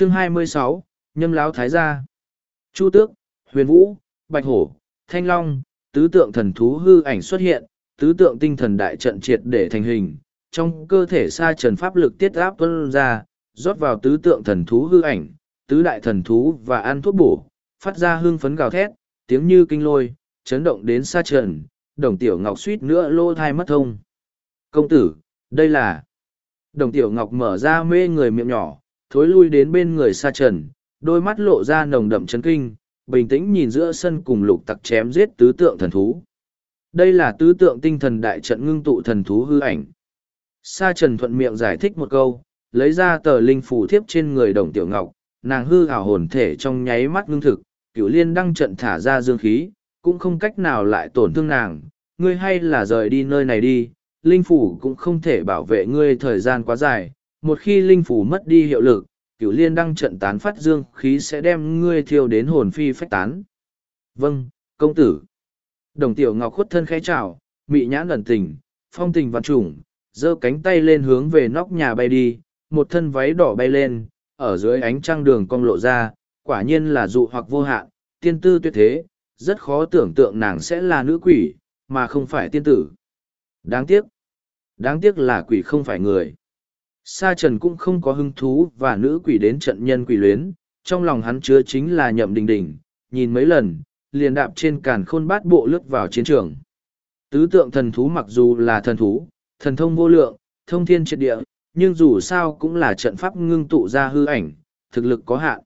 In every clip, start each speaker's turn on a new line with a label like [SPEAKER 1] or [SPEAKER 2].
[SPEAKER 1] chương 26, Nhâm Lão Thái Gia Chu Tước, Huyền Vũ, Bạch Hổ, Thanh Long, tứ tượng thần thú hư ảnh xuất hiện, tứ tượng tinh thần đại trận triệt để thành hình, trong cơ thể sa trần pháp lực tiết áp tuân ra, rót vào tứ tượng thần thú hư ảnh, tứ đại thần thú và ăn thuốc bổ, phát ra hương phấn gào thét, tiếng như kinh lôi, chấn động đến sa trần, đồng tiểu ngọc suýt nữa lô thai mất thông. Công tử, đây là... Đồng tiểu ngọc mở ra mê người miệng nhỏ, thối lui đến bên người sa trần, đôi mắt lộ ra nồng đậm chấn kinh, bình tĩnh nhìn giữa sân cùng lục tặc chém giết tứ tượng thần thú. Đây là tứ tượng tinh thần đại trận ngưng tụ thần thú hư ảnh. Sa trần thuận miệng giải thích một câu, lấy ra tờ linh phủ thiếp trên người đồng tiểu ngọc, nàng hư ảo hồn thể trong nháy mắt ngưng thực, cửu liên đăng trận thả ra dương khí, cũng không cách nào lại tổn thương nàng, ngươi hay là rời đi nơi này đi, linh phủ cũng không thể bảo vệ ngươi thời gian quá dài, một khi linh phủ mất đi hiệu lực, cửu liên đăng trận tán phát dương khí sẽ đem ngươi thiêu đến hồn phi phách tán. Vâng, công tử. Đồng tiểu ngọc khuất thân khẽ chào, mị nhãn ẩn tình, phong tình văn trùng, giơ cánh tay lên hướng về nóc nhà bay đi, một thân váy đỏ bay lên, ở dưới ánh trăng đường cong lộ ra, quả nhiên là dụ hoặc vô hạn, tiên tư tuyệt thế, rất khó tưởng tượng nàng sẽ là nữ quỷ, mà không phải tiên tử. Đáng tiếc. Đáng tiếc là quỷ không phải người. Sa trần cũng không có hứng thú và nữ quỷ đến trận nhân quỷ luyến, trong lòng hắn chứa chính là nhậm đình đình, nhìn mấy lần, liền đạp trên càn khôn bát bộ lướt vào chiến trường. Tứ tượng thần thú mặc dù là thần thú, thần thông vô lượng, thông thiên triệt địa, nhưng dù sao cũng là trận pháp ngưng tụ ra hư ảnh, thực lực có hạn.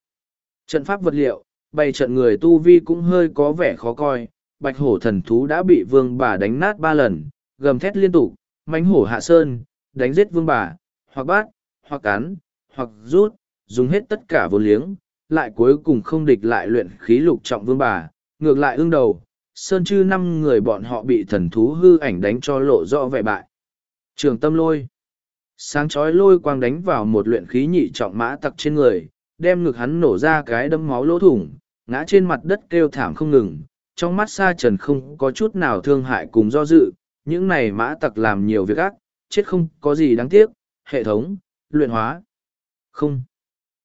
[SPEAKER 1] Trận pháp vật liệu, bày trận người tu vi cũng hơi có vẻ khó coi, bạch hổ thần thú đã bị vương bà đánh nát ba lần, gầm thét liên tục, mánh hổ hạ sơn, đánh giết vương bà, hoặc bát, hoặc cắn, hoặc rút, dùng hết tất cả vô liếng, lại cuối cùng không địch lại luyện khí lục trọng vương bà, ngược lại ương đầu, sơn chư năm người bọn họ bị thần thú hư ảnh đánh cho lộ rõ vẻ bại. Trường tâm lôi. Sáng chói lôi quang đánh vào một luyện khí nhị trọng mã tặc trên người, đem ngực hắn nổ ra cái đấm máu lỗ thủng, ngã trên mặt đất kêu thảm không ngừng. Trong mắt sa trần không có chút nào thương hại cùng do dự, những này mã tặc làm nhiều việc ác, chết không có gì đáng tiếc, hệ thống, luyện hóa. Không.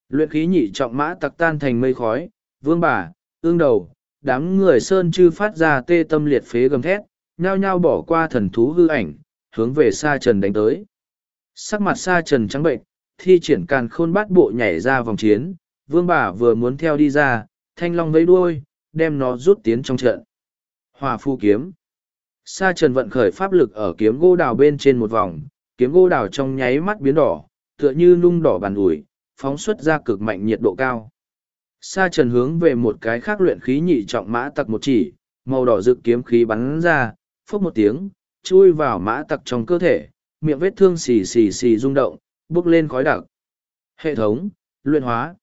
[SPEAKER 1] Luyện khí nhị trọng mã tặc tan thành mây khói, vương bà, ương đầu, đám người sơn chư phát ra tê tâm liệt phế gầm thét, nhao nhao bỏ qua thần thú hư ảnh, hướng về sa trần đánh tới. Sắc mặt sa trần trắng bệnh, thi triển càn khôn bát bộ nhảy ra vòng chiến, vương bà vừa muốn theo đi ra, thanh long vẫy đuôi, đem nó rút tiến trong trận. Hòa phu kiếm. Sa trần vận khởi pháp lực ở kiếm gỗ đào bên trên một vòng, kiếm gỗ đào trong nháy mắt biến đỏ, tựa như nung đỏ bàn ủi, phóng xuất ra cực mạnh nhiệt độ cao. Sa trần hướng về một cái khác luyện khí nhị trọng mã tặc một chỉ, màu đỏ rực kiếm khí bắn ra, phốc một tiếng, chui vào mã tặc trong cơ thể, miệng vết thương xì xì xì rung động, bốc lên khói đặc. Hệ thống, luyện hóa.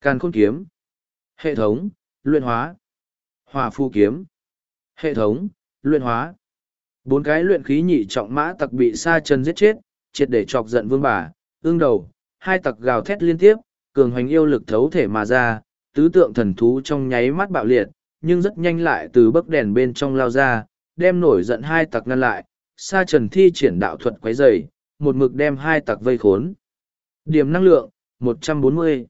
[SPEAKER 1] Càn khôn kiếm. Hệ thống, luyện hóa. Hỏa phu kiếm. Hệ thống, luyện hóa. Bốn cái luyện khí nhị trọng mã tặc bị sa chân giết chết, triệt để chọc giận vương bà, ương đầu, hai tặc gào thét liên tiếp, cường hoành yêu lực thấu thể mà ra, tứ tượng thần thú trong nháy mắt bạo liệt, nhưng rất nhanh lại từ bấc đèn bên trong lao ra, đem nổi giận hai tặc ngăn lại, sa trần thi triển đạo thuật quấy dày, một mực đem hai tặc vây khốn. Điểm năng lượng, 140.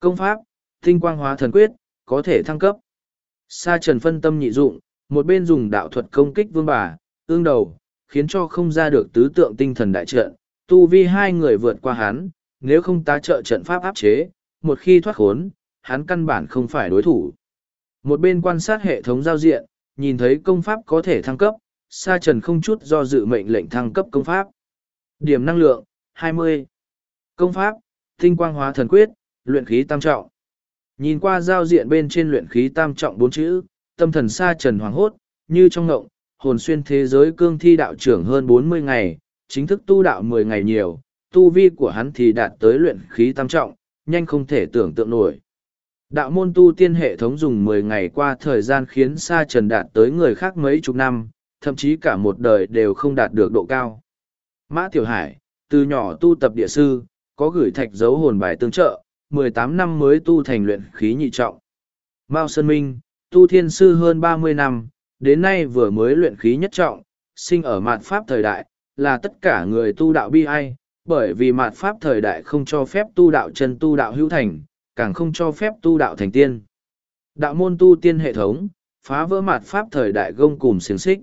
[SPEAKER 1] Công pháp, tinh quang hóa thần quyết, có thể thăng cấp. Sa trần phân tâm nhị dụng, một bên dùng đạo thuật công kích vương bà, ương đầu, khiến cho không ra được tứ tượng tinh thần đại trận, tu vi hai người vượt qua hắn, nếu không tá trợ trận pháp áp chế, một khi thoát khốn, hắn căn bản không phải đối thủ. Một bên quan sát hệ thống giao diện, nhìn thấy công pháp có thể thăng cấp, Sa Trần không chút do dự mệnh lệnh thăng cấp công pháp. Điểm năng lượng, 20. Công pháp, tinh quang hóa thần quyết, luyện khí tam trọng. Nhìn qua giao diện bên trên luyện khí tam trọng bốn chữ, tâm thần Sa Trần hoàng hốt, như trong ngộng, hồn xuyên thế giới cương thi đạo trưởng hơn 40 ngày, chính thức tu đạo 10 ngày nhiều, tu vi của hắn thì đạt tới luyện khí tam trọng, nhanh không thể tưởng tượng nổi. Đạo môn tu tiên hệ thống dùng 10 ngày qua thời gian khiến Sa Trần đạt tới người khác mấy chục năm, thậm chí cả một đời đều không đạt được độ cao. Mã Tiểu Hải, từ nhỏ tu tập địa sư, có gửi thạch dấu hồn bài tương trợ, 18 năm mới tu thành luyện khí nhị trọng. Mao Sơn Minh, tu thiên sư hơn 30 năm, đến nay vừa mới luyện khí nhất trọng, sinh ở mạn pháp thời đại, là tất cả người tu đạo bi ai, bởi vì mạt pháp thời đại không cho phép tu đạo chân tu đạo hữu thành, càng không cho phép tu đạo thành tiên. Đạo môn tu tiên hệ thống, phá vỡ mạt pháp thời đại gông cùm xiềng xích.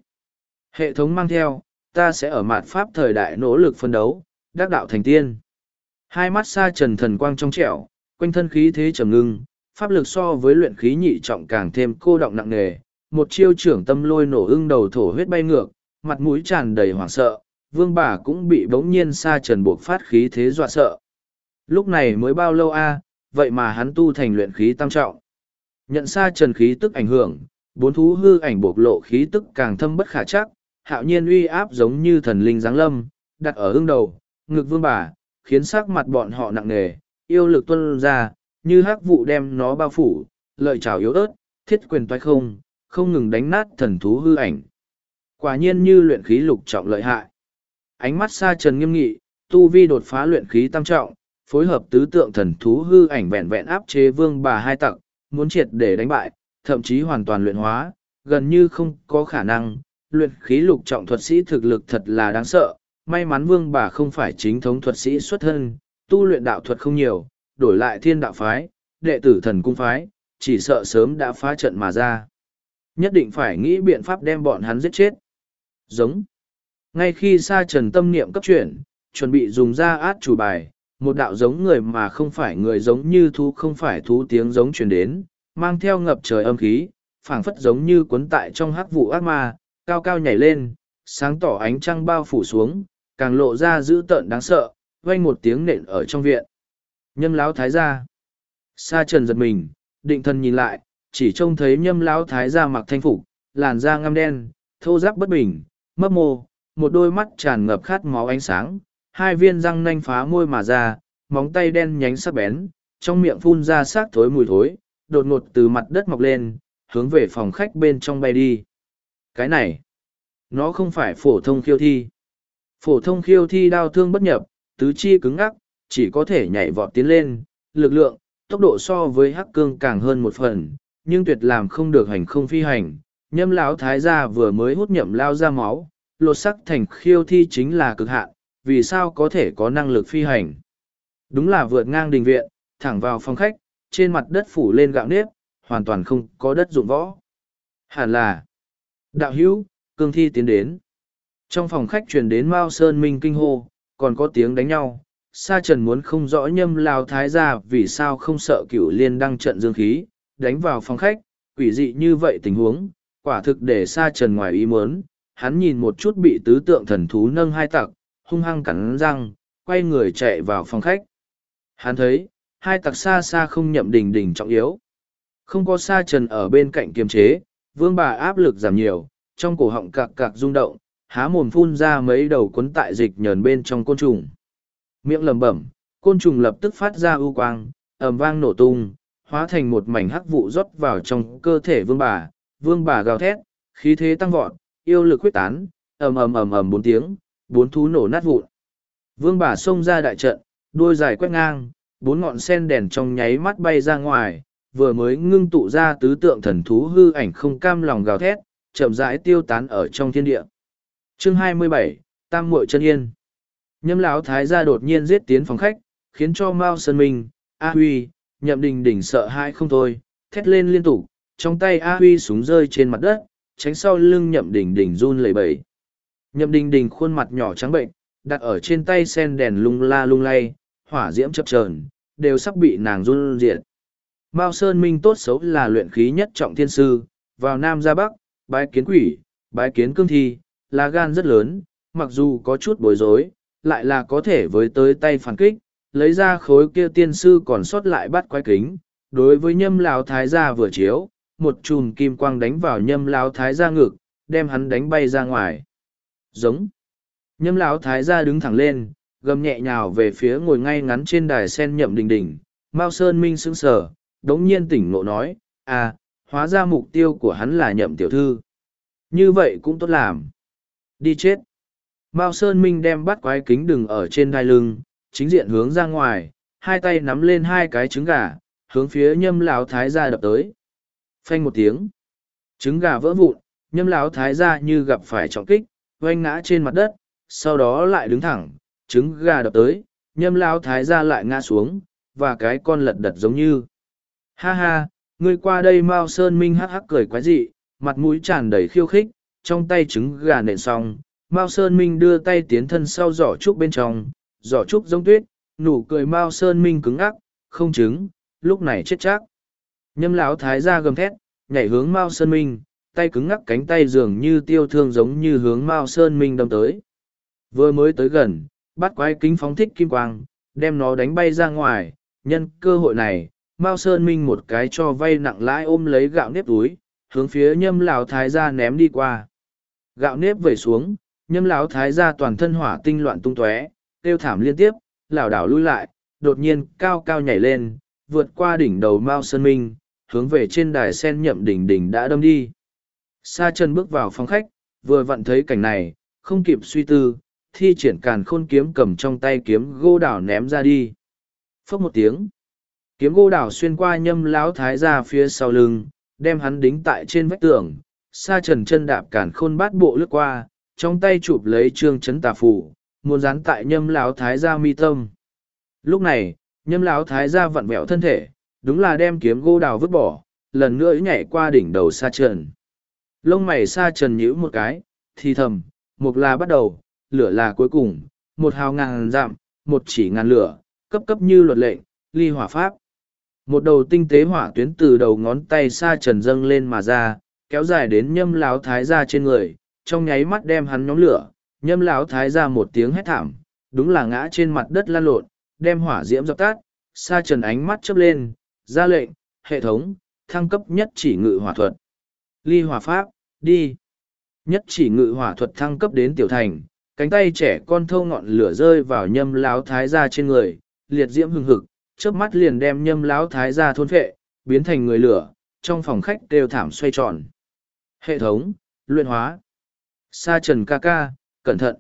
[SPEAKER 1] Hệ thống mang theo, ta sẽ ở mạt pháp thời đại nỗ lực phân đấu, đắc đạo thành tiên. Hai mắt xa trần thần quang trong trẻo, quanh thân khí thế trầm ngưng, pháp lực so với luyện khí nhị trọng càng thêm cô động nặng nề, một chiêu trưởng tâm lôi nổ ưng đầu thổ huyết bay ngược, mặt mũi tràn đầy hoảng sợ, vương bà cũng bị bỗng nhiên Sa trần buộc phát khí thế dọa sợ. Lúc này mới bao lâu a vậy mà hắn tu thành luyện khí tam trọng. Nhận Sa trần khí tức ảnh hưởng, bốn thú hư ảnh bộc lộ khí tức càng thâm bất khả chắc, hạo nhiên uy áp giống như thần linh giáng lâm, đặt ở ưng đầu, ngực vương bà, khiến sắc mặt bọn họ nặng nề, yêu lực tuân ra, như hắc vụ đem nó bao phủ, lợi trào yếu ớt, thiết quyền toái không, không ngừng đánh nát thần thú hư ảnh. Quả nhiên như luyện khí lục trọng lợi hại. Ánh mắt xa trần nghiêm nghị, tu vi đột phá luyện khí tam trọng, phối hợp tứ tượng thần thú hư ảnh vẹn vẹn áp chế vương bà hai tặc, muốn triệt để đánh bại, thậm chí hoàn toàn luyện hóa, gần như không có khả năng. Luyện khí lục trọng thuật sĩ thực lực thật là đáng sợ, may mắn vương bà không phải chính thống thuật sĩ xuất thân, tu luyện đạo thuật không nhiều, đổi lại thiên đạo phái, đệ tử thần cung phái, chỉ sợ sớm đã phá trận mà ra. Nhất định phải nghĩ biện pháp đem bọn hắn giết chết. Giống. Ngay khi sa trần tâm niệm cấp chuyển, chuẩn bị dùng ra át chủ bài, một đạo giống người mà không phải người giống như thú không phải thú tiếng giống truyền đến, mang theo ngập trời âm khí, phảng phất giống như cuốn tại trong hắc vụ ác ma, cao cao nhảy lên, sáng tỏ ánh trăng bao phủ xuống, càng lộ ra dữ tợn đáng sợ, vang một tiếng nện ở trong viện. nhân lão thái gia. Sa trần giật mình, định thần nhìn lại, chỉ trông thấy nhâm lão thái gia mặc thanh phục, làn da ngăm đen, thô ráp bất bình, mấp mô, một đôi mắt tràn ngập khát máu ánh sáng, hai viên răng nanh phá môi mà ra, móng tay đen nhánh sắc bén, trong miệng phun ra xác thối mùi thối, đột ngột từ mặt đất mọc lên, hướng về phòng khách bên trong bay đi. Cái này, nó không phải phổ thông khiêu thi. Phổ thông khiêu thi đau thương bất nhập, tứ chi cứng ngắc, chỉ có thể nhảy vọt tiến lên, lực lượng, tốc độ so với hắc cương càng hơn một phần, nhưng tuyệt làm không được hành không phi hành. Nhâm lão thái gia vừa mới hút nhậm lao ra máu, lột sắc thành khiêu thi chính là cực hạn, vì sao có thể có năng lực phi hành. Đúng là vượt ngang đình viện, thẳng vào phòng khách, trên mặt đất phủ lên gạo nếp, hoàn toàn không có đất dụng võ. Hẳn là, đạo hữu, cương thi tiến đến. Trong phòng khách truyền đến Mao Sơn Minh kinh hô, còn có tiếng đánh nhau. Sa Trần muốn không rõ nhâm lao thái gia vì sao không sợ cửu liên đăng trận dương khí, đánh vào phòng khách, quỷ dị như vậy tình huống, quả thực để Sa Trần ngoài ý muốn, hắn nhìn một chút bị tứ tượng thần thú nâng hai tặc, hung hăng cắn răng, quay người chạy vào phòng khách. Hắn thấy, hai tặc xa xa không nhậm đình đình trọng yếu. Không có Sa Trần ở bên cạnh kiềm chế, vương bà áp lực giảm nhiều, trong cổ họng cạc cạc rung động, há mồm phun ra mấy đầu cuốn tại dịch nhờn bên trong côn trùng. Miệng lầm bẩm, côn trùng lập tức phát ra ưu quang, ầm vang nổ tung, hóa thành một mảnh hắc vụ rót vào trong cơ thể vương bà. Vương bà gào thét, khí thế tăng vọt, yêu lực quyết tán, ầm ầm ầm ầm bốn tiếng, bốn thú nổ nát vụn. Vương bà xông ra đại trận, đuôi dài quét ngang, bốn ngọn sen đèn trong nháy mắt bay ra ngoài, vừa mới ngưng tụ ra tứ tượng thần thú hư ảnh không cam lòng gào thét, chậm rãi tiêu tán ở trong thiên địa chương 27, tam muội chân yên nhâm lão thái gia đột nhiên giết tiến phòng khách khiến cho mao sơn minh a huy nhậm đình đình sợ hãi không thôi thét lên liên tục trong tay a huy súng rơi trên mặt đất tránh sau lưng nhậm đình đình run lẩy bẩy. Nhậm đình đình khuôn mặt nhỏ trắng bệnh đặt ở trên tay sen đèn lung la lung lay hỏa diễm chập trờn đều sắp bị nàng run diệt. Mao sơn minh tốt xấu là luyện khí nhất trọng thiên sư vào nam ra bắc bái kiến quỷ bái kiến cương thi là gan rất lớn, mặc dù có chút bối rối, lại là có thể với tới tay phản kích, lấy ra khối kia tiên sư còn sót lại bắt quái kính. Đối với nhâm lão thái gia vừa chiếu, một chùm kim quang đánh vào nhâm lão thái gia ngực, đem hắn đánh bay ra ngoài. Giống. Nhâm lão thái gia đứng thẳng lên, gầm nhẹ nhào về phía ngồi ngay ngắn trên đài sen nhậm đình đình. Mao Sơn Minh sững sờ, đống nhiên tỉnh ngộ nói, à, hóa ra mục tiêu của hắn là nhậm tiểu thư. Như vậy cũng tốt làm. Đi chết. Mao Sơn Minh đem bắt quái kính đừng ở trên đai lưng, chính diện hướng ra ngoài, hai tay nắm lên hai cái trứng gà, hướng phía nhâm lão thái gia đập tới. Phanh một tiếng. Trứng gà vỡ vụn, nhâm lão thái gia như gặp phải trọng kích, oanh ngã trên mặt đất, sau đó lại đứng thẳng, trứng gà đập tới nhâm lão thái gia lại ngã xuống và cái con lật đật giống như ha ha ngươi qua đây mao sơn minh hắc hắc cười quái dị mặt mũi tràn đầy khiêu khích trong tay trứng gà nện xong mao sơn minh đưa tay tiến thân sau giỏ trúc bên trong giỏ trúc giống tuyết, nụ cười mao sơn minh cứng ắc không chứng. lúc này chết chắc. Nhâm lão thái gia gầm thét, nhảy hướng mao sơn minh, tay cứng ngắc cánh tay dường như tiêu thương giống như hướng mao sơn minh đâm tới. Vừa mới tới gần, bắt quái kính phóng thích kim quang, đem nó đánh bay ra ngoài. Nhân cơ hội này, mao sơn minh một cái cho vay nặng lãi ôm lấy gạo nếp túi, hướng phía nhâm lão thái gia ném đi qua. Gạo nếp vẩy xuống, nhâm lão thái gia toàn thân hỏa tinh loạn tung tóe kêu thảm liên tiếp, lảo đảo lui lại, đột nhiên cao cao nhảy lên, vượt qua đỉnh đầu mao sơn minh, hướng về trên đài sen nhậm đỉnh đỉnh đã đâm đi. Sa trần bước vào phòng khách, vừa vặn thấy cảnh này, không kịp suy tư, thi triển càn khôn kiếm cầm trong tay kiếm gô đảo ném ra đi. Phốc một tiếng, kiếm gô đảo xuyên qua nhâm lão thái ra phía sau lưng, đem hắn đính tại trên vách tường. Sa trần chân đạp càn khôn bát bộ lướt qua, trong tay chụp lấy trương chấn tà phủ muốn dán tại nhâm lão thái gia mi tâm. Lúc này, nhâm lão thái gia vặn vẹo thân thể, đúng là đem kiếm gô đào vứt bỏ, lần nữa nhảy qua đỉnh đầu sa trần. Lông mày sa trần nhíu một cái, thì thầm một là bắt đầu, lửa là cuối cùng, một hào ngàn dặm, một chỉ ngàn lửa, cấp cấp như luật lệnh, ly hỏa pháp. Một đầu tinh tế hỏa tuyến từ đầu ngón tay sa trần dâng lên mà ra, kéo dài đến nhâm lão thái gia trên người, trong nháy mắt đem hắn nhóm lửa nhâm lão thái ra một tiếng hét thảm, đúng là ngã trên mặt đất lan lộn, đem hỏa diễm dập tắt, sa trần ánh mắt chớp lên, ra lệnh, hệ thống, thăng cấp nhất chỉ ngự hỏa thuật. Ly hỏa pháp, đi. Nhất chỉ ngự hỏa thuật thăng cấp đến tiểu thành, cánh tay trẻ con thâu ngọn lửa rơi vào nhâm Lão thái ra trên người, liệt diễm hừng hực, chớp mắt liền đem nhâm Lão thái ra thôn phệ, biến thành người lửa, trong phòng khách đều thảm xoay tròn. Hệ thống, luyện hóa. Sa trần ca ca cẩn thận.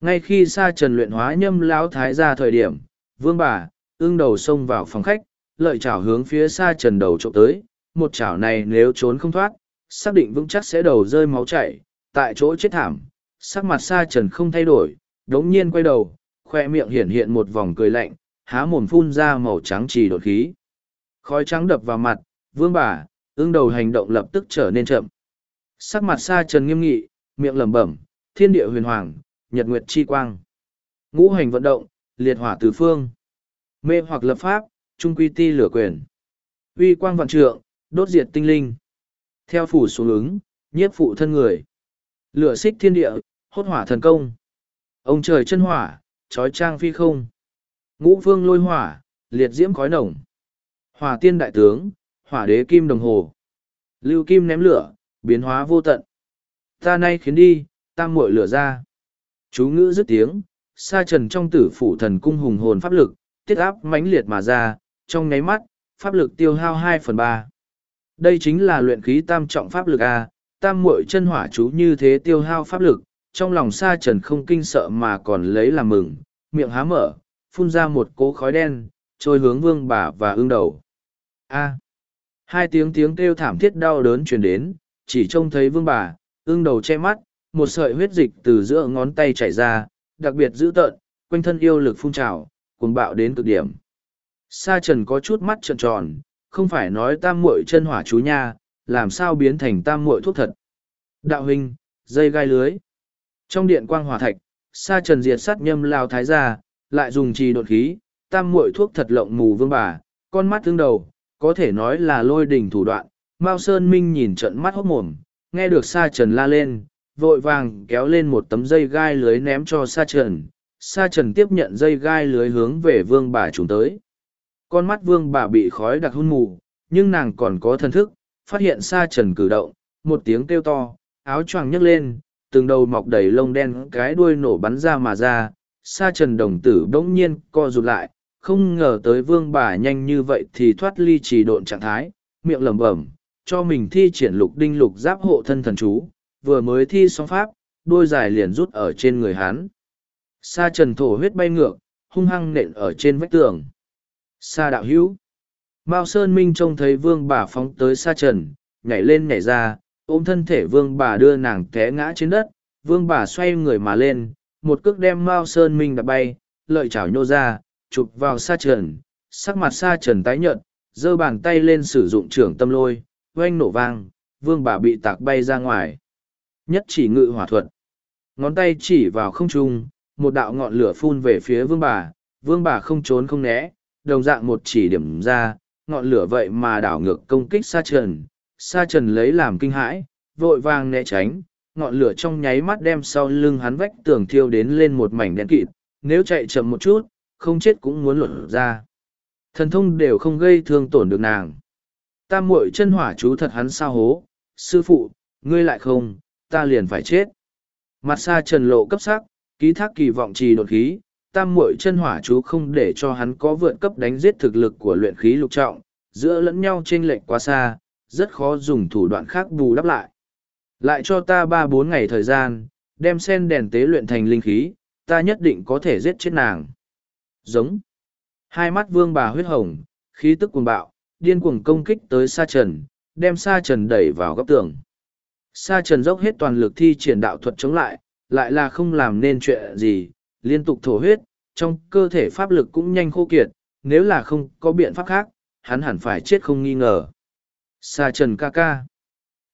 [SPEAKER 1] Ngay khi sa trần luyện hóa nhâm lão thái ra thời điểm, vương bà ương đầu xông vào phòng khách, lợi chảo hướng phía sa trần đầu trộm tới. Một chảo này nếu trốn không thoát, xác định vững chắc sẽ đầu rơi máu chảy, tại chỗ chết thảm. Sắc mặt sa trần không thay đổi, đống nhiên quay đầu, khoe miệng hiển hiện một vòng cười lạnh, há mồm phun ra màu trắng trì đột khí. Khói trắng đập vào mặt, vương bà ương đầu hành động lập tức trở nên chậm. Sắc mặt sa trần nghiêm nghị, miệng lẩm bẩm thiên địa huyền hoàng, nhật nguyệt chi quang. Ngũ hành vận động, liệt hỏa tứ phương. Mê hoặc lập pháp, trung quy ti lửa quyền. Uy quang vạn trượng, đốt diệt tinh linh. Theo phủ xuống ứng, nhiếp phụ thân người. Lửa xích thiên địa, hốt hỏa thần công. Ông trời chân hỏa, trói trang phi không. Ngũ phương lôi hỏa, liệt diễm khói nồng. Hỏa tiên đại tướng, hỏa đế kim đồng hồ. Lưu kim ném lửa, biến hóa vô tận. Ta nay khiến đi, tam muội lửa ra. Chú ngữ dứt tiếng, sa trần trong tử phủ thần cung hùng hồn pháp lực, tiết áp mãnh liệt mà ra, trong nháy mắt, pháp lực tiêu hao hai phần ba. Đây chính là luyện khí tam trọng pháp lực A, tam muội chân hỏa chú như thế tiêu hao pháp lực, trong lòng sa trần không kinh sợ mà còn lấy làm mừng, miệng há mở, phun ra một cỗ khói đen, trôi hướng vương bà và ương đầu. A. Hai tiếng tiếng kêu thảm thiết đau đớn truyền đến, chỉ trông thấy vương bà, ương đầu che mắt, một sợi huyết dịch từ giữa ngón tay chảy ra, đặc biệt dữ tợn, quanh thân yêu lực phun trào, cuồng bạo đến cực điểm. Sa trần có chút mắt trợn tròn, không phải nói tam muội chân hỏa chú nha, làm sao biến thành tam muội thuốc thật. Đạo huynh, dây gai lưới. Trong điện quang hỏa thạch, sa trần diệt sát nhâm lao thái gia, lại dùng trì đột khí, tam muội thuốc thật lộng mù vương bà, con mắt tương đầu, có thể nói là lôi đỉnh thủ đoạn. Mao Sơn Minh nhìn trận mắt hốt mồm, nghe được sa trần la lên, vội vàng kéo lên một tấm dây gai lưới ném cho sa trần. Sa trần tiếp nhận dây gai lưới hướng về vương bà trùng tới. Con mắt vương bà bị khói đặc hôn mù, nhưng nàng còn có thân thức, phát hiện sa trần cử động, một tiếng kêu to, áo choàng nhấc lên, từng đầu mọc đầy lông đen cái đuôi nổ bắn ra mà ra. Sa trần đồng tử bỗng nhiên co rụt lại, không ngờ tới vương bà nhanh như vậy thì thoát ly trì độn trạng thái, miệng lẩm bẩm, cho mình thi triển lục đinh lục giáp hộ thân thần chú vừa mới thi xong pháp, đôi dài liền rút ở trên người hắn. Sa trần thổ huyết bay ngược, hung hăng nện ở trên vách tường. Sa đạo hữu. Mao Sơn Minh trông thấy vương bà phóng tới sa trần, nhảy lên nhảy ra, ôm thân thể vương bà đưa nàng té ngã trên đất, vương bà xoay người mà lên, một cước đem Mao Sơn Minh đập bay, lợi chảo nhô ra, chụp vào sa trần, sắc mặt sa trần tái nhợt, giơ bàn tay lên sử dụng trưởng tâm lôi, oanh nổ vang, vương bà bị tạc bay ra ngoài. Nhất chỉ ngự hỏa thuật. Ngón tay chỉ vào không trung, một đạo ngọn lửa phun về phía vương bà, vương bà không trốn không né, đồng dạng một chỉ điểm ra, ngọn lửa vậy mà đảo ngược công kích sa trần. Sa trần lấy làm kinh hãi, vội vàng né tránh, ngọn lửa trong nháy mắt đem sau lưng hắn vách tường thiêu đến lên một mảnh đen kịt, nếu chạy chậm một chút, không chết cũng muốn luận ra. Thần thông đều không gây thương tổn được nàng. Tam muội chân hỏa chú thật hắn sao hố, sư phụ, ngươi lại không, ta liền phải chết. Mặt xa trần lộ cấp sắc, ký thác kỳ vọng trì đột khí, tam muội chân hỏa chú không để cho hắn có vượt cấp đánh giết thực lực của luyện khí lục trọng, giữa lẫn nhau chênh lệch quá xa, rất khó dùng thủ đoạn khác bù đắp lại. Lại cho ta ba bốn ngày thời gian, đem sen đèn tế luyện thành linh khí, ta nhất định có thể giết chết nàng. Giống. Hai mắt vương bà huyết hồng, khí tức cuồng bạo, điên cuồng công kích tới sa trần, đem sa trần đẩy vào góc tường. Sa trần dốc hết toàn lực thi triển đạo thuật chống lại, lại là không làm nên chuyện gì, liên tục thổ huyết, trong cơ thể pháp lực cũng nhanh khô kiệt, nếu là không có biện pháp khác, hắn hẳn phải chết không nghi ngờ. Sa trần ca ca.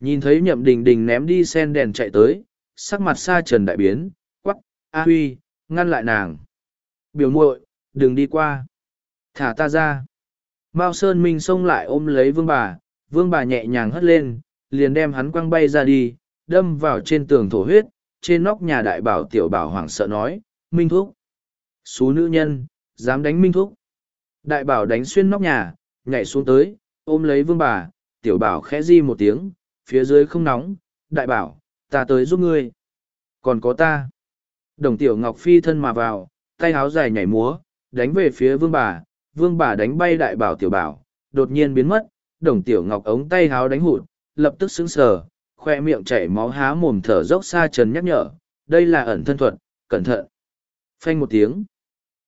[SPEAKER 1] Nhìn thấy nhậm đình đình ném đi sen đèn chạy tới, sắc mặt sa trần đại biến, quắc, A Huy, ngăn lại nàng. Biểu muội, đừng đi qua. Thả ta ra. Mao Sơn Minh xông lại ôm lấy vương bà, vương bà nhẹ nhàng hất lên, liền đem hắn quăng bay ra đi, đâm vào trên tường thổ huyết, trên nóc nhà đại bảo tiểu bảo hoảng sợ nói, Minh Thúc. Xú nữ nhân, dám đánh Minh Thúc. Đại bảo đánh xuyên nóc nhà, nhảy xuống tới, ôm lấy vương bà, tiểu bảo khẽ di một tiếng, phía dưới không nóng, đại bảo, ta tới giúp ngươi. Còn có ta. Đồng tiểu ngọc phi thân mà vào, tay háo dài nhảy múa, đánh về phía vương bà, vương bà đánh bay đại bảo tiểu bảo, đột nhiên biến mất, đồng tiểu ngọc ống tay háo đánh hụt, lập tức sững sờ, khoe miệng chảy máu há mồm thở dốc xa trần nhắc nhở, đây là ẩn thân thuật, cẩn thận. Phanh một tiếng.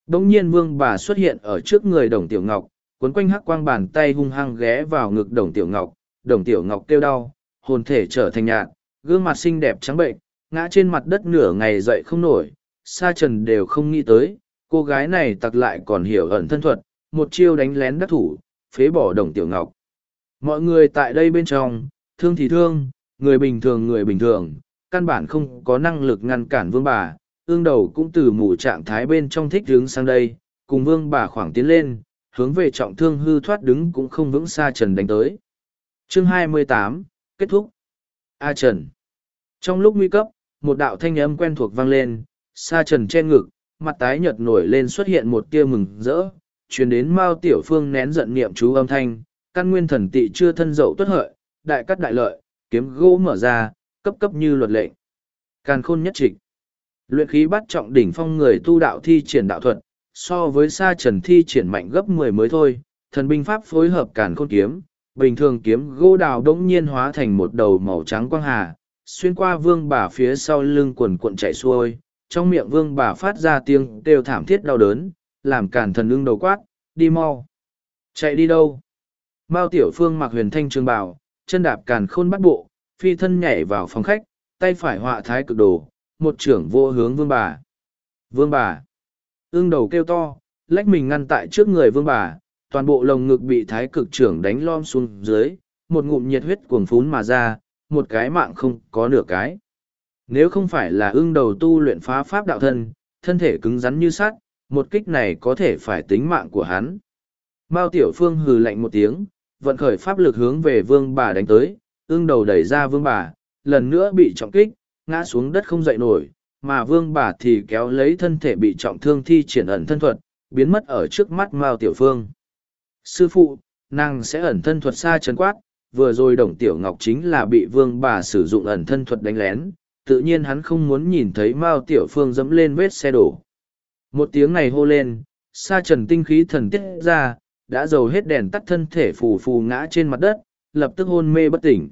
[SPEAKER 1] Đông nhiên vương bà xuất hiện ở trước người đồng tiểu ngọc, cuốn quanh hắc quang bàn tay hung hăng ghé vào ngực đồng tiểu ngọc, đồng tiểu ngọc kêu đau, hồn thể trở thành nhạt, gương mặt xinh đẹp trắng bệnh, ngã trên mặt đất nửa ngày dậy không nổi, sa trần đều không nghĩ tới, cô gái này tặc lại còn hiểu ẩn thân thuật, một chiêu đánh lén đắc thủ, phế bỏ đồng tiểu ngọc. Mọi người tại đây bên trong, thương thì thương, người bình thường người bình thường, căn bản không có năng lực ngăn cản vương bà, ương đầu cũng từ mù trạng thái bên trong thích đứng sang đây, cùng vương bà khoảng tiến lên, hướng về trọng thương hư thoát đứng cũng không vững xa trần đánh tới. Chương 28, kết thúc. A Trần. Trong lúc nguy cấp, một đạo thanh âm quen thuộc vang lên, Sa Trần che ngực, mặt tái nhợt nổi lên xuất hiện một tia mừng rỡ, truyền đến Mao Tiểu Phương nén giận niệm chú âm thanh, căn nguyên thần tị chưa thân dậu tuất hợi, đại cắt đại lợi, kiếm gỗ mở ra, cấp cấp như luật lệnh. Càn khôn nhất trịch. Luyện khí bắt trọng đỉnh phong người tu đạo thi triển đạo thuật, so với Sa Trần thi triển mạnh gấp mười mới thôi, thần binh pháp phối hợp càn khôn kiếm, bình thường kiếm gỗ đào đống nhiên hóa thành một đầu màu trắng quang hà, xuyên qua vương bà phía sau lưng quần cuộn chạy xuôi, trong miệng vương bà phát ra tiếng kêu thảm thiết đau đớn, làm càn thần ưng đầu quát, đi mau. Chạy đi đâu? Mao Tiểu Phương mặc huyền thanh trường bào, chân đạp càn khôn bắt bộ, phi thân nhảy vào phòng khách, tay phải họa thái cực đồ, một trưởng vô hướng vương bà. Vương bà. Ưng đầu kêu to, lách mình ngăn tại trước người vương bà, toàn bộ lồng ngực bị thái cực trưởng đánh lom xuống dưới, một ngụm nhiệt huyết cuồng phún mà ra, một cái mạng không có nửa cái. Nếu không phải là ưng đầu tu luyện phá pháp đạo thân, thân thể cứng rắn như sắt, một kích này có thể phải tính mạng của hắn. Mao Tiểu Phương hừ lạnh một tiếng, vận khởi pháp lực hướng về vương bà đánh tới, ương đầu đẩy ra vương bà, lần nữa bị trọng kích, ngã xuống đất không dậy nổi, mà vương bà thì kéo lấy thân thể bị trọng thương thi triển ẩn thân thuật, biến mất ở trước mắt Mao Tiểu Phương. Sư phụ, nàng sẽ ẩn thân thuật xa chấn quát, vừa rồi đồng tiểu ngọc chính là bị vương bà sử dụng ẩn thân thuật đánh lén, tự nhiên hắn không muốn nhìn thấy Mao Tiểu Phương dẫm lên vết xe đổ. Một tiếng này hô lên, sa trần tinh khí thần tiết ra, đã dầu hết đèn tắt thân thể phù phù ngã trên mặt đất, lập tức hôn mê bất tỉnh.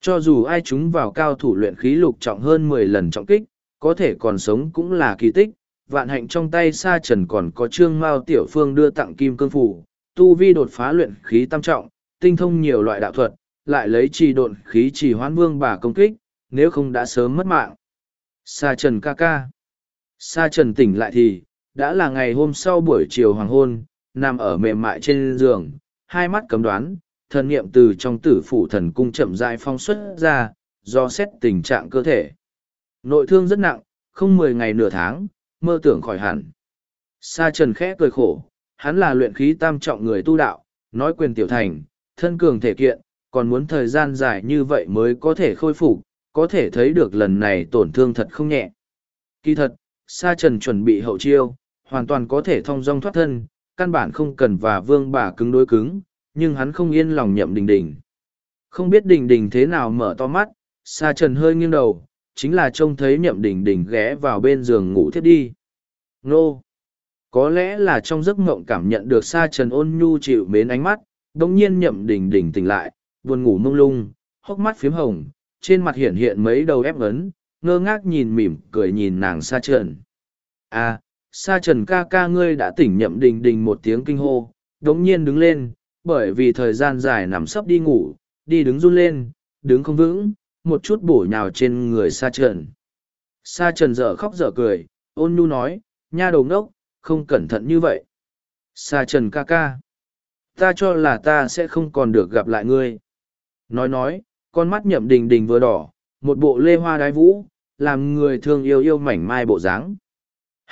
[SPEAKER 1] Cho dù ai chúng vào cao thủ luyện khí lục trọng hơn mười lần trọng kích, có thể còn sống cũng là kỳ tích. Vạn hạnh trong tay sa trần còn có trương mao tiểu phương đưa tặng kim cương phủ, tu vi đột phá luyện khí tam trọng, tinh thông nhiều loại đạo thuật, lại lấy trì độn khí trì hoán vương bà công kích, nếu không đã sớm mất mạng. Sa trần ca ca. Sa trần tỉnh lại thì, đã là ngày hôm sau buổi chiều hoàng hôn, nằm ở mềm mại trên giường, hai mắt cấm đoán, thần niệm từ trong tử phủ thần cung chậm rãi phong xuất ra, do xét tình trạng cơ thể. Nội thương rất nặng, không mười ngày nửa tháng, mơ tưởng khỏi hẳn. Sa trần khẽ cười khổ, hắn là luyện khí tam trọng người tu đạo, nói quyền tiểu thành, thân cường thể kiện, còn muốn thời gian dài như vậy mới có thể khôi phục, có thể thấy được lần này tổn thương thật không nhẹ. Kỳ thật, Sa Trần chuẩn bị hậu chiêu, hoàn toàn có thể thông dong thoát thân, căn bản không cần và vương bà cứng đối cứng, nhưng hắn không yên lòng nhậm đình đình. Không biết đình đình thế nào mở to mắt, Sa Trần hơi nghiêng đầu, chính là trông thấy nhậm đình đình ghé vào bên giường ngủ thiếp đi. Nô! Có lẽ là trong giấc mộng cảm nhận được Sa Trần ôn nhu chịu mến ánh mắt, đồng nhiên nhậm đình đình tỉnh lại, buồn ngủ mông lung, hốc mắt phiếm hồng, trên mặt hiện hiện mấy đầu ép ấn, ngơ ngác nhìn mỉm cười nhìn nàng Sa Trần. À, Sa Trần ca ca ngươi đã tỉnh nhậm đình đình một tiếng kinh hô, đống nhiên đứng lên, bởi vì thời gian dài nằm sấp đi ngủ, đi đứng run lên, đứng không vững, một chút bổ nhào trên người Sa Trần. Sa Trần dở khóc dở cười, ôn nhu nói, nha đầu ngốc, không cẩn thận như vậy. Sa Trần ca ca, ta cho là ta sẽ không còn được gặp lại ngươi. Nói nói, con mắt nhậm đình đình vừa đỏ, một bộ lê hoa đái vũ, làm người thương yêu yêu mảnh mai bộ dáng.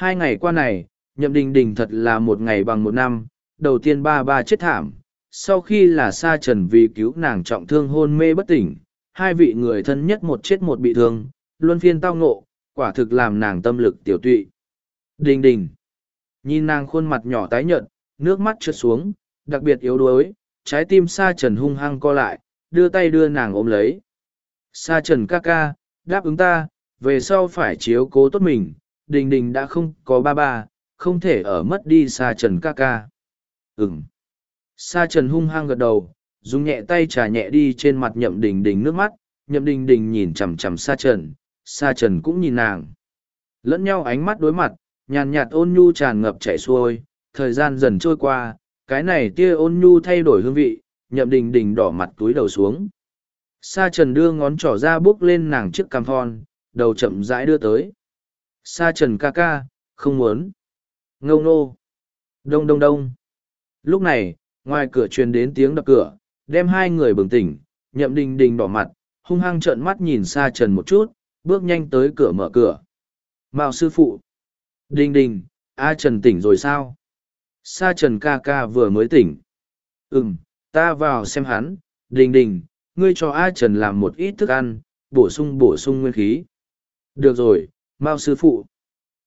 [SPEAKER 1] Hai ngày qua này, nhậm đình đình thật là một ngày bằng một năm, đầu tiên ba ba chết thảm, sau khi là sa trần vì cứu nàng trọng thương hôn mê bất tỉnh, hai vị người thân nhất một chết một bị thương, luân phiên tao ngộ, quả thực làm nàng tâm lực tiểu tụy. Đình đình. Nhìn nàng khuôn mặt nhỏ tái nhợt, nước mắt trượt xuống, đặc biệt yếu đuối, trái tim sa trần hung hăng co lại, đưa tay đưa nàng ôm lấy. Sa trần ca ca, đáp ứng ta, về sau phải chiếu cố tốt mình, đình đình đã không có ba ba, không thể ở mất đi sa trần ca ca. Ừm. Sa trần hung hăng gật đầu, dùng nhẹ tay trà nhẹ đi trên mặt nhậm đình đình nước mắt, nhậm đình đình nhìn chằm chằm sa trần, sa trần cũng nhìn nàng. Lẫn nhau ánh mắt đối mặt, nhàn nhạt ôn nhu tràn ngập chảy xuôi, thời gian dần trôi qua, cái này tia ôn nhu thay đổi hương vị, nhậm đình đình đỏ mặt túi đầu xuống. Sa trần đưa ngón trỏ ra bước lên nàng chiếc cam thon, đầu chậm rãi đưa tới. Sa trần ca ca, không muốn. Ngâu nô. Đông đông đông. Lúc này, ngoài cửa truyền đến tiếng đập cửa, đem hai người bừng tỉnh, nhậm đình đình đỏ mặt, hung hăng trợn mắt nhìn Sa trần một chút, bước nhanh tới cửa mở cửa. Mạo sư phụ. Đình đình, A Trần tỉnh rồi sao? Sa Trần ca ca vừa mới tỉnh. Ừm, ta vào xem hắn, đình đình, ngươi cho A Trần làm một ít thức ăn, bổ sung bổ sung nguyên khí. Được rồi, Mao sư phụ.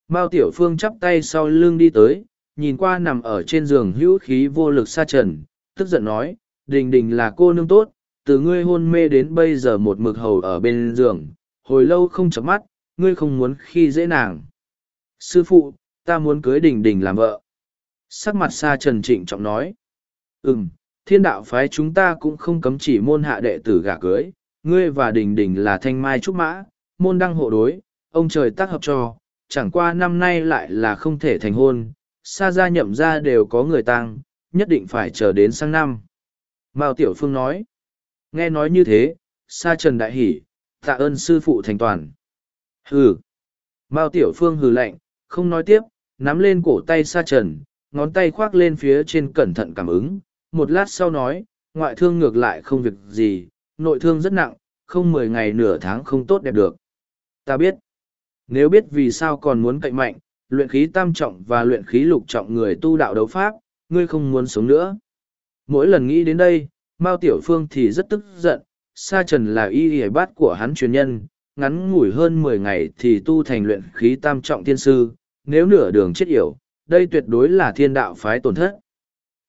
[SPEAKER 1] Mao Tiểu Phương chắp tay sau lưng đi tới, nhìn qua nằm ở trên giường hữu khí vô lực Sa Trần, tức giận nói, đình đình là cô nương tốt, từ ngươi hôn mê đến bây giờ một mực hầu ở bên giường, hồi lâu không chấm mắt, ngươi không muốn khi dễ nàng. Sư phụ, ta muốn cưới đình đình làm vợ. Sắc mặt Sa Trần trịnh trọng nói. Ừm, thiên đạo phái chúng ta cũng không cấm chỉ môn hạ đệ tử gả cưới, ngươi và đình đình là thanh mai trúc mã, môn đăng hộ đối, ông trời tác hợp cho, chẳng qua năm nay lại là không thể thành hôn, xa ra nhậm ra đều có người tăng, nhất định phải chờ đến sang năm. Mao Tiểu Phương nói, nghe nói như thế, sa trần đại hỉ, tạ ơn sư phụ thành toàn. Hừ. Mao Tiểu Phương hừ lạnh, không nói tiếp, nắm lên cổ tay sa trần, ngón tay khoác lên phía trên cẩn thận cảm ứng, một lát sau nói, ngoại thương ngược lại không việc gì, nội thương rất nặng, không mười ngày nửa tháng không tốt đẹp được. Ta biết, nếu biết vì sao còn muốn cậy mạnh, luyện khí tam trọng và luyện khí lục trọng người tu đạo đấu pháp, ngươi không muốn sống nữa. Mỗi lần nghĩ đến đây, Mao Tiểu Phương thì rất tức giận, Sa Trần là y y bát của hắn truyền nhân, ngắn ngủi hơn mười ngày thì tu thành luyện khí tam trọng tiên sư, nếu nửa đường chết yểu, đây tuyệt đối là thiên đạo phái tổn thất.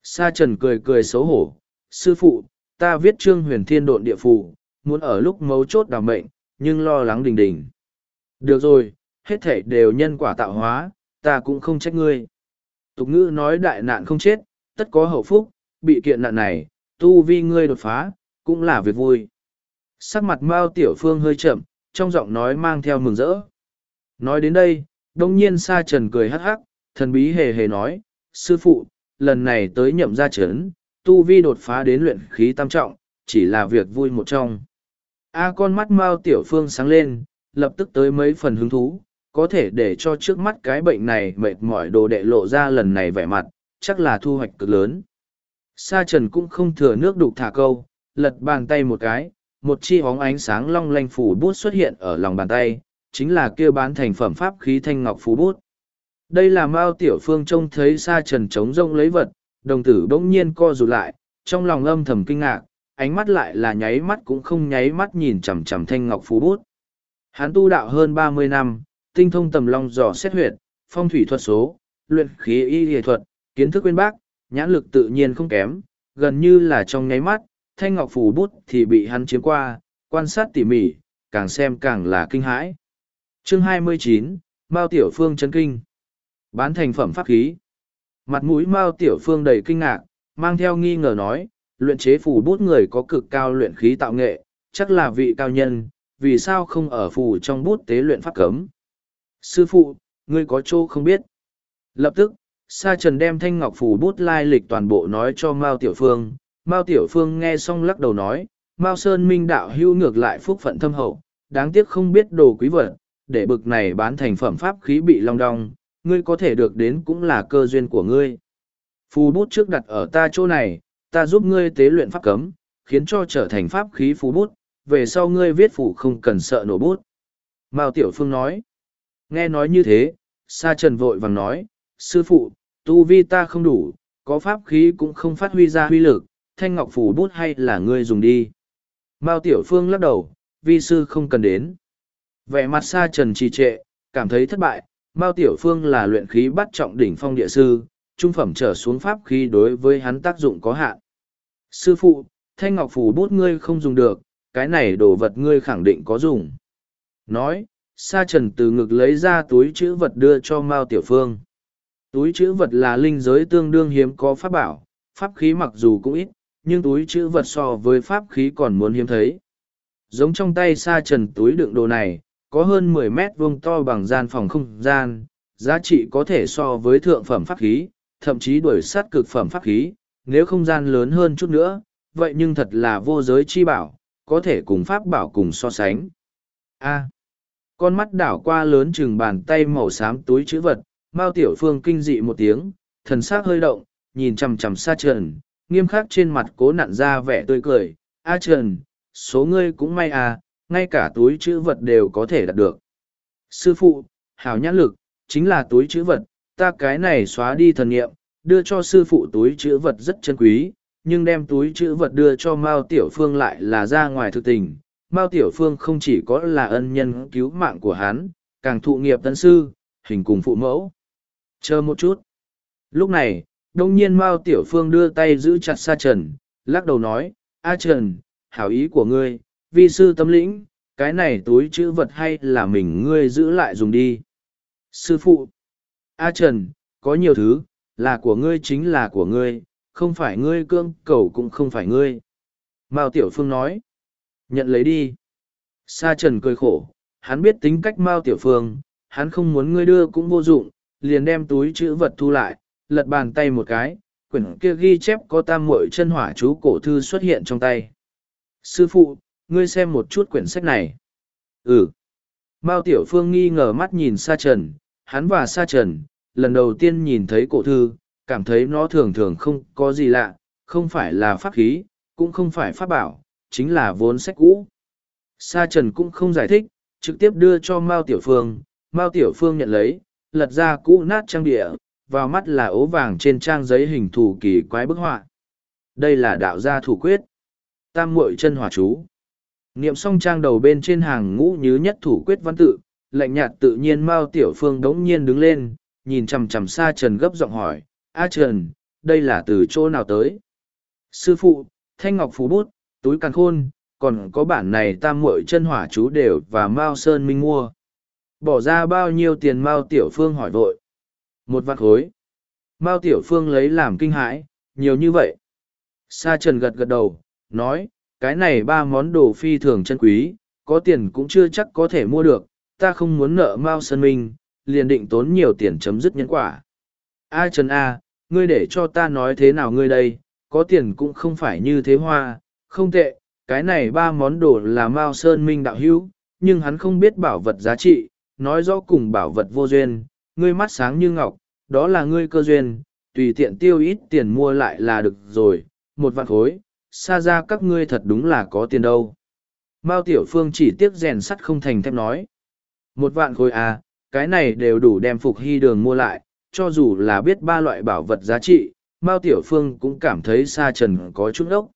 [SPEAKER 1] Sa Trần cười cười xấu hổ, sư phụ, ta viết trương huyền thiên độn địa phù, muốn ở lúc mấu chốt đào mệnh, nhưng lo lắng đình đình. Được rồi, hết thể đều nhân quả tạo hóa, ta cũng không trách ngươi. Tục ngữ nói đại nạn không chết, tất có hậu phúc, bị kiện nạn này, tu vi ngươi đột phá, cũng là việc vui. Sắc mặt Mao Tiểu Phương hơi chậm, trong giọng nói mang theo mừng rỡ. Nói đến đây, đông nhiên Sa Trần cười hắc hắc, thần bí hề hề nói, sư phụ, lần này tới nhậm gia chấn, tu vi đột phá đến luyện khí tam trọng, chỉ là việc vui một trong. A con mắt Mao Tiểu Phương sáng lên, lập tức tới mấy phần hứng thú, có thể để cho trước mắt cái bệnh này mệt mỏi đồ đệ lộ ra lần này vẻ mặt, chắc là thu hoạch cực lớn. Sa trần cũng không thừa nước đục thả câu, lật bàn tay một cái, một chi hóng ánh sáng long lanh phủ bút xuất hiện ở lòng bàn tay, chính là kia bán thành phẩm pháp khí thanh ngọc phủ bút. Đây là Mao Tiểu Phương trông thấy Sa Trần trống rông lấy vật, đồng tử bỗng nhiên co rụt lại, trong lòng âm thầm kinh ngạc, ánh mắt lại là nháy mắt cũng không nháy mắt nhìn chằm chằm thanh ngọc phú bút. Hắn tu đạo hơn ba mươi năm, tinh thông tầm long dò xét huyệt, phong thủy thuật số, luyện khí y y thuật, kiến thức uyên bác, nhãn lực tự nhiên không kém, gần như là trong nháy mắt, thanh ngọc phù bút thì bị hắn chiếm qua, quan sát tỉ mỉ, càng xem càng là kinh hãi. Chương 29, Mao Tiểu Phương chấn kinh. Bán thành phẩm pháp khí. Mặt mũi Mao Tiểu Phương đầy kinh ngạc, mang theo nghi ngờ nói, luyện chế phù bút người có cực cao luyện khí tạo nghệ, chắc là vị cao nhân, vì sao không ở phù trong bút tế luyện pháp cấm. Sư phụ, ngươi có chỗ không biết. Lập tức, Sa Trần đem thanh ngọc phù bút lai lịch toàn bộ nói cho Mao Tiểu Phương. Mao Tiểu Phương nghe xong lắc đầu nói, Mao Sơn Minh đạo hưu ngược lại phúc phận thâm hậu, đáng tiếc không biết đồ quý vật, để bực này bán thành phẩm pháp khí bị long đong, ngươi có thể được đến cũng là cơ duyên của ngươi. Phù bút trước đặt ở ta chỗ này, ta giúp ngươi tế luyện pháp cấm, khiến cho trở thành pháp khí phù bút, về sau ngươi viết phủ không cần sợ nổ bút. Mao Tiểu Phương nói, nghe nói như thế, Sa Trần vội vàng nói, sư phụ, tu vi ta không đủ, có pháp khí cũng không phát huy ra huy lực, thanh ngọc phủ bút hay là ngươi dùng đi. Mao Tiểu Phương lắc đầu, vi sư không cần đến. Vẻ mặt Sa Trần trì trệ, cảm thấy thất bại, Mao Tiểu Phương là luyện khí bắt trọng đỉnh phong địa sư, trung phẩm trở xuống pháp khí đối với hắn tác dụng có hạn. Sư phụ, thanh ngọc phủ bút ngươi không dùng được, cái này đồ vật ngươi khẳng định có dùng. Nói, Sa Trần từ ngực lấy ra túi chữ vật đưa cho Mao Tiểu Phương. Túi chữ vật là linh giới tương đương hiếm có pháp bảo, pháp khí mặc dù cũng ít, nhưng túi chữ vật so với pháp khí còn muốn hiếm thấy. Giống trong tay Sa Trần túi đựng đồ này, có hơn mười mét vuông to bằng gian phòng không gian, giá trị có thể so với thượng phẩm pháp khí, thậm chí đuổi sát cực phẩm pháp khí, nếu không gian lớn hơn chút nữa, vậy nhưng thật là vô giới chi bảo, có thể cùng pháp bảo cùng so sánh. A. con mắt đảo qua lớn chừng bàn tay màu xám túi chữ vật, Mao Tiểu Phương kinh dị một tiếng, thần sắc hơi động, nhìn chằm chằm Sa Trần, nghiêm khắc trên mặt cố nặn ra vẻ tươi cười, "A Trần, số ngươi cũng may à, ngay cả túi chữ vật đều có thể đạt được." "Sư phụ, hảo nhãn lực, chính là túi chữ vật, ta cái này xóa đi thần nghiệm, đưa cho sư phụ túi chữ vật rất chân quý, nhưng đem túi chữ vật đưa cho Mao Tiểu Phương lại là ra ngoài thực tình. Mao Tiểu Phương không chỉ có là ân nhân cứu mạng của hắn, càng thụ nghiệp tân sư, hình cùng phụ mẫu. Chờ một chút. Lúc này, đông nhiên Mao Tiểu Phương đưa tay giữ chặt Sa Trần, lắc đầu nói, A Trần, hảo ý của ngươi, vi sư tâm lĩnh, cái này túi chữ vật hay là mình ngươi giữ lại dùng đi. Sư phụ, A Trần, có nhiều thứ, là của ngươi chính là của ngươi, không phải ngươi cương cầu cũng không phải ngươi. Mao Tiểu Phương nói, nhận lấy đi. Sa Trần cười khổ, hắn biết tính cách Mao Tiểu Phương, hắn không muốn ngươi đưa cũng vô dụng, liền đem túi chữ vật thu lại, lật bàn tay một cái, quyển kia ghi chép có tam muội chân hỏa chú cổ thư xuất hiện trong tay. Sư phụ, ngươi xem một chút quyển sách này. Ừ. Mao Tiểu Phương nghi ngờ mắt nhìn Sa Trần, hắn và Sa Trần, lần đầu tiên nhìn thấy cổ thư, cảm thấy nó thường thường không có gì lạ, không phải là pháp khí, cũng không phải pháp bảo, chính là vốn sách cũ. Sa Trần cũng không giải thích, trực tiếp đưa cho Mao Tiểu Phương, Mao Tiểu Phương nhận lấy, lật ra cũ nát trang địa, vào mắt là ố vàng trên trang giấy hình thù kỳ quái bức họa. Đây là đạo gia thủ quyết. Tam muội chân hỏa chú. Niệm xong trang đầu bên trên hàng ngũ như nhất thủ quyết văn tự, lạnh nhạt tự nhiên Mao Tiểu Phương đống nhiên đứng lên, nhìn chằm chằm xa Trần gấp giọng hỏi, A Trần, đây là từ chỗ nào tới? Sư phụ, Thanh Ngọc Phú Bút, túi càng khôn, còn có bản này tam muội chân hỏa chú đều và Mao Sơn Minh mua. Bỏ ra bao nhiêu tiền Mao Tiểu Phương hỏi vội. Một vạn khối. Mao Tiểu Phương lấy làm kinh hãi, nhiều như vậy. Sa Trần gật gật đầu, nói, cái này ba món đồ phi thường chân quý, có tiền cũng chưa chắc có thể mua được, ta không muốn nợ Mao Sơn Minh, liền định tốn nhiều tiền chấm dứt nhân quả. A Trần A, ngươi để cho ta nói thế nào ngươi đây, có tiền cũng không phải như thế hoa, không tệ, cái này ba món đồ là Mao Sơn Minh đạo hữu, nhưng hắn không biết bảo vật giá trị, nói rõ cùng bảo vật vô duyên, ngươi mắt sáng như ngọc, đó là ngươi cơ duyên, tùy tiện tiêu ít tiền mua lại là được rồi, một vạn khối, xa ra các ngươi thật đúng là có tiền đâu. Mao Tiểu Phương chỉ tiếc rèn sắt không thành thép nói. Một vạn khối à, cái này đều đủ đem phục hy đường mua lại, cho dù là biết ba loại bảo vật giá trị, Mao Tiểu Phương cũng cảm thấy Sa Trần có chút ốc.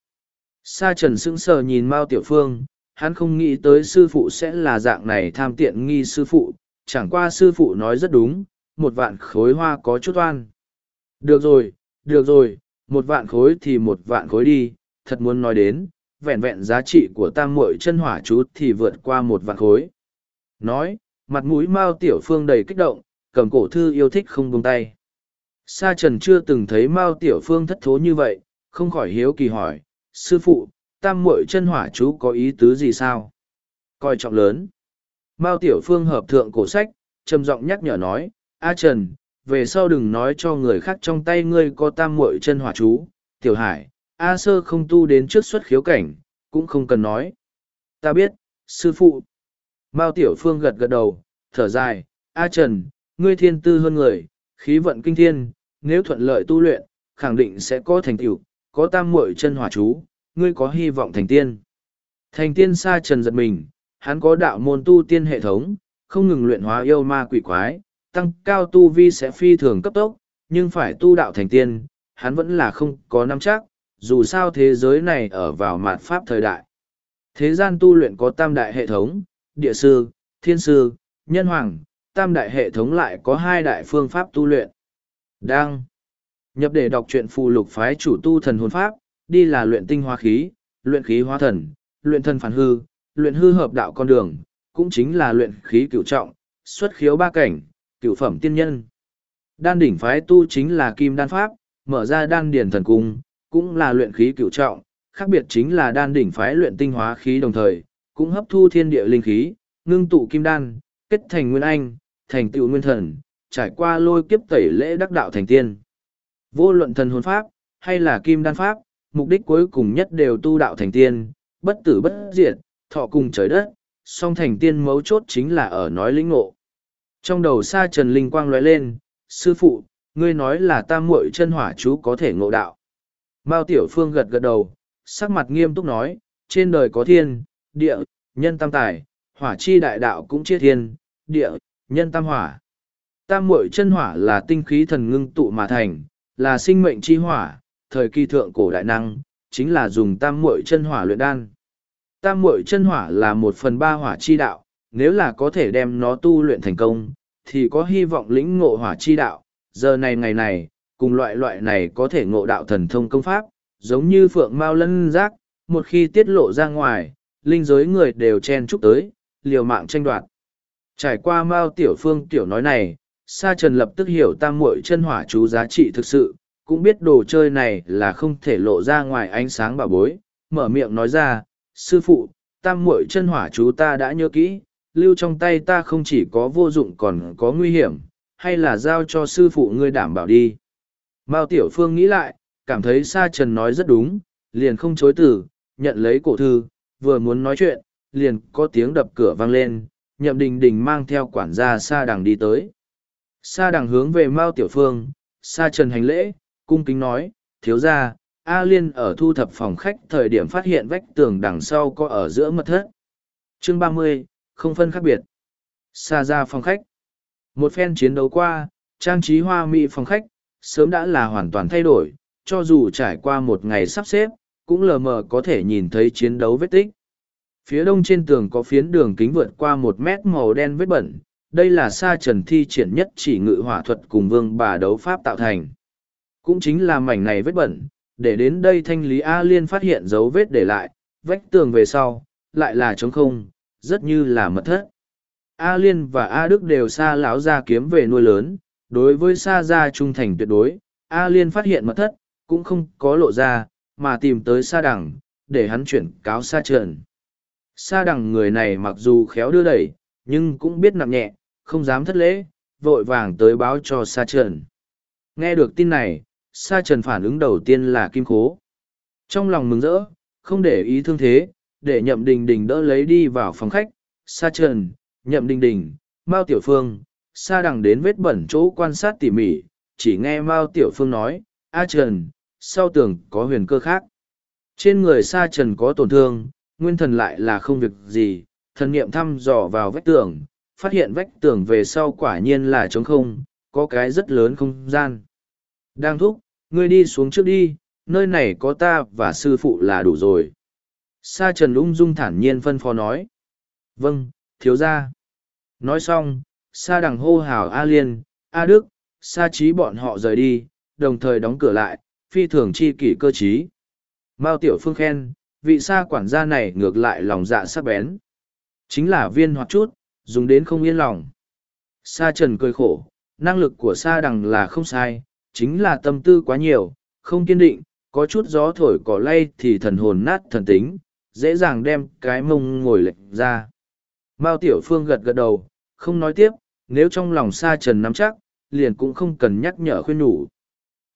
[SPEAKER 1] Sa Trần sững sờ nhìn Mao Tiểu Phương, hắn không nghĩ tới sư phụ sẽ là dạng này tham tiện nghi sư phụ, chẳng qua sư phụ nói rất đúng, một vạn khối hoa có chút oan. Được rồi, được rồi, một vạn khối thì một vạn khối đi, thật muốn nói đến, vẹn vẹn giá trị của tam muội chân hỏa chú thì vượt qua một vạn khối. Nói, mặt mũi Mao Tiểu Phương đầy kích động, cầm cổ thư yêu thích không buông tay. Sa Trần chưa từng thấy Mao Tiểu Phương thất thố như vậy, không khỏi hiếu kỳ hỏi, sư phụ, tam muội chân hỏa chú có ý tứ gì sao? Coi trọng lớn. Mao Tiểu Phương hợp thượng cổ sách, trầm giọng nhắc nhở nói, A Trần, về sau đừng nói cho người khác trong tay ngươi có tam muội chân hỏa chú, Tiểu Hải, A Sơ không tu đến trước xuất khiếu cảnh, cũng không cần nói. Ta biết, sư phụ. Mao Tiểu Phương gật gật đầu, thở dài, A Trần, ngươi thiên tư hơn người, khí vận kinh thiên, nếu thuận lợi tu luyện, khẳng định sẽ có thành tựu, có tam muội chân hỏa chú, ngươi có hy vọng thành tiên. Thành tiên xa trần giật mình, hắn có đạo môn tu tiên hệ thống, không ngừng luyện hóa yêu ma quỷ quái, tăng cao tu vi sẽ phi thường cấp tốc, nhưng phải tu đạo thành tiên, hắn vẫn là không có nắm chắc, dù sao thế giới này ở vào mạt pháp thời đại. Thế gian tu luyện có tam đại hệ thống, địa sư, thiên sư, nhân hoàng, tam đại hệ thống lại có hai đại phương pháp tu luyện. Đang nhập để đọc truyện phù lục phái chủ tu thần hồn pháp, đi là luyện tinh hóa khí, luyện khí hóa thần, luyện thân phản hư, luyện hư hợp đạo con đường, cũng chính là luyện khí cửu trọng, xuất khiếu ba cảnh, cửu phẩm tiên nhân. Đan đỉnh phái tu chính là kim đan pháp, mở ra đan điển thần cung, cũng là luyện khí cửu trọng, khác biệt chính là đan đỉnh phái luyện tinh hóa khí đồng thời, cũng hấp thu thiên địa linh khí, ngưng tụ kim đan, kết thành nguyên anh, thành tựu nguyên thần, trải qua lôi kiếp tẩy lễ đắc đạo thành tiên. Vô luận thần hồn pháp, hay là kim đan pháp, mục đích cuối cùng nhất đều tu đạo thành tiên, bất tử bất diệt, thọ cùng trời đất, song thành tiên mấu chốt chính là ở nói lĩnh ngộ. Trong đầu sa trần linh quang lóe lên, sư phụ, ngươi nói là tam muội chân hỏa chú có thể ngộ đạo. Mao Tiểu Phương gật gật đầu, sắc mặt nghiêm túc nói, trên đời có thiên, địa, nhân tam tài, hỏa chi đại đạo cũng chia thiên, địa, nhân tam hỏa. Tam muội chân hỏa là tinh khí thần ngưng tụ mà thành, là sinh mệnh chi hỏa, thời kỳ thượng cổ đại năng, chính là dùng tam muội chân hỏa luyện đan. Tam muội chân hỏa là một phần ba hỏa chi đạo, nếu là có thể đem nó tu luyện thành công, thì có hy vọng lĩnh ngộ hỏa chi đạo. Giờ này ngày này, cùng loại loại này có thể ngộ đạo thần thông công pháp, giống như phượng mao lân giác, một khi tiết lộ ra ngoài, linh giới người đều chen chúc tới, liều mạng tranh đoạt. Trải qua mao tiểu phương tiểu nói này, Sa Trần lập tức hiểu tam muội chân hỏa chú giá trị thực sự, cũng biết đồ chơi này là không thể lộ ra ngoài ánh sáng bà bối, mở miệng nói ra, sư phụ, tam muội chân hỏa chú ta đã nhớ kỹ, lưu trong tay ta không chỉ có vô dụng còn có nguy hiểm, hay là giao cho sư phụ ngươi đảm bảo đi. Mao Tiểu Phương nghĩ lại, cảm thấy Sa Trần nói rất đúng, liền không chối từ, nhận lấy cổ thư, vừa muốn nói chuyện, liền có tiếng đập cửa vang lên, nhậm đình đình mang theo quản gia Sa Đằng đi tới. Sa Đằng hướng về Mao Tiểu Phương, Sa Trần hành lễ, cung kính nói, thiếu gia, A Liên ở thu thập phòng khách thời điểm phát hiện vách tường đằng sau có ở giữa mật thất. Chương ba mươi không phân khác biệt. Sa ra phòng khách. Một phen chiến đấu qua, trang trí hoa mỹ phòng khách, sớm đã là hoàn toàn thay đổi, cho dù trải qua một ngày sắp xếp, cũng lờ mờ có thể nhìn thấy chiến đấu vết tích. Phía đông trên tường có phiến đường kính vượt qua một mét màu đen vết bẩn, đây là sa trần thi triển nhất chỉ ngự hỏa thuật cùng vương bà đấu pháp tạo thành. Cũng chính là mảnh này vết bẩn, để đến đây thanh lý A Liên phát hiện dấu vết để lại, vách tường về sau, lại là trống không, rất như là mật thất. A Liên và A Đức đều xa lão ra kiếm về nuôi lớn, đối với xa gia trung thành tuyệt đối, A Liên phát hiện mật thất, cũng không có lộ ra, mà tìm tới sa đằng, để hắn chuyển cáo sa trần. Sa đằng người này mặc dù khéo đưa đẩy, nhưng cũng biết nặng nhẹ, không dám thất lễ, vội vàng tới báo cho sa trần. Nghe được tin này, sa trần phản ứng đầu tiên là kim khố. Trong lòng mừng rỡ, không để ý thương thế, để nhậm đình đình đỡ lấy đi vào phòng khách. Sa trần, nhậm đình đình, Mao Tiểu Phương, Sa đằng đến vết bẩn chỗ quan sát tỉ mỉ, chỉ nghe Mao Tiểu Phương nói, A Trần, sau tường có huyền cơ khác. Trên người Sa Trần có tổn thương, nguyên thần lại là không việc gì, thần niệm thăm dò vào vách tường, phát hiện vách tường về sau quả nhiên là trống không, có cái rất lớn không gian. Đang thúc, ngươi đi xuống trước đi, nơi này có ta và sư phụ là đủ rồi. Sa Trần ung dung thản nhiên phân phó nói. Vâng, thiếu gia. Nói xong, Sa đằng hô hào A Liên, A Đức, Sa trí bọn họ rời đi, đồng thời đóng cửa lại, phi thường chi kỷ cơ trí. Mao Tiểu Phương khen, vị Sa quản gia này ngược lại lòng dạ sắc bén. Chính là viên hoặc chút, dùng đến không yên lòng. Sa Trần cười khổ, năng lực của Sa đằng là không sai, chính là tâm tư quá nhiều, không kiên định, có chút gió thổi cỏ lay thì thần hồn nát thần tính, dễ dàng đem cái mông ngồi lệch ra. Mao Tiểu Phương gật gật đầu, không nói tiếp, nếu trong lòng Sa Trần nắm chắc, liền cũng không cần nhắc nhở khuyên nhủ.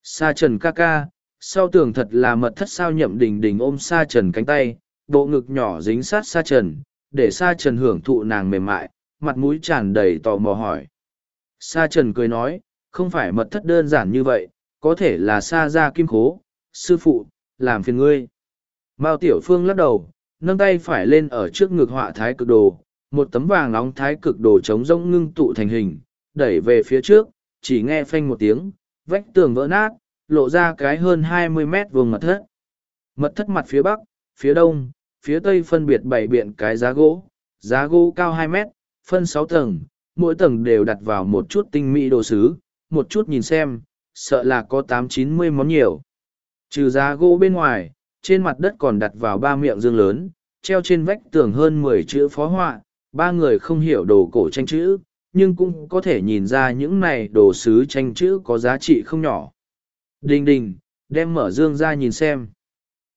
[SPEAKER 1] Sa Trần ca ca, sau tường thật là mật thất sao nhậm đình đình ôm Sa Trần cánh tay, bộ ngực nhỏ dính sát Sa Trần, để Sa Trần hưởng thụ nàng mềm mại, mặt mũi tràn đầy tò mò hỏi. Sa Trần cười nói, không phải mật thất đơn giản như vậy, có thể là Sa gia kim khố, sư phụ, làm phiền ngươi. Mao Tiểu Phương lắc đầu, nâng tay phải lên ở trước ngực họa thái cực đồ, một tấm vàng nóng thái cực đồ trống rỗng ngưng tụ thành hình, đẩy về phía trước, chỉ nghe phanh một tiếng, vách tường vỡ nát, lộ ra cái hơn hai mươi mét vuông mật thất. Mật thất mặt phía bắc, phía đông, phía tây phân biệt bảy biện cái giá gỗ, giá gỗ cao hai mét, phân sáu tầng, mỗi tầng đều đặt vào một chút tinh mỹ đồ sứ, một chút nhìn xem, sợ là có tám chín mươi món nhiều. Trừ giá gỗ bên ngoài, trên mặt đất còn đặt vào ba miệng dương lớn, treo trên vách tường hơn mười chữ phó họa, ba người không hiểu đồ cổ tranh chữ, nhưng cũng có thể nhìn ra những này đồ sứ tranh chữ có giá trị không nhỏ. Đình đình, đem mở dương ra nhìn xem.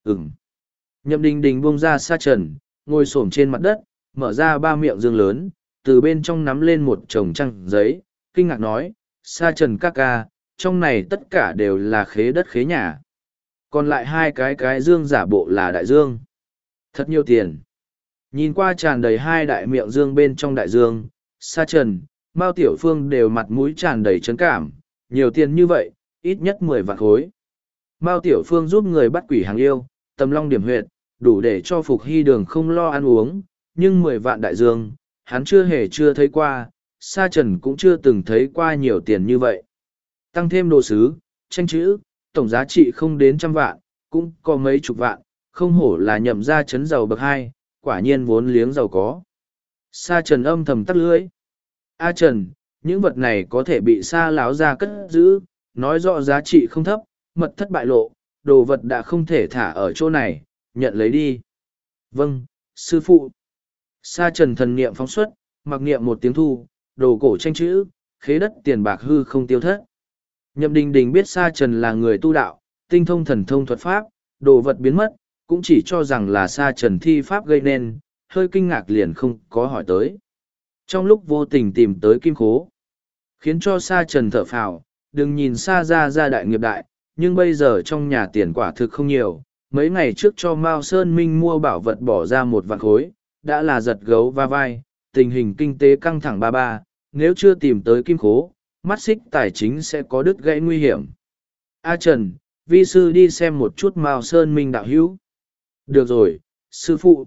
[SPEAKER 1] Ừm. Nhậm đình đình buông ra xa trần, ngồi xổm trên mặt đất, mở ra ba miệng dương lớn, từ bên trong nắm lên một chồng trăng giấy, kinh ngạc nói, sa trần ca ca, trong này tất cả đều là khế đất khế nhà. Còn lại hai cái cái dương giả bộ là đại dương. Thật nhiều tiền. Nhìn qua tràn đầy hai đại miệng dương bên trong đại dương, sa trần, Bao Tiểu Phương đều mặt mũi tràn đầy trấn cảm, nhiều tiền như vậy, ít nhất mười vạn khối. Mao Tiểu Phương giúp người bắt quỷ hàng yêu, tầm long điểm huyệt, đủ để cho Phục Hy Đường không lo ăn uống, nhưng mười vạn đại dương, hắn chưa hề chưa thấy qua, Sa Trần cũng chưa từng thấy qua nhiều tiền như vậy. Tăng thêm đồ sứ, tranh chữ, tổng giá trị không đến trăm vạn, cũng có mấy chục vạn, không hổ là nhậm ra chấn giàu bậc hai, quả nhiên vốn liếng giàu có. Sa Trần âm thầm tắt lưỡi. A Trần, những vật này có thể bị Sa lão gia cất giữ, nói rõ giá trị không thấp, mật thất bại lộ, đồ vật đã không thể thả ở chỗ này, nhận lấy đi. Vâng, sư phụ. Sa Trần thần niệm phóng xuất, mặc niệm một tiếng thu, đồ cổ tranh chữ, khế đất tiền bạc hư không tiêu thất. Nhậm Đình Đình biết Sa Trần là người tu đạo, tinh thông thần thông thuật pháp, đồ vật biến mất, cũng chỉ cho rằng là Sa Trần thi pháp gây nên, hơi kinh ngạc liền không có hỏi tới. Trong lúc vô tình tìm tới kim khố, khiến cho Sa Trần thở phào, đừng nhìn xa ra ra đại nghiệp đại, nhưng bây giờ trong nhà tiền quả thực không nhiều. Mấy ngày trước cho Mao Sơn Minh mua bảo vật bỏ ra một vạn khối, đã là giật gấu va vai, tình hình kinh tế căng thẳng ba ba, nếu chưa tìm tới kim khố, mắt xích tài chính sẽ có đứt gãy nguy hiểm. A Trần, vi sư đi xem một chút Mao Sơn Minh đạo hữu. Được rồi, sư phụ.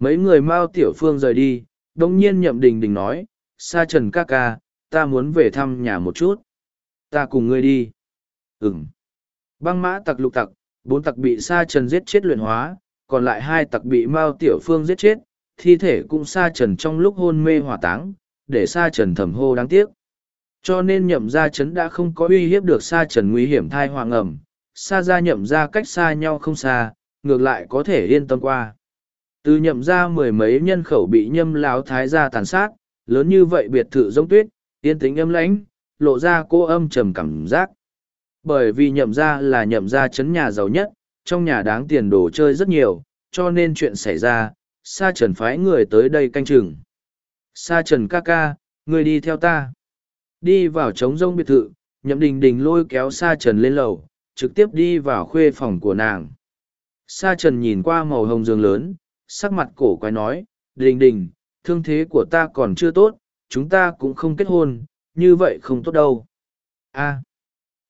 [SPEAKER 1] Mấy người Mao Tiểu Phương rời đi, đồng nhiên nhậm đình đình nói, Sa Trần ca ca, ta muốn về thăm nhà một chút. Ta cùng ngươi đi. Ừm. Băng mã tặc lục tặc, bốn tặc bị Sa Trần giết chết luyện hóa, còn lại hai tặc bị Mao Tiểu Phương giết chết, thi thể cũng Sa Trần trong lúc hôn mê hỏa táng, để Sa Trần thầm hô đáng tiếc. Cho nên nhậm gia trấn đã không có uy hiếp được Sa Trần nguy hiểm thai hoàng ẩm, Sa gia nhậm gia cách xa nhau không xa, ngược lại có thể yên tâm qua. Từ nhậm gia mười mấy nhân khẩu bị nhâm láo thái gia tàn sát, lớn như vậy biệt thự giống tuyết, yên tĩnh âm lãnh, lộ ra cô âm trầm cảm giác. Bởi vì nhậm ra là nhậm ra chấn nhà giàu nhất, trong nhà đáng tiền đồ chơi rất nhiều, cho nên chuyện xảy ra, Sa Trần phái người tới đây canh chừng. Sa Trần ca ca, người đi theo ta. Đi vào trống rông biệt thự, nhậm đình đình lôi kéo Sa Trần lên lầu, trực tiếp đi vào khuê phòng của nàng. Sa Trần nhìn qua màu hồng giường lớn, sắc mặt cổ quái nói, đình đình, thương thế của ta còn chưa tốt, chúng ta cũng không kết hôn, như vậy không tốt đâu. A.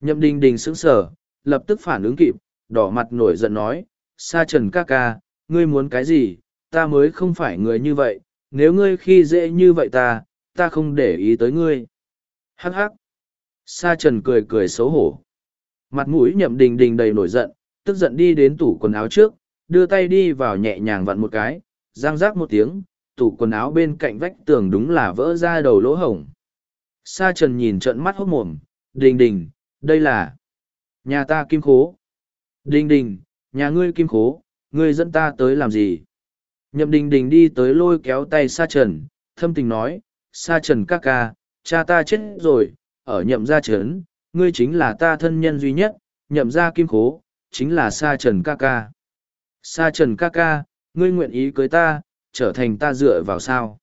[SPEAKER 1] Nhậm đình đình sững sờ, lập tức phản ứng kịp, đỏ mặt nổi giận nói, sa trần ca ca, ngươi muốn cái gì, ta mới không phải người như vậy, nếu ngươi khi dễ như vậy ta, ta không để ý tới ngươi. Hắc hắc. Sa trần cười cười xấu hổ. Mặt mũi nhậm đình đình đầy nổi giận, tức giận đi đến tủ quần áo trước, đưa tay đi vào nhẹ nhàng vặn một cái, giang rác một tiếng, tủ quần áo bên cạnh vách tường đúng là vỡ ra đầu lỗ hổng. Sa trần nhìn trận mắt hốt mồm, đình đình, đây là nhà ta kim khố. Đình đình, nhà ngươi kim khố, ngươi dẫn ta tới làm gì? Nhậm đình đình đi tới lôi kéo tay sa trần, thâm tình nói, sa trần ca ca, cha ta chết rồi, ở nhậm gia trấn, ngươi chính là ta thân nhân duy nhất, nhậm gia kim khố, chính là sa trần ca ca. Sa trần ca ca, ngươi nguyện ý cưới ta, trở thành ta dựa vào sao.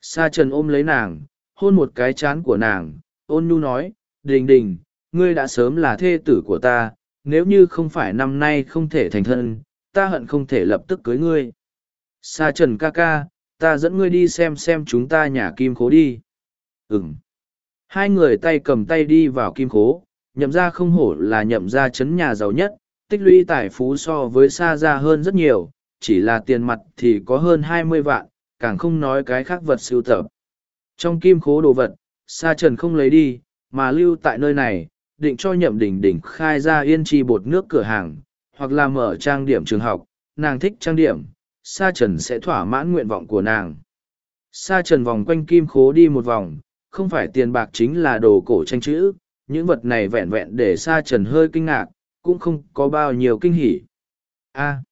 [SPEAKER 1] Sa trần ôm lấy nàng, hôn một cái chán của nàng, ôn nhu nói, đình đình, ngươi đã sớm là thê tử của ta, nếu như không phải năm nay không thể thành thân, ta hận không thể lập tức cưới ngươi. Sa trần ca ca, ta dẫn ngươi đi xem xem chúng ta nhà kim khố đi. Ừm. Hai người tay cầm tay đi vào kim khố, nhậm ra không hổ là nhậm ra chấn nhà giàu nhất, tích lũy tài phú so với xa ra hơn rất nhiều, chỉ là tiền mặt thì có hơn hai mươi vạn, càng không nói cái khác vật sưu tập. Trong kim khố đồ vật, Sa Trần không lấy đi, mà lưu tại nơi này, định cho nhậm đỉnh đỉnh khai ra yên chi bột nước cửa hàng, hoặc là mở trang điểm trường học, nàng thích trang điểm, Sa Trần sẽ thỏa mãn nguyện vọng của nàng. Sa Trần vòng quanh kim khố đi một vòng, không phải tiền bạc chính là đồ cổ tranh chữ, những vật này vẹn vẹn để Sa Trần hơi kinh ngạc, cũng không có bao nhiêu kinh hỉ. A.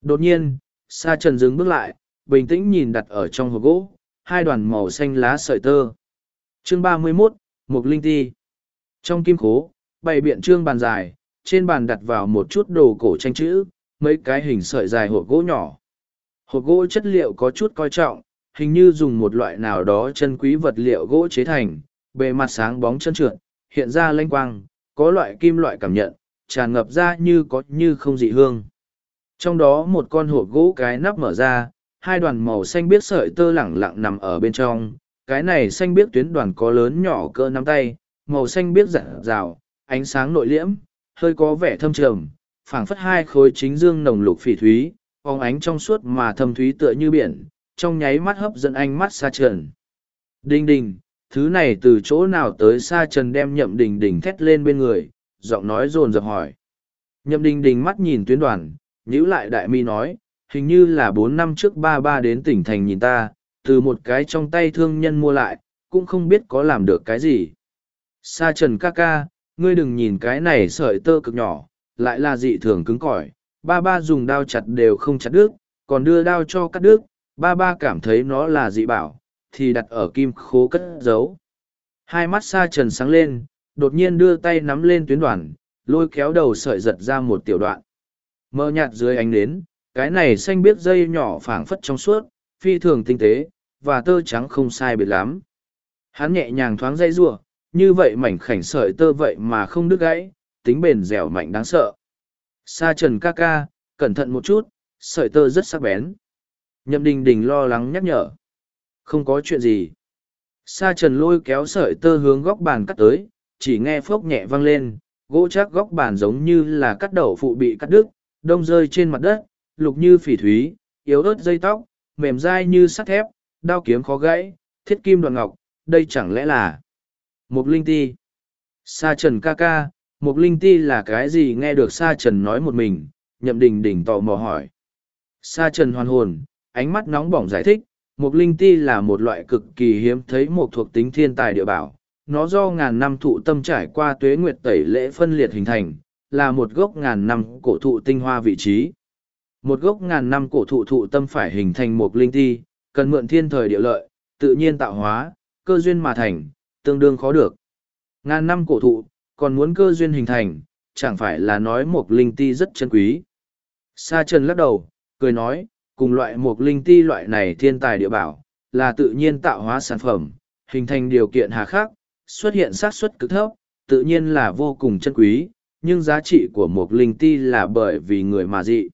[SPEAKER 1] Đột nhiên, Sa Trần dừng bước lại, bình tĩnh nhìn đặt ở trong hộp gỗ, hai đoàn màu xanh lá sợi tơ. Chương ba mươi 31, Mục Linh Ti. Trong kim khố, bày biện trương bàn dài, trên bàn đặt vào một chút đồ cổ tranh chữ, mấy cái hình sợi dài hộp gỗ nhỏ. Hộp gỗ chất liệu có chút coi trọng, hình như dùng một loại nào đó chân quý vật liệu gỗ chế thành, bề mặt sáng bóng chân trượt, hiện ra lanh quang, có loại kim loại cảm nhận, tràn ngập ra như có như không dị hương. Trong đó một con hộp gỗ cái nắp mở ra, hai đoàn màu xanh biếc sợi tơ lẳng lặng nằm ở bên trong. Cái này xanh biếc tuyến đoàn có lớn nhỏ cỡ nắm tay, màu xanh biếc rạng rào, ánh sáng nội liễm, hơi có vẻ thâm trầm, phảng phất hai khối chính dương nồng lục phỉ thúy, phóng ánh trong suốt mà thâm thúy tựa như biển, trong nháy mắt hấp dẫn ánh mắt xa trần. Đinh đình, thứ này từ chỗ nào tới xa trần đem nhậm đình đình thét lên bên người, giọng nói rồn rập hỏi. Nhậm đình đình mắt nhìn tuyến đoàn, nhữ lại đại mi nói, hình như là bốn năm trước ba ba đến tỉnh thành nhìn ta, từ một cái trong tay thương nhân mua lại, cũng không biết có làm được cái gì. Sa trần ca ca, ngươi đừng nhìn cái này sợi tơ cực nhỏ, lại là dị thường cứng cỏi, ba ba dùng đao chặt đều không chặt đứt, còn đưa đao cho cắt đứt, ba ba cảm thấy nó là dị bảo, thì đặt ở kim khố cất giấu. Hai mắt sa trần sáng lên, đột nhiên đưa tay nắm lên tuyến đoàn, lôi kéo đầu sợi giật ra một tiểu đoạn. Mơ nhạt dưới ánh nến, cái này xanh biết dây nhỏ phảng phất trong suốt, phi thường tinh tế, và tơ trắng không sai biệt lắm. Hắn nhẹ nhàng thoáng dây rua, như vậy mảnh khảnh sợi tơ vậy mà không đứt gãy, tính bền dẻo mạnh đáng sợ. Sa trần ca ca, cẩn thận một chút, sợi tơ rất sắc bén. Nhậm đình đình lo lắng nhắc nhở. Không có chuyện gì. Sa trần lôi kéo sợi tơ hướng góc bàn cắt tới, chỉ nghe phốc nhẹ vang lên, gỗ chắc góc bàn giống như là cắt đầu phụ bị cắt đứt, đông rơi trên mặt đất, lục như phỉ thúy, yếu ớt dây tóc, mềm dai như sắt thép, đao kiếm khó gãy, thiết kim đoạn ngọc, đây chẳng lẽ là một linh ti. Sa trần ca ca, một linh ti là cái gì nghe được sa trần nói một mình, nhậm đình đỉnh tò mò hỏi. Sa trần hoàn hồn, ánh mắt nóng bỏng giải thích, một linh ti là một loại cực kỳ hiếm thấy một thuộc tính thiên tài địa bảo. Nó do ngàn năm thụ tâm trải qua tuế nguyệt tẩy lễ phân liệt hình thành, là một gốc ngàn năm cổ thụ tinh hoa vị trí. Một gốc ngàn năm cổ thụ thụ tâm phải hình thành một linh ti, cần mượn thiên thời địa lợi, tự nhiên tạo hóa, cơ duyên mà thành, tương đương khó được. Ngàn năm cổ thụ, còn muốn cơ duyên hình thành, chẳng phải là nói một linh ti rất chân quý. Sa Trần lắc đầu, cười nói, cùng loại một linh ti loại này thiên tài địa bảo, là tự nhiên tạo hóa sản phẩm, hình thành điều kiện hà khắc, xuất hiện xác suất cực thấp, tự nhiên là vô cùng chân quý, nhưng giá trị của một linh ti là bởi vì người mà dị.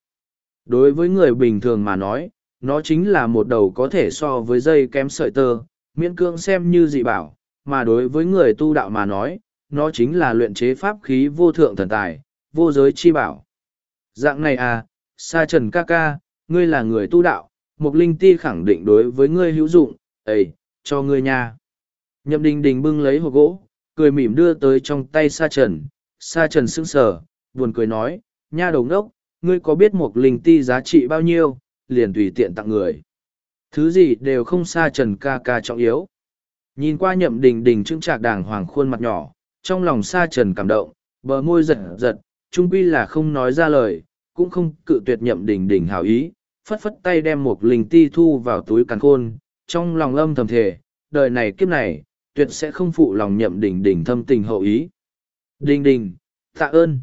[SPEAKER 1] Đối với người bình thường mà nói, nó chính là một đầu có thể so với dây kém sợi tơ, miễn cưỡng xem như dị bảo, mà đối với người tu đạo mà nói, nó chính là luyện chế pháp khí vô thượng thần tài, vô giới chi bảo. Dạng này à, sa trần ca ca, ngươi là người tu đạo, Mục Linh Ti khẳng định đối với ngươi hữu dụng, ấy, cho ngươi nha. Nhậm đình đình bưng lấy hộp gỗ, cười mỉm đưa tới trong tay sa trần, sa trần sững sờ, buồn cười nói, nha đầu ngốc, ngươi có biết một Linh Ti giá trị bao nhiêu, liền tùy tiện tặng người. Thứ gì đều không xa trần ca ca trọng yếu. Nhìn qua nhậm đình đình trưng trạc đàng hoàng khuôn mặt nhỏ, trong lòng sa trần cảm động, bờ môi giật giật, trung quy là không nói ra lời, cũng không cự tuyệt nhậm đình đình hảo ý, phất phất tay đem một linh ti thu vào túi càn khôn, trong lòng âm thầm thề, đời này kiếp này, tuyệt sẽ không phụ lòng nhậm đình đình thâm tình hậu ý. Đình đình, tạ ơn.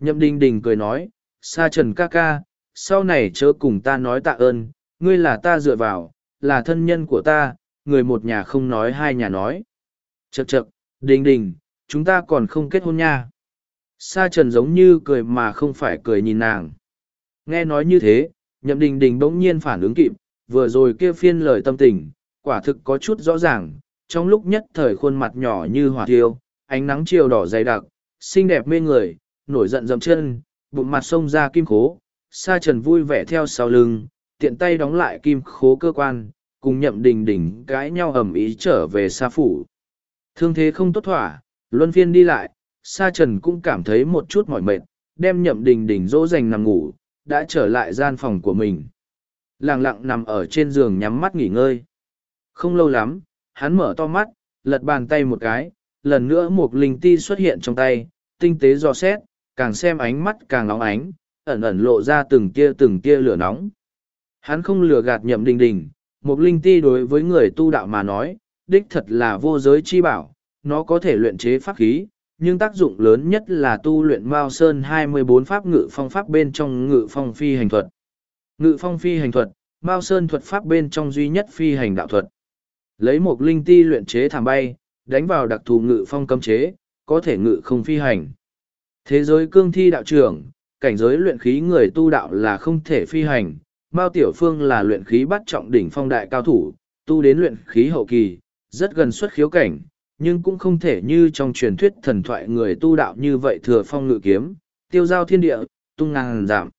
[SPEAKER 1] Nhậm đình đình cười nói, sa trần ca ca, sau này chớ cùng ta nói tạ ơn, ngươi là ta dựa vào, là thân nhân của ta, người một nhà không nói hai nhà nói. Chậc chậc, đình đình, chúng ta còn không kết hôn nha. Sa trần giống như cười mà không phải cười nhìn nàng. Nghe nói như thế, nhậm đình đình bỗng nhiên phản ứng kịp, vừa rồi kia phiên lời tâm tình, quả thực có chút rõ ràng, trong lúc nhất thời khuôn mặt nhỏ như hỏa thiêu, ánh nắng chiều đỏ dày đặc, xinh đẹp mê người, nổi giận dầm chân, bụng mặt sông ra kim khố, sa trần vui vẻ theo sau lưng, tiện tay đóng lại kim khố cơ quan, cùng nhậm đình đình cãi nhau ầm ý trở về Sa phủ. Thương thế không tốt thỏa, luân phiên đi lại, sa trần cũng cảm thấy một chút mỏi mệt, đem nhậm đình đình dỗ dành nằm ngủ, đã trở lại gian phòng của mình. Lặng lặng nằm ở trên giường nhắm mắt nghỉ ngơi. Không lâu lắm, hắn mở to mắt, lật bàn tay một cái, lần nữa một linh ti xuất hiện trong tay, tinh tế dò xét, càng xem ánh mắt càng nóng ánh, ẩn ẩn lộ ra từng tia từng tia lửa nóng. Hắn không lừa gạt nhậm đình đình, một linh ti đối với người tu đạo mà nói, đích thật là vô giới chi bảo, nó có thể luyện chế pháp khí, nhưng tác dụng lớn nhất là tu luyện Mao Sơn 24 pháp ngự phong pháp bên trong ngự phong phi hành thuật. Ngự phong phi hành thuật, Mao Sơn thuật pháp bên trong duy nhất phi hành đạo thuật. Lấy một linh ti luyện chế thảm bay, đánh vào đặc thù ngự phong cấm chế, có thể ngự không phi hành. Thế giới cương thi đạo trưởng, cảnh giới luyện khí người tu đạo là không thể phi hành. Mao Tiểu Phương là luyện khí bắt trọng đỉnh phong đại cao thủ, tu đến luyện khí hậu kỳ, rất gần xuất khiếu cảnh, nhưng cũng không thể như trong truyền thuyết thần thoại người tu đạo như vậy thừa phong ngự kiếm, tiêu giao thiên địa, tung ngang giảm.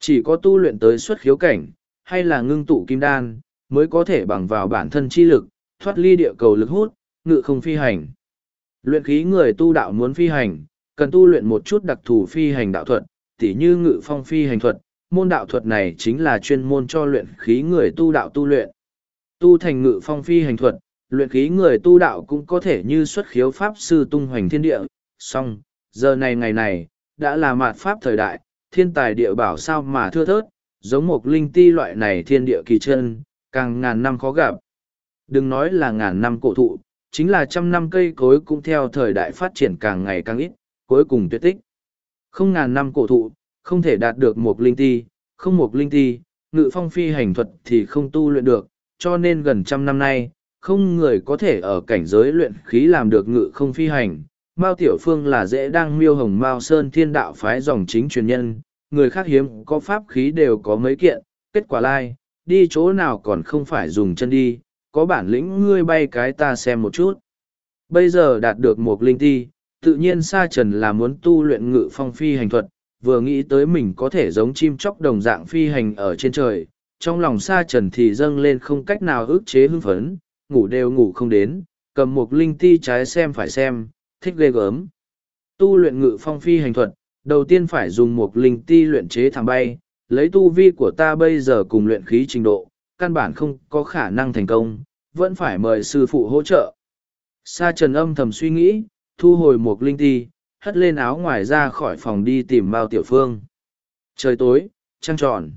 [SPEAKER 1] Chỉ có tu luyện tới xuất khiếu cảnh, hay là ngưng tụ kim đan, mới có thể bằng vào bản thân chi lực, thoát ly địa cầu lực hút, ngự không phi hành. Luyện khí người tu đạo muốn phi hành, cần tu luyện một chút đặc thù phi hành đạo thuật, tỉ như ngự phong phi hành thuật, môn đạo thuật này chính là chuyên môn cho luyện khí người tu đạo tu luyện. Tu thành ngự phong phi hành thuật, luyện khí người tu đạo cũng có thể như xuất khiếu pháp sư tung hoành thiên địa, song, giờ này ngày này, đã là mạt pháp thời đại, thiên tài địa bảo sao mà thưa thớt, giống một linh ti loại này thiên địa kỳ chân, càng ngàn năm khó gặp. Đừng nói là ngàn năm cổ thụ, chính là trăm năm cây cối cũng theo thời đại phát triển càng ngày càng ít, cuối cùng tuyệt tích. Không ngàn năm cổ thụ, không thể đạt được một linh ti, không một linh ti, ngự phong phi hành thuật thì không tu luyện được, cho nên gần trăm năm nay, không người có thể ở cảnh giới luyện khí làm được ngự không phi hành. Mao Tiểu Phương là dễ đang miêu hồng Mao Sơn thiên đạo phái dòng chính truyền nhân, người khác hiếm có pháp khí đều có mấy kiện, kết quả lai, đi chỗ nào còn không phải dùng chân đi, có bản lĩnh ngươi bay cái ta xem một chút. Bây giờ đạt được một linh ti, tự nhiên Sa Trần là muốn tu luyện ngự phong phi hành thuật, vừa nghĩ tới mình có thể giống chim chóc đồng dạng phi hành ở trên trời, trong lòng Sa Trần thì dâng lên không cách nào ức chế hưng phấn, ngủ đều ngủ không đến, cầm một linh ti trái xem phải xem, thích ghê gớm. Tu luyện ngự phong phi hành thuật, đầu tiên phải dùng một linh ti luyện chế thẳng bay, lấy tu vi của ta bây giờ cùng luyện khí trình độ, căn bản không có khả năng thành công, vẫn phải mời sư phụ hỗ trợ. Sa trần âm thầm suy nghĩ, thu hồi một linh ti, hất lên áo ngoài ra khỏi phòng đi tìm Mao Tiểu Phương. Trời tối, trăng tròn.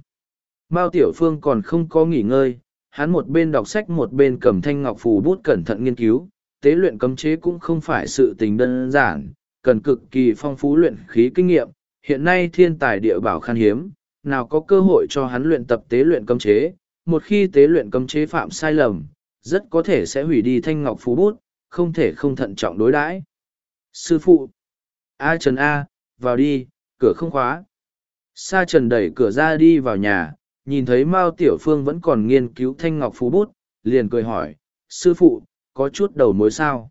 [SPEAKER 1] Mao Tiểu Phương còn không có nghỉ ngơi, hắn một bên đọc sách một bên cầm thanh ngọc phù bút cẩn thận nghiên cứu, tế luyện cấm chế cũng không phải sự tình đơn giản, cần cực kỳ phong phú luyện khí kinh nghiệm, hiện nay thiên tài địa bảo khan hiếm, nào có cơ hội cho hắn luyện tập tế luyện cấm chế, một khi tế luyện cấm chế phạm sai lầm, rất có thể sẽ hủy đi thanh ngọc phù bút, không thể không thận trọng đối đãi. Sư phụ! A Trần A, vào đi, cửa không khóa. Sa Trần đẩy cửa ra đi vào nhà, nhìn thấy Mao Tiểu Phương vẫn còn nghiên cứu thanh ngọc phú bút, liền cười hỏi, sư phụ, có chút đầu mối sao?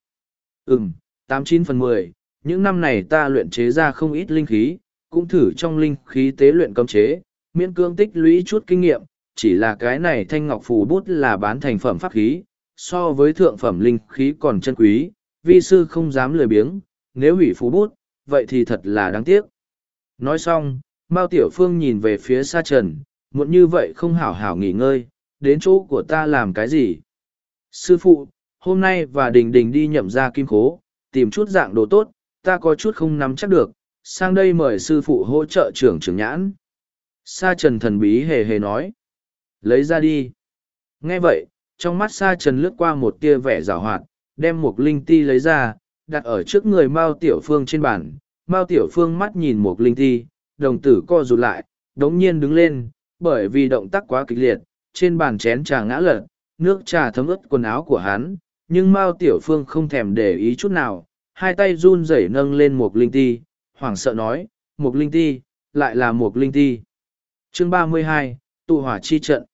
[SPEAKER 1] Ừm, tám chín phần mười những năm này ta luyện chế ra không ít linh khí, cũng thử trong linh khí tế luyện cấm chế, miễn cương tích lũy chút kinh nghiệm, chỉ là cái này thanh ngọc phù bút là bán thành phẩm pháp khí, so với thượng phẩm linh khí còn chân quý, vi sư không dám lười biếng, nếu hủy phú bút, vậy thì thật là đáng tiếc. Nói xong, Mao Tiểu Phương nhìn về phía xa Trần, muộn như vậy không hảo hảo nghỉ ngơi, đến chỗ của ta làm cái gì? Sư phụ, hôm nay và Đình Đình đi nhậm ra kim khố, tìm chút dạng đồ tốt, ta có chút không nắm chắc được, sang đây mời sư phụ hỗ trợ trưởng trưởng nhãn. Sa Trần thần bí hề hề nói. Lấy ra đi. Nghe vậy, trong mắt Sa Trần lướt qua một tia vẻ rào hoạt, đem một linh ti lấy ra, đặt ở trước người Mao Tiểu Phương trên bàn. Mao Tiểu Phương mắt nhìn một linh thi, đồng tử co rụt lại, đống nhiên đứng lên, bởi vì động tác quá kịch liệt, trên bàn chén trà ngã lật, nước trà thấm ướt quần áo của hắn, nhưng Mao Tiểu Phương không thèm để ý chút nào, hai tay run rẩy nâng lên một linh ti, hoảng sợ nói, một linh ti, lại là một linh ti. Chương ba mươi hai, tụ hỏa chi trận.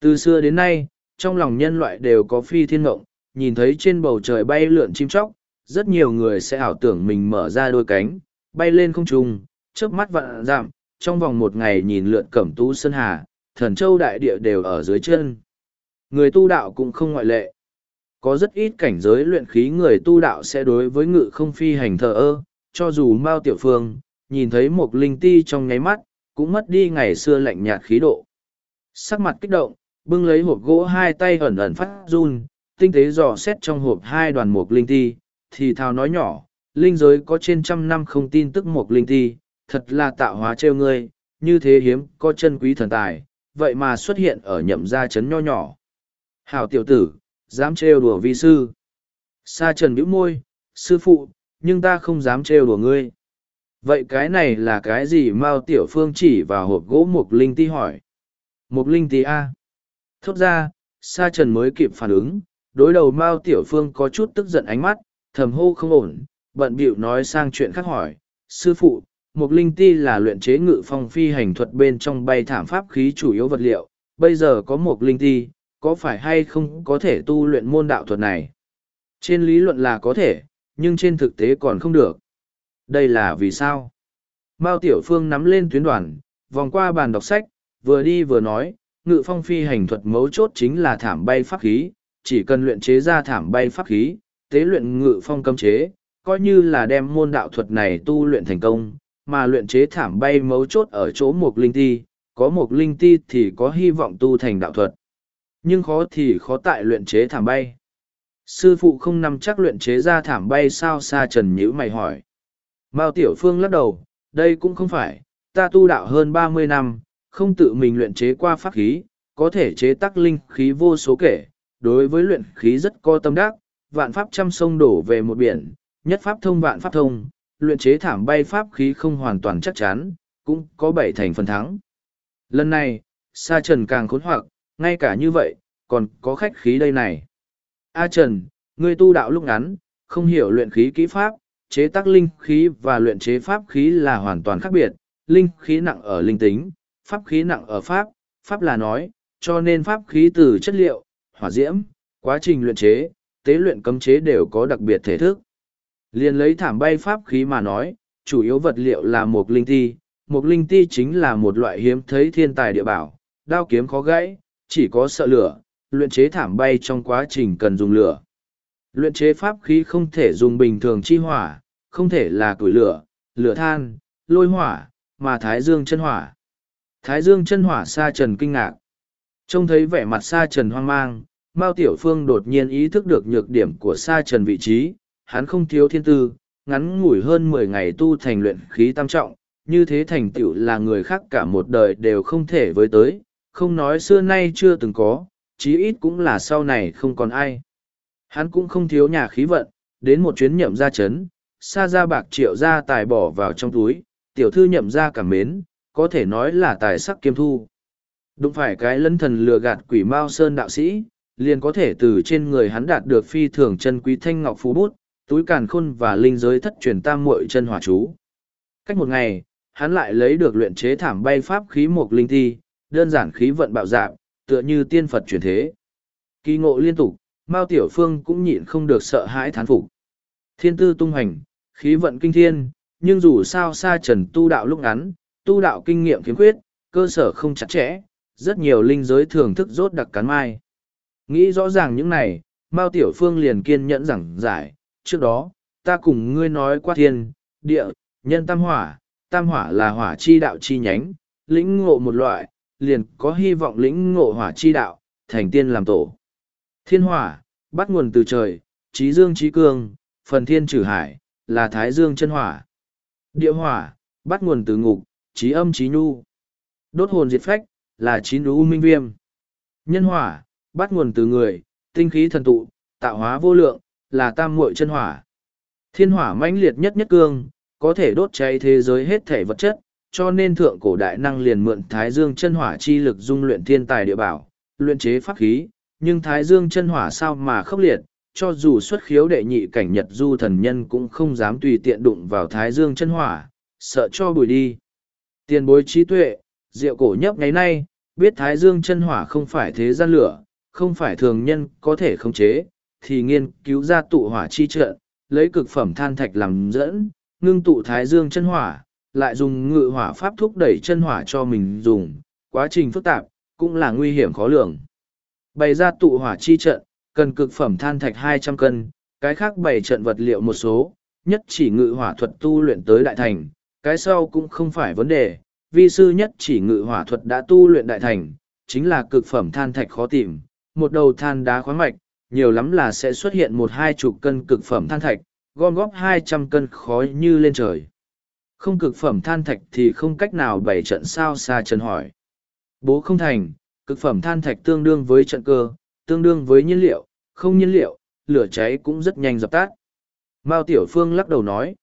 [SPEAKER 1] Từ xưa đến nay, trong lòng nhân loại đều có phi thiên ngộng, nhìn thấy trên bầu trời bay lượn chim chóc, rất nhiều người sẽ ảo tưởng mình mở ra đôi cánh, bay lên không trung, trước mắt vạn giảm, trong vòng một ngày nhìn lượn cẩm tú sơn hà, thần châu đại địa đều ở dưới chân. Người tu đạo cũng không ngoại lệ. Có rất ít cảnh giới luyện khí người tu đạo sẽ đối với ngự không phi hành thờ ơ, cho dù Mao Tiểu Phương, nhìn thấy một linh ti trong nháy mắt, cũng mất đi ngày xưa lạnh nhạt khí độ. Sắc mặt kích động, bưng lấy hộp gỗ hai tay ẩn ẩn phát run, tinh tế dò xét trong hộp hai đoàn mục linh ti, thì thào nói nhỏ, linh giới có trên trăm năm không tin tức một linh ti, thật là tạo hóa trêu ngươi, như thế hiếm có chân quý thần tài, vậy mà xuất hiện ở nhậm gia chấn nho nhỏ. Hảo tiểu tử, dám trêu đùa vi sư. Sa trần bĩu môi, sư phụ, nhưng ta không dám trêu đùa ngươi. Vậy cái này là cái gì Mao Tiểu Phương chỉ vào hộp gỗ Mục Linh Ti hỏi. Mục Linh Ti A. Thốt ra, Sa Trần mới kịp phản ứng, đối đầu Mao Tiểu Phương có chút tức giận ánh mắt, thầm hô không ổn, bận bịu nói sang chuyện khác hỏi. Sư phụ, Mục Linh Ti là luyện chế ngự phong phi hành thuật bên trong bay thảm pháp khí chủ yếu vật liệu, bây giờ có Mục Linh Ti, có phải hay không có thể tu luyện môn đạo thuật này? Trên lý luận là có thể, nhưng trên thực tế còn không được. Đây là vì sao? Mao Tiểu Phương nắm lên tuyến đoàn, vòng qua bàn đọc sách, vừa đi vừa nói, ngự phong phi hành thuật mấu chốt chính là thảm bay pháp khí, chỉ cần luyện chế ra thảm bay pháp khí, tế luyện ngự phong cấm chế, coi như là đem môn đạo thuật này tu luyện thành công, mà luyện chế thảm bay mấu chốt ở chỗ một linh ti, có một linh ti thì có hy vọng tu thành đạo thuật. Nhưng khó thì khó tại luyện chế thảm bay. Sư phụ không nằm chắc luyện chế ra thảm bay sao xa trần nhữ mày hỏi. Mao Tiểu Phương lắc đầu, đây cũng không phải, ta tu đạo hơn ba mươi năm, không tự mình luyện chế qua pháp khí, có thể chế tác linh khí vô số kể, đối với luyện khí rất có tâm đắc, vạn pháp trăm sông đổ về một biển, nhất pháp thông vạn pháp thông, luyện chế thảm bay pháp khí không hoàn toàn chắc chắn, cũng có bảy thành phần thắng. Lần này, Sa Trần càng khốn hoặc, ngay cả như vậy, còn có khách khí đây này. A Trần, ngươi tu đạo lúc ngắn, không hiểu luyện khí kỹ pháp, chế tác linh khí và luyện chế pháp khí là hoàn toàn khác biệt, linh khí nặng ở linh tính, pháp khí nặng ở pháp, pháp là nói, cho nên pháp khí từ chất liệu, hỏa diễm, quá trình luyện chế, tế luyện cấm chế đều có đặc biệt thể thức. Liên lấy thảm bay pháp khí mà nói, chủ yếu vật liệu là một linh ti, một linh ti chính là một loại hiếm thấy thiên tài địa bảo, đao kiếm khó gãy, chỉ có sợ lửa, luyện chế thảm bay trong quá trình cần dùng lửa. Luyện chế pháp khí không thể dùng bình thường chi hỏa, không thể là củi lửa, lửa than, lôi hỏa, mà thái dương chân hỏa. Thái dương chân hỏa sa trần kinh ngạc. Trông thấy vẻ mặt sa trần hoang mang, Mao Tiểu Phương đột nhiên ý thức được nhược điểm của sa trần vị trí, hắn không thiếu thiên tư, ngắn ngủi hơn mười ngày tu thành luyện khí tam trọng, như thế thành tựu là người khác cả một đời đều không thể với tới, không nói xưa nay chưa từng có, chí ít cũng là sau này không còn ai. Hắn cũng không thiếu nhà khí vận, đến một chuyến nhậm ra chấn, xa ra bạc triệu ra tài bỏ vào trong túi, tiểu thư nhậm ra cảm mến, có thể nói là tài sắc kiêm thu. Đúng phải cái lân thần lừa gạt quỷ mao sơn đạo sĩ, liền có thể từ trên người hắn đạt được phi thường chân quý thanh ngọc phú bút, túi càn khôn và linh giới thất truyền tam muội chân hỏa chú. Cách một ngày, hắn lại lấy được luyện chế thảm bay pháp khí một linh thi, đơn giản khí vận bạo dạng, tựa như tiên Phật chuyển thế. Kỳ ngộ liên tục, Mao Tiểu Phương cũng nhịn không được sợ hãi thán phục. Thiên tư tung hành, khí vận kinh thiên, nhưng dù sao xa trần tu đạo lúc ngắn, tu đạo kinh nghiệm khiếm khuyết, cơ sở không chặt chẽ, rất nhiều linh giới thưởng thức rốt đặc cắn mai. Nghĩ rõ ràng những này, Mao Tiểu Phương liền kiên nhẫn giảng giải, trước đó, ta cùng ngươi nói qua thiên, địa, nhân tam hỏa, tam hỏa là hỏa chi đạo chi nhánh, lĩnh ngộ một loại, liền có hy vọng lĩnh ngộ hỏa chi đạo, thành tiên làm tổ. Thiên hỏa, bắt nguồn từ trời, trí dương trí cương, phần thiên trừ hải, là thái dương chân hỏa. Địa hỏa, bắt nguồn từ ngục, trí âm trí nhu. Đốt hồn diệt phách, là chín u minh viêm. Nhân hỏa, bắt nguồn từ người, tinh khí thần tụ, tạo hóa vô lượng, là tam muội chân hỏa. Thiên hỏa mãnh liệt nhất nhất cương, có thể đốt cháy thế giới hết thể vật chất, cho nên thượng cổ đại năng liền mượn Thái Dương chân hỏa chi lực dung luyện thiên tài địa bảo, luyện chế pháp khí, nhưng Thái Dương chân hỏa sao mà khốc liệt, cho dù xuất khiếu đệ nhị cảnh Nhật du thần nhân cũng không dám tùy tiện đụng vào Thái Dương chân hỏa, sợ cho bùi đi. Tiền bối trí tuệ, diệu cổ nhấp ngày nay, biết Thái Dương chân hỏa không phải thế gian lửa, không phải thường nhân có thể khống chế, thì nghiên cứu ra tụ hỏa chi trận, lấy cực phẩm than thạch làm dẫn, ngưng tụ Thái Dương chân hỏa, lại dùng ngự hỏa pháp thúc đẩy chân hỏa cho mình dùng, quá trình phức tạp, cũng là nguy hiểm khó lường. Bày ra tụ hỏa chi trận, cần cực phẩm than thạch hai trăm cân, cái khác bày trận vật liệu một số, nhất chỉ ngự hỏa thuật tu luyện tới đại thành, cái sau cũng không phải vấn đề, vi sư nhất chỉ ngự hỏa thuật đã tu luyện đại thành, chính là cực phẩm than thạch khó tìm, một đầu than đá khoáng mạch, nhiều lắm là sẽ xuất hiện một hai chục cân cực phẩm than thạch, gom góp hai trăm cân khói như lên trời. Không cực phẩm than thạch thì không cách nào bày trận sao xa trần hỏi. Bố không thành, cực phẩm than thạch tương đương với trận cơ, tương đương với nhiên liệu, không nhiên liệu, lửa cháy cũng rất nhanh dập tắt. Mao Tiểu Phương lắc đầu nói.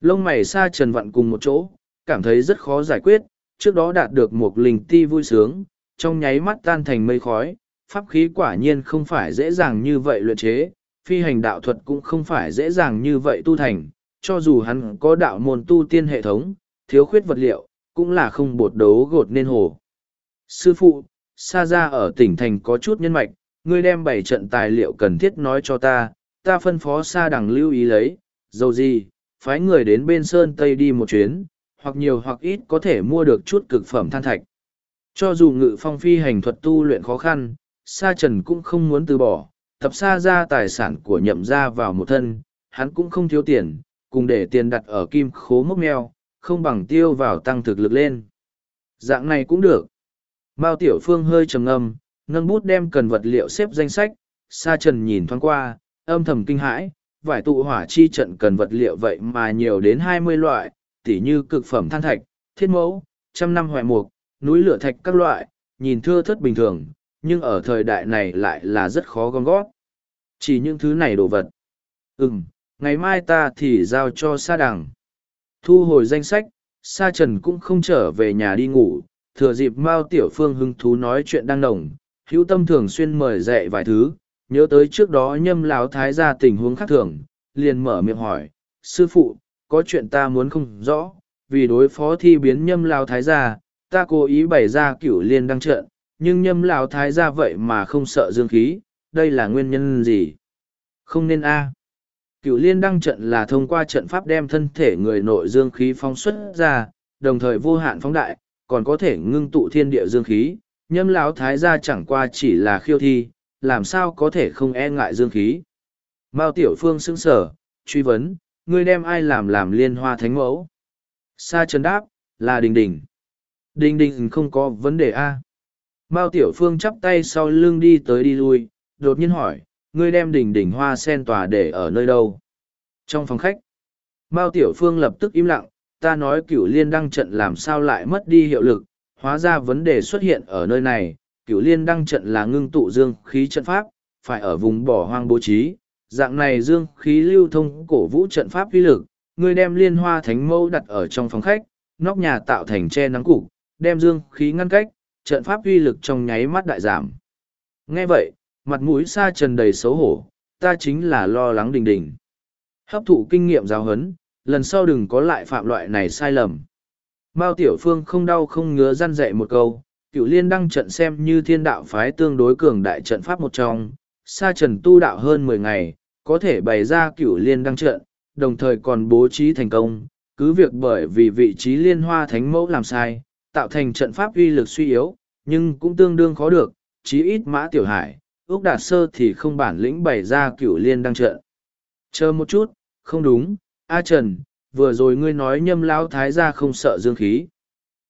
[SPEAKER 1] Lông mày xa trần vặn cùng một chỗ, cảm thấy rất khó giải quyết, trước đó đạt được một linh ti vui sướng, trong nháy mắt tan thành mây khói, pháp khí quả nhiên không phải dễ dàng như vậy luyện chế, phi hành đạo thuật cũng không phải dễ dàng như vậy tu thành, cho dù hắn có đạo môn tu tiên hệ thống, thiếu khuyết vật liệu, cũng là không bột đấu gột nên hồ. Sư phụ, xa ra ở tỉnh thành có chút nhân mạch, ngươi đem bảy trận tài liệu cần thiết nói cho ta, ta phân phó xa đằng lưu ý lấy, dầu gì, phái người đến bên Sơn Tây đi một chuyến, hoặc nhiều hoặc ít có thể mua được chút cực phẩm than thạch. Cho dù ngự phong phi hành thuật tu luyện khó khăn, Sa Trần cũng không muốn từ bỏ, tập xa ra tài sản của nhậm gia vào một thân, hắn cũng không thiếu tiền, cùng để tiền đặt ở kim khố mốc meo, không bằng tiêu vào tăng thực lực lên. Dạng này cũng được. Mao Tiểu Phương hơi trầm ngâm, nâng bút đem cần vật liệu xếp danh sách, Sa Trần nhìn thoáng qua, âm thầm kinh hãi, vải tụ hỏa chi trận cần vật liệu vậy mà nhiều đến hai mươi loại, tỉ như cực phẩm than thạch, thiết mẫu, trăm năm hoại mục, núi lửa thạch các loại, nhìn thưa thất bình thường, nhưng ở thời đại này lại là rất khó gom gót. Chỉ những thứ này đồ vật. Ừm, ngày mai ta thì giao cho sa đằng. Thu hồi danh sách, sa trần cũng không trở về nhà đi ngủ, thừa dịp Mao Tiểu Phương hứng thú nói chuyện đang nồng, hữu tâm thường xuyên mời dạy vài thứ, nhớ tới trước đó nhâm lão thái ra tình huống khác thường, liền mở miệng hỏi, sư phụ, có chuyện ta muốn không rõ, vì đối phó thi biến nhâm lão thái gia, ta cố ý bày ra cửu liên đăng trận, nhưng nhâm lão thái gia vậy mà không sợ dương khí, đây là nguyên nhân gì? Không nên a. cựu liên đăng trận là thông qua trận pháp đem thân thể người nội dương khí phóng xuất ra, đồng thời vô hạn phóng đại, còn có thể ngưng tụ thiên địa dương khí. Nhâm lão thái gia chẳng qua chỉ là khiêu thi, làm sao có thể không e ngại dương khí. Mao Tiểu Phương sững sở, truy vấn, ngươi đem ai làm làm liên hoa thánh mẫu? Sa Trần đáp, là Đình Đình. Đình Đình không có vấn đề a. Mao Tiểu Phương chắp tay sau lưng đi tới đi lui, đột nhiên hỏi, ngươi đem đỉnh đỉnh hoa sen tòa để ở nơi đâu? Trong phòng khách. Mao Tiểu Phương lập tức im lặng, ta nói cửu liên đăng trận làm sao lại mất đi hiệu lực, hóa ra vấn đề xuất hiện ở nơi này, cửu liên đăng trận là ngưng tụ dương khí trận pháp, phải ở vùng bỏ hoang bố trí, dạng này dương khí lưu thông cổ vũ trận pháp uy lực, ngươi đem liên hoa thánh mẫu đặt ở trong phòng khách, nóc nhà tạo thành che nắng cục, đem dương khí ngăn cách, trận pháp uy lực trong nháy mắt đại giảm. Nghe vậy, mặt mũi sa trần đầy xấu hổ, ta chính là lo lắng đình đình. Hấp thụ kinh nghiệm giáo huấn, lần sau đừng có lại phạm loại này sai lầm. Mao Tiểu Phương không đau không ngứa răn dạy một câu, cựu liên đăng trận xem như thiên đạo phái tương đối cường đại trận pháp một trong, sa trần tu đạo hơn mười ngày, có thể bày ra cửu liên đăng trận, đồng thời còn bố trí thành công, cứ việc bởi vì vị trí liên hoa thánh mẫu làm sai, tạo thành trận pháp uy lực suy yếu, nhưng cũng tương đương khó được, chí ít mã tiểu hải, ước đạt sơ thì không bản lĩnh bày ra cửu liên đăng trận. Chờ một chút, không đúng, A Trần, vừa rồi ngươi nói nhâm lão thái gia không sợ dương khí.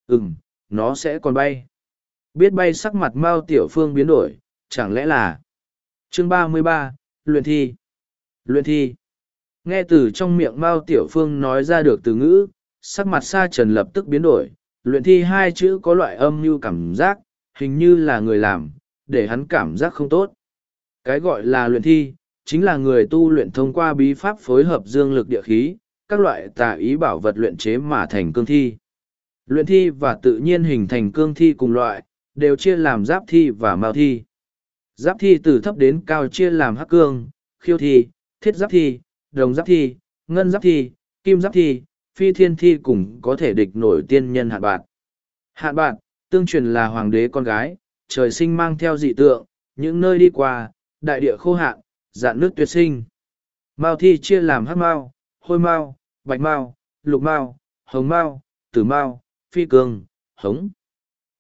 [SPEAKER 1] Ừm, nó sẽ còn bay. Biết bay sắc mặt Mao Tiểu Phương biến đổi, chẳng lẽ là... Chương ba mươi ba, Luyện thi. Luyện thi. Nghe từ trong miệng Mao Tiểu Phương nói ra được từ ngữ, sắc mặt Sa Trần lập tức biến đổi, luyện thi hai chữ có loại âm như cảm giác, hình như là người làm, để hắn cảm giác không tốt. Cái gọi là luyện thi, chính là người tu luyện thông qua bí pháp phối hợp dương lực địa khí, các loại tà ý bảo vật luyện chế mà thành cương thi. Luyện thi và tự nhiên hình thành cương thi cùng loại, đều chia làm giáp thi và mao thi. Giáp thi từ thấp đến cao chia làm hắc cương, khiêu thi, thiết giáp thi, đồng giáp thi, ngân giáp thi, kim giáp thi, phi thiên thi cùng có thể địch nổi tiên nhân hạn bạc. Hạn bạc, tương truyền là hoàng đế con gái, trời sinh mang theo dị tượng, những nơi đi qua, đại địa khô hạn, dạn nước tuyệt sinh. Mao thi chia làm hắc mao, hôi mao, bạch mao, lục mao, hồng mao, tử mao, phi cường, hống.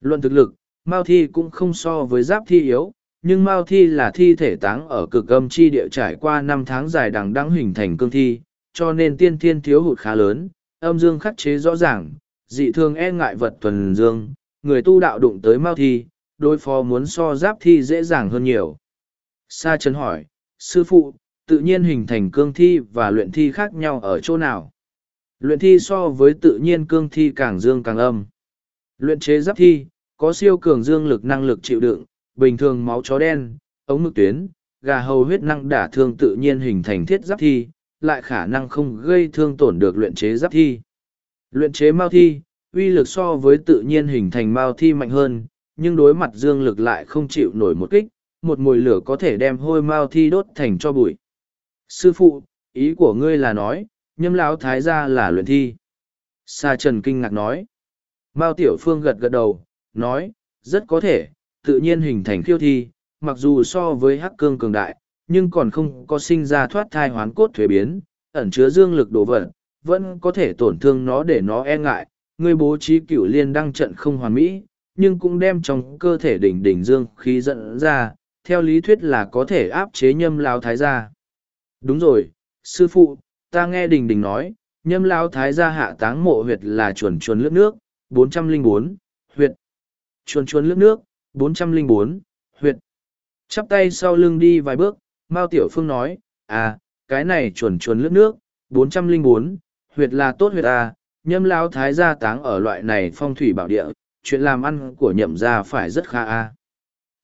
[SPEAKER 1] Luận thực lực, mao thi cũng không so với giáp thi yếu, nhưng mao thi là thi thể táng ở cực âm chi địa trải qua năm tháng dài đằng đang hình thành cương thi, cho nên tiên thiên thiếu hụt khá lớn, âm dương khắc chế rõ ràng, dị thường e ngại vật thuần dương, người tu đạo đụng tới mao thi, đối phó muốn so giáp thi dễ dàng hơn nhiều. Sa Trần hỏi, sư phụ, tự nhiên hình thành cương thi và luyện thi khác nhau ở chỗ nào? Luyện thi so với tự nhiên cương thi càng dương càng âm. Luyện chế giáp thi, có siêu cường dương lực năng lực chịu đựng, bình thường máu chó đen, ống mực tuyến, gà hầu huyết năng đả thương tự nhiên hình thành thiết giáp thi, lại khả năng không gây thương tổn được luyện chế giáp thi. Luyện chế mao thi, uy lực so với tự nhiên hình thành mao thi mạnh hơn, nhưng đối mặt dương lực lại không chịu nổi một kích, một mùi lửa có thể đem hôi mao thi đốt thành cho bụi. Sư phụ, ý của ngươi là nói, nhâm lão thái gia là luyện thi. Sa Trần kinh ngạc nói. Mao Tiểu Phương gật gật đầu, nói, rất có thể, tự nhiên hình thành khiêu thi, mặc dù so với hắc cương cường đại, nhưng còn không có sinh ra thoát thai hoán cốt thuế biến, ẩn chứa dương lực đổ vật, vẫn có thể tổn thương nó để nó e ngại. Ngươi bố trí cửu liên đăng trận không hoàn mỹ, nhưng cũng đem trong cơ thể đỉnh đỉnh dương khí dẫn ra, theo lý thuyết là có thể áp chế nhâm lao thái gia. Đúng rồi, sư phụ, ta nghe đình đình nói, nhâm lao thái gia hạ táng mộ huyệt là chuồn chuồn lướt nước, 404, huyệt. Chuồn chuồn lướt nước, 404, huyệt. Chắp tay sau lưng đi vài bước, Mao Tiểu Phương nói, à, cái này chuồn chuồn lướt nước, 404, huyệt là tốt huyệt à, nhâm lao thái gia táng ở loại này phong thủy bảo địa, chuyện làm ăn của nhậm gia phải rất khá à.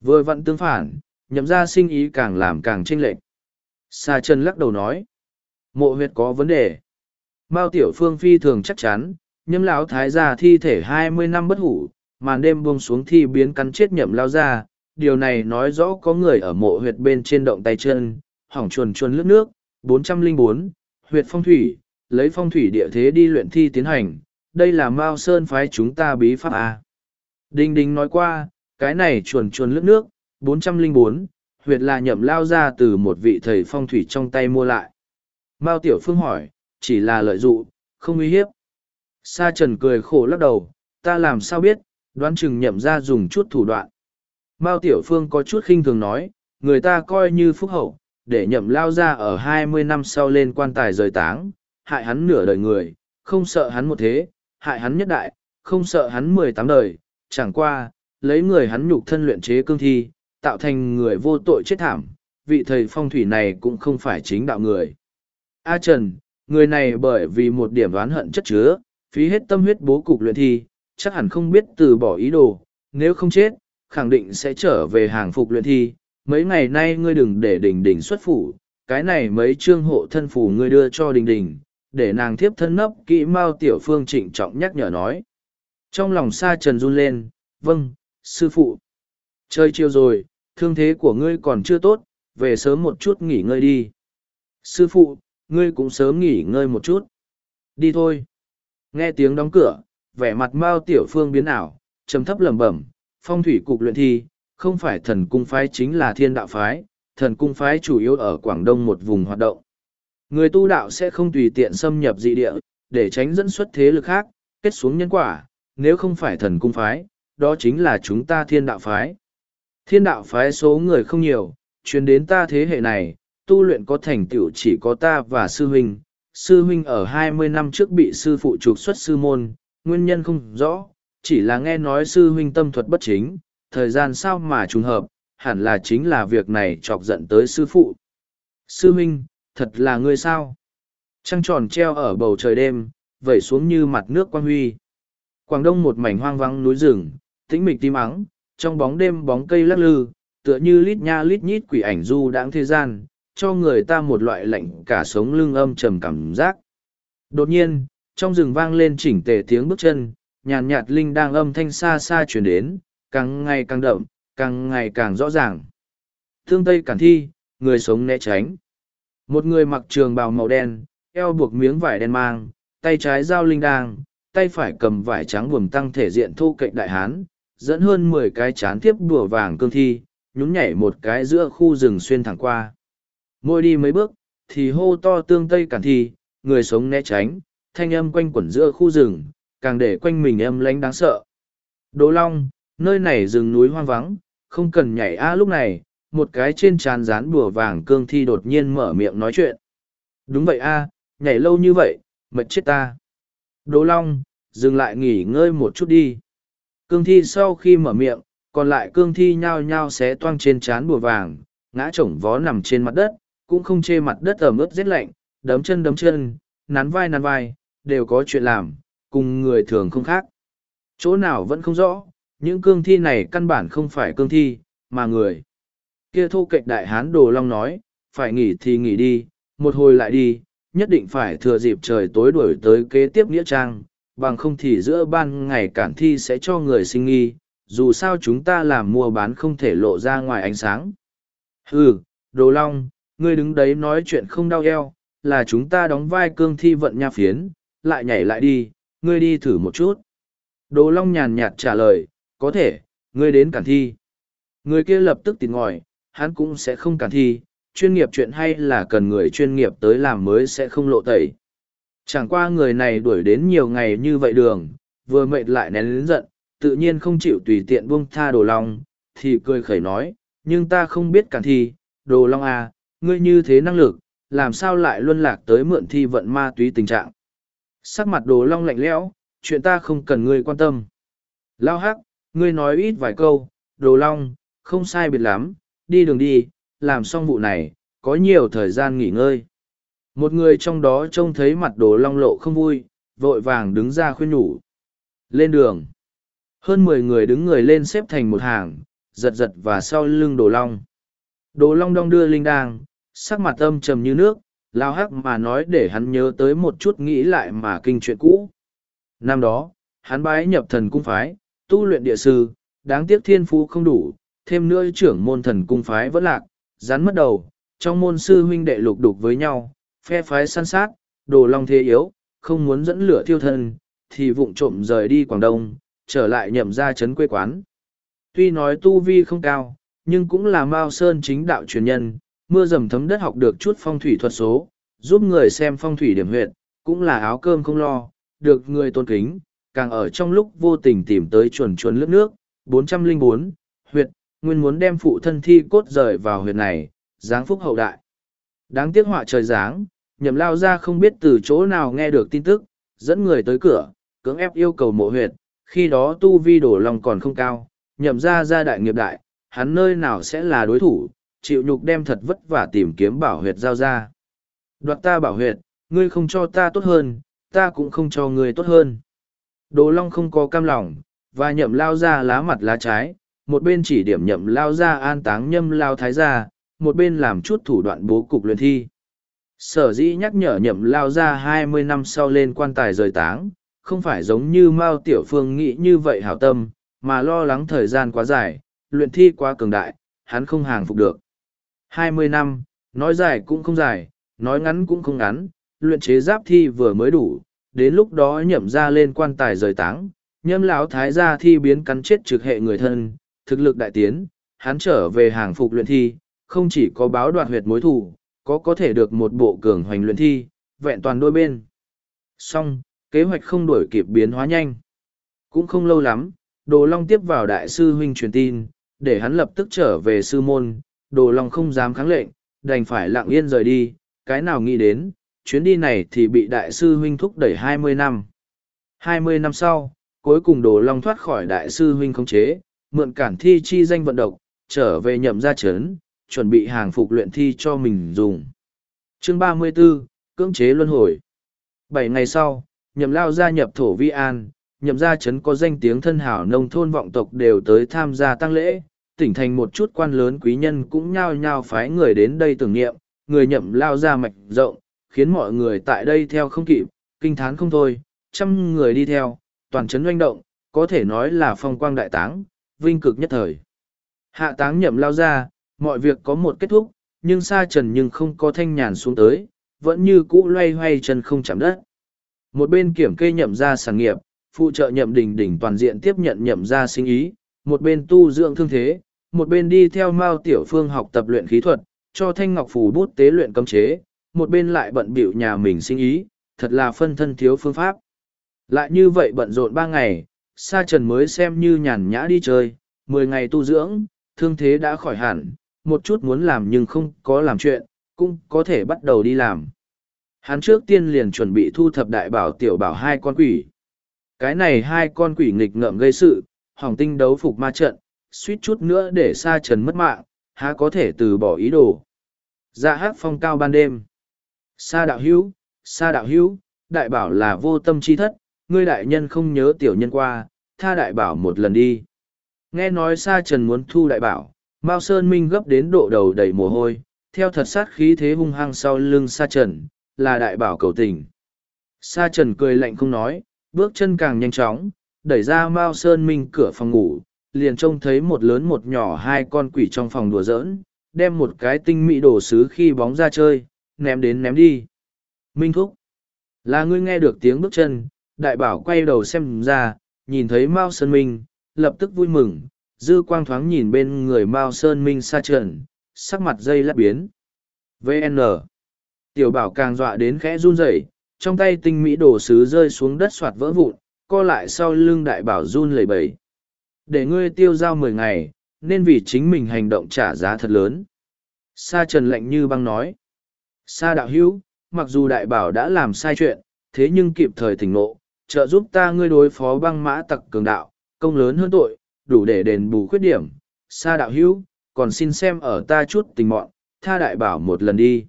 [SPEAKER 1] Vừa vặn tương phản, nhậm gia sinh ý càng làm càng chênh lệch. Sa chân lắc đầu nói, mộ huyệt có vấn đề. Mao Tiểu Phương phi thường chắc chắn, nhâm lão thái gia thi thể hai mươi năm bất hủ, màn đêm buông xuống thi biến cắn chết nhậm lao ra, điều này nói rõ có người ở mộ huyệt bên trên động tay chân, hỏng chuồn chuồn lướt nước, 404, huyệt phong thủy, lấy phong thủy địa thế đi luyện thi tiến hành, đây là Mao Sơn phái chúng ta bí pháp A. Đinh Đinh nói qua, cái này chuồn chuồn lướt nước, 404, huyệt là nhậm lao ra từ một vị thầy phong thủy trong tay mua lại. Mao Tiểu Phương hỏi, chỉ là lợi dụ, không uy hiếp. Sa Trần cười khổ lắc đầu, ta làm sao biết, đoán chừng nhậm ra dùng chút thủ đoạn. Mao Tiểu Phương có chút khinh thường nói, người ta coi như phúc hậu, để nhậm lao ra ở hai mươi năm sau lên quan tài rời táng, hại hắn nửa đời người, không sợ hắn một thế, hại hắn nhất đại, không sợ hắn mười tám đời, chẳng qua, lấy người hắn nhục thân luyện chế cương thi, tạo thành người vô tội chết thảm, vị thầy phong thủy này cũng không phải chính đạo người. A Trần, người này bởi vì một điểm đoán hận chất chứa, phí hết tâm huyết bố cục luyện thi, chắc hẳn không biết từ bỏ ý đồ, nếu không chết, khẳng định sẽ trở về hàng phục luyện thi. Mấy ngày nay ngươi đừng để đình đình xuất phủ, cái này mấy trương hộ thân phủ ngươi đưa cho đình đình, để nàng thiếp thân nấp kỹ mao tiểu phương trịnh trọng nhắc nhở nói. Trong lòng sa trần run lên, vâng, sư phụ. Chơi chiều rồi, thương thế của ngươi còn chưa tốt, về sớm một chút nghỉ ngơi đi. Sư phụ, ngươi cũng sớm nghỉ ngơi một chút. Đi thôi. Nghe tiếng đóng cửa, vẻ mặt Mao Tiểu Phương biến ảo, trầm thấp lẩm bẩm, phong thủy cục luyện thi, không phải thần cung phái chính là thiên đạo phái, thần cung phái chủ yếu ở Quảng Đông một vùng hoạt động. Người tu đạo sẽ không tùy tiện xâm nhập dị địa, để tránh dẫn xuất thế lực khác, kết xuống nhân quả, nếu không phải thần cung phái, đó chính là chúng ta thiên đạo phái. Thiên đạo phái số người không nhiều, chuyến đến ta thế hệ này, tu luyện có thành tựu chỉ có ta và sư huynh. Sư huynh ở hai mươi năm trước bị sư phụ trục xuất sư môn, nguyên nhân không rõ, chỉ là nghe nói sư huynh tâm thuật bất chính, thời gian sao mà trùng hợp, hẳn là chính là việc này chọc giận tới sư phụ. Sư huynh, thật là ngươi sao? Trăng tròn treo ở bầu trời đêm, vẩy xuống như mặt nước quang huy. Quảng Đông một mảnh hoang vắng núi rừng, tĩnh mịch tim ắng, trong bóng đêm bóng cây lắc lư, tựa như lít nha lít nhít quỷ ảnh du đãng thế gian, cho người ta một loại lạnh cả sống lưng âm trầm cảm giác. Đột nhiên, trong rừng vang lên chỉnh tề tiếng bước chân, nhàn nhạt linh đang âm thanh xa xa chuyển đến, càng ngày càng đậm, càng ngày càng rõ ràng. Thương Tây Cản Thi, người sống né tránh. Một người mặc trường bào màu đen, eo buộc miếng vải đen mang, tay trái giao linh đang, tay phải cầm vải trắng buồm tăng thể diện thu cạnh đại hán, dẫn hơn mười cái chán tiếp đùa vàng cương thi, nhún nhảy một cái giữa khu rừng xuyên thẳng qua. Môi đi mấy bước, thì hô to tương tây cản thi, người sống né tránh, thanh âm quanh quẩn giữa khu rừng, càng để quanh mình âm lánh đáng sợ. Đỗ Long, nơi này rừng núi hoang vắng, không cần nhảy a lúc này, một cái trên trán rán bùa vàng cương thi đột nhiên mở miệng nói chuyện. Đúng vậy a, nhảy lâu như vậy, mệt chết ta. Đỗ Long, dừng lại nghỉ ngơi một chút đi. Cương thi sau khi mở miệng, còn lại cương thi nhao nhao xé toang trên trán bùa vàng, ngã chổng vó nằm trên mặt đất, cũng không chê mặt đất ẩm ướt rét lạnh, đấm chân đấm chân, nắn vai nắn vai, đều có chuyện làm, cùng người thường không khác. Chỗ nào vẫn không rõ, những cương thi này căn bản không phải cương thi, mà người. Kia thu kệch đại hán đồ long nói, phải nghỉ thì nghỉ đi, một hồi lại đi, nhất định phải thừa dịp trời tối đuổi tới kế tiếp nghĩa trang, bằng không thì giữa ban ngày cản thi sẽ cho người sinh nghi, dù sao chúng ta làm mua bán không thể lộ ra ngoài ánh sáng. Hừ, đồ long, ngươi đứng đấy nói chuyện không đau eo, là chúng ta đóng vai cương thi vận nha phiến, lại nhảy lại đi, ngươi đi thử một chút. Đồ long nhàn nhạt trả lời, có thể, ngươi đến cản thi. Người kia lập tức tìm ngòi, hắn cũng sẽ không cản thi, chuyên nghiệp chuyện hay là cần người chuyên nghiệp tới làm mới sẽ không lộ tẩy. Chẳng qua người này đuổi đến nhiều ngày như vậy đường, vừa mệt lại nén lớn giận, tự nhiên không chịu tùy tiện buông tha đồ long, thì cười khẩy nói, nhưng ta không biết cản thi, đồ long à, ngươi như thế năng lực, làm sao lại luân lạc tới mượn thi vận ma túy tình trạng. Sắc mặt đồ long lạnh lẽo, chuyện ta không cần ngươi quan tâm. Lao hắc, ngươi nói ít vài câu, đồ long, không sai biệt lắm, đi đường đi, làm xong vụ này, có nhiều thời gian nghỉ ngơi. Một người trong đó trông thấy mặt đồ long lộ không vui, vội vàng đứng ra khuyên nhủ. Lên đường. Hơn mười người đứng người lên xếp thành một hàng, giật giật và sau lưng đồ long. Đồ long đong đưa linh đang, sắc mặt âm trầm như nước, lao hắc mà nói để hắn nhớ tới một chút nghĩ lại mà kinh chuyện cũ. Năm đó, hắn bái nhập thần cung phái, tu luyện địa sư, đáng tiếc thiên phú không đủ, thêm nữa trưởng môn thần cung phái vẫn lạc, rắn mất đầu, trong môn sư huynh đệ lục đục với nhau, phe phái săn sát, đồ long thế yếu, không muốn dẫn lửa thiêu thân, thì vụng trộm rời đi Quảng Đông, trở lại nhậm ra chấn quê quán. Tuy nói tu vi không cao, nhưng cũng là Mao Sơn chính đạo truyền nhân, mưa dầm thấm đất học được chút phong thủy thuật số, giúp người xem phong thủy điểm huyệt, cũng là áo cơm không lo, được người tôn kính, càng ở trong lúc vô tình tìm tới chuẩn chuẩn lướt nước, 404, huyệt, nguyên muốn đem phụ thân thi cốt rời vào huyệt này, giáng phúc hậu đại. Đáng tiếc họa trời giáng, nhậm lao ra không biết từ chỗ nào nghe được tin tức, dẫn người tới cửa, cưỡng ép yêu cầu mộ huyệt, khi đó tu vi đổ lòng còn không cao, nhậm ra ra đại nghiệp đại, hắn nơi nào sẽ là đối thủ, chịu nhục đem thật vất vả tìm kiếm bảo huyệt giao ra. Đoạt ta bảo huyệt, ngươi không cho ta tốt hơn, ta cũng không cho ngươi tốt hơn. Đồ Long không có cam lòng, và nhậm lao ra lá mặt lá trái, một bên chỉ điểm nhậm lao ra an táng nhâm lao thái gia, một bên làm chút thủ đoạn bố cục luyện thi. Sở dĩ nhắc nhở nhậm lao ra hai mươi năm sau lên quan tài rời táng, không phải giống như Mao Tiểu Phương nghĩ như vậy hảo tâm, mà lo lắng thời gian quá dài, luyện thi quá cường đại, hắn không hàng phục được hai mươi năm, nói dài cũng không dài, nói ngắn cũng không ngắn, luyện chế giáp thi vừa mới đủ, đến lúc đó nhậm ra lên quan tài rời táng, nhâm lão thái gia thi biến cắn chết trực hệ người thân, thực lực đại tiến, hắn trở về hàng phục luyện thi, không chỉ có báo đoạt huyệt mối thủ, có có thể được một bộ cường hoành luyện thi, vẹn toàn đôi bên. Song, kế hoạch không đổi kịp biến hóa nhanh. Cũng không lâu lắm, Đồ Long tiếp vào đại sư huynh truyền tin, để hắn lập tức trở về sư môn, Đồ Long không dám kháng lệnh, đành phải lặng yên rời đi, cái nào nghĩ đến, chuyến đi này thì bị đại sư huynh thúc đẩy hai mươi năm. hai mươi năm sau, cuối cùng Đồ Long thoát khỏi đại sư huynh khống chế, mượn cản thi chi danh vận động, trở về nhậm gia chấn, chuẩn bị hàng phục luyện thi cho mình dùng. Chương ba mươi 34, cưỡng chế luân hồi. Bảy ngày sau, nhậm lao gia nhập thổ vi an, nhậm gia chấn có danh tiếng thân hảo nông thôn vọng tộc đều tới tham gia tăng lễ, tỉnh thành một chút quan lớn quý nhân cũng nhao nhao phái người đến đây tưởng niệm, người nhậm lao ra mạch rộng, khiến mọi người tại đây theo không kịp, kinh thán không thôi, trăm người đi theo, toàn chấn doanh động, có thể nói là phong quang đại táng, vinh cực nhất thời. Hạ táng nhậm lao ra, mọi việc có một kết thúc, nhưng xa trần nhưng không có thanh nhàn xuống tới, vẫn như cũ loay hoay chân không chạm đất. Một bên kiểm kê nhậm ra sản nghiệp, phụ trợ nhậm đình đỉnh toàn diện tiếp nhận nhậm ra sinh ý, một bên tu dưỡng thương thế, một bên đi theo Mao Tiểu Phương học tập luyện khí thuật, cho Thanh Ngọc phù bút tế luyện cấm chế, một bên lại bận bịu nhà mình sinh ý, thật là phân thân thiếu phương pháp. Lại như vậy bận rộn ba ngày, Sa Trần mới xem như nhàn nhã đi chơi, mười ngày tu dưỡng, thương thế đã khỏi hẳn, một chút muốn làm nhưng không có làm chuyện, cũng có thể bắt đầu đi làm. Hắn trước tiên liền chuẩn bị thu thập đại bảo tiểu bảo hai con quỷ. Cái này hai con quỷ nghịch ngợm gây sự, hỏng tinh đấu phục ma trận, suýt chút nữa để Sa Trần mất mạng, há có thể từ bỏ ý đồ. Dạ hát phong cao ban đêm. Sa đạo hữu, sa đạo hữu, đại bảo là vô tâm chi thất, ngươi đại nhân không nhớ tiểu nhân qua, tha đại bảo một lần đi. Nghe nói Sa Trần muốn thu đại bảo, Mao Sơn Minh gấp đến độ đầu đầy mồ hôi, theo thật sát khí thế hung hăng sau lưng Sa Trần, là đại bảo cầu tình. Sa Trần cười lạnh không nói, bước chân càng nhanh chóng, đẩy ra Mao Sơn Minh cửa phòng ngủ, liền trông thấy một lớn một nhỏ hai con quỷ trong phòng đùa giỡn, đem một cái tinh mỹ đồ sứ khi bóng ra chơi, ném đến ném đi. Minh Thúc. Là ngươi nghe được tiếng bước chân, đại bảo quay đầu xem ra, nhìn thấy Mao Sơn Minh, lập tức vui mừng, dư quang thoáng nhìn bên người Mao Sơn Minh xa trần, sắc mặt dây lát biến. VN. Tiểu bảo càng dọa đến khẽ run rẩy, trong tay tinh mỹ đồ sứ rơi xuống đất soạt vỡ vụn, co lại sau lưng đại bảo run lẩy bẩy. Để ngươi tiêu giao mười ngày, nên vì chính mình hành động trả giá thật lớn. Sa trần lạnh như băng nói. Sa đạo hữu, mặc dù đại bảo đã làm sai chuyện, thế nhưng kịp thời tỉnh ngộ, trợ giúp ta ngươi đối phó băng mã tặc cường đạo, công lớn hơn tội, đủ để đền bù khuyết điểm. Sa đạo hữu, còn xin xem ở ta chút tình mọn, tha đại bảo một lần đi.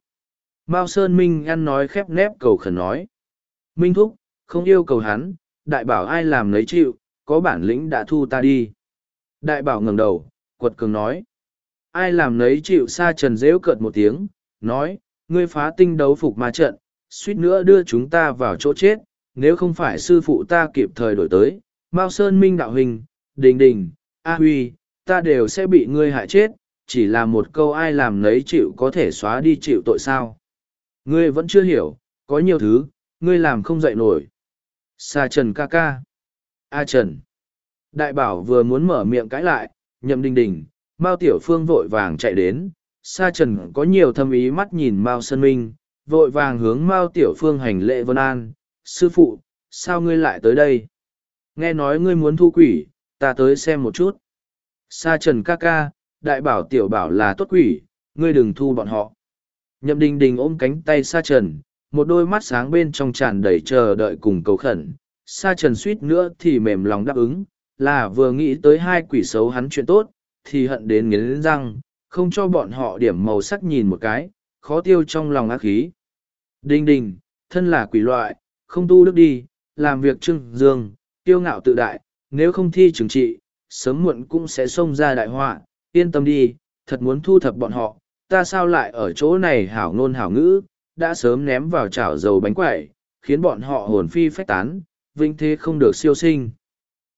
[SPEAKER 1] Mao Sơn Minh ăn nói khép nép cầu khẩn nói. Minh Thúc, không yêu cầu hắn, đại bảo ai làm lấy chịu, có bản lĩnh đã thu ta đi. Đại bảo ngẩng đầu, quật cường nói. Ai làm lấy chịu sa trần dễu cợt một tiếng, nói, ngươi phá tinh đấu phục ma trận, suýt nữa đưa chúng ta vào chỗ chết, nếu không phải sư phụ ta kịp thời đổi tới, Mao Sơn Minh đạo hình, đình đình, A Huy, ta đều sẽ bị ngươi hại chết, chỉ là một câu ai làm lấy chịu có thể xóa đi chịu tội sao. Ngươi vẫn chưa hiểu, có nhiều thứ, ngươi làm không dậy nổi. Sa Trần ca ca. A Trần. Đại bảo vừa muốn mở miệng cãi lại, nhậm đình đình, Mao Tiểu Phương vội vàng chạy đến. Sa Trần có nhiều thâm ý mắt nhìn Mao Sơn Minh, vội vàng hướng Mao Tiểu Phương hành lễ vân an. Sư phụ, sao ngươi lại tới đây? Nghe nói ngươi muốn thu quỷ, ta tới xem một chút. Sa Trần ca ca, đại bảo Tiểu bảo là tốt quỷ, ngươi đừng thu bọn họ. Nhậm đình đình ôm cánh tay Sa Trần, một đôi mắt sáng bên trong tràn đầy chờ đợi cùng cầu khẩn, sa trần suýt nữa thì mềm lòng đáp ứng, là vừa nghĩ tới hai quỷ xấu hắn chuyện tốt, thì hận đến nghiến răng, không cho bọn họ điểm màu sắc nhìn một cái, khó tiêu trong lòng ác khí. Đinh đình, thân là quỷ loại, không tu đức đi, làm việc trưng dương, tiêu ngạo tự đại, nếu không thi trừng trị, sớm muộn cũng sẽ xông ra đại họa, yên tâm đi, thật muốn thu thập bọn họ, ta sao lại ở chỗ này hảo ngôn hảo ngữ, đã sớm ném vào chảo dầu bánh quẩy, khiến bọn họ hồn phi phách tán, vinh thế không được siêu sinh.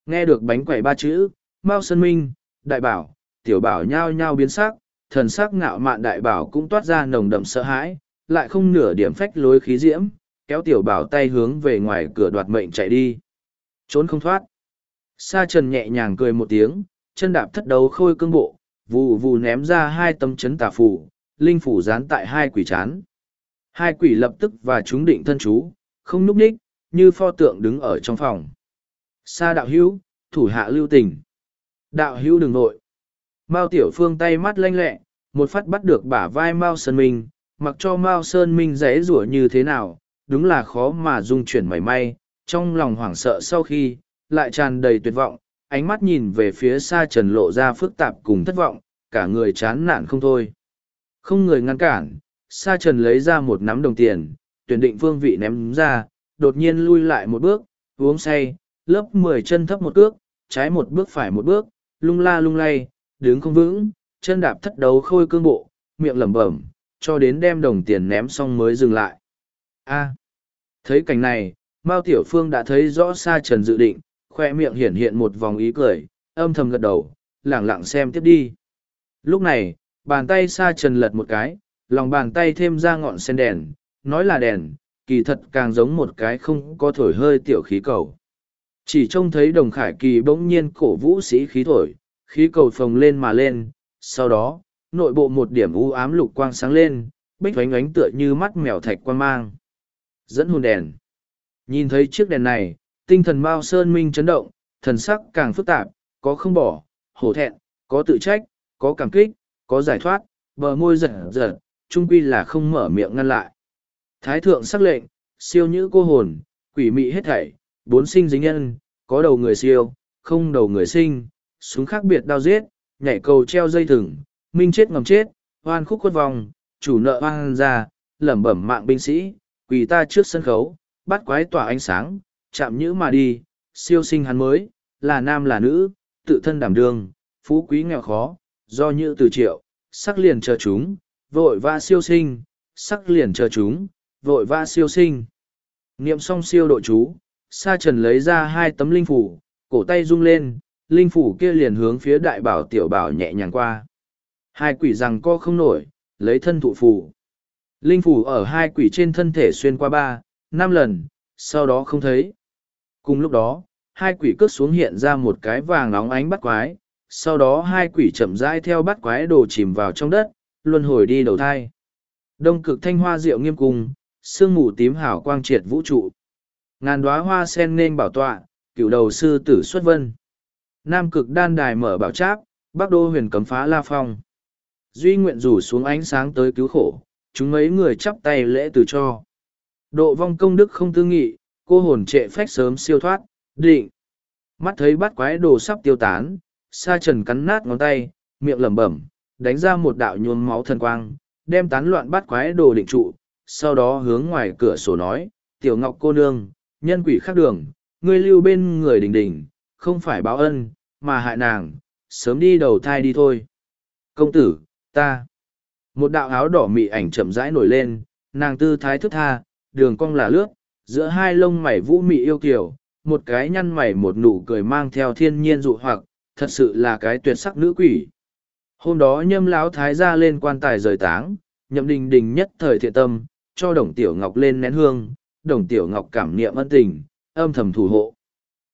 [SPEAKER 1] Nghe được bánh quẩy ba chữ, Mao Sơn Minh, đại bảo, tiểu bảo nhao nhao biến sắc, thần sắc ngạo mạn đại bảo cũng toát ra nồng đậm sợ hãi, lại không nửa điểm phách lối khí diễm, kéo tiểu bảo tay hướng về ngoài cửa đoạt mệnh chạy đi. Trốn không thoát. Sa trần nhẹ nhàng cười một tiếng, chân đạp thất đấu khôi cương bộ, vù vù ném ra hai tấm chấn tà phủ, linh phủ dán tại hai quỷ chán. Hai quỷ lập tức và chúng định thân chú, không núp ních, như pho tượng đứng ở trong phòng. Sa đạo hữu, thủ hạ lưu tình. Đạo hữu đừng nội. Mao Tiểu Phương tay mắt lanh lẹ, một phát bắt được bả vai Mao Sơn Minh, mặc cho Mao Sơn Minh rẽ rủa như thế nào, đúng là khó mà dung chuyển mảy may, trong lòng hoảng sợ sau khi, lại tràn đầy tuyệt vọng, ánh mắt nhìn về phía xa trần lộ ra phức tạp cùng thất vọng, cả người chán nản không thôi. Không người ngăn cản, sa trần lấy ra một nắm đồng tiền, tuyển định phương vị ném ra, đột nhiên lui lại một bước, uống say, lớp mười chân thấp một cước, trái một bước phải một bước, lung la lung lay, đứng không vững, chân đạp thất đấu khôi cương bộ, miệng lẩm bẩm, cho đến đem đồng tiền ném xong mới dừng lại. A. thấy cảnh này, Mao Tiểu Phương đã thấy rõ Sa Trần dự định, khoe miệng hiển hiện một vòng ý cười, âm thầm gật đầu, lẳng lặng xem tiếp đi. Lúc này, bàn tay Sa Trần lật một cái, lòng bàn tay thêm ra ngọn sen đèn, nói là đèn, kỳ thật càng giống một cái không có thổi hơi tiểu khí cầu. Chỉ trông thấy đồng khải kỳ bỗng nhiên cổ vũ sĩ khí thổi, khí cầu phồng lên mà lên, sau đó, nội bộ một điểm u ám lục quang sáng lên, bích oánh oánh tựa như mắt mèo thạch quang mang. Dẫn hồn đèn. Nhìn thấy chiếc đèn này, tinh thần Mao Sơn Minh chấn động, thần sắc càng phức tạp, có không bỏ, hổ thẹn, có tự trách, có cảm kích, có giải thoát, bờ môi giật giật, trung quy là không mở miệng ngăn lại. Thái thượng sắc lệnh, siêu nhữ cô hồn, quỷ mị hết thảy, bốn sinh dính nhân, có đầu người siêu, không đầu người sinh, súng khác biệt đao giết, nhảy cầu treo dây thừng, minh chết ngầm chết, hoan khúc khuất vòng, chủ nợ hoan ra, lẩm bẩm mạng binh sĩ, quỳ ta trước sân khấu, bắt quái tỏa ánh sáng, chạm nhữ mà đi, siêu sinh hắn mới, là nam là nữ, tự thân đảm đương, phú quý nghèo khó, do như từ triệu, sắc liền chờ chúng, vội va siêu sinh, sắc liền chờ chúng, vội va siêu sinh. Niệm xong siêu độ chú, Sa Trần lấy ra hai tấm linh phủ, cổ tay rung lên, linh phủ kia liền hướng phía đại bảo tiểu bảo nhẹ nhàng qua. Hai quỷ rằng co không nổi, lấy thân thụ phủ. Linh phủ ở hai quỷ trên thân thể xuyên qua ba, năm lần, sau đó không thấy. Cùng lúc đó, hai quỷ cất xuống hiện ra một cái vàng nóng ánh bắt quái, sau đó hai quỷ chậm rãi theo bắt quái đồ chìm vào trong đất, luân hồi đi đầu thai. Đông cực thanh hoa diệu nghiêm cung, sương mù tím hảo quang triệt vũ trụ. Ngàn đóa hoa sen nên bảo tọa, cựu đầu sư tử xuất vân. Nam cực đan đài mở bảo tráp, bắc đô huyền cấm phá la phong. Duy nguyện rủ xuống ánh sáng tới cứu khổ, chúng mấy người chắp tay lễ từ cho. Độ vong công đức không tư nghị, cô hồn trệ phách sớm siêu thoát, định. Mắt thấy bắt quái đồ sắp tiêu tán, sa trần cắn nát ngón tay, miệng lẩm bẩm, đánh ra một đạo nhuốm máu thần quang, đem tán loạn bắt quái đồ định trụ, sau đó hướng ngoài cửa sổ nói, tiểu ngọc cô nương, nhân quỷ khác đường, ngươi lưu bên người đình đình, không phải báo ân, mà hại nàng, sớm đi đầu thai đi thôi. Công tử, ta. Một đạo áo đỏ mị ảnh chậm rãi nổi lên, nàng tư thái thức tha, đường cong là lướt, giữa hai lông mày vũ mị yêu kiều, một cái nhăn mày một nụ cười mang theo thiên nhiên dụ hoặc, thật sự là cái tuyệt sắc nữ quỷ. Hôm đó nhâm lão thái ra lên quan tài rời táng, nhậm đình đình nhất thời thiện tâm, cho đồng tiểu ngọc lên nén hương, đồng tiểu ngọc cảm niệm ân tình, âm thầm thủ hộ.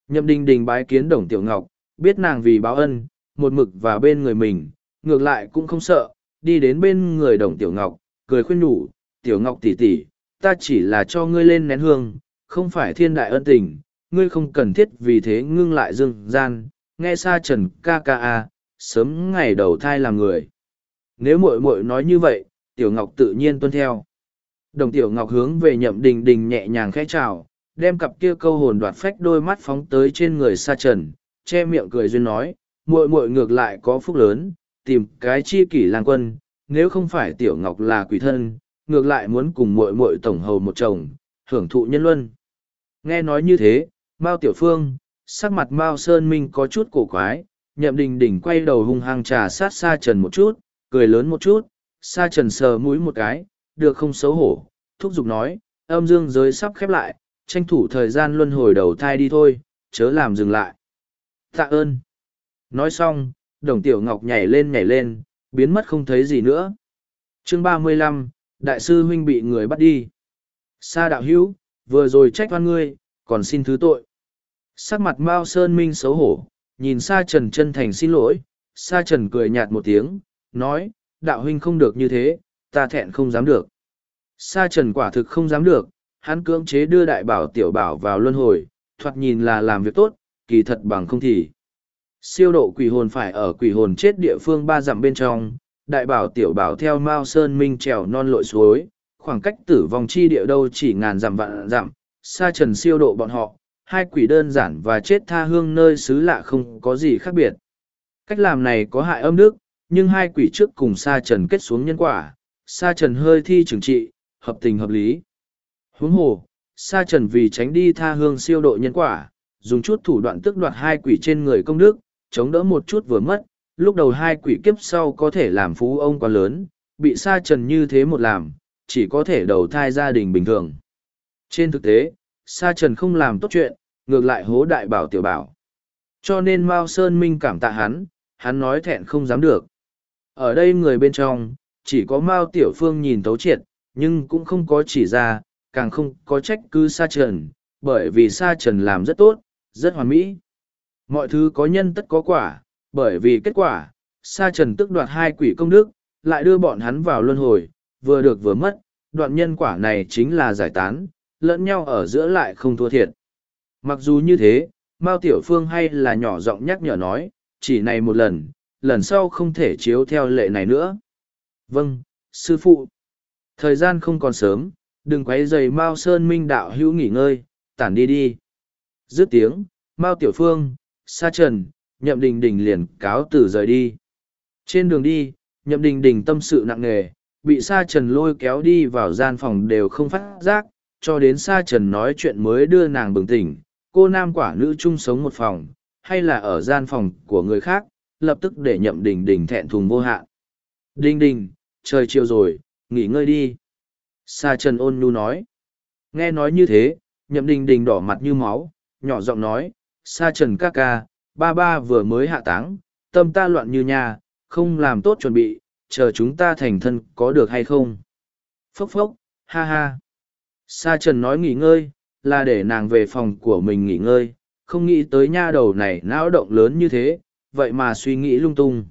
[SPEAKER 1] Nhậm đình đình bái kiến đồng tiểu ngọc, biết nàng vì báo ân, một mực và bên người mình, ngược lại cũng không sợ, đi đến bên người đồng tiểu ngọc, cười khuyên nhủ, tiểu ngọc tỷ tỷ, ta chỉ là cho ngươi lên nén hương, không phải thiên đại ân tình, ngươi không cần thiết vì thế ngưng lại dương gian, nghe xa trần ca ca a, sớm ngày đầu thai làm người. Nếu muội muội nói như vậy, tiểu ngọc tự nhiên tuân theo. Đồng tiểu ngọc hướng về nhậm đình đình nhẹ nhàng khẽ chào, đem cặp kia câu hồn đoạt phách đôi mắt phóng tới trên người sa trần, che miệng cười duyên nói, muội muội ngược lại có phúc lớn, tìm cái chi kỷ lang quân, nếu không phải tiểu ngọc là quỷ thân, ngược lại muốn cùng muội muội tổng hầu một chồng, hưởng thụ nhân luân. Nghe nói như thế, Mao Tiểu Phương, sắc mặt Mao Sơn Minh có chút cổ quái, nhậm đình đình quay đầu hung hăng trà sát sa trần một chút, cười lớn một chút, sa trần sờ mũi một cái, được không xấu hổ, thúc giục nói, âm dương giới sắp khép lại, tranh thủ thời gian luân hồi đầu thai đi thôi, chớ làm dừng lại. Tạ ơn. Nói xong, đồng tiểu ngọc nhảy lên nhảy lên, biến mất không thấy gì nữa. chương ba mươi lăm, đại sư huynh bị người bắt đi. Sa đạo hữu, vừa rồi trách oan ngươi, còn xin thứ tội. Sắc mặt Mao Sơn Minh xấu hổ, nhìn Sa Trần chân thành xin lỗi, sa trần cười nhạt một tiếng, nói, đạo huynh không được như thế, ta thẹn không dám được. Sa trần quả thực không dám được, hắn cưỡng chế đưa đại bảo tiểu bảo vào luân hồi, thoạt nhìn là làm việc tốt, kỳ thật bằng không thì. Siêu độ quỷ hồn phải ở quỷ hồn chết địa phương ba dặm bên trong, đại bảo tiểu bảo theo Mao Sơn Minh trèo non lội suối, khoảng cách tử vong chi địa đâu chỉ ngàn dặm vạn dặm, sa trần siêu độ bọn họ, hai quỷ đơn giản và chết tha hương nơi xứ lạ không có gì khác biệt. Cách làm này có hại âm đức, nhưng hai quỷ trước cùng sa trần kết xuống nhân quả, sa trần hơi thi trừng trị, hợp tình hợp lý. Huống hồ, sa trần vì tránh đi tha hương siêu độ nhân quả, dùng chút thủ đoạn tước đoạt hai quỷ trên người công đức, chống đỡ một chút vừa mất, lúc đầu hai quỷ kiếp sau có thể làm phú ông quá lớn, bị sa trần như thế một làm, chỉ có thể đầu thai gia đình bình thường. Trên thực tế, sa trần không làm tốt chuyện, ngược lại hố đại bảo tiểu bảo. Cho nên Mao Sơn Minh cảm tạ hắn, hắn nói thẹn không dám được. Ở đây người bên trong, chỉ có Mao Tiểu Phương nhìn tấu triệt, nhưng cũng không có chỉ ra, càng không có trách cứ Sa Trần, bởi vì Sa Trần làm rất tốt, rất hoàn mỹ. Mọi thứ có nhân tất có quả, bởi vì kết quả, Sa Trần tức đoạt hai quỷ công đức, lại đưa bọn hắn vào luân hồi, vừa được vừa mất, đoạn nhân quả này chính là giải tán, lẫn nhau ở giữa lại không thua thiệt. Mặc dù như thế, Mao Tiểu Phương hay là nhỏ giọng nhắc nhở nói, chỉ này một lần, lần sau không thể chiếu theo lệ này nữa. Vâng, sư phụ. Thời gian không còn sớm, đừng quấy rầy Mao Sơn Minh đạo hữu nghỉ ngơi, tản đi đi. Dứt tiếng, Mao Tiểu Phương, Sa Trần, Nhậm Đình Đình liền cáo từ rời đi. Trên đường đi, Nhậm Đình Đình tâm sự nặng nề, bị Sa Trần lôi kéo đi vào gian phòng đều không phát giác, cho đến Sa Trần nói chuyện mới đưa nàng bừng tỉnh. Cô nam quả nữ chung sống một phòng, hay là ở gian phòng của người khác, lập tức để Nhậm Đình Đình thẹn thùng vô hạn. Đình Đình, trời chiều rồi, nghỉ ngơi đi. Sa Trần ôn nhu nói. Nghe nói như thế, Nhậm Đình Đình đỏ mặt như máu, nhỏ giọng nói, Sa Trần ca ca, ba ba vừa mới hạ táng, tâm ta loạn như nhà, không làm tốt chuẩn bị, chờ chúng ta thành thân có được hay không? Phốc phốc, ha ha. Sa Trần nói nghỉ ngơi, là để nàng về phòng của mình nghỉ ngơi, không nghĩ tới nha đầu này não động lớn như thế, vậy mà suy nghĩ lung tung.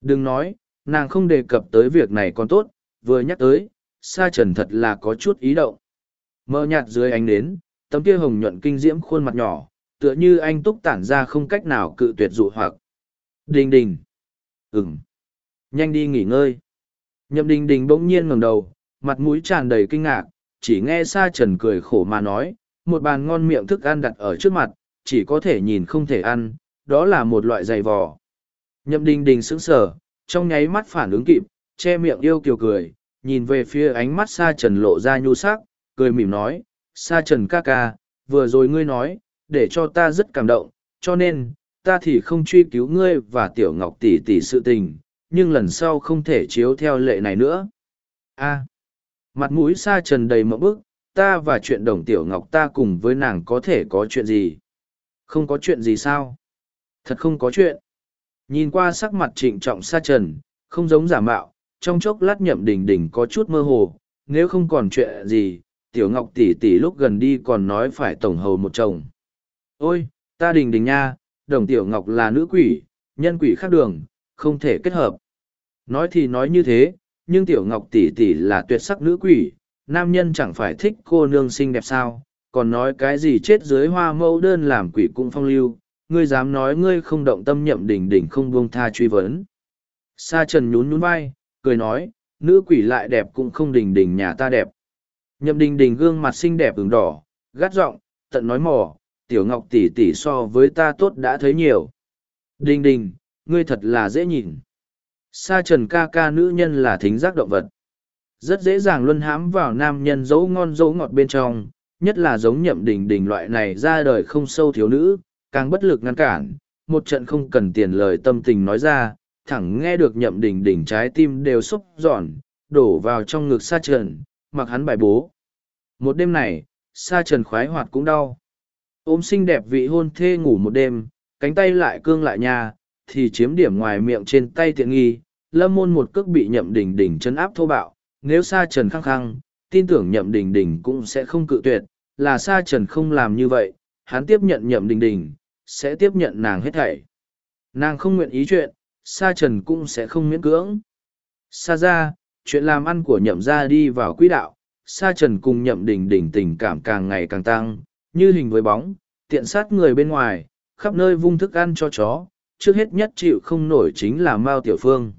[SPEAKER 1] Đừng nói, nàng không đề cập tới việc này còn tốt, vừa nhắc tới, Sa Trần thật là có chút ý động. Mơ nhạt dưới ánh nến, tấm kia hồng nhuận kinh diễm khuôn mặt nhỏ, tựa như anh túc tản ra không cách nào cự tuyệt dụ hoặc. Đình đình. ừng Nhanh đi nghỉ ngơi. Nhậm đình đình bỗng nhiên ngẩng đầu, mặt mũi tràn đầy kinh ngạc, chỉ nghe Sa Trần cười khổ mà nói, một bàn ngon miệng thức ăn đặt ở trước mặt, chỉ có thể nhìn không thể ăn, đó là một loại dày vò. Nhậm đình đình sững sờ, trong nháy mắt phản ứng kịp, che miệng yêu kiều cười, nhìn về phía ánh mắt Sa Trần lộ ra nhu sắc, cười mỉm nói, Sa Trần ca ca, vừa rồi ngươi nói, để cho ta rất cảm động, cho nên, ta thì không truy cứu ngươi và Tiểu Ngọc tỷ tỷ sự tình, nhưng lần sau không thể chiếu theo lệ này nữa. A mặt mũi xa Trần đầy mẫu bức, ta và chuyện đồng Tiểu Ngọc ta cùng với nàng có thể có chuyện gì? Không có chuyện gì sao? Thật không có chuyện. Nhìn qua sắc mặt trịnh trọng xa Trần, không giống giả mạo, trong chốc lát nhậm đình đình có chút mơ hồ, nếu không còn chuyện gì, tiểu ngọc tỷ tỷ lúc gần đi còn nói phải tổng hầu một chồng. Ôi, ta đình đình nha, đồng tiểu ngọc là nữ quỷ, nhân quỷ khác đường, không thể kết hợp. Nói thì nói như thế, nhưng tiểu ngọc tỷ tỷ là tuyệt sắc nữ quỷ, nam nhân chẳng phải thích cô nương xinh đẹp sao, còn nói cái gì chết dưới hoa mẫu đơn làm quỷ cũng phong lưu, ngươi dám nói ngươi không động tâm nhậm đình đình không buông tha truy vấn. Sa trần nhún nhún vai, cười nói, nữ quỷ lại đẹp cũng không đình đình nhà ta đẹp. Nhậm đình đình gương mặt xinh đẹp ửng đỏ, gắt giọng, tận nói mỏ, tiểu ngọc tỷ tỷ so với ta tốt đã thấy nhiều. Đình đình, ngươi thật là dễ nhìn. Sa trần ca ca nữ nhân là thính giác động vật. Rất dễ dàng luân hãm vào nam nhân dấu ngon dấu ngọt bên trong, nhất là giống nhậm đình đình loại này ra đời không sâu thiếu nữ, càng bất lực ngăn cản, một trận không cần tiền lời tâm tình nói ra, thẳng nghe được nhậm đình đình trái tim đều xúc giòn, đổ vào trong ngực sa trần, mặc hắn bài bố. Một đêm này, sa trần khoái hoạt cũng đau. Ôm xinh đẹp vị hôn thê ngủ một đêm, cánh tay lại cương lại nhà, thì chiếm điểm ngoài miệng trên tay tiện nghi, lâm môn một cước bị nhậm đình đình chấn áp thô bạo. Nếu sa trần khăng khăng, tin tưởng nhậm đình đình cũng sẽ không cự tuyệt, là sa trần không làm như vậy, hắn tiếp nhận nhậm đình đình, sẽ tiếp nhận nàng hết thảy. Nàng không nguyện ý chuyện, sa trần cũng sẽ không miễn cưỡng. Sa ra, chuyện làm ăn của nhậm gia đi vào quỹ đạo, sa trần cùng nhậm đình đình tình cảm càng ngày càng tăng, như hình với bóng, tiện sát người bên ngoài, khắp nơi vung thức ăn cho chó, trước hết nhất chịu không nổi chính là Mao Tiểu Phương.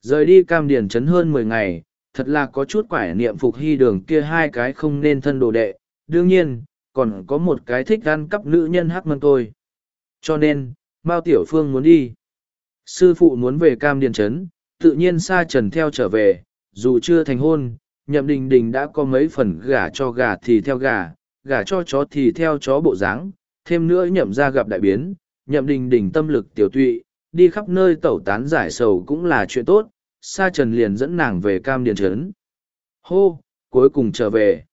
[SPEAKER 1] Rời đi cam điền Trấn hơn mười ngày, thật là có chút quải niệm phục hy đường kia hai cái không nên thân đồ đệ, đương nhiên, còn có một cái thích ăn cắp nữ nhân hắc mân tôi. Cho nên, Mao Tiểu Phương muốn đi. Sư phụ muốn về cam điền Trấn, tự nhiên xa trần theo trở về, dù chưa thành hôn, nhậm đình đình đã có mấy phần gả cho gà thì theo gà, gả cho chó thì theo chó bộ dáng, thêm nữa nhậm ra gặp đại biến, nhậm đình đình tâm lực tiểu tụy, đi khắp nơi tẩu tán giải sầu cũng là chuyện tốt, sa trần liền dẫn nàng về cam điền trấn. Hô, cuối cùng trở về.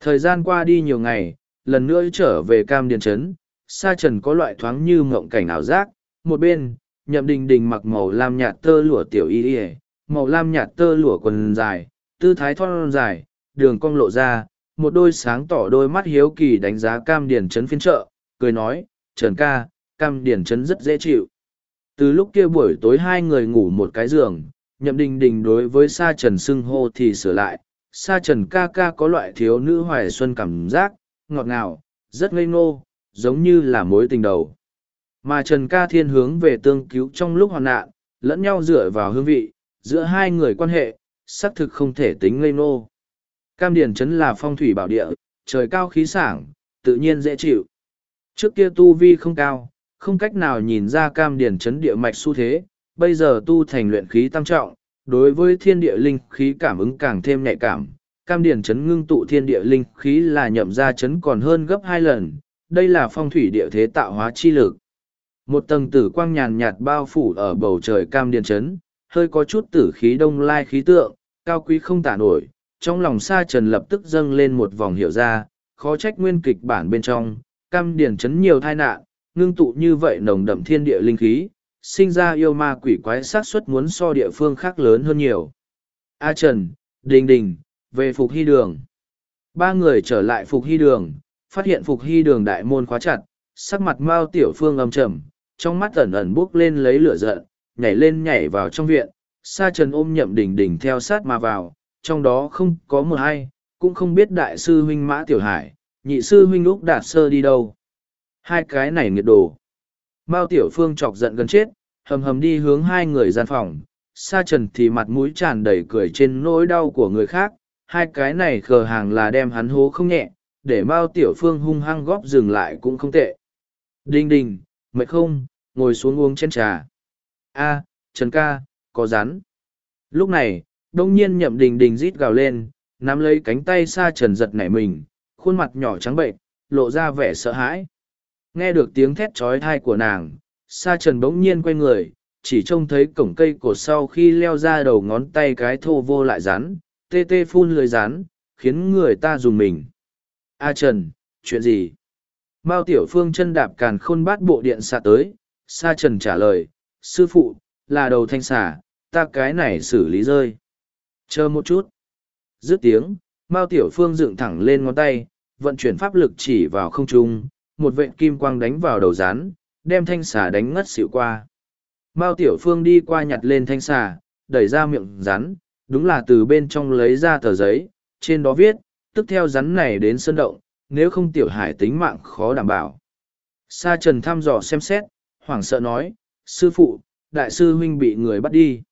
[SPEAKER 1] Thời gian qua đi nhiều ngày, lần nữa trở về cam điền trấn, sa trần có loại thoáng như mộng cảnh ảo giác, một bên, nhậm đình đình mặc màu lam nhạt tơ lụa tiểu y y, màu lam nhạt tơ lụa quần dài, tư thái thon dài, đường cong lộ ra, một đôi sáng tỏ đôi mắt hiếu kỳ đánh giá cam điền trấn phiên trợ, cười nói, Trần ca, cam điền trấn rất dễ chịu. Từ lúc kia buổi tối hai người ngủ một cái giường, nhậm đình đình đối với sa trần xưng hô thì sửa lại, sa trần ca ca có loại thiếu nữ hoài xuân cảm giác, ngọt ngào, rất ngây ngô, giống như là mối tình đầu. Mà Trần ca thiên hướng về tương cứu trong lúc hoạn nạn, lẫn nhau dựa vào hương vị, giữa hai người quan hệ, xác thực không thể tính ngây ngô. Cam Điền Trấn là phong thủy bảo địa, trời cao khí sảng, tự nhiên dễ chịu. Trước kia tu vi không cao, không cách nào nhìn ra Cam Điền chấn địa mạch xu thế, bây giờ tu thành luyện khí tăng trọng, đối với thiên địa linh khí cảm ứng càng thêm nhạy cảm. Cam Điền chấn ngưng tụ thiên địa linh khí là nhậm ra chấn còn hơn gấp hai lần, đây là phong thủy địa thế tạo hóa chi lực. Một tầng tử quang nhàn nhạt bao phủ ở bầu trời Cam Điền chấn hơi có chút tử khí đông lai khí tượng, cao quý không tả nổi, trong lòng sa trần lập tức dâng lên một vòng hiểu ra, khó trách nguyên kịch bản bên trong, cam điển chấn nhiều tai nạn, ngưng tụ như vậy nồng đậm thiên địa linh khí, sinh ra yêu ma quỷ quái xác suất muốn so địa phương khác lớn hơn nhiều. A Trần, Đình Đình, về Phục Hy Đường. Ba người trở lại Phục Hy Đường, phát hiện Phục Hy Đường đại môn khóa chặt, sắc mặt Mao Tiểu Phương âm trầm, trong mắt ẩn ẩn bước lên lấy lửa giận, nhảy lên nhảy vào trong viện, Sa Trần ôm nhậm Đình Đình theo sát mà vào, trong đó không có một ai, cũng không biết đại sư huynh Mã Tiểu Hải, nhị sư huynh Úc Đạt Sơ đi đâu. Hai cái này nghiệt đồ. Mao Tiểu Phương chọc giận gần chết, hầm hầm đi hướng hai người gian phòng, Sa Trần thì mặt mũi tràn đầy cười trên nỗi đau của người khác, hai cái này khờ hàng là đem hắn hố không nhẹ, để Mao Tiểu Phương hung hăng góp dừng lại cũng không tệ. Đinh đình, mệt không, ngồi xuống uống chén trà. A, Trần ca, có rắn. Lúc này, đông nhiên nhậm đình đình rít gào lên, nắm lấy cánh tay Sa Trần giật nảy mình, khuôn mặt nhỏ trắng bệnh, lộ ra vẻ sợ hãi. Nghe được tiếng thét trói thai của nàng, Sa Trần bỗng nhiên quay người, chỉ trông thấy cổng cây cột sau khi leo ra đầu ngón tay cái thô vô lại rắn, tê tê phun lưới rắn, khiến người ta dùng mình. A Trần, chuyện gì? Mao Tiểu Phương chân đạp càn khôn bát bộ điện xạ tới, Sa Trần trả lời, sư phụ, là đầu thanh xả, ta cái này xử lý rơi. Chờ một chút. Dứt tiếng, Mao Tiểu Phương dựng thẳng lên ngón tay, vận chuyển pháp lực chỉ vào không trung, một vện kim quang đánh vào đầu rán, đem thanh xà đánh ngất xỉu qua. Mao Tiểu Phương đi qua nhặt lên thanh xà, đẩy ra miệng rắn, đúng là từ bên trong lấy ra tờ giấy, trên đó viết, tức theo rắn này đến sơn động, nếu không Tiểu Hải tính mạng khó đảm bảo. Sa Trần thăm dò xem xét, hoảng sợ nói, sư phụ, đại sư huynh bị người bắt đi.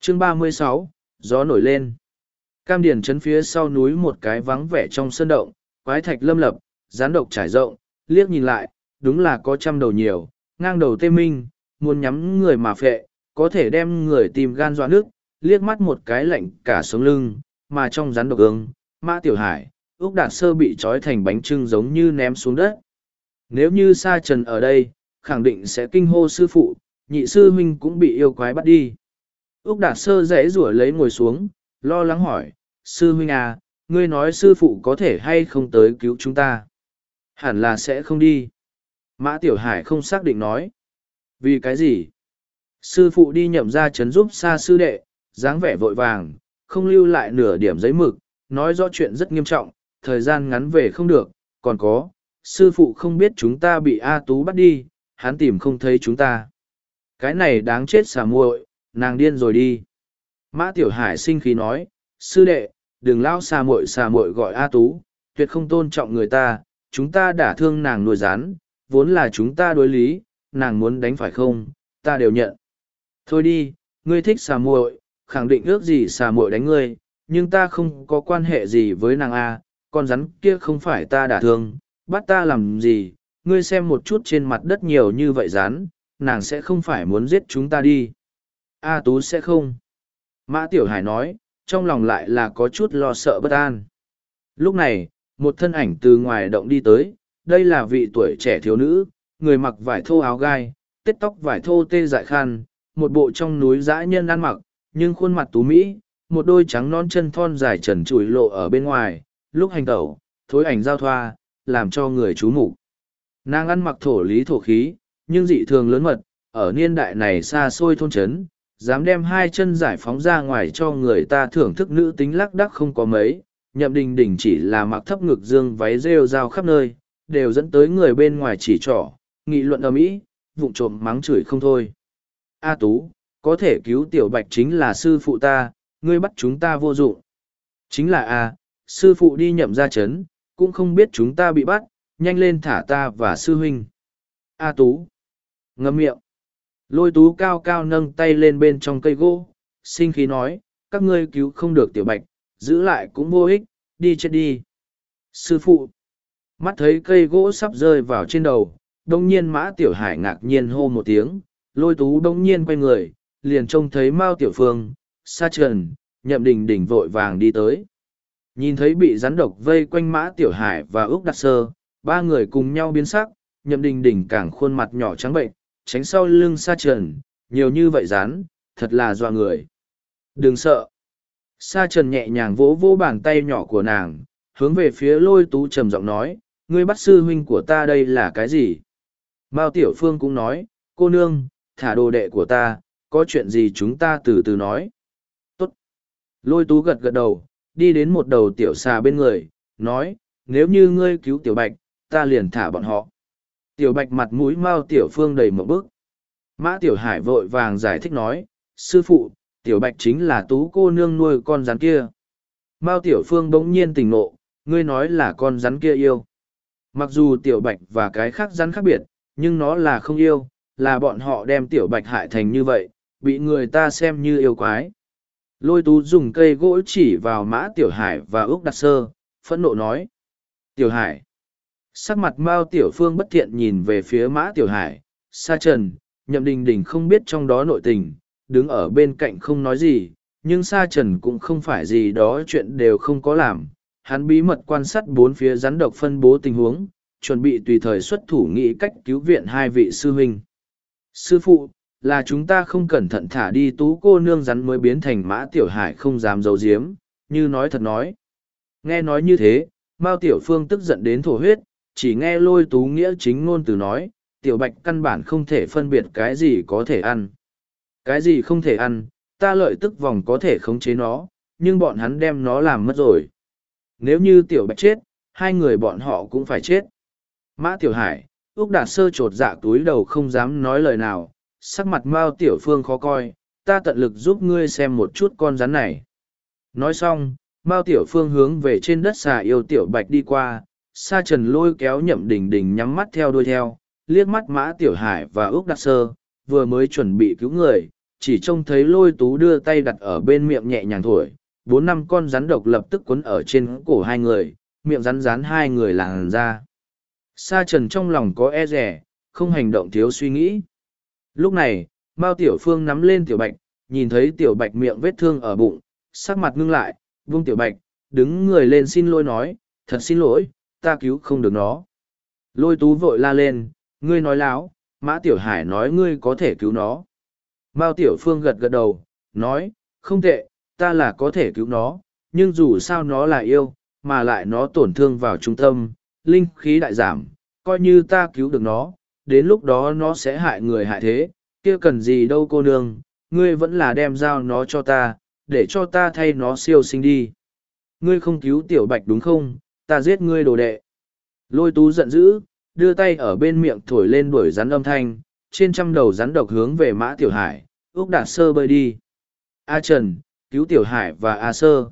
[SPEAKER 1] Chương ba mươi sáu gió nổi lên. Cam điển chấn phía sau núi một cái vắng vẻ trong sơn động, quái thạch lâm lập, rán độc trải rộng, liếc nhìn lại, đúng là có trăm đầu nhiều, ngang đầu tê minh, muốn nhắm người mà phệ, có thể đem người tìm gan dọa nước, liếc mắt một cái lạnh cả sống lưng, mà trong rắn độc ương, mã tiểu hải, Úc Đạt Sơ bị trói thành bánh trưng giống như ném xuống đất. Nếu như Sa Trần ở đây, khẳng định sẽ kinh hô sư phụ, nhị sư huynh cũng bị yêu quái bắt đi. Úc Đạt Sơ rẽ rủa lấy ngồi xuống, lo lắng hỏi, sư huynh à, ngươi nói sư phụ có thể hay không tới cứu chúng ta? Hẳn là sẽ không đi. Mã Tiểu Hải không xác định nói. Vì cái gì? Sư phụ đi nhậm ra chấn giúp xa sư đệ, dáng vẻ vội vàng, không lưu lại nửa điểm giấy mực, nói rõ chuyện rất nghiêm trọng, thời gian ngắn về không được, còn có, sư phụ không biết chúng ta bị A Tú bắt đi, hắn tìm không thấy chúng ta. cái này đáng chết xà muội nàng điên rồi đi mã tiểu hải sinh khí nói sư đệ đừng lao xà muội xà muội gọi a tú tuyệt không tôn trọng người ta chúng ta đã thương nàng nuôi rán vốn là chúng ta đối lý, nàng muốn đánh phải không, ta đều nhận. Thôi đi, ngươi thích xà muội, khẳng định ước gì xà muội đánh ngươi, nhưng ta không có quan hệ gì với nàng a con rắn kia không phải ta đả thương, bắt ta làm gì, ngươi xem một chút trên mặt đất nhiều như vậy rán nàng sẽ không phải muốn giết chúng ta đi. A tú sẽ không. Mã tiểu hải nói, trong lòng lại là có chút lo sợ bất an. Lúc này một thân ảnh từ ngoài động đi tới, đây là vị tuổi trẻ thiếu nữ, người mặc vải thô áo gai, tết tóc vải thô tê dại khăn một bộ trong núi dã nhân ăn mặc, nhưng khuôn mặt tú mỹ, một đôi trắng non chân thon dài trần trụi lộ ở bên ngoài, lúc hành tẩu, thối ảnh giao thoa, làm cho người chú mục. Nàng ăn mặc thổ lý thổ khí, nhưng dị thường lớn mật, ở niên đại này xa xôi thôn trấn, dám đem hai chân giải phóng ra ngoài cho người ta thưởng thức nữ tính lắc đắc không có mấy nhậm đình đình chỉ là mặc thấp ngực dương váy rêu rao khắp nơi, đều dẫn tới người bên ngoài chỉ trỏ, nghị luận ở mỹ, vụng trộm mắng chửi không thôi. A tú, có thể cứu tiểu bạch chính là sư phụ ta, ngươi bắt chúng ta vô dụng. Chính là a, sư phụ đi nhậm ra chấn, cũng không biết chúng ta bị bắt, nhanh lên thả ta và sư huynh. A tú, ngâm miệng. Lôi tú cao cao nâng tay lên bên trong cây gỗ, sinh khí nói, các ngươi cứu không được tiểu bạch giữ lại cũng vô ích, đi chết đi. Sư phụ, mắt thấy cây gỗ sắp rơi vào trên đầu, đông nhiên mã tiểu hải ngạc nhiên hô một tiếng, lôi tú đông nhiên quay người, liền trông thấy mao tiểu phương, sa trần, nhậm đình đình vội vàng đi tới. Nhìn thấy bị rắn độc vây quanh mã tiểu hải và ước đặt sơ, ba người cùng nhau biến sắc, nhậm đình đình càng khuôn mặt nhỏ trắng bệnh, tránh sau lưng sa trần, nhiều như vậy rán thật là dọa người. Đừng sợ sa trần nhẹ nhàng vỗ vỗ bàn tay nhỏ của nàng, hướng về phía lôi tú trầm giọng nói, ngươi bắt sư huynh của ta đây là cái gì? Mao tiểu phương cũng nói, cô nương, thả đồ đệ của ta, có chuyện gì chúng ta từ từ nói. Tốt. Lôi tú gật gật đầu, đi đến một đầu tiểu xà bên người, nói, nếu như ngươi cứu tiểu bạch, ta liền thả bọn họ. Tiểu bạch mặt mũi mao tiểu phương đầy một bức mã tiểu hải vội vàng giải thích nói, sư phụ tiểu bạch chính là tú cô nương nuôi con rắn kia. Mao tiểu phương bỗng nhiên tỉnh nộ ngươi nói là con rắn kia yêu. Mặc dù tiểu bạch và cái khác rắn khác biệt, nhưng nó là không yêu, là bọn họ đem tiểu bạch hại thành như vậy, bị người ta xem như yêu quái. Lôi tú dùng cây gỗ chỉ vào mã tiểu hải và ước đặt sơ, phẫn nộ nói. Tiểu hải. Sắc mặt mao tiểu phương bất thiện nhìn về phía mã tiểu hải sa trần, nhậm đình đình không biết trong đó nội tình đứng ở bên cạnh không nói gì, nhưng sa trần cũng không phải gì đó chuyện đều không có làm. Hắn bí mật quan sát bốn phía rắn độc phân bố tình huống, chuẩn bị tùy thời xuất thủ nghĩ cách cứu viện hai vị sư huynh. Sư phụ, là chúng ta không cẩn thận thả đi tú cô nương rắn mới biến thành mã tiểu hải không dám giấu giếm, như nói thật nói. Nghe nói như thế, mao tiểu phương tức giận đến thổ huyết, chỉ nghe lôi tú nghĩa chính ngôn từ nói, tiểu bạch căn bản không thể phân biệt cái gì có thể ăn cái gì không thể ăn ta lợi tức vòng có thể khống chế nó nhưng bọn hắn đem nó làm mất rồi. Nếu như tiểu bạch chết hai người bọn họ cũng phải chết. Mã tiểu hải ước đạt sơ trột dạ túi đầu không dám nói lời nào sắc mặt mao tiểu phương khó coi ta tận lực giúp ngươi xem một chút con rắn này. Nói xong mao tiểu phương hướng về trên đất xà yêu tiểu bạch đi qua sa trần lôi kéo nhậm đình đình nhắm mắt theo đuôi theo, liếc mắt mã tiểu hải và ước Đạt sơ, vừa mới chuẩn bị cứu người, chỉ trông thấy lôi tú đưa tay đặt ở bên miệng nhẹ nhàng thổi, bốn năm con rắn độc lập tức quấn ở trên cổ hai người, miệng rắn rán hai người làn ra. Sa trần trong lòng có e rẻ, không hành động thiếu suy nghĩ. Lúc này, Mao Tiểu Phương nắm lên Tiểu Bạch, nhìn thấy Tiểu Bạch miệng vết thương ở bụng, sắc mặt ngưng lại, vung Tiểu Bạch, đứng người lên xin lỗi nói, thật xin lỗi, ta cứu không được nó. Lôi tú vội la lên, ngươi nói láo, mã tiểu hải nói ngươi có thể cứu nó. Mao tiểu phương gật gật đầu, nói, không tệ, ta là có thể cứu nó, nhưng dù sao nó là yêu, mà lại nó tổn thương vào trung tâm, linh khí đại giảm, coi như ta cứu được nó, đến lúc đó nó sẽ hại người hại thế, kia cần gì đâu cô nương, ngươi vẫn là đem giao nó cho ta, để cho ta thay nó siêu sinh đi. Ngươi không cứu tiểu bạch đúng không, ta giết ngươi đồ đệ. Lôi tú giận dữ, đưa tay ở bên miệng thổi lên đuổi rắn âm thanh, trên trăm đầu rắn độc hướng về mã tiểu hải, ước đạt sơ bơi đi. A Trần, cứu tiểu hải và A sơ.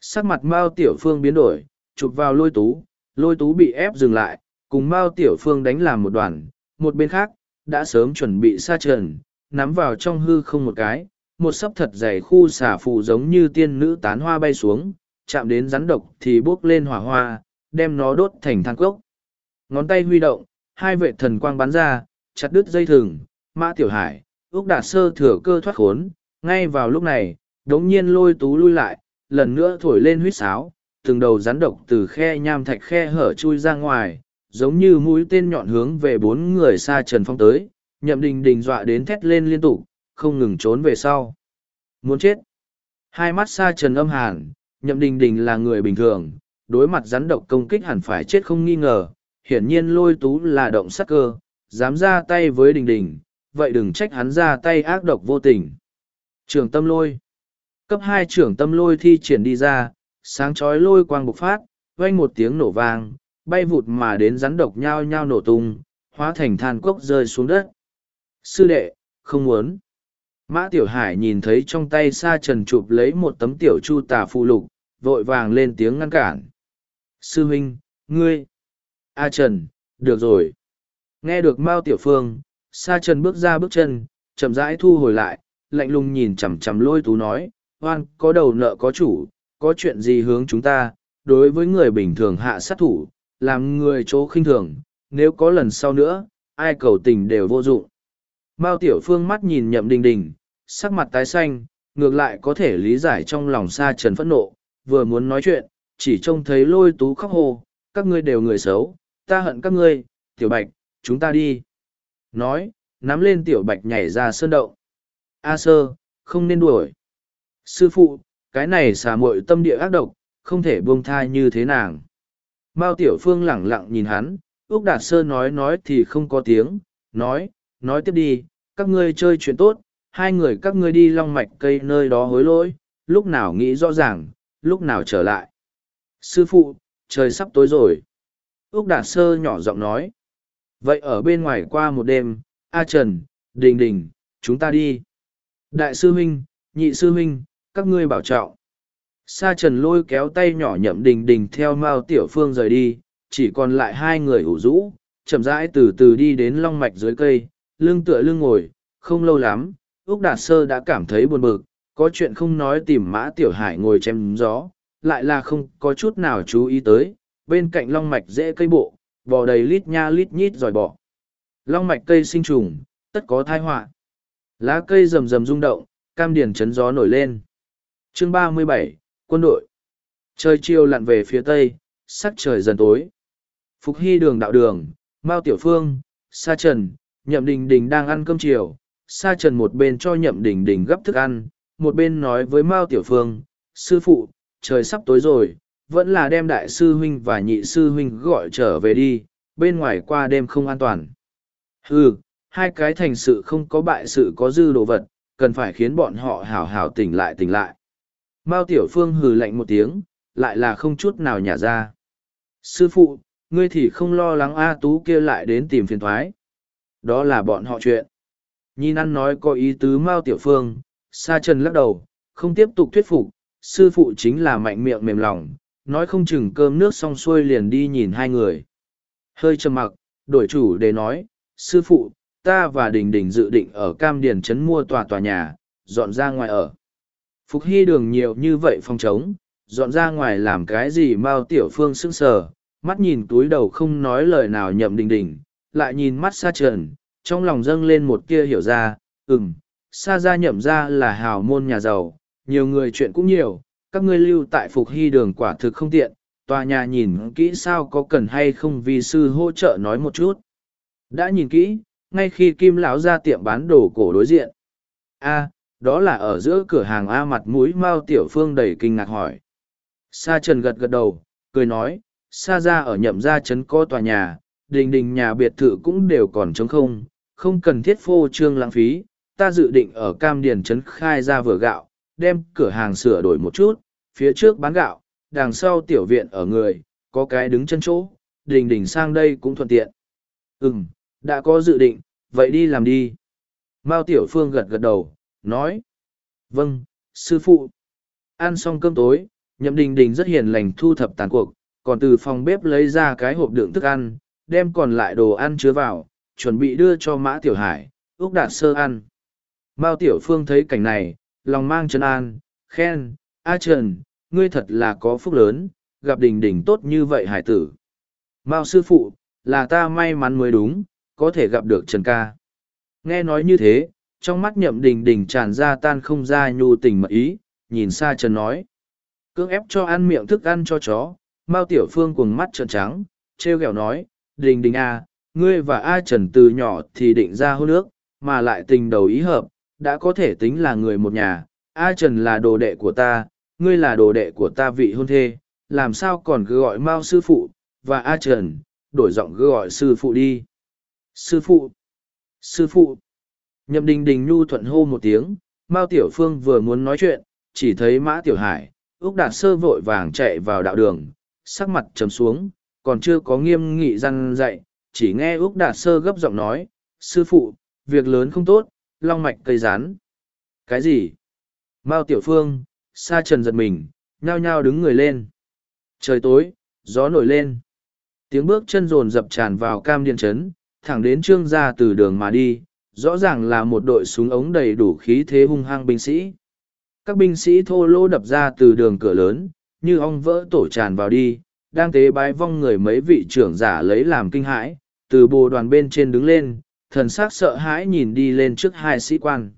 [SPEAKER 1] Sắc mặt Mao Tiểu Phương biến đổi, chụp vào lôi tú, lôi tú bị ép dừng lại, cùng Mao Tiểu Phương đánh làm một đoàn, một bên khác, đã sớm chuẩn bị xa trần, nắm vào trong hư không một cái, một sấp thật dày khu xả phụ giống như tiên nữ tán hoa bay xuống, chạm đến rắn độc thì bốc lên hỏa hoa, đem nó đốt thành than cốc. Ngón tay huy động, hai vệ thần quang bắn ra, chặt đứt dây thừng, mã tiểu hải, ước đạt sơ thừa cơ thoát khốn, ngay vào lúc này, đống nhiên lôi tú lui lại, lần nữa thổi lên huýt sáo, từng đầu rắn độc từ khe nham thạch khe hở chui ra ngoài, giống như mũi tên nhọn hướng về bốn người xa trần phong tới, nhậm đình đình dọa đến thét lên liên tục, không ngừng trốn về sau. Muốn chết. Hai mắt xa trần âm hàn, nhậm đình đình là người bình thường, đối mặt rắn độc công kích hẳn phải chết không nghi ngờ, hiển nhiên lôi tú là động sắc cơ, dám ra tay với đình đình, vậy đừng trách hắn ra tay ác độc vô tình. Trường tâm lôi Cấp hai trưởng tâm lôi thi triển đi ra, sáng chói lôi quang bộc phát, vang một tiếng nổ vang, bay vụt mà đến rắn độc nhao nhao nổ tung, hóa thành than cốc rơi xuống đất. Sư đệ, không muốn. Mã Tiểu Hải nhìn thấy trong tay Sa Trần chụp lấy một tấm tiểu chu tà phụ lục, vội vàng lên tiếng ngăn cản. Sư huynh, ngươi. A Trần, được rồi. Nghe được Mao Tiểu Phương, Sa Trần bước ra bước chân, chậm rãi thu hồi lại, lạnh lùng nhìn chằm chằm lôi tú nói, oan có đầu nợ có chủ, có chuyện gì hướng chúng ta, đối với người bình thường hạ sát thủ, làm người chỗ khinh thường, nếu có lần sau nữa, ai cầu tình đều vô dụng. Mao Tiểu Phương mắt nhìn nhậm đình đình, sắc mặt tái xanh, ngược lại có thể lý giải trong lòng Sa Trần phẫn nộ, vừa muốn nói chuyện, chỉ trông thấy lôi tú khóc hồ, các ngươi đều người xấu, ta hận các ngươi, Tiểu Bạch, chúng ta đi. Nói, nắm lên Tiểu Bạch nhảy ra sơn động. A sơ, không nên đuổi. Sư phụ, cái này xà muội tâm địa ác độc, không thể buông tha như thế nàng. Mao Tiểu Phương lẳng lặng nhìn hắn, Úc Đạt Sơ nói nói thì không có tiếng, nói, nói tiếp đi, các ngươi chơi chuyện tốt, hai người các ngươi đi long mạch cây nơi đó hối lỗi, lúc nào nghĩ rõ ràng, lúc nào trở lại. Sư phụ, trời sắp tối rồi. Úc Đạt Sơ nhỏ giọng nói. Vậy ở bên ngoài qua một đêm, A Trần, Đình Đình, chúng ta đi. Đại sư huynh, nhị sư huynh, các ngươi bảo trọng. Sa trần lôi kéo tay nhỏ nhậm đình đình theo Mao Tiểu Phương rời đi, chỉ còn lại hai người ủ rũ, chậm rãi từ từ đi đến long mạch dưới cây, lưng tựa lưng ngồi, không lâu lắm, Úc Đạt Sơ đã cảm thấy buồn bực, có chuyện không nói tìm mã Tiểu Hải ngồi chém gió, lại là không có chút nào chú ý tới, bên cạnh long mạch dễ cây bộ, bò đầy lít nha lít nhít dòi bọ. Long mạch cây sinh trùng, tất có thai họa. Lá cây rầm rầm rung động, cam điển chấn gió nổi lên. Chương ba mươi bảy quân đội trời chiều lặn về phía tây sắc trời dần tối phục hy đường đạo đường mao tiểu phương sa trần nhậm đình đình đang ăn cơm chiều sa trần một bên cho nhậm đình đình gấp thức ăn một bên nói với mao tiểu phương sư phụ trời sắp tối rồi vẫn là đem đại sư huynh và nhị sư huynh gọi trở về đi bên ngoài qua đêm không an toàn ừ hai cái thành sự không có bại sự có dư đồ vật cần phải khiến bọn họ hảo hảo tỉnh lại tỉnh lại Mao Tiểu Phương hừ lạnh một tiếng, lại là không chút nào nhả ra. Sư phụ, ngươi thì không lo lắng A Tú kia lại đến tìm phiền thoái. Đó là bọn họ chuyện. Nhìn ăn nói có ý tứ Mao Tiểu Phương, Sa Trần lắc đầu, không tiếp tục thuyết phục, sư phụ chính là mạnh miệng mềm lòng, nói không chừng cơm nước xong xuôi liền đi nhìn hai người. Hơi trầm mặc, đổi chủ để nói, sư phụ, ta và Đình Đình dự định ở Cam Điền Trấn mua tòa tòa nhà, dọn ra ngoài ở. Phục hy đường nhiều như vậy phong trống, dọn ra ngoài làm cái gì Mao Tiểu Phương sững sờ, mắt nhìn túi đầu không nói lời nào nhậm đình đình, lại nhìn mắt xa trần, trong lòng dâng lên một kia hiểu ra, ừm, xa ra nhậm ra là hào môn nhà giàu, nhiều người chuyện cũng nhiều, các ngươi lưu tại Phục hy đường quả thực không tiện, tòa nhà nhìn kỹ sao có cần hay không vì sư hỗ trợ nói một chút. Đã nhìn kỹ, ngay khi Kim lão ra tiệm bán đồ cổ đối diện. a đó là ở giữa cửa hàng A mặt mũi Mao Tiểu Phương đầy kinh ngạc hỏi. Sa Trần gật gật đầu, cười nói, Sa ra ở nhậm gia trấn có tòa nhà, đình đình nhà biệt thự cũng đều còn trống không, không cần thiết phô trương lãng phí, ta dự định ở Cam Điền trấn khai ra vừa gạo, đem cửa hàng sửa đổi một chút, phía trước bán gạo, đằng sau tiểu viện ở người, có cái đứng chân chỗ, đình đình sang đây cũng thuận tiện. Ừm, đã có dự định, vậy đi làm đi. Mao Tiểu Phương gật gật đầu, nói. Vâng, sư phụ. Ăn xong cơm tối, nhậm đình đình rất hiền lành thu thập tàn cuộc, còn từ phòng bếp lấy ra cái hộp đựng thức ăn, đem còn lại đồ ăn chứa vào, chuẩn bị đưa cho Mã Tiểu Hải, Úc Đạt Sơ ăn. Mao Tiểu Phương thấy cảnh này, lòng mang Trần an, khen, A Trần, ngươi thật là có phúc lớn, gặp đình đình tốt như vậy hải tử. Mao sư phụ, là ta may mắn mới đúng, có thể gặp được Trần ca. Nghe nói như thế, trong mắt nhậm đình đình tràn ra tan không ra nhu tình mật ý, nhìn xa Trần nói. Cưỡng ép cho ăn miệng thức ăn cho chó, Mao Tiểu Phương cuồng mắt trợn trắng, treo ghẹo nói, đình đình a, à, ngươi và A Trần từ nhỏ thì định ra hôn nước, mà lại tình đầu ý hợp, đã có thể tính là người một nhà. A Trần là đồ đệ của ta, ngươi là đồ đệ của ta vị hôn thê, làm sao còn cứ gọi Mao sư phụ, và A Trần, đổi giọng cứ gọi sư phụ đi. Sư phụ! Sư phụ! Nhậm đình đình nhu thuận hô một tiếng, Mao Tiểu Phương vừa muốn nói chuyện, chỉ thấy Mã Tiểu Hải, Úc Đạt Sơ vội vàng chạy vào đạo đường, sắc mặt trầm xuống, còn chưa có nghiêm nghị răn dạy, chỉ nghe Úc Đạt Sơ gấp giọng nói, sư phụ, việc lớn không tốt, long mạch cây rán. Cái gì? Mao Tiểu Phương, Sa Trần giật mình, nhao nhao đứng người lên. Trời tối, gió nổi lên. Tiếng bước chân rồn dập tràn vào cam điện trấn, thẳng đến trương gia từ đường mà đi, rõ ràng là một đội súng ống đầy đủ khí thế hung hăng binh sĩ. Các binh sĩ thô lô đập ra từ đường cửa lớn, như ong vỡ tổ tràn vào đi, đang tế bái vong người mấy vị trưởng giả lấy làm kinh hãi, từ bồ đoàn bên trên đứng lên, thần sắc sợ hãi nhìn đi lên trước hai sĩ quan.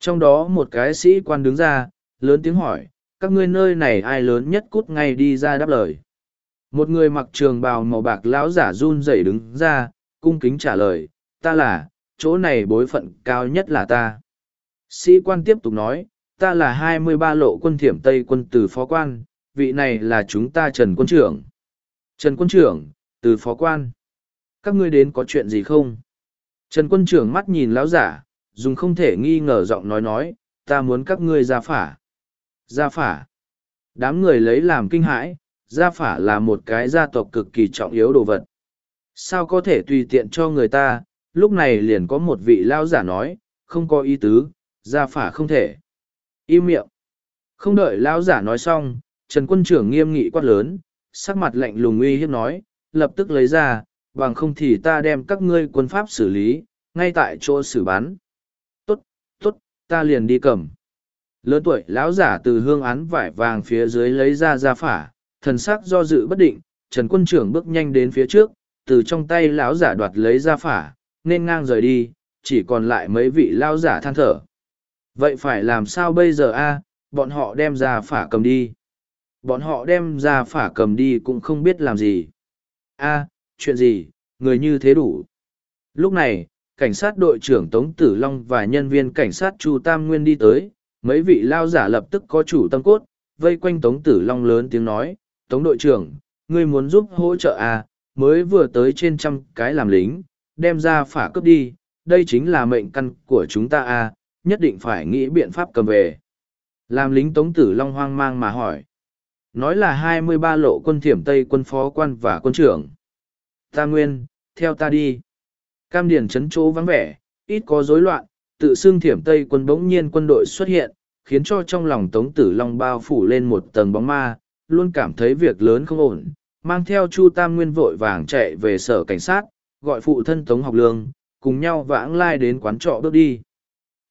[SPEAKER 1] Trong đó một cái sĩ quan đứng ra, lớn tiếng hỏi, các ngươi nơi này ai lớn nhất cút ngay đi ra đáp lời. Một người mặc trường bào màu bạc lão giả run rẩy đứng ra, cung kính trả lời, ta là, chỗ này bối phận cao nhất là ta. Sĩ quan tiếp tục nói, ta là hai mươi ba lộ quân thiểm Tây quân từ phó quan, vị này là chúng ta Trần quân trưởng. Trần quân trưởng, từ phó quan. Các ngươi đến có chuyện gì không? Trần quân trưởng mắt nhìn lão giả, dùng không thể nghi ngờ giọng nói nói, ta muốn các ngươi ra phả. Gia phả. Đám người lấy làm kinh hãi, gia phả là một cái gia tộc cực kỳ trọng yếu đồ vật. Sao có thể tùy tiện cho người ta, lúc này liền có một vị lao giả nói, không có ý tứ, gia phả không thể. Im miệng. Không đợi lao giả nói xong, Trần quân trưởng nghiêm nghị quát lớn, sắc mặt lạnh lùng uy hiếp nói, lập tức lấy ra, bằng không thì ta đem các ngươi quân pháp xử lý, ngay tại chỗ xử bắn. Tốt, tốt, ta liền đi cầm. Lớn tuổi lão giả từ hương án vải vàng phía dưới lấy ra ra phả, thần sắc do dự bất định, Trần quân trưởng bước nhanh đến phía trước, từ trong tay lão giả đoạt lấy ra phả, nên ngang rời đi, chỉ còn lại mấy vị lão giả than thở. Vậy phải làm sao bây giờ a? bọn họ đem ra phả cầm đi. Bọn họ đem ra phả cầm đi cũng không biết làm gì. a chuyện gì, người như thế đủ. Lúc này, cảnh sát đội trưởng Tống Tử Long và nhân viên cảnh sát Chu Tam Nguyên đi tới, mấy vị lao giả lập tức có chủ tâm cốt, vây quanh Tống Tử Long lớn tiếng nói, Tống đội trưởng, ngươi muốn giúp hỗ trợ à, mới vừa tới trên trăm cái làm lính, đem ra phả cướp đi, đây chính là mệnh căn của chúng ta à, nhất định phải nghĩ biện pháp cầm về. Làm lính Tống Tử Long hoang mang mà hỏi. Nói là hai mươi ba lộ quân thiểm Tây quân phó quan và quân trưởng. Ta nguyên, theo ta đi. Cam Điền chấn chỗ vắng vẻ, ít có rối loạn, tự xưng thiểm Tây quân bỗng nhiên quân đội xuất hiện, khiến cho trong lòng Tống Tử Long bao phủ lên một tầng bóng ma, luôn cảm thấy việc lớn không ổn, mang theo Chu Tam Nguyên vội vàng chạy về sở cảnh sát, gọi phụ thân Tống Học Lương, cùng nhau vãng lai đến quán trọ bước đi.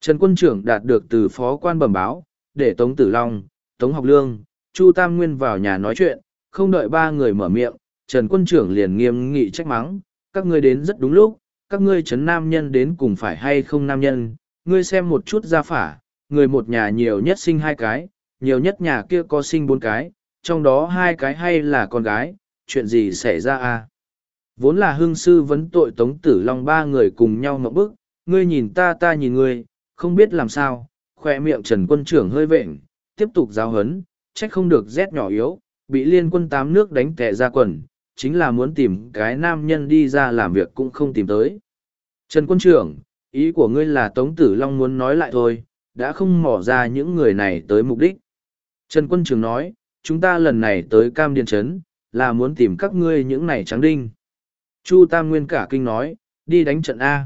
[SPEAKER 1] Trần quân trưởng đạt được từ phó quan bẩm báo, để Tống Tử Long, Tống Học Lương, Chu Tam Nguyên vào nhà nói chuyện, không đợi ba người mở miệng, Trần quân trưởng liền nghiêm nghị trách mắng, các ngươi đến rất đúng lúc, các ngươi chấn nam nhân đến cùng phải hay không nam nhân, ngươi xem một chút gia phả, người một nhà nhiều nhất sinh hai cái, nhiều nhất nhà kia có sinh bốn cái, trong đó hai cái hay là con gái, chuyện gì xảy ra à? Vốn là hương sư vấn tội Tống Tử Long ba người cùng nhau ngậm bức, ngươi nhìn ta ta nhìn ngươi, không biết làm sao, khoe miệng Trần quân trưởng hơi vệnh, tiếp tục giáo hấn, trách không được rét nhỏ yếu, bị liên quân tám nước đánh tệ ra quần, chính là muốn tìm cái nam nhân đi ra làm việc cũng không tìm tới. Trần quân trưởng, ý của ngươi là Tống Tử Long muốn nói lại thôi, đã không mỏ ra những người này tới mục đích. Trần quân trưởng nói, chúng ta lần này tới Cam Điền Trấn, là muốn tìm các ngươi những này trắng đinh. Chu Tam Nguyên cả kinh nói, đi đánh trận A.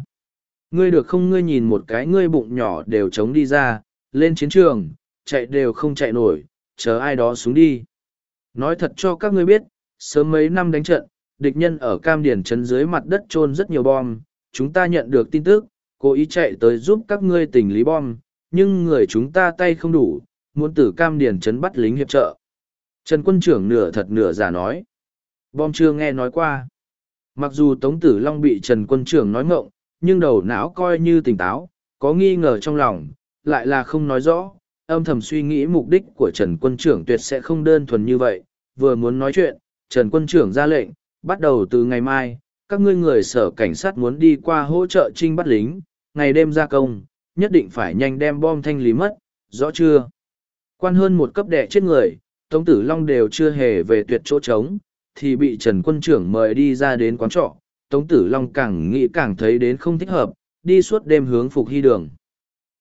[SPEAKER 1] Ngươi được không ngươi nhìn một cái ngươi bụng nhỏ đều chống đi ra, lên chiến trường, chạy đều không chạy nổi, chờ ai đó xuống đi. Nói thật cho các ngươi biết, sớm mấy năm đánh trận, địch nhân ở Cam Điển chấn dưới mặt đất trôn rất nhiều bom, chúng ta nhận được tin tức, cố ý chạy tới giúp các ngươi tỉnh lý bom, nhưng người chúng ta tay không đủ, muốn từ Cam Điển chấn bắt lính hiệp trợ. Trần quân trưởng nửa thật nửa giả nói. Bom chưa nghe nói qua. Mặc dù Tống Tử Long bị Trần quân trưởng nói ngộng, nhưng đầu não coi như tỉnh táo, có nghi ngờ trong lòng, lại là không nói rõ, âm thầm suy nghĩ mục đích của Trần quân trưởng tuyệt sẽ không đơn thuần như vậy, vừa muốn nói chuyện, Trần quân trưởng ra lệnh, bắt đầu từ ngày mai, các ngươi người sở cảnh sát muốn đi qua hỗ trợ trinh bắt lính, ngày đêm ra công, nhất định phải nhanh đem bom thanh lý mất, rõ chưa? Quan hơn một cấp đệ chết người, Tống Tử Long đều chưa hề về tuyệt chỗ trống, thì bị Trần quân trưởng mời đi ra đến quán trọ, Tống Tử Long càng nghĩ càng thấy đến không thích hợp, đi suốt đêm hướng phục hy đường.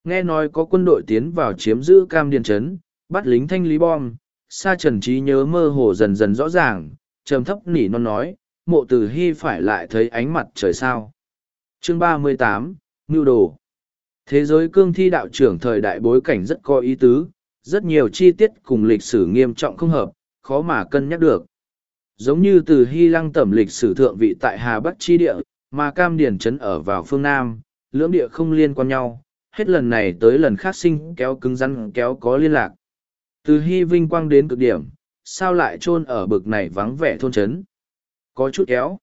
[SPEAKER 1] Nghe nói có quân đội tiến vào chiếm giữ cam điền trấn, bắt lính thanh lý bom, sa trần trí nhớ mơ hồ dần dần rõ ràng, trầm thấp nỉ non nói, mộ tử hy phải lại thấy ánh mặt trời sao. Chương ba mươi tám Ngưu Đồ Thế giới cương thi đạo trưởng thời đại bối cảnh rất có ý tứ, rất nhiều chi tiết cùng lịch sử nghiêm trọng không hợp, khó mà cân nhắc được. Giống như từ Hy Lăng tẩm lịch sử thượng vị tại Hà Bắc chi địa, mà Cam Điền Trấn ở vào phương Nam, lưỡng địa không liên quan nhau, hết lần này tới lần khác sinh kéo cứng rắn kéo có liên lạc. Từ Hy Vinh Quang đến cực điểm, sao lại chôn ở bực này vắng vẻ thôn trấn? Có chút kéo.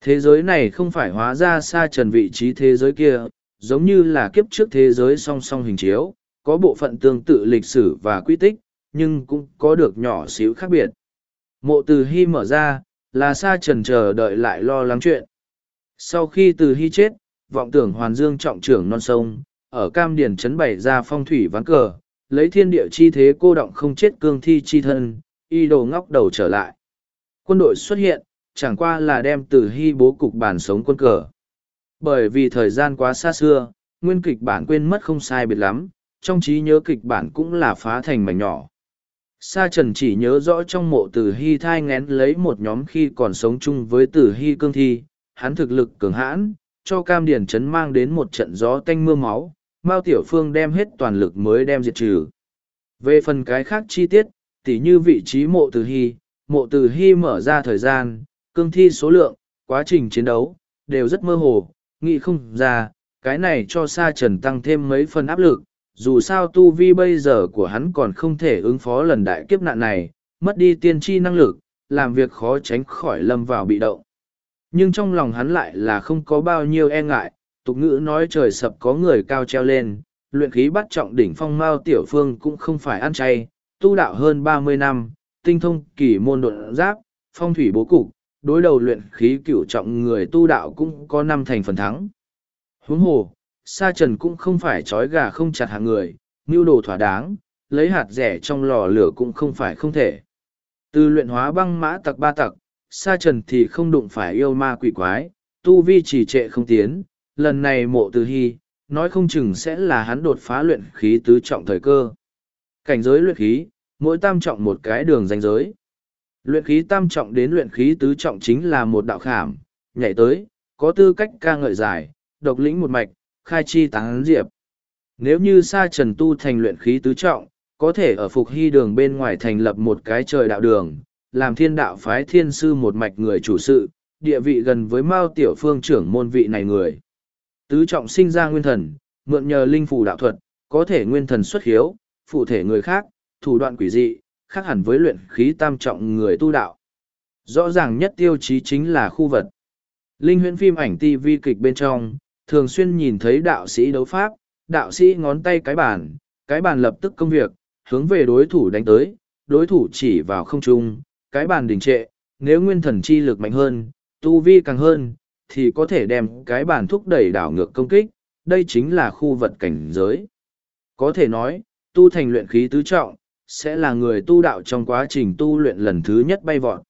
[SPEAKER 1] Thế giới này không phải hóa ra xa trần vị trí thế giới kia, giống như là kiếp trước thế giới song song hình chiếu, có bộ phận tương tự lịch sử và quy tích, nhưng cũng có được nhỏ xíu khác biệt. Mộ từ Hy mở ra, là xa trần chờ đợi lại lo lắng chuyện. Sau khi từ Hy chết, vọng tưởng Hoàn Dương trọng trưởng non sông, ở Cam Điển trấn bày ra phong thủy ván cờ, lấy thiên địa chi thế cô động không chết cương thi chi thân, y đồ ngóc đầu trở lại. Quân đội xuất hiện, chẳng qua là đem từ hy bố cục bản sống quân cờ. Bởi vì thời gian quá xa xưa, nguyên kịch bản quên mất không sai biệt lắm, trong trí nhớ kịch bản cũng là phá thành mảnh nhỏ. Sa Trần chỉ nhớ rõ trong mộ tử hy thai ngén lấy một nhóm khi còn sống chung với tử hy cương thi, hắn thực lực cường hãn, cho cam điển chấn mang đến một trận gió tanh mưa máu, Mao Tiểu Phương đem hết toàn lực mới đem diệt trừ. Về phần cái khác chi tiết, tỉ như vị trí mộ Từ hy, mộ Từ hy mở ra thời gian, cương thi số lượng, quá trình chiến đấu, đều rất mơ hồ, nghĩ không ra, cái này cho Sa Trần tăng thêm mấy phần áp lực, dù sao tu vi bây giờ của hắn còn không thể ứng phó lần đại kiếp nạn này, mất đi tiên tri năng lực, làm việc khó tránh khỏi lâm vào bị động. Nhưng trong lòng hắn lại là không có bao nhiêu e ngại, tục ngữ nói trời sập có người cao treo lên, luyện khí bắt trọng đỉnh phong mao tiểu phương cũng không phải ăn chay, tu đạo hơn ba mươi năm, tinh thông kỳ môn độn giáp, phong thủy bố cục, đối đầu luyện khí cửu trọng người tu đạo cũng có năm thành phần thắng. Huống hồ, sa trần cũng không phải trói gà không chặt hàng người, mưu đồ thỏa đáng, lấy hạt rẻ trong lò lửa cũng không phải không thể. Từ luyện hóa băng mã tặc ba tặc, sa trần thì không đụng phải yêu ma quỷ quái, tu vi trì trệ không tiến, lần này mộ từ hy, nói không chừng sẽ là hắn đột phá luyện khí tứ trọng thời cơ. Cảnh giới luyện khí, mỗi tam trọng một cái đường danh giới. Luyện khí tam trọng đến luyện khí tứ trọng chính là một đạo khảm, nhảy tới, có tư cách ca ngợi giải, độc lĩnh một mạch, khai chi tán diệp. Nếu như sa trần tu thành luyện khí tứ trọng, có thể ở phục hy đường bên ngoài thành lập một cái trời đạo đường, làm thiên đạo phái thiên sư một mạch người chủ sự, địa vị gần với Mao Tiểu Phương trưởng môn vị này người. Tứ trọng sinh ra nguyên thần, mượn nhờ linh phù đạo thuật, có thể nguyên thần xuất hiếu, phụ thể người khác, thủ đoạn quỷ dị, khác hẳn với luyện khí tam trọng người tu đạo. Rõ ràng nhất tiêu chí chính là khu vật. Linh huyễn phim ảnh TV kịch bên trong, thường xuyên nhìn thấy đạo sĩ đấu pháp, đạo sĩ ngón tay cái bàn, cái bàn lập tức công việc, hướng về đối thủ đánh tới, đối thủ chỉ vào không trung, cái bàn đình trệ, nếu nguyên thần chi lực mạnh hơn, tu vi càng hơn, thì có thể đem cái bàn thúc đẩy đảo ngược công kích, đây chính là khu vật cảnh giới. Có thể nói, tu thành luyện khí tứ trọng, sẽ là người tu đạo trong quá trình tu luyện lần thứ nhất bay vọt.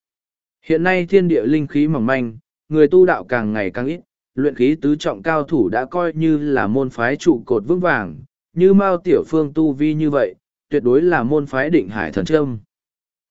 [SPEAKER 1] Hiện nay thiên địa linh khí mỏng manh, người tu đạo càng ngày càng ít, luyện khí tứ trọng cao thủ đã coi như là môn phái trụ cột vững vàng, như Mao Tiểu Phương tu vi như vậy, tuyệt đối là môn phái định hải thần trâm.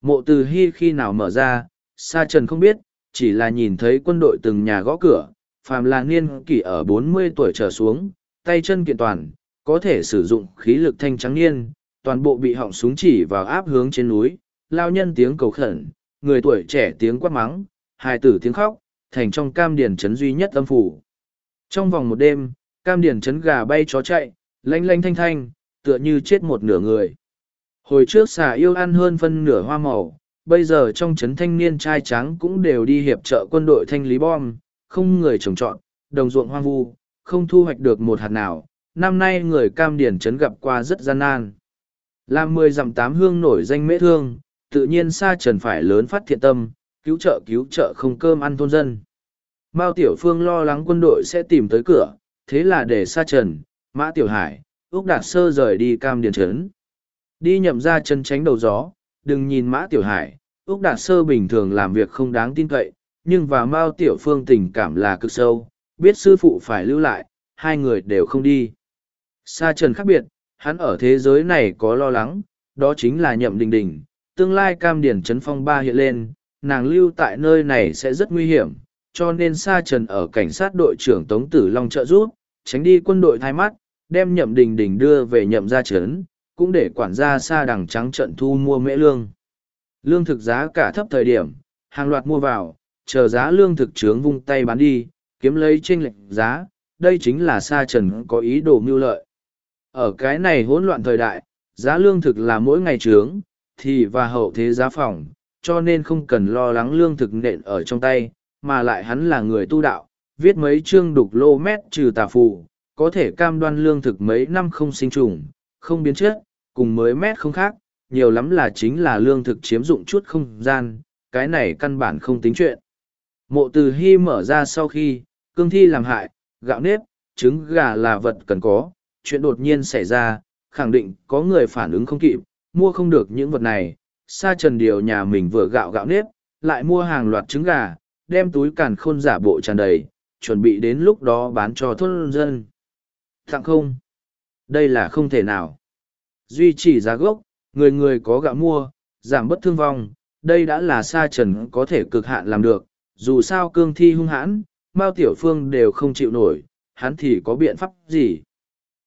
[SPEAKER 1] Mộ từ hy khi nào mở ra, Sa Trần không biết, chỉ là nhìn thấy quân đội từng nhà gõ cửa, phàm là niên kỷ ở bốn mươi tuổi trở xuống, tay chân kiện toàn, có thể sử dụng khí lực thanh trắng niên, toàn bộ bị họng súng chỉ vào áp hướng trên núi, lao nhân tiếng cầu khẩn, người tuổi trẻ tiếng quát mắng, hài tử tiếng khóc, thành trong cam điển chấn duy nhất âm phủ. Trong vòng một đêm, cam điển chấn gà bay chó chạy, lanh lanh thanh thanh, tựa như chết một nửa người. Hồi trước xà yêu ăn hơn phân nửa hoa màu, bây giờ trong trấn thanh niên trai trắng cũng đều đi hiệp trợ quân đội thanh lý bom, không người trồng trọt, đồng ruộng hoang vu, không thu hoạch được một hạt nào. Năm nay người cam điển trấn gặp qua rất gian nan. Làm mười dặm tám hương nổi danh mễ thương, tự nhiên xa trần phải lớn phát thiện tâm, cứu trợ cứu trợ không cơm ăn thôn dân. Mao Tiểu Phương lo lắng quân đội sẽ tìm tới cửa, thế là để xa trần, Mã Tiểu Hải, Úc Đạt Sơ rời đi cam điền trấn. Đi nhậm ra chân tránh đầu gió, đừng nhìn Mã Tiểu Hải, Úc Đạt Sơ bình thường làm việc không đáng tin cậy, nhưng và Mao Tiểu Phương tình cảm là cực sâu, biết sư phụ phải lưu lại, hai người đều không đi. Sa Trần khác biệt, hắn ở thế giới này có lo lắng, đó chính là nhậm đình đình, tương lai cam điển chấn phong ba hiện lên, nàng lưu tại nơi này sẽ rất nguy hiểm, cho nên Sa Trần ở cảnh sát đội trưởng Tống Tử Long trợ giúp, tránh đi quân đội thay mắt, đem nhậm đình đình đưa về nhậm gia trấn, cũng để quản gia Sa đằng trắng trận thu mua mễ lương. Lương thực giá cả thấp thời điểm, hàng loạt mua vào, chờ giá lương thực trướng vung tay bán đi, kiếm lấy chênh lệnh giá, đây chính là Sa Trần có ý đồ mưu lợi. Ở cái này hỗn loạn thời đại, giá lương thực là mỗi ngày trướng, thì và hậu thế giá phòng, cho nên không cần lo lắng lương thực nện ở trong tay, mà lại hắn là người tu đạo, viết mấy chương đục lô mét trừ tà phù, có thể cam đoan lương thực mấy năm không sinh trùng, không biến chất, cùng mới mét không khác, nhiều lắm là chính là lương thực chiếm dụng chút không gian, cái này căn bản không tính chuyện. Mộ từ hy mở ra sau khi, cương thi làm hại, gạo nếp, trứng gà là vật cần có, chuyện đột nhiên xảy ra, khẳng định có người phản ứng không kịp, mua không được những vật này, sa trần điều nhà mình vừa gạo gạo nếp, lại mua hàng loạt trứng gà, đem túi càn khôn giả bộ tràn đầy, chuẩn bị đến lúc đó bán cho thôn dân. Tặng không? Đây là không thể nào. Duy trì giá gốc, người người có gạo mua, giảm bất thương vong, đây đã là sa trần có thể cực hạn làm được, dù sao cương thi hung hãn, Mao Tiểu Phương đều không chịu nổi, hắn thì có biện pháp gì.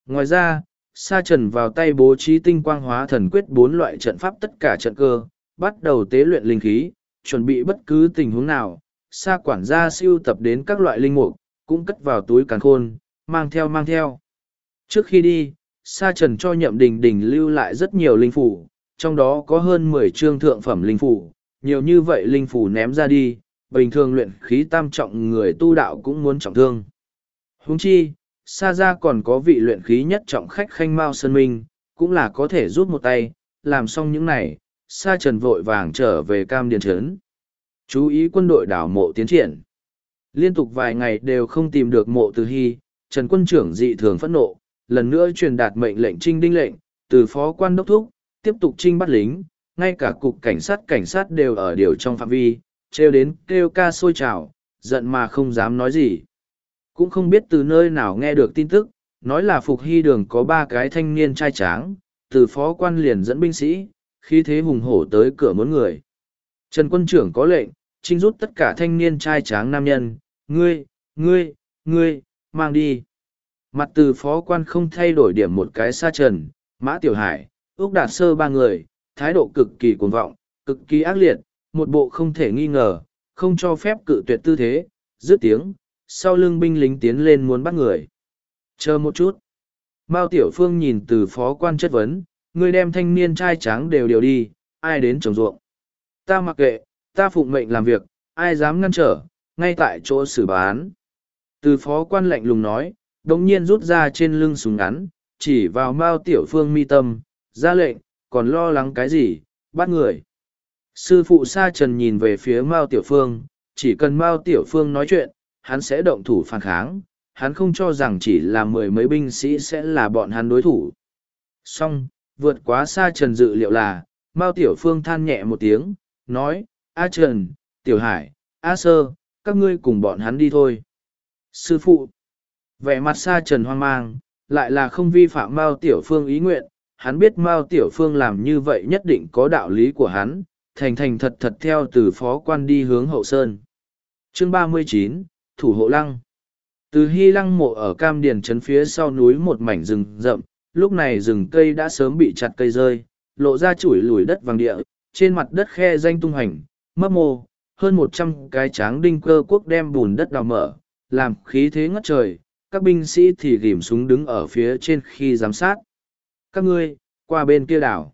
[SPEAKER 1] Ngoài ra, Sa Trần vào tay bố trí tinh quang hóa thần quyết bốn loại trận pháp tất cả trận cơ, bắt đầu tế luyện linh khí, chuẩn bị bất cứ tình huống nào. Sa quản gia siêu tập đến các loại linh mục, cũng cất vào túi càn khôn, mang theo mang theo. Trước khi đi, Sa Trần cho nhậm đình đình lưu lại rất nhiều linh phủ, trong đó có hơn mười chương thượng phẩm linh phủ, nhiều như vậy linh phủ ném ra đi, bình thường luyện khí tam trọng người tu đạo cũng muốn trọng thương. Huống chi, Sa Gia còn có vị luyện khí nhất trọng khách khanh Mao Sơn Minh, cũng là có thể giúp một tay, làm xong những này, Sa Trần vội vàng trở về Cam Điền Trấn. Chú ý quân đội đảo mộ tiến triển. Liên tục vài ngày đều không tìm được mộ từ hy, Trần quân trưởng dị thường phẫn nộ, lần nữa truyền đạt mệnh lệnh trinh đinh lệnh, từ phó quan đốc thúc, tiếp tục trinh bắt lính, ngay cả cục cảnh sát cảnh sát đều ở điều trong phạm vi, trêu đến kêu ca sôi trào, giận mà không dám nói gì. Cũng không biết từ nơi nào nghe được tin tức, nói là Phục Hy Đường có ba cái thanh niên trai tráng, từ phó quan liền dẫn binh sĩ, khi thế hùng hổ tới cửa muốn người. Trần quân trưởng có lệnh, trinh rút tất cả thanh niên trai tráng nam nhân, ngươi, ngươi, ngươi, mang đi. Mặt từ phó quan không thay đổi điểm một cái xa trần, Mã Tiểu Hải, ước Đạt Sơ ba người, thái độ cực kỳ cuồng vọng, cực kỳ ác liệt, một bộ không thể nghi ngờ, không cho phép cự tuyệt tư thế, dứt tiếng, sau lưng binh lính tiến lên muốn bắt người. Chờ một chút. Mao Tiểu Phương nhìn từ phó quan chất vấn, người đem thanh niên trai tráng đều điều đi, ai đến trồng ruộng. Ta mặc kệ, ta phụng mệnh làm việc, ai dám ngăn trở, ngay tại chỗ xử bán. Từ phó quan lạnh lùng nói, đồng nhiên rút ra trên lưng súng ngắn, chỉ vào Mao Tiểu Phương mi tâm, ra lệnh, còn lo lắng cái gì, bắt người. Sư phụ Sa Trần nhìn về phía Mao Tiểu Phương, chỉ cần Mao Tiểu Phương nói chuyện, hắn sẽ động thủ phản kháng, hắn không cho rằng chỉ là mười mấy binh sĩ sẽ là bọn hắn đối thủ. Song, vượt quá xa Trần dự liệu là, Mao Tiểu Phương than nhẹ một tiếng, nói, A Trần, Tiểu Hải, A Sơ, các ngươi cùng bọn hắn đi thôi. Sư phụ, vẻ mặt xa Trần hoang mang, lại là không vi phạm Mao Tiểu Phương ý nguyện, hắn biết Mao Tiểu Phương làm như vậy nhất định có đạo lý của hắn, thành thành thật thật theo từ phó quan đi hướng hậu sơn. Chương ba mươi chín thủ hộ lăng. Từ hy lăng mộ ở cam điền trấn phía sau núi một mảnh rừng rậm, lúc này rừng cây đã sớm bị chặt cây rơi, lộ ra chủi lùi đất vàng địa, trên mặt đất khe danh tung hành, mấp mô, hơn một trăm cái tráng đinh cơ quốc đem bùn đất đào mở, làm khí thế ngất trời, các binh sĩ thì ghìm súng đứng ở phía trên khi giám sát. Các ngươi, qua bên kia đảo.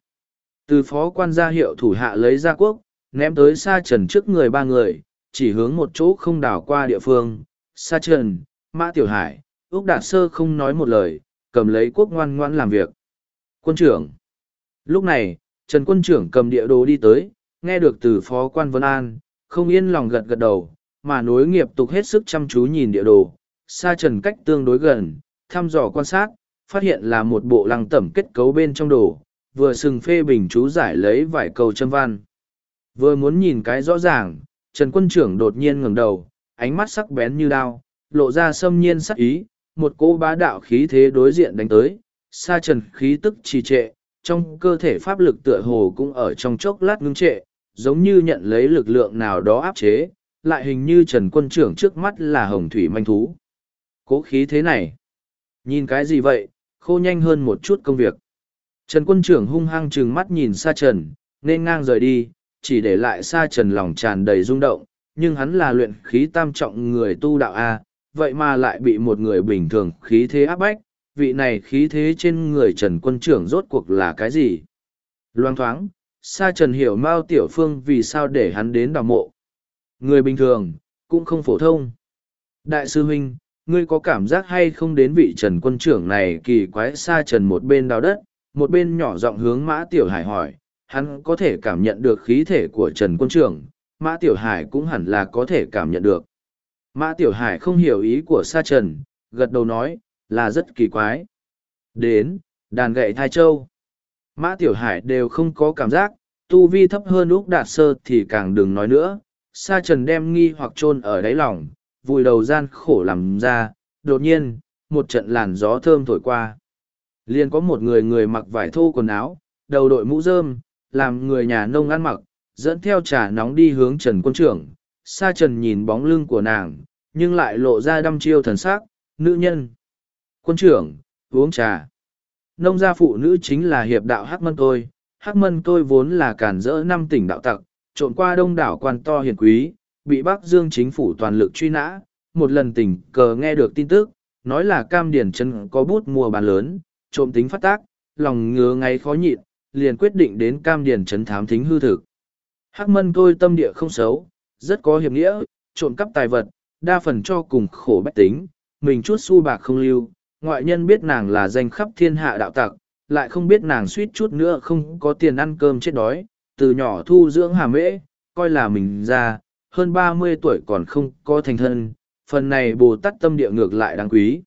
[SPEAKER 1] Từ phó quan gia hiệu thủ hạ lấy ra quốc, ném tới xa trần trước người ba người, chỉ hướng một chỗ không đảo qua địa phương. Sa trần, Mã Tiểu Hải, Úc Đạt Sơ không nói một lời, cầm lấy quốc ngoan ngoan làm việc. Quân trưởng. Lúc này, Trần quân trưởng cầm địa đồ đi tới, nghe được từ phó quan Vân An, không yên lòng gật gật đầu, mà nối nghiệp tục hết sức chăm chú nhìn địa đồ. Sa trần cách tương đối gần, thăm dò quan sát, phát hiện là một bộ lăng tẩm kết cấu bên trong đồ, vừa sừng phê bình chú giải lấy vài câu châm văn. Vừa muốn nhìn cái rõ ràng, Trần quân trưởng đột nhiên ngẩng đầu, ánh mắt sắc bén như đao, lộ ra xâm nhiên sắc ý, một cỗ bá đạo khí thế đối diện đánh tới, sa trần khí tức trì trệ, trong cơ thể pháp lực tựa hồ cũng ở trong chốc lát ngưng trệ, giống như nhận lấy lực lượng nào đó áp chế, lại hình như trần quân trưởng trước mắt là hồng thủy manh thú. Cố khí thế này, nhìn cái gì vậy, khô nhanh hơn một chút công việc. Trần quân trưởng hung hăng trừng mắt nhìn sa trần, nên ngang rời đi, chỉ để lại sa trần lòng tràn đầy rung động, nhưng hắn là luyện khí tam trọng người tu đạo A, vậy mà lại bị một người bình thường khí thế áp bách, vị này khí thế trên người Trần quân trưởng rốt cuộc là cái gì? Loang thoáng, sa Trần hiểu Mao Tiểu Phương vì sao để hắn đến đào mộ. Người bình thường, cũng không phổ thông. Đại sư huynh, ngươi có cảm giác hay không đến vị Trần quân trưởng này kỳ quái xa Trần một bên đào đất, một bên nhỏ giọng hướng Mã Tiểu Hải hỏi, hắn có thể cảm nhận được khí thể của Trần quân trưởng, Mã Tiểu Hải cũng hẳn là có thể cảm nhận được. Mã Tiểu Hải không hiểu ý của Sa Trần, gật đầu nói, là rất kỳ quái. Đến, đàn gậy thai châu. Mã Tiểu Hải đều không có cảm giác, tu vi thấp hơn lúc đạt sơ thì càng đừng nói nữa. Sa Trần đem nghi hoặc chôn ở đáy lòng, vùi đầu gian khổ làm ra, đột nhiên, một trận làn gió thơm thổi qua. Liền có một người người mặc vải thô quần áo, đầu đội mũ rơm, làm người nhà nông ăn mặc, dẫn theo trà nóng đi hướng Trần Quân Trưởng, sa trần nhìn bóng lưng của nàng nhưng lại lộ ra đăm chiêu thần sắc, nữ nhân quân trưởng uống trà. Nông gia phụ nữ chính là hiệp đạo hắc mân tôi hắc mân tôi vốn là cản rỡ năm tỉnh đạo tặc trộn qua đông đảo quan to hiền quý bị bắc dương chính phủ toàn lực truy nã một lần tình cờ nghe được tin tức nói là cam điển chân có bút mua bán lớn trộm tính phát tác lòng ngứa ngay khó nhịn liền quyết định đến cam điển trấn thám thính hư thực. Hắc mân tôi tâm địa không xấu rất có hiệp nghĩa, trộm cắp tài vật, đa phần cho cùng khổ bách tính, mình chút xu bạc không lưu, ngoại nhân biết nàng là danh khắp thiên hạ đạo tặc, lại không biết nàng suýt chút nữa không có tiền ăn cơm chết đói, từ nhỏ thu dưỡng hà mễ, coi là mình ra, hơn ba mươi tuổi còn không có thành thân, phần này bồ tát tâm địa ngược lại đáng quý.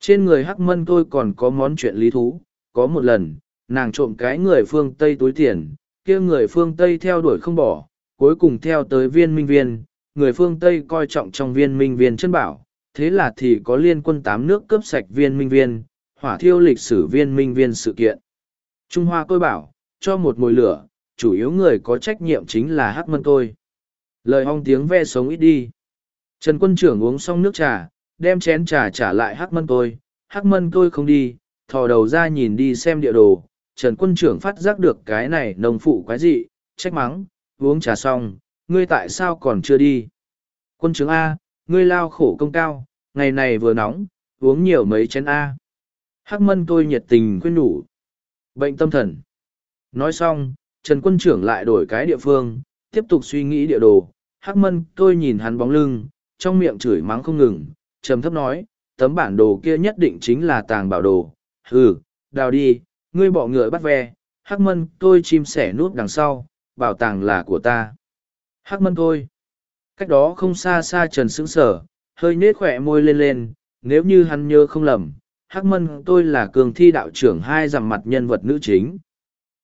[SPEAKER 1] Trên người hắc mân tôi còn có món chuyện lý thú, có một lần, nàng trộm cái người phương Tây túi tiền, kia người phương Tây theo đuổi không bỏ, cuối cùng theo tới viên minh viên, người phương Tây coi trọng trong viên minh viên chân bảo, thế là thì có liên quân tám nước cướp sạch viên minh viên, hỏa thiêu lịch sử viên minh viên sự kiện. Trung Hoa tôi bảo, cho một mồi lửa, chủ yếu người có trách nhiệm chính là Hắc Mân tôi. Lời hong tiếng ve sống ít đi. Trần quân trưởng uống xong nước trà, đem chén trà trả lại Hắc Mân tôi. Hắc Mân tôi không đi, thò đầu ra nhìn đi xem địa đồ. Trần quân trưởng phát giác được cái này nông phụ quái dị, trách mắng, uống trà xong, ngươi tại sao còn chưa đi? Quân trưởng A, ngươi lao khổ công cao, ngày này vừa nóng, uống nhiều mấy chén A. Hắc mân tôi nhiệt tình khuyên nhủ. Bệnh tâm thần. Nói xong, Trần quân trưởng lại đổi cái địa phương, tiếp tục suy nghĩ địa đồ. Hắc mân tôi nhìn hắn bóng lưng, trong miệng chửi mắng không ngừng, trầm thấp nói, tấm bản đồ kia nhất định chính là tàng bảo đồ. Hừ, đào đi, ngươi bỏ ngựa bắt ve, hắc mân tôi chim sẻ nuốt đằng sau, bảo tàng là của ta. Hắc mân thôi. Cách đó không xa xa trần sững sở, hơi nết khỏe môi lên lên, nếu như hắn nhớ không lầm, Hắc mân tôi là cường thi đạo trưởng hai dằm mặt nhân vật nữ chính.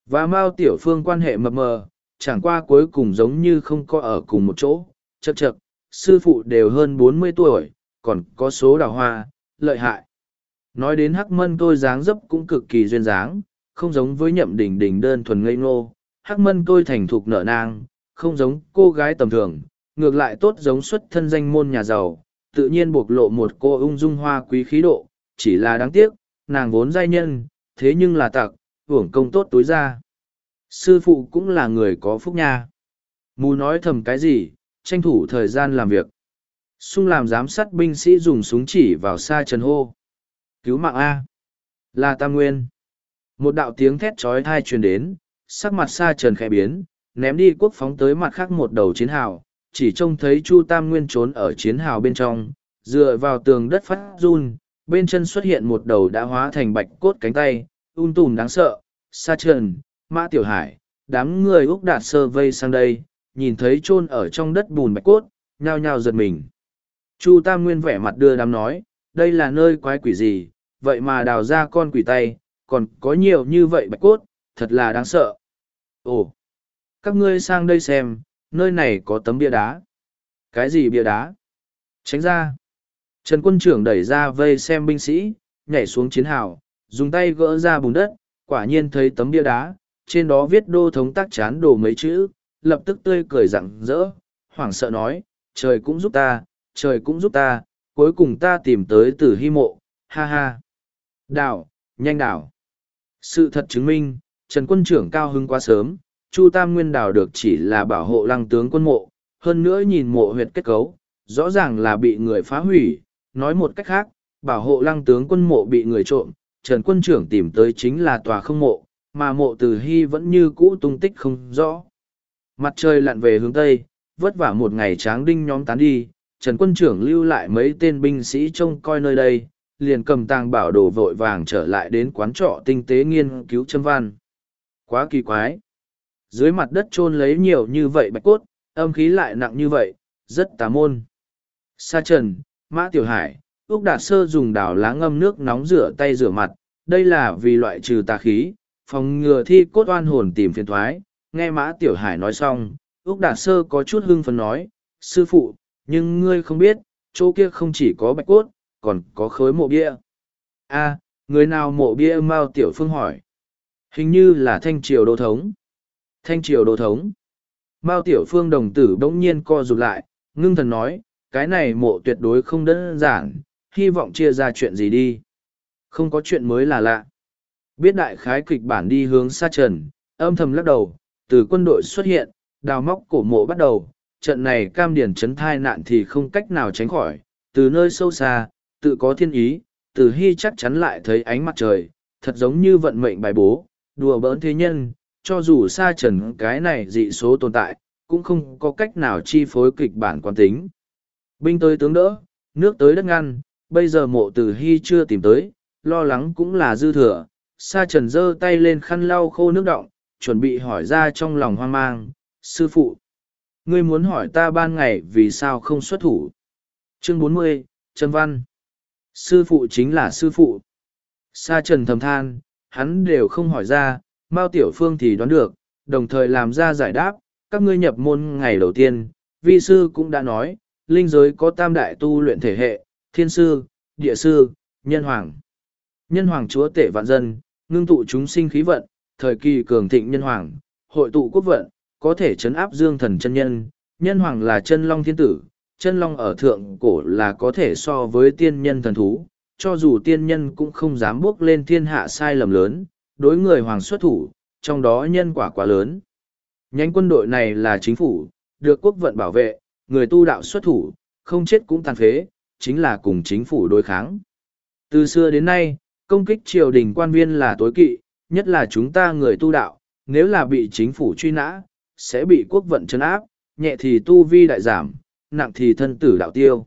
[SPEAKER 1] Và Mao Tiểu Phương quan hệ mập mờ, chẳng qua cuối cùng giống như không có ở cùng một chỗ, chật chật, sư phụ đều hơn bốn mươi tuổi, còn có số đào hoa, lợi hại. Nói đến Hắc mân tôi dáng dấp cũng cực kỳ duyên dáng, không giống với nhậm đỉnh đỉnh đơn thuần ngây ngô, hắc mân tôi thành thục nở nang, không giống cô gái tầm thường, ngược lại tốt giống xuất thân danh môn nhà giàu, tự nhiên bộc lộ một cô ung dung hoa quý khí độ, chỉ là đáng tiếc, nàng vốn giai nhân, thế nhưng là tặc, hưởng công tốt tối ra. Sư phụ cũng là người có phúc nha. Mù nói thầm cái gì, tranh thủ thời gian làm việc. Xung làm giám sát binh sĩ dùng súng chỉ vào xa trần hô. Cứu mạng A. Là Tam Nguyên. Một đạo tiếng thét trói thai truyền đến, sắc mặt xa trần khẽ biến, ném đi quốc phóng tới mặt khác một đầu chiến hào, chỉ trông thấy Chu Tam Nguyên trốn ở chiến hào bên trong, dựa vào tường đất phát run, bên chân xuất hiện một đầu đã hóa thành bạch cốt cánh tay, un tùm đáng sợ, sa trần, mã tiểu hải, đám người Úc Đạt sơ vây sang đây, nhìn thấy chôn ở trong đất bùn bạch cốt, nhao nhao giật mình. Chu Tam Nguyên vẻ mặt đưa đám nói, đây là nơi quái quỷ gì, vậy mà đào ra con quỷ tay, còn có nhiều như vậy bạch cốt, thật là đáng sợ. Ồ, các ngươi sang đây xem, nơi này có tấm bia đá. Cái gì bia đá? Tránh ra. Trần quân trưởng đẩy ra vây xem binh sĩ, nhảy xuống chiến hào, dùng tay gỡ ra bùn đất, quả nhiên thấy tấm bia đá, trên đó viết đô thống tác chán đồ mấy chữ, lập tức tươi cười rặng rỡ, hoảng sợ nói, trời cũng giúp ta, trời cũng giúp ta, cuối cùng ta tìm tới tử hy mộ, ha ha. Đảo, nhanh đảo. Sự thật chứng minh, Trần quân trưởng cao hứng quá sớm, Chu Tam Nguyên đảo được chỉ là bảo hộ lăng tướng quân mộ, hơn nữa nhìn mộ huyệt kết cấu, rõ ràng là bị người phá hủy, nói một cách khác, bảo hộ lăng tướng quân mộ bị người trộm, Trần quân trưởng tìm tới chính là tòa không mộ, mà mộ từ hy vẫn như cũ tung tích không rõ. Mặt trời lặn về hướng Tây, vất vả một ngày tráng đinh nhóm tán đi, Trần quân trưởng lưu lại mấy tên binh sĩ trông coi nơi đây, liền cầm tàng bảo đồ vội vàng trở lại đến quán trọ tinh tế nghiên cứu châm văn. Quá kỳ quái. Dưới mặt đất chôn lấy nhiều như vậy bạch cốt, âm khí lại nặng như vậy, rất tà môn. Sa trần, mã tiểu hải, Úc Đạt Sơ dùng đảo lá ngâm nước nóng rửa tay rửa mặt, đây là vì loại trừ tà khí, phòng ngừa thi cốt oan hồn tìm phiền thoái. Nghe Mã Tiểu Hải nói xong, ước Đạt Sơ có chút hưng phấn nói, sư phụ, nhưng ngươi không biết, chỗ kia không chỉ có bạch cốt, còn có khối mộ bia. a người nào mộ bia Mao Tiểu Phương hỏi. Hình như là Thanh Triều Đô Thống. Thanh Triều Đô Thống. Mao Tiểu Phương đồng tử bỗng nhiên co rụt lại, ngưng thần nói, cái này mộ tuyệt đối không đơn giản, hy vọng chia ra chuyện gì đi. Không có chuyện mới là lạ. Biết đại khái kịch bản đi hướng xa trần, âm thầm lắc đầu, từ quân đội xuất hiện, đào móc cổ mộ bắt đầu, trận này cam điển chấn thai nạn thì không cách nào tránh khỏi, từ nơi sâu xa, tự có thiên ý, từ hy chắc chắn lại thấy ánh mặt trời, thật giống như vận mệnh bài bố, đùa bỡn thế nhân, cho dù xa trần cái này dị số tồn tại, cũng không có cách nào chi phối kịch bản quan tính. Binh tới tướng đỡ, nước tới đất ngăn, bây giờ mộ từ hy chưa tìm tới, lo lắng cũng là dư thừa. Sa trần giơ tay lên khăn lau khô nước động, chuẩn bị hỏi ra trong lòng hoang mang, sư phụ. Ngươi muốn hỏi ta ban ngày vì sao không xuất thủ. Chương bốn mươi Trần Văn. Sư phụ chính là sư phụ. Sa trần thầm than, hắn đều không hỏi ra, Mao Tiểu Phương thì đoán được, đồng thời làm ra giải đáp, các ngươi nhập môn ngày đầu tiên, vi sư cũng đã nói, linh giới có tam đại tu luyện thể hệ, thiên sư, địa sư, nhân hoàng. Nhân hoàng chúa tể vạn dân, ngưng tụ chúng sinh khí vận, thời kỳ cường thịnh nhân hoàng, hội tụ quốc vận, có thể chấn áp dương thần chân nhân. Nhân hoàng là chân long thiên tử, chân long ở thượng cổ là có thể so với tiên nhân thần thú, cho dù tiên nhân cũng không dám bước lên thiên hạ sai lầm lớn, đối người hoàng xuất thủ, trong đó nhân quả quá lớn. Nhánh quân đội này là chính phủ, được quốc vận bảo vệ, người tu đạo xuất thủ, không chết cũng tàn phế, chính là cùng chính phủ đối kháng. Từ xưa đến nay, công kích triều đình quan viên là tối kỵ, nhất là chúng ta người tu đạo, nếu là bị chính phủ truy nã, sẽ bị quốc vận trấn áp, nhẹ thì tu vi đại giảm, nặng thì thân tử đạo tiêu.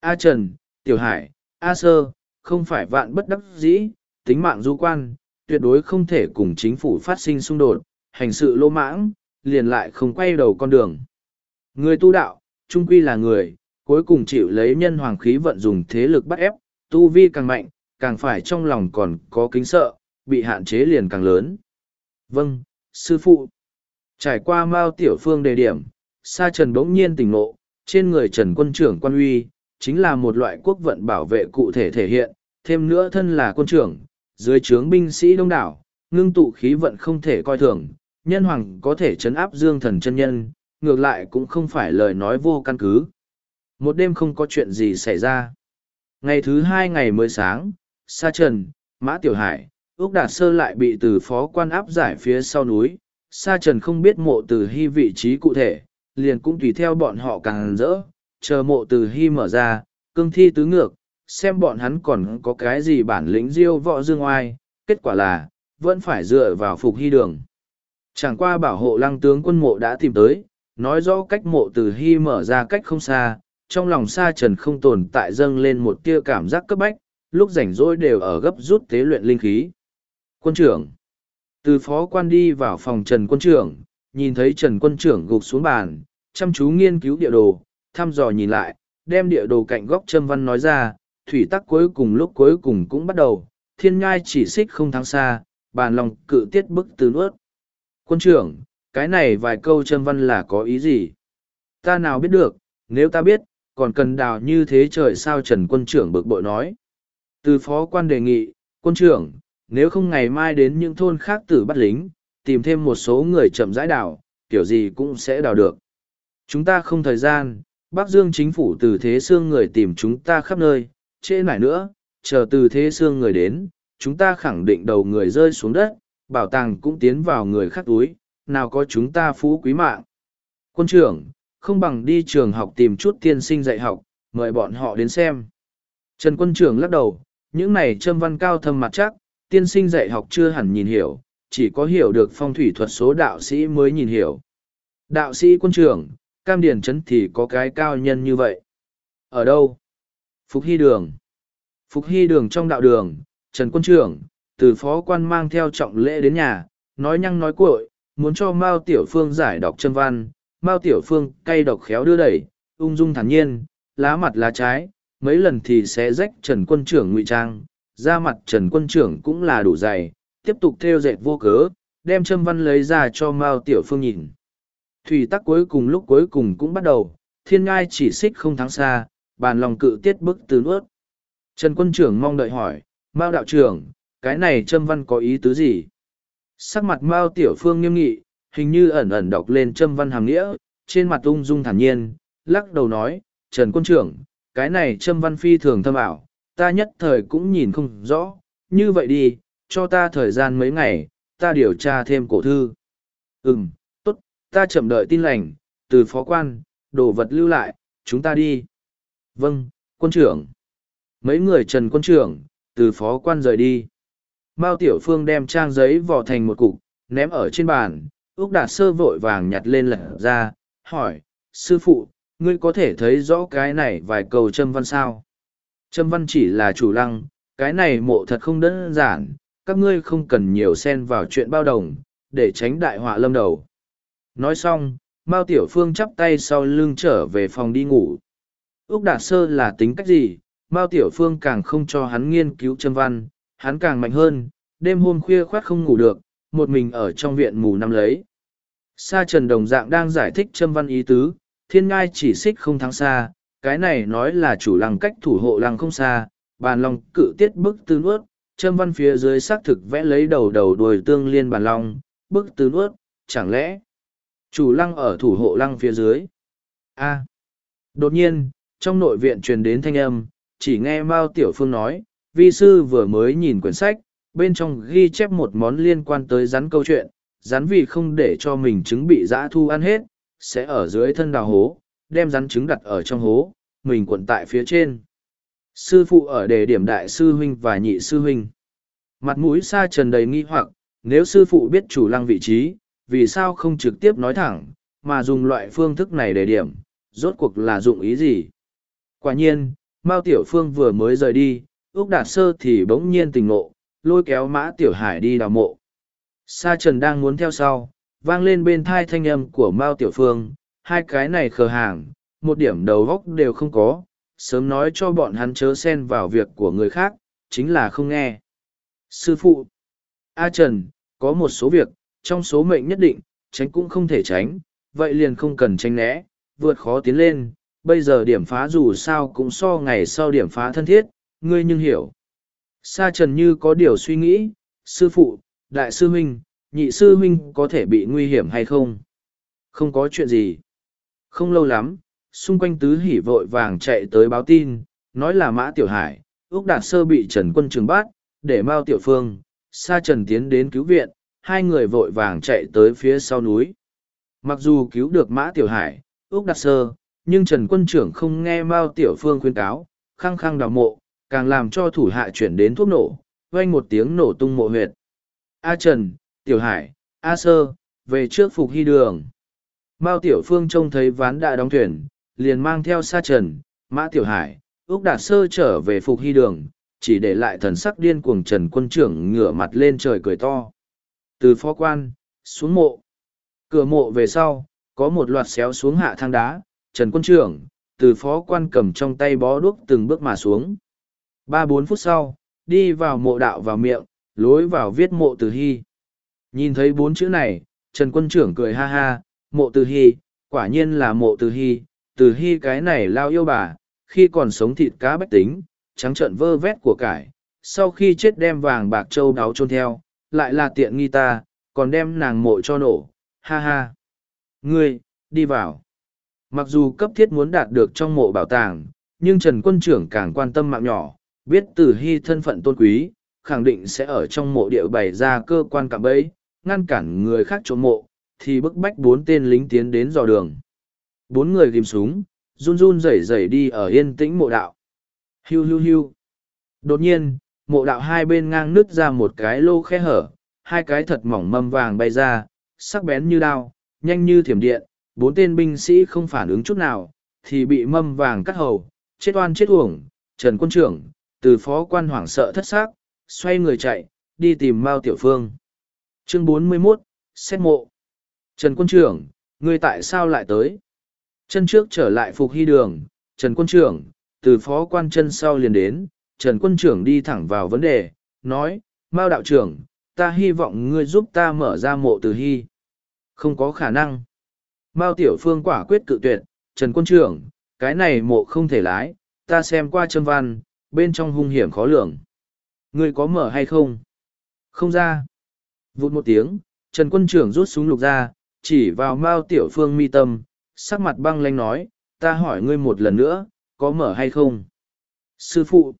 [SPEAKER 1] A Trần, Tiểu Hải, A Sơ, không phải vạn bất đắc dĩ, tính mạng du quan, tuyệt đối không thể cùng chính phủ phát sinh xung đột, hành sự lô mãng, liền lại không quay đầu con đường. Người tu đạo, trung quy là người, cuối cùng chịu lấy nhân hoàng khí vận dùng thế lực bắt ép, tu vi càng mạnh, càng phải trong lòng còn có kính sợ, bị hạn chế liền càng lớn. Vâng, sư phụ. Trải qua Mao Tiểu Phương đề điểm, Sa Trần bỗng nhiên tỉnh ngộ, trên người Trần quân trưởng quan uy, chính là một loại quốc vận bảo vệ cụ thể thể hiện, thêm nữa thân là quân trưởng, dưới trướng binh sĩ đông đảo, ngưng tụ khí vận không thể coi thường, nhân hoàng có thể chấn áp dương thần chân nhân, ngược lại cũng không phải lời nói vô căn cứ. Một đêm không có chuyện gì xảy ra. Ngày thứ hai ngày mới sáng, Sa Trần, Mã Tiểu Hải, Úc Đạt Sơ lại bị từ phó quan áp giải phía sau núi. Sa Trần không biết mộ từ hy vị trí cụ thể, liền cũng tùy theo bọn họ càng rỡ, chờ mộ từ hy mở ra, cương thi tứ ngược, xem bọn hắn còn có cái gì bản lĩnh diêu võ dương oai, kết quả là, vẫn phải dựa vào phục hy đường. Chẳng qua bảo hộ lăng tướng quân mộ đã tìm tới, nói rõ cách mộ từ hy mở ra cách không xa, trong lòng sa trần không tồn tại dâng lên một tia cảm giác cấp bách, lúc rảnh rỗi đều ở gấp rút tế luyện linh khí. Quân trưởng Từ phó quan đi vào phòng Trần quân trưởng, nhìn thấy Trần quân trưởng gục xuống bàn, chăm chú nghiên cứu địa đồ, thăm dò nhìn lại, đem địa đồ cạnh góc châm văn nói ra, thủy tắc cuối cùng lúc cuối cùng cũng bắt đầu, thiên ngai chỉ xích không thắng xa, bàn lòng cự tiết bức từ nuốt. Quân trưởng, cái này vài câu châm văn là có ý gì? Ta nào biết được, nếu ta biết, còn cần đào như thế trời sao Trần quân trưởng bực bội nói. Từ phó quan đề nghị, quân trưởng, nếu không ngày mai đến những thôn khác tử bắt lính, tìm thêm một số người chậm rãi đào, kiểu gì cũng sẽ đào được. Chúng ta không thời gian, Bắc Dương chính phủ từ thế xương người tìm chúng ta khắp nơi, trễ nải nữa, chờ từ thế xương người đến, chúng ta khẳng định đầu người rơi xuống đất, bảo tàng cũng tiến vào người khác túi, nào có chúng ta phú quý mạng. Quân trưởng, không bằng đi trường học tìm chút tiên sinh dạy học, mời bọn họ đến xem. Trần quân trưởng lắc đầu, những này châm văn cao thâm mặt chắc, tiên sinh dạy học chưa hẳn nhìn hiểu, chỉ có hiểu được phong thủy thuật số đạo sĩ mới nhìn hiểu. Đạo sĩ quân trưởng, cam điển chấn thì có cái cao nhân như vậy. Ở đâu? Phục Hy Đường. Phục Hy Đường trong đạo đường, Trần Quân Trưởng, từ phó quan mang theo trọng lễ đến nhà, nói nhăng nói cuội, muốn cho Mao Tiểu Phương giải đọc chân văn. Mao Tiểu Phương cay độc khéo đưa đẩy, ung dung thản nhiên, lá mặt lá trái, mấy lần thì sẽ rách Trần Quân Trưởng ngụy trang, da mặt Trần Quân Trưởng cũng là đủ dày, tiếp tục theo dệt vô cớ, đem châm văn lấy ra cho Mao Tiểu Phương nhìn. Thủy tắc cuối cùng lúc cuối cùng cũng bắt đầu, thiên ngai chỉ xích không thắng xa, bàn lòng cự tiết bức từ nuốt. Trần quân trưởng mong đợi hỏi, Mao đạo trưởng, cái này châm văn có ý tứ gì? Sắc mặt Mao tiểu phương nghiêm nghị, hình như ẩn ẩn đọc lên châm văn hàm nghĩa, trên mặt ung dung thản nhiên, lắc đầu nói, Trần quân trưởng, cái này châm văn phi thường thâm ảo, ta nhất thời cũng nhìn không rõ, như vậy đi, cho ta thời gian mấy ngày, ta điều tra thêm cổ thư. Ừm, tốt, ta chậm đợi tin lành, từ phó quan, đồ vật lưu lại, chúng ta đi. Vâng, quân trưởng. Mấy người trần quân trưởng, từ phó quan rời đi. Mao Tiểu Phương đem trang giấy vò thành một cục, ném ở trên bàn, Úc Đạt Sơ vội vàng nhặt lên lật ra, hỏi, sư phụ, ngươi có thể thấy rõ cái này vài câu Trâm văn sao? Trâm văn chỉ là chủ lăng, cái này mộ thật không đơn giản, các ngươi không cần nhiều xen vào chuyện bao đồng, để tránh đại họa lâm đầu. Nói xong, Mao Tiểu Phương chắp tay sau lưng trở về phòng đi ngủ. Úc Đạt Sơ là tính cách gì, Mao Tiểu Phương càng không cho hắn nghiên cứu Trâm văn, hắn càng mạnh hơn, đêm hôm khuya khoát không ngủ được, một mình ở trong viện mù năm lấy. Sa Trần Đồng Dạng đang giải thích Trâm văn ý tứ, thiên ngai chỉ xích không thắng xa, cái này nói là chủ lăng cách thủ hộ lăng không xa, bàn long cự tiết bức tư nuốt, châm văn phía dưới xác thực vẽ lấy đầu đầu đuôi tương liên bàn long, bức tư nuốt, chẳng lẽ chủ lăng ở thủ hộ lăng phía dưới? A. Đột nhiên, trong nội viện truyền đến thanh âm, chỉ nghe Mao Tiểu Phương nói, vi sư vừa mới nhìn quyển sách, bên trong ghi chép một món liên quan tới rắn câu chuyện, rắn vì không để cho mình chứng bị dã thu ăn hết, sẽ ở dưới thân đào hố, đem rắn trứng đặt ở trong hố, mình cuộn tại phía trên. Sư phụ ở đề điểm đại sư huynh và nhị sư huynh. Mặt mũi xa trần đầy nghi hoặc, nếu sư phụ biết chủ lăng vị trí, vì sao không trực tiếp nói thẳng, mà dùng loại phương thức này để điểm, rốt cuộc là dụng ý gì? Quả nhiên, Mao Tiểu Phương vừa mới rời đi, Úc Đạt Sơ thì bỗng nhiên tình ngộ, lôi kéo Mã Tiểu Hải đi đào mộ. Sa Trần đang muốn theo sau, vang lên bên thai thanh âm của Mao Tiểu Phương, hai cái này khờ hàng, một điểm đầu góc đều không có, sớm nói cho bọn hắn chớ xen vào việc của người khác, chính là không nghe. Sư phụ, A Trần, có một số việc, trong số mệnh nhất định, tránh cũng không thể tránh, vậy liền không cần tránh né, vượt khó tiến lên, bây giờ điểm phá dù sao cũng so ngày sau điểm phá thân thiết, ngươi nhưng hiểu. Sa trần như có điều suy nghĩ, sư phụ, đại sư huynh, nhị sư huynh có thể bị nguy hiểm hay không? Không có chuyện gì. Không lâu lắm, xung quanh tứ hỉ vội vàng chạy tới báo tin, nói là Mã Tiểu Hải, Úc Đạt Sơ bị Trần Quân Trường bắt, để Mao Tiểu Phương, Sa Trần tiến đến cứu viện, hai người vội vàng chạy tới phía sau núi. Mặc dù cứu được Mã Tiểu Hải, Úc Đạt Sơ, nhưng Trần Quân Trưởng không nghe Mao Tiểu Phương khuyên cáo, khăng khăng đào mộ, càng làm cho thủ hạ chuyển đến thuốc nổ, vang một tiếng nổ tung mộ huyệt. A Trần, Tiểu Hải, A Sơ, về trước phục hy đường. Mao Tiểu Phương trông thấy ván đã đóng thuyền, liền mang theo Sa Trần, Mã Tiểu Hải, Úc Đạt Sơ trở về phục hy đường, chỉ để lại thần sắc điên cuồng Trần Quân Trưởng ngửa mặt lên trời cười to. Từ phó quan, xuống mộ. Cửa mộ về sau, có một loạt xéo xuống hạ thang đá, Trần Quân Trưởng, từ phó quan cầm trong tay bó đuốc từng bước mà xuống. Ba bốn phút sau, đi vào mộ đạo vào miệng, lối vào viết mộ từ hy. Nhìn thấy bốn chữ này, Trần Quân Trưởng cười ha ha, mộ từ hy, quả nhiên là mộ từ hy, từ hy cái này lao yêu bà, khi còn sống thịt cá bách tính, trắng trợn vơ vét của cải, sau khi chết đem vàng bạc châu đáo trôn theo, lại là tiện nghi ta, còn đem nàng mộ cho nổ, ha ha. Ngươi, đi vào. Mặc dù cấp thiết muốn đạt được trong mộ bảo tàng, nhưng Trần Quân Trưởng càng quan tâm mạng nhỏ, biết từ Hy thân phận tôn quý, khẳng định sẽ ở trong mộ địa bày ra cơ quan cạm bẫy, ngăn cản người khác trộm mộ, thì bức bách bốn tên lính tiến đến dò đường. Bốn người ghim súng, run run rẩy rẩy đi ở yên tĩnh mộ đạo. Hiu hiu hiu. Đột nhiên, mộ đạo hai bên ngang nứt ra một cái lô khe hở, hai cái thật mỏng mâm vàng bay ra, sắc bén như đao, nhanh như thiểm điện, bốn tên binh sĩ không phản ứng chút nào, thì bị mâm vàng cắt hầu, chết oan chết uổng, Trần Quân Trưởng, từ phó quan hoảng sợ thất xác, xoay người chạy, đi tìm Mao Tiểu Phương. Chương 41, Xét mộ. Trần Quân Trưởng, ngươi tại sao lại tới? Chân trước trở lại phục hy đường, Trần Quân Trưởng, từ phó quan chân sau liền đến, Trần Quân Trưởng đi thẳng vào vấn đề, nói, Mao Đạo Trưởng, ta hy vọng ngươi giúp ta mở ra mộ từ hy. Không có khả năng. Mao Tiểu Phương quả quyết cự tuyệt, Trần Quân Trưởng, cái này mộ không thể lái, ta xem qua châm văn, bên trong hung hiểm khó lường. Ngươi có mở hay không? Không ra. Vụt một tiếng, Trần Quân Trưởng rút súng lục ra, chỉ vào Mao Tiểu Phương mi tâm, sắc mặt băng lanh nói, ta hỏi ngươi một lần nữa, có mở hay không? Sư phụ.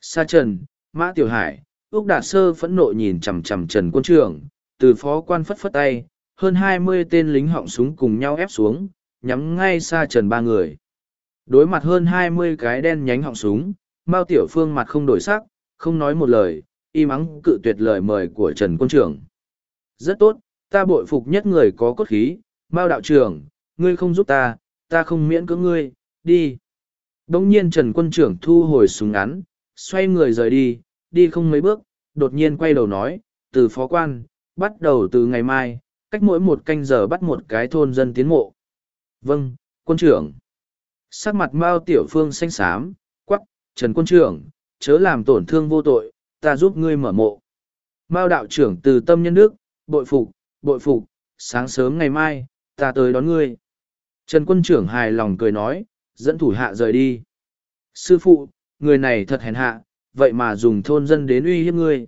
[SPEAKER 1] Sa Trần, Mã Tiểu Hải, Úc Đạt Sơ phẫn nộ nhìn chằm chằm Trần Quân Trưởng, từ phó quan phất phất tay, hơn hai mươi tên lính họng súng cùng nhau ép xuống, nhắm ngay Sa Trần ba người. Đối mặt hơn hai mươi cái đen nhánh họng súng, Mao Tiểu Phương mặt không đổi sắc, không nói một lời, y mắng cự tuyệt lời mời của Trần Quân Trưởng. Rất tốt, ta bội phục nhất người có cốt khí, Mao Đạo Trưởng, ngươi không giúp ta, ta không miễn cưỡng ngươi, đi. Đông nhiên Trần Quân Trưởng thu hồi súng ngắn, xoay người rời đi, đi không mấy bước, đột nhiên quay đầu nói, từ phó quan, bắt đầu từ ngày mai, cách mỗi một canh giờ bắt một cái thôn dân tiến mộ. Vâng, quân trưởng. Sắc mặt Mao Tiểu Phương xanh xám, quắc, Trần quân trưởng, chớ làm tổn thương vô tội, ta giúp ngươi mở mộ. Mao đạo trưởng từ tâm nhân đức, bội phục, bội phục, sáng sớm ngày mai, ta tới đón ngươi. Trần quân trưởng hài lòng cười nói, dẫn thủ hạ rời đi. Sư phụ, người này thật hèn hạ, vậy mà dùng thôn dân đến uy hiếp ngươi.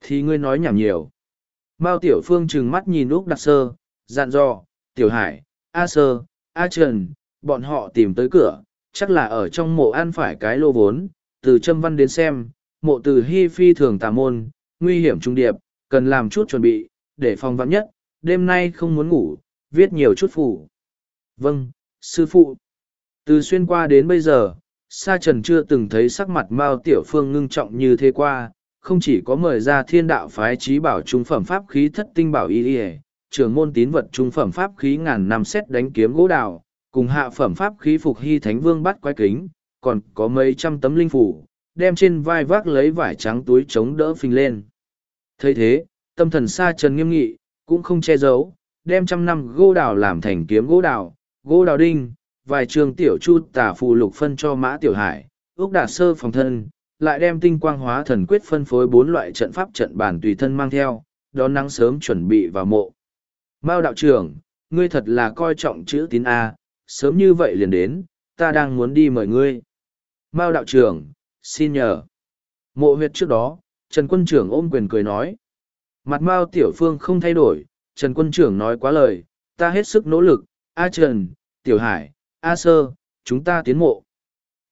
[SPEAKER 1] Thì ngươi nói nhảm nhiều. Mao Tiểu Phương trừng mắt nhìn Úc Đặc Sơ, dặn dò, Tiểu Hải, A Sơ, A Trần, bọn họ tìm tới cửa, chắc là ở trong mộ ăn phải cái lô vốn, từ châm văn đến xem, mộ từ hy phi thường tà môn, nguy hiểm trung điệp, cần làm chút chuẩn bị, để phòng vắng nhất, đêm nay không muốn ngủ, viết nhiều chút phủ. Vâng, sư phụ. Từ xuyên qua đến bây giờ, Sa Trần chưa từng thấy sắc mặt Mao Tiểu Phương ngưng trọng như thế qua, không chỉ có mời ra thiên đạo phái trí bảo trung phẩm pháp khí thất tinh bảo y y trưởng môn tín vật trung phẩm pháp khí ngàn năm xét đánh kiếm gỗ đào cùng hạ phẩm pháp khí phục hy thánh vương bắt quái kính còn có mấy trăm tấm linh phủ đem trên vai vác lấy vải trắng túi chống đỡ phình lên thấy thế tâm thần sa trần nghiêm nghị cũng không che giấu đem trăm năm gỗ đào làm thành kiếm gỗ đào gỗ đào đinh vài trường tiểu chu tả phù lục phân cho mã tiểu hải ước đạt sơ phòng thân lại đem tinh quang hóa thần quyết phân phối bốn loại trận pháp trận bản tùy thân mang theo, đón nắng sớm chuẩn bị vào mộ. Mao đạo trưởng, ngươi thật là coi trọng chữ tín A, sớm như vậy liền đến, ta đang muốn đi mời ngươi. Mao đạo trưởng, xin nhờ. Mộ huyệt trước đó, Trần quân trưởng ôm quyền cười nói. Mặt Mao tiểu phương không thay đổi, Trần quân trưởng nói quá lời, ta hết sức nỗ lực, A Trần, Tiểu Hải, A sơ, chúng ta tiến mộ.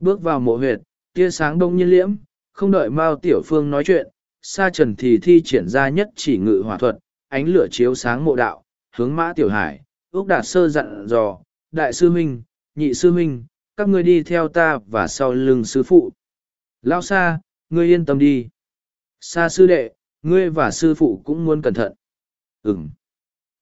[SPEAKER 1] Bước vào mộ huyệt, tia sáng đông nhiên liễm, không đợi Mao Tiểu Phương nói chuyện, Sa Trần thì thi triển ra nhất chỉ ngự hỏa thuật, ánh lửa chiếu sáng mộ đạo, hướng Mã Tiểu Hải, Úc Đạt Sơ dặn dò, Đại sư huynh, Nhị sư huynh, các ngươi đi theo ta và sau lưng sư phụ. Lao Sa, ngươi yên tâm đi. Sa sư đệ, ngươi và sư phụ cũng muốn cẩn thận. Ừm.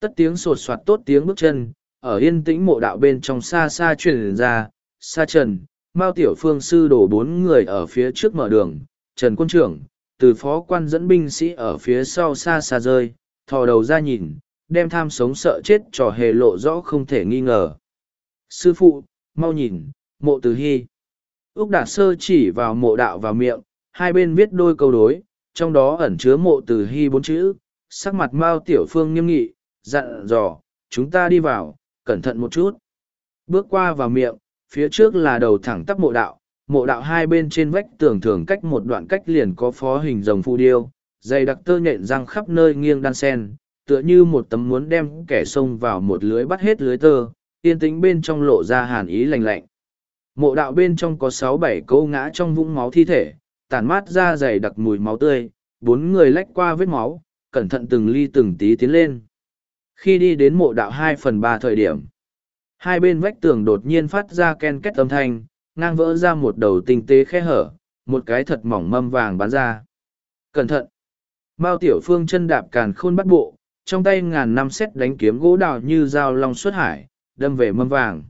[SPEAKER 1] Tất tiếng sột soạt tốt tiếng bước chân, ở yên tĩnh mộ đạo bên trong xa xa truyền ra, Sa Trần, Mao Tiểu Phương sư đổ bốn người ở phía trước mở đường, Trần Quân Trưởng, từ phó quan dẫn binh sĩ ở phía sau xa xa rơi, thò đầu ra nhìn, đem tham sống sợ chết trò hề lộ rõ không thể nghi ngờ. Sư phụ, mau nhìn, mộ từ hy. Úc Đạt Sơ chỉ vào mộ đạo vào miệng, hai bên viết đôi câu đối, trong đó ẩn chứa mộ từ hy bốn chữ, sắc mặt Mao Tiểu Phương nghiêm nghị, dặn dò, chúng ta đi vào, cẩn thận một chút. Bước qua vào miệng, phía trước là đầu thẳng tắp mộ đạo, mộ đạo hai bên trên vách tường thường cách một đoạn cách liền có phó hình rồng phù điêu, dày đặc tơ nhện răng khắp nơi nghiêng đan sen, tựa như một tấm muốn đem kẻ xông vào một lưới bắt hết lưới tơ, yên tĩnh bên trong lộ ra hàn ý lạnh lạnh. Mộ đạo bên trong có sáu bảy câu ngã trong vũng máu thi thể, tản mát ra dày đặc mùi máu tươi, bốn người lách qua vết máu, cẩn thận từng ly từng tí tiến lên. Khi đi đến mộ đạo hai phần ba thời điểm, hai bên vách tường đột nhiên phát ra ken két âm thanh, ngang vỡ ra một đầu tinh tế khe hở, một cái thật mỏng mâm vàng bắn ra. Cẩn thận! Mao Tiểu Phương chân đạp càn khôn bắt bộ, trong tay ngàn năm xét đánh kiếm gỗ đào như dao long xuất hải, đâm về mâm vàng.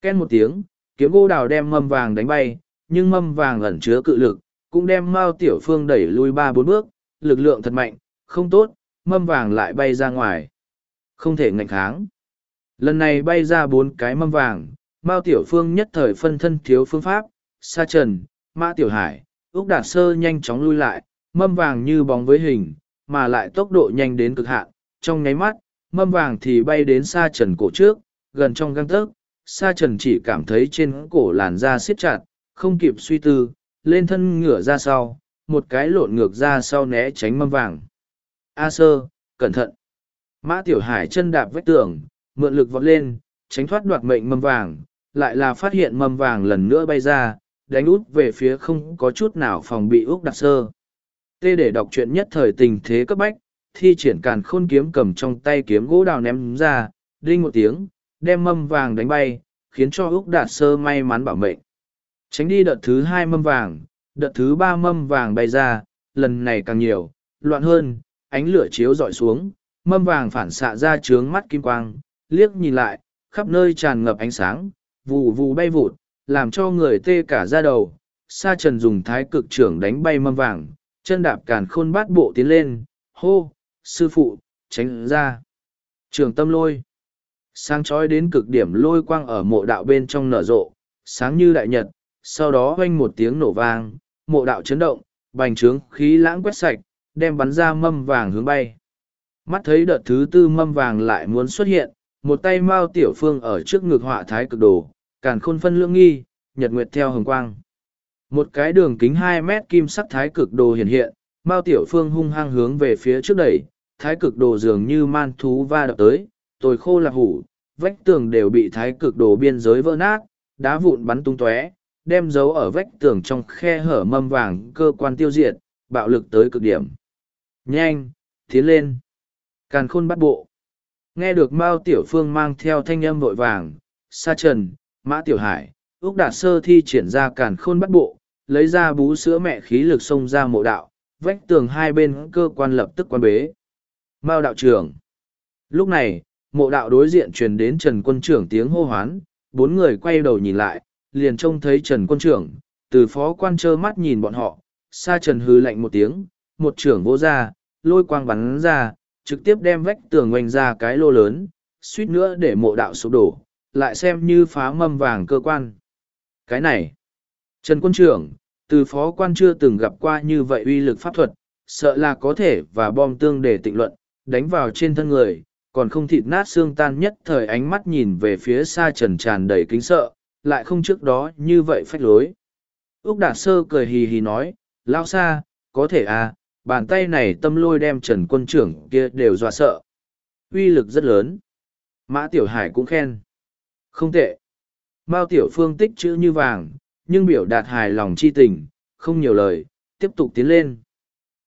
[SPEAKER 1] Ken một tiếng, kiếm gỗ đào đem mâm vàng đánh bay, nhưng mâm vàng ẩn chứa cự lực, cũng đem Mao Tiểu Phương đẩy lui ba bốn bước, lực lượng thật mạnh, không tốt, mâm vàng lại bay ra ngoài. Không thể ngạnh kháng. Lần này bay ra bốn cái mâm vàng, Mao Tiểu Phương nhất thời phân thân thiếu phương pháp, Sa Trần, Mã Tiểu Hải, Úc Đạt Sơ nhanh chóng lui lại, mâm vàng như bóng với hình, mà lại tốc độ nhanh đến cực hạn, trong nháy mắt, mâm vàng thì bay đến Sa Trần cổ trước, gần trong găng tấc, Sa Trần chỉ cảm thấy trên cổ làn da siết chặt, không kịp suy tư, lên thân ngửa ra sau, một cái lộn ngược ra sau né tránh mâm vàng. A sơ, cẩn thận. Mã Tiểu Hải chân đạp vách tường, mượn lực vọt lên, tránh thoát đoạt mệnh mâm vàng, lại là phát hiện mâm vàng lần nữa bay ra, đánh út về phía không có chút nào phòng bị Úc Đặc Sơ. Tê để đọc chuyện nhất thời tình thế cấp bách, thi triển càn khôn kiếm cầm trong tay kiếm gỗ đào ném ra, đinh một tiếng, đem mâm vàng đánh bay, khiến cho Úc Đạt Sơ may mắn bảo mệnh. Tránh đi đợt thứ hai mâm vàng, đợt thứ ba mâm vàng bay ra, lần này càng nhiều, loạn hơn, ánh lửa chiếu dọi xuống, mâm vàng phản xạ ra trướng mắt kim quang, liếc nhìn lại, khắp nơi tràn ngập ánh sáng, vù vù bay vụt, làm cho người tê cả da đầu. Sa trần dùng thái cực trưởng đánh bay mâm vàng, chân đạp càn khôn bát bộ tiến lên, hô, sư phụ, tránh ra. Trường tâm lôi. Sáng chói đến cực điểm lôi quang ở mộ đạo bên trong nở rộ, sáng như đại nhật, sau đó oanh một tiếng nổ vang, mộ đạo chấn động, bành trướng khí lãng quét sạch, đem bắn ra mâm vàng hướng bay. Mắt thấy đợt thứ tư mâm vàng lại muốn xuất hiện, một tay mao tiểu phương ở trước ngực họa thái cực đồ, càn khôn phân lưỡng nghi, nhật nguyệt theo hồng quang. Một cái đường kính hai mét kim sắc thái cực đồ hiện hiện, mao tiểu phương hung hăng hướng về phía trước đẩy, thái cực đồ dường như man thú va đập tới, tồi khô là hủ, vách tường đều bị thái cực đồ biên giới vỡ nát, đá vụn bắn tung tóe, đem dấu ở vách tường trong khe hở mâm vàng cơ quan tiêu diệt, bạo lực tới cực điểm. Nhanh, tiến lên. Càn khôn bắt bộ. Nghe được Mao Tiểu Phương mang theo thanh âm vội vàng, Sa Trần, Mã Tiểu Hải, Úc Đạt Sơ thi triển ra càn khôn bắt bộ, lấy ra bú sữa mẹ khí lực xông ra mộ đạo, vách tường hai bên cơ quan lập tức quan bế. Mao đạo trưởng. Lúc này, mộ đạo đối diện truyền đến Trần quân trưởng tiếng hô hoán, bốn người quay đầu nhìn lại, liền trông thấy Trần quân trưởng, từ phó quan trơ mắt nhìn bọn họ, Sa Trần hư lạnh một tiếng, một trưởng vô ra, lôi quang bắn ra, trực tiếp đem vách tường oanh ra cái lô lớn, suýt nữa để mộ đạo sụp đổ, lại xem như phá mâm vàng cơ quan. Cái này, Trần Quân Trưởng, từ phó quan chưa từng gặp qua như vậy uy lực pháp thuật, sợ là có thể và bom tương để tịnh luận, đánh vào trên thân người, còn không thịt nát xương tan nhất thời ánh mắt nhìn về phía xa trần tràn đầy kính sợ, lại không trước đó như vậy phách lối. Úc Đạt Sơ cười hì hì nói, lao xa, có thể à, bàn tay này tâm lôi đem trần quân trưởng kia đều dọa sợ. uy lực rất lớn. Mã Tiểu Hải cũng khen. Không tệ. Mao Tiểu Phương tích chữ như vàng, nhưng biểu đạt hài lòng chi tình, không nhiều lời, tiếp tục tiến lên.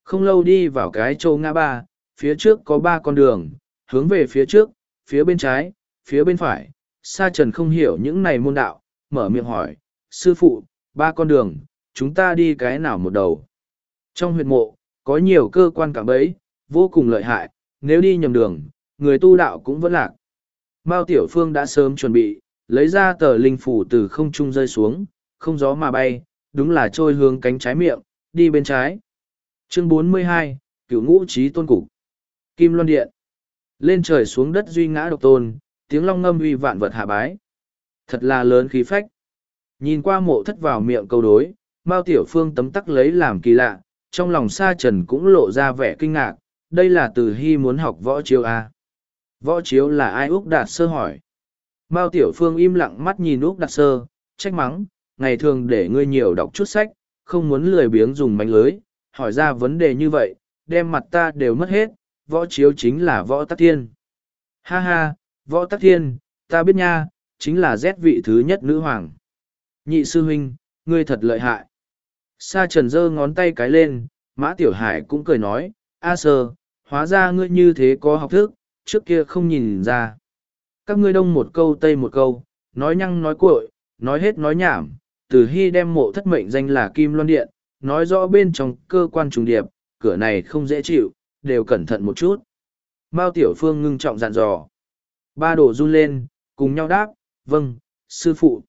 [SPEAKER 1] Không lâu đi vào cái châu ngã ba, phía trước có ba con đường, hướng về phía trước, phía bên trái, phía bên phải. Sa Trần không hiểu những này môn đạo, mở miệng hỏi, sư phụ, ba con đường, chúng ta đi cái nào một đầu. Trong huyệt mộ, có nhiều cơ quan cảm bấy, vô cùng lợi hại, nếu đi nhầm đường, người tu đạo cũng vẫn lạc. Mao Tiểu Phương đã sớm chuẩn bị, lấy ra tờ linh phủ từ không trung rơi xuống, không gió mà bay, đúng là trôi hướng cánh trái miệng, đi bên trái. Chương 42, Cửu Ngũ Trí Tôn Cục Kim Loan Điện lên trời xuống đất duy ngã độc tôn, tiếng long ngâm uy vạn vật hạ bái. Thật là lớn khí phách. Nhìn qua mộ thất vào miệng câu đối, Mao Tiểu Phương tấm tắc lấy làm kỳ lạ, trong lòng sa trần cũng lộ ra vẻ kinh ngạc, đây là từ hy muốn học võ chiếu à? Võ chiếu là ai Úc Đạt Sơ hỏi. Mao Tiểu Phương im lặng mắt nhìn Úc Đạt Sơ, trách mắng, ngày thường để ngươi nhiều đọc chút sách, không muốn lười biếng dùng mánh lưới, hỏi ra vấn đề như vậy, đem mặt ta đều mất hết, võ chiếu chính là võ tắc thiên. Ha ha, võ tắc thiên, ta biết nha, chính là rét vị thứ nhất nữ hoàng. Nhị sư huynh, ngươi thật lợi hại. Sa trần giơ ngón tay cái lên, mã tiểu hải cũng cười nói, a sơ, hóa ra ngươi như thế có học thức, trước kia không nhìn ra. Các ngươi đông một câu tây một câu, nói nhăng nói cuội, nói hết nói nhảm, từ hy đem mộ thất mệnh danh là Kim Loan Điện, nói rõ bên trong cơ quan trùng điệp, cửa này không dễ chịu, đều cẩn thận một chút. Mao Tiểu Phương ngưng trọng dặn dò. Ba đồ run lên, cùng nhau đáp, vâng, sư phụ.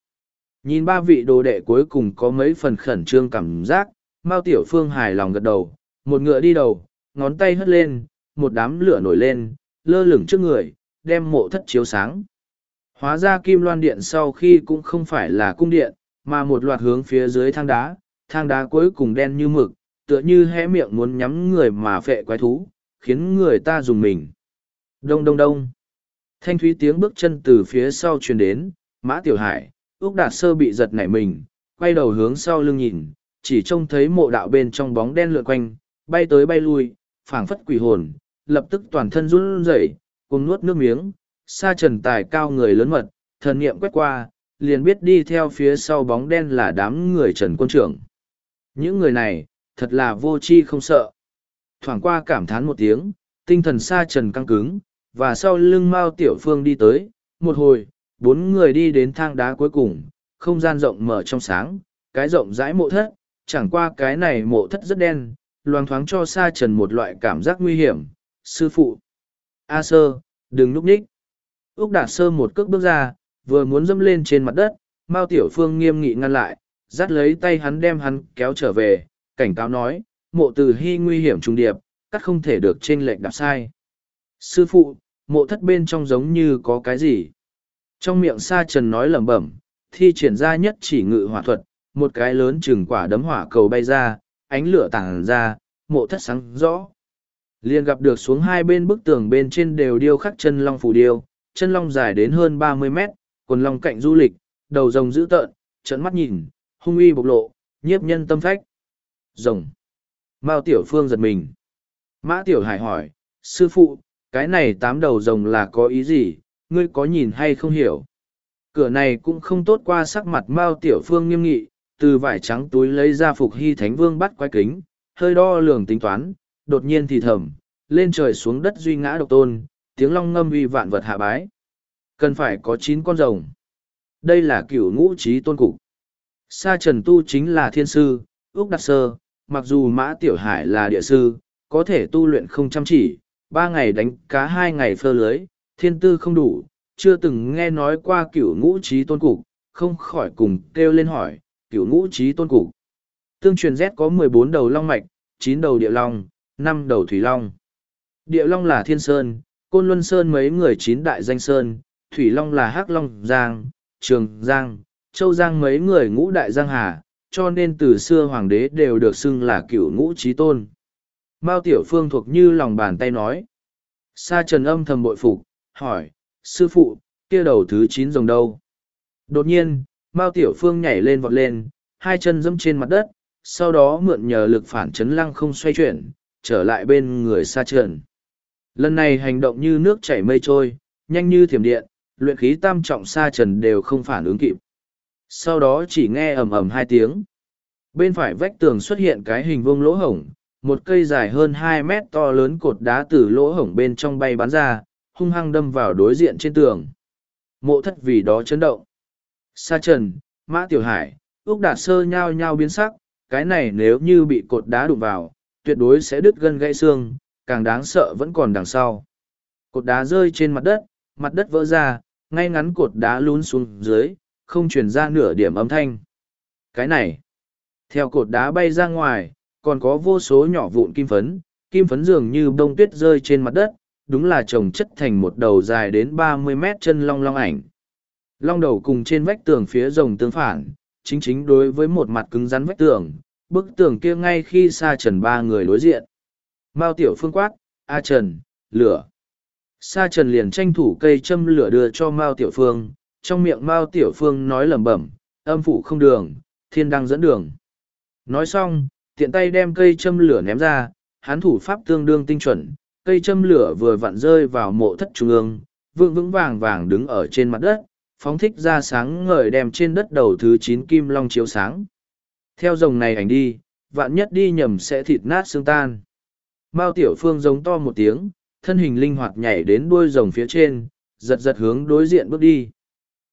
[SPEAKER 1] Nhìn ba vị đồ đệ cuối cùng có mấy phần khẩn trương cảm giác, Mao Tiểu Phương hài lòng gật đầu, một ngựa đi đầu, ngón tay hất lên, một đám lửa nổi lên, lơ lửng trước người, đem mộ thất chiếu sáng. Hóa ra kim loan điện sau khi cũng không phải là cung điện, mà một loạt hướng phía dưới thang đá, thang đá cuối cùng đen như mực, tựa như hé miệng muốn nhắm người mà phệ quái thú, khiến người ta dùng mình. Đông đông đông. Thanh thúy tiếng bước chân từ phía sau truyền đến, mã tiểu hải, Úc Đạt Sơ bị giật nảy mình, quay đầu hướng sau lưng nhìn, chỉ trông thấy mộ đạo bên trong bóng đen lượn quanh, bay tới bay lui, phảng phất quỷ hồn, lập tức toàn thân run rẩy, cùng nuốt nước miếng, sa trần tài cao người lớn mật, thần niệm quét qua, liền biết đi theo phía sau bóng đen là đám người trần quân trưởng. Những người này, thật là vô chi không sợ. Thoảng qua cảm thán một tiếng, tinh thần sa trần căng cứng, và sau lưng Mao Tiểu Phương đi tới, một hồi, bốn người đi đến thang đá cuối cùng, không gian rộng mở trong sáng, cái rộng rãi mộ thất, chẳng qua cái này mộ thất rất đen, loang thoáng cho sa trần một loại cảm giác nguy hiểm. Sư phụ! A sơ, đừng núp ních! Úc Đạt Sơ một cước bước ra, vừa muốn dâm lên trên mặt đất, Mao Tiểu Phương nghiêm nghị ngăn lại, dắt lấy tay hắn đem hắn kéo trở về, cảnh cáo nói, mộ từ hy nguy hiểm trung điệp, cắt không thể được trên lệnh đạp sai. Sư phụ, mộ thất bên trong giống như có cái gì? Trong miệng sa trần nói lẩm bẩm, thi triển ra nhất chỉ ngự hỏa thuật, một cái lớn chừng quả đấm hỏa cầu bay ra, ánh lửa tàng ra, mộ thất sáng rõ. Liền gặp được xuống hai bên bức tường bên trên đều điêu khắc chân long phủ điêu, chân long dài đến hơn ba mươi mét, quần long cạnh du lịch, đầu rồng dữ tợn, trận mắt nhìn, hung uy bộc lộ, nhiếp nhân tâm phách. Rồng. Mao Tiểu Phương giật mình. Mã Tiểu Hải hỏi, sư phụ, cái này tám đầu rồng là có ý gì, ngươi có nhìn hay không hiểu? Cửa này cũng không tốt qua sắc mặt Mao Tiểu Phương nghiêm nghị, từ vải trắng túi lấy ra phục hy thánh vương bắt quái kính, hơi đo lường tính toán, đột nhiên thì thầm, lên trời xuống đất duy ngã độc tôn, tiếng long ngâm uy vạn vật hạ bái. Cần phải có chín con rồng. Đây là cửu ngũ trí tôn cục. Sa Trần Tu chính là thiên sư, Úc Đặc Sơ, mặc dù Mã Tiểu Hải là địa sư, có thể tu luyện không chăm chỉ, ba ngày đánh cá hai ngày phơ lưới, thiên tư không đủ, chưa từng nghe nói qua cửu ngũ trí tôn cục, không khỏi cùng kêu lên hỏi, cửu ngũ trí tôn cục. Tương truyền Z có mười bốn đầu long mạch, chín đầu địa long, năm đầu thủy long. Địa long là thiên sơn, côn luân sơn mấy người chín đại danh sơn, thủy long là hắc long giang, trường giang, châu giang mấy người ngũ đại giang hà, cho nên từ xưa hoàng đế đều được xưng là cựu ngũ trí tôn. Mao Tiểu Phương thuộc như lòng bàn tay nói. Sa trần âm thầm bội phục, hỏi, sư phụ, kia đầu thứ chín rồng đâu? Đột nhiên, Mao Tiểu Phương nhảy lên vọt lên, hai chân dẫm trên mặt đất, sau đó mượn nhờ lực phản chấn lăng không xoay chuyển, trở lại bên người Sa trần. Lần này hành động như nước chảy mây trôi, nhanh như thiểm điện, luyện khí tam trọng Sa trần đều không phản ứng kịp sau đó chỉ nghe ầm ầm hai tiếng. Bên phải vách tường xuất hiện cái hình vuông lỗ hổng, một cây dài hơn hai mét to lớn cột đá từ lỗ hổng bên trong bay bắn ra, hung hăng đâm vào đối diện trên tường. Mộ thất vì đó chấn động. Sa trần, mã tiểu hải ước đạt sơ nhao nhao biến sắc, cái này nếu như bị cột đá đụng vào, tuyệt đối sẽ đứt gân gãy xương, càng đáng sợ vẫn còn đằng sau. Cột đá rơi trên mặt đất mặt đất vỡ ra, ngay ngắn cột đá lún xuống dưới không truyền ra nửa điểm âm thanh. Cái này, theo cột đá bay ra ngoài, còn có vô số nhỏ vụn kim phấn kim phấn dường như bông tuyết rơi trên mặt đất, đúng là trồng chất thành một đầu dài đến ba mươi mét chân long long ảnh. Long đầu cùng trên vách tường phía rồng tương phản, chính chính đối với một mặt cứng rắn vách tường, bức tường kia ngay khi xa trần ba người đối diện. Mao tiểu phương quát, a trần, lửa. Sa trần liền tranh thủ cây châm lửa đưa cho mao tiểu phương trong miệng mao tiểu phương nói lẩm bẩm, âm phủ không đường, thiên đăng dẫn đường. Nói xong, tiện tay đem cây châm lửa ném ra, hán thủ pháp tương đương tinh chuẩn, cây châm lửa vừa vặn rơi vào mộ thất trung ương vững vững vàng vàng đứng ở trên mặt đất, phóng thích ra sáng ngời đem trên đất đầu thứ chín kim long chiếu sáng. Theo dòng này ảnh đi, vạn nhất đi nhầm sẽ thịt nát xương tan. Mao tiểu phương giống to một tiếng, thân hình linh hoạt nhảy đến đuôi rồng phía trên, giật giật hướng đối diện bước đi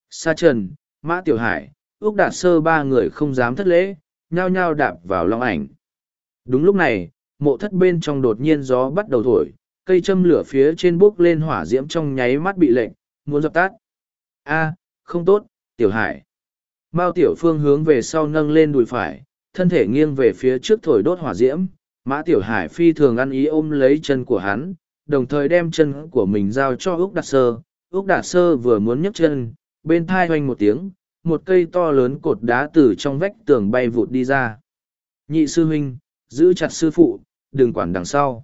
[SPEAKER 1] sa trần, mã tiểu hải Úc đạt sơ ba người không dám thất lễ, nhao nhao đạp vào long ảnh. Đúng lúc này, mộ thất bên trong đột nhiên gió bắt đầu thổi, cây châm lửa phía trên bốc lên hỏa diễm trong nháy mắt bị lệnh muốn dập tắt. A, không tốt, tiểu hải. Mao tiểu phương hướng về sau nâng lên đùi phải, thân thể nghiêng về phía trước thổi đốt hỏa diễm. Mã tiểu hải phi thường ăn ý ôm lấy chân của hắn, đồng thời đem chân của mình giao cho úc đạt sơ. Úc đạt sơ vừa muốn nhấc chân bên thai hoanh một tiếng, một cây to lớn cột đá từ trong vách tường bay vụt đi ra. Nhị sư huynh, giữ chặt sư phụ, đừng quản đằng sau.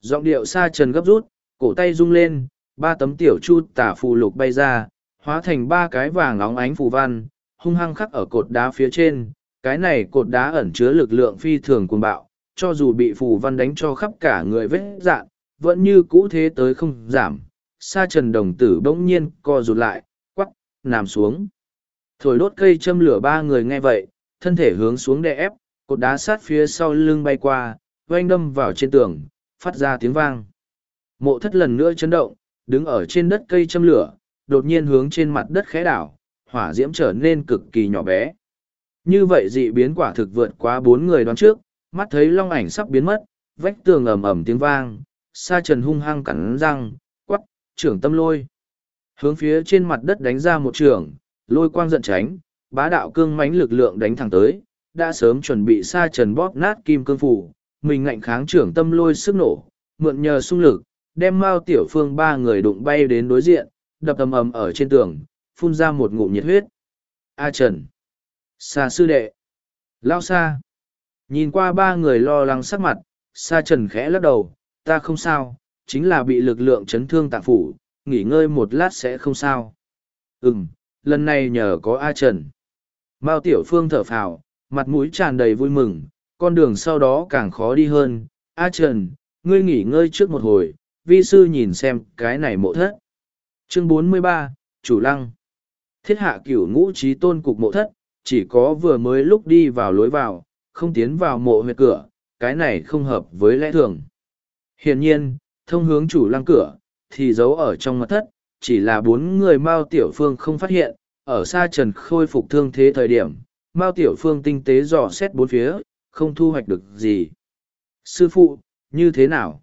[SPEAKER 1] Giọng điệu xa trần gấp rút, cổ tay rung lên, ba tấm tiểu chu tả phù lục bay ra, hóa thành ba cái vàng óng ánh phù văn, hung hăng khắc ở cột đá phía trên. Cái này cột đá ẩn chứa lực lượng phi thường cuồng bạo, cho dù bị phù văn đánh cho khắp cả người vết dạn, vẫn như cũ thế tới không giảm. Sa trần đồng tử bỗng nhiên co rụt lại nằm xuống. Thổi đốt cây châm lửa ba người nghe vậy, thân thể hướng xuống đè ép, cột đá sát phía sau lưng bay qua oanh đâm vào trên tường, phát ra tiếng vang. Mộ thất lần nữa chấn động, đứng ở trên đất cây châm lửa, đột nhiên hướng trên mặt đất khẽ đảo, hỏa diễm trở nên cực kỳ nhỏ bé. Như vậy dị biến quả thực vượt quá bốn người đoán trước, mắt thấy long ảnh sắp biến mất, vách tường ầm ầm tiếng vang, sa trần hung hăng cắn răng quắp trưởng tâm lôi hướng phía trên mặt đất đánh ra một trường, lôi quang giận tránh, bá đạo cương mãnh lực lượng đánh thẳng tới, đã sớm chuẩn bị sa trần bóp nát kim cương phủ, mình ngạnh kháng trưởng tâm lôi sức nổ, mượn nhờ sung lực, đem mao tiểu phương ba người đụng bay đến đối diện, đập ầm ầm ở trên tường, phun ra một ngụm nhiệt huyết. A trần xa sư đệ, lao xa nhìn qua ba người lo lắng sắc mặt, sa trần khẽ lắc đầu, ta không sao, chính là bị lực lượng chấn thương tạng phủ nghỉ ngơi một lát sẽ không sao. Ừm lần này nhờ có a trần. Mao tiểu phương thở phào mặt mũi tràn đầy vui mừng con đường sau đó càng khó đi hơn. A trần ngươi nghỉ ngơi trước một hồi vi sư nhìn xem cái này mộ thất. Chương 43, chủ lăng. Thiết hạ cửu ngũ trí tôn cục mộ thất chỉ có vừa mới lúc đi vào lối vào không tiến vào mộ huyệt cửa cái này không hợp với lẽ thường. Hiển nhiên thông hướng chủ lăng cửa thì giấu ở trong mật thất, chỉ là bốn người mao tiểu phương không phát hiện, ở xa trần khôi phục thương thế thời điểm, mao tiểu phương tinh tế dò xét bốn phía, không thu hoạch được gì. Sư phụ, như thế nào?